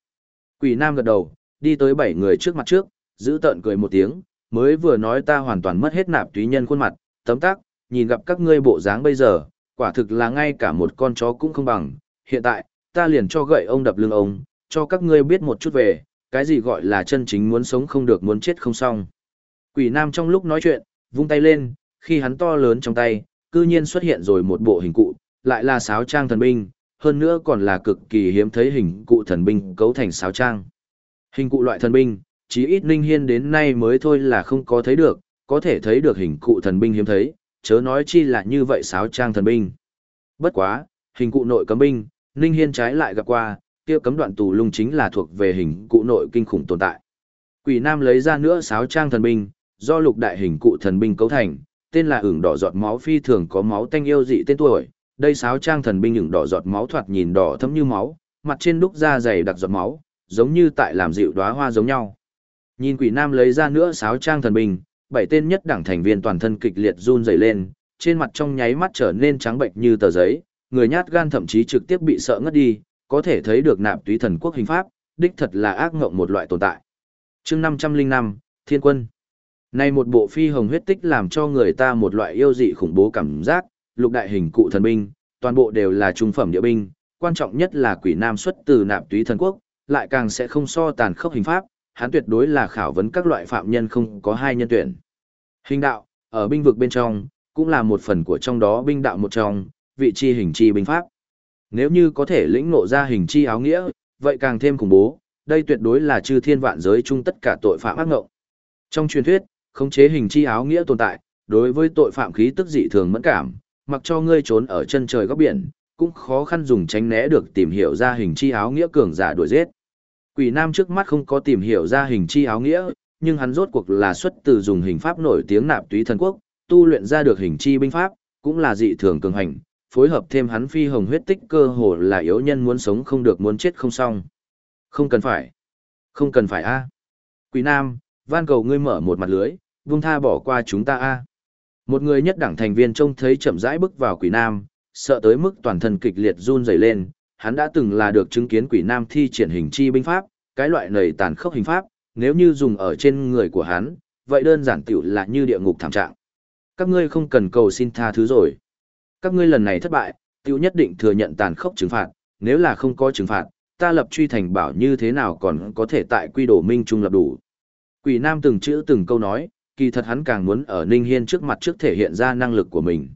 Speaker 1: Quỷ nam gật đầu, đi tới bảy người trước mặt trước, giữ tợn cười một tiếng, mới vừa nói ta hoàn toàn mất hết nạp túy nhân khuôn mặt, tấm tắc, nhìn gặp các ngươi bộ dáng bây giờ, quả thực là ngay cả một con chó cũng không bằng. Hiện tại, ta liền cho gậy ông đập lưng ông, cho các ngươi biết một chút về, cái gì gọi là chân chính muốn sống không được muốn chết không xong. Quỷ nam trong lúc nói chuyện, vung tay lên, khi hắn to lớn trong tay, cư nhiên xuất hiện rồi một bộ hình cụ, lại là sáo trang thần binh, hơn nữa còn là cực kỳ hiếm thấy hình cụ thần binh cấu thành sáo trang. Hình cụ loại thần binh, chí ít Ninh Hiên đến nay mới thôi là không có thấy được, có thể thấy được hình cụ thần binh hiếm thấy, chớ nói chi là như vậy sáo trang thần binh. Bất quá, hình cụ nội cấm binh, Ninh Hiên trái lại gặp qua, kia cấm đoạn tù lung chính là thuộc về hình cụ nội kinh khủng tồn tại. Quỷ Nam lấy ra nữa sáo trang thần binh, do lục đại hình cụ thần binh cấu thành, tên là ửng đỏ giọt máu phi thường có máu tanh yêu dị tên tuổi. Đây sáo trang thần binh ửng đỏ giọt máu thoạt nhìn đỏ thẫm như máu, mặt trên đúc da dày đặc giọt máu, giống như tại làm dịu đóa hoa giống nhau. Nhìn quỷ nam lấy ra nữa sáo trang thần binh, bảy tên nhất đảng thành viên toàn thân kịch liệt run rẩy lên, trên mặt trong nháy mắt trở nên trắng bệnh như tờ giấy, người nhát gan thậm chí trực tiếp bị sợ ngất đi, có thể thấy được nạp túy thần quốc hình pháp, đích thật là ác ngộng một loại tồn tại. chương 505, Thiên Quân. Này một bộ phi hồng huyết tích làm cho người ta một loại yêu dị khủng bố cảm giác, lục đại hình cụ thần binh, toàn bộ đều là trung phẩm địa binh, quan trọng nhất là quỷ nam xuất từ nạp túy thần quốc, lại càng sẽ không so tàn khốc hình pháp, hắn tuyệt đối là khảo vấn các loại phạm nhân không có hai nhân tuyển. Hình đạo, ở binh vực bên trong, cũng là một phần của trong đó binh đạo một trong, vị chi hình chi binh pháp. Nếu như có thể lĩnh ngộ ra hình chi áo nghĩa, vậy càng thêm khủng bố, đây tuyệt đối là chư thiên vạn giới chung tất cả tội phạm ác ngộng. Trong truyền thuyết, khống chế hình chi áo nghĩa tồn tại, đối với tội phạm khí tức dị thường mẫn cảm, mặc cho ngươi trốn ở chân trời góc biển, cũng khó khăn dùng tránh né được tìm hiểu ra hình chi áo nghĩa cường giả đuổi giết. Quỷ Nam trước mắt không có tìm hiểu ra hình chi áo nghĩa, nhưng hắn rốt cuộc là xuất từ dùng hình pháp nổi tiếng nạp túy thần quốc, tu luyện ra được hình chi binh pháp, cũng là dị thường cường hành, phối hợp thêm hắn phi hồng huyết tích cơ hồ là yếu nhân muốn sống không được muốn chết không xong. Không cần phải. Không cần phải a. Quỷ Nam, van cầu ngươi mở một mặt lưới, vung tha bỏ qua chúng ta a. Một người nhất đẳng thành viên trông thấy chậm rãi bước vào Quỷ Nam, sợ tới mức toàn thân kịch liệt run rẩy lên, hắn đã từng là được chứng kiến Quỷ Nam thi triển hình chi binh pháp, cái loại nầy tàn khốc hình pháp, nếu như dùng ở trên người của hắn, vậy đơn giản tiểu là như địa ngục thảm trạng. Các ngươi không cần cầu xin tha thứ rồi. Các ngươi lần này thất bại, tiểu nhất định thừa nhận tàn khốc trừng phạt, nếu là không có trừng phạt, ta lập truy thành bảo như thế nào còn có thể tại quy đồ minh trung lập đủ. Quỷ Nam từng chữ từng câu nói, kỳ thật hắn càng muốn ở Ninh Hiên trước mặt trước thể hiện ra năng lực của mình.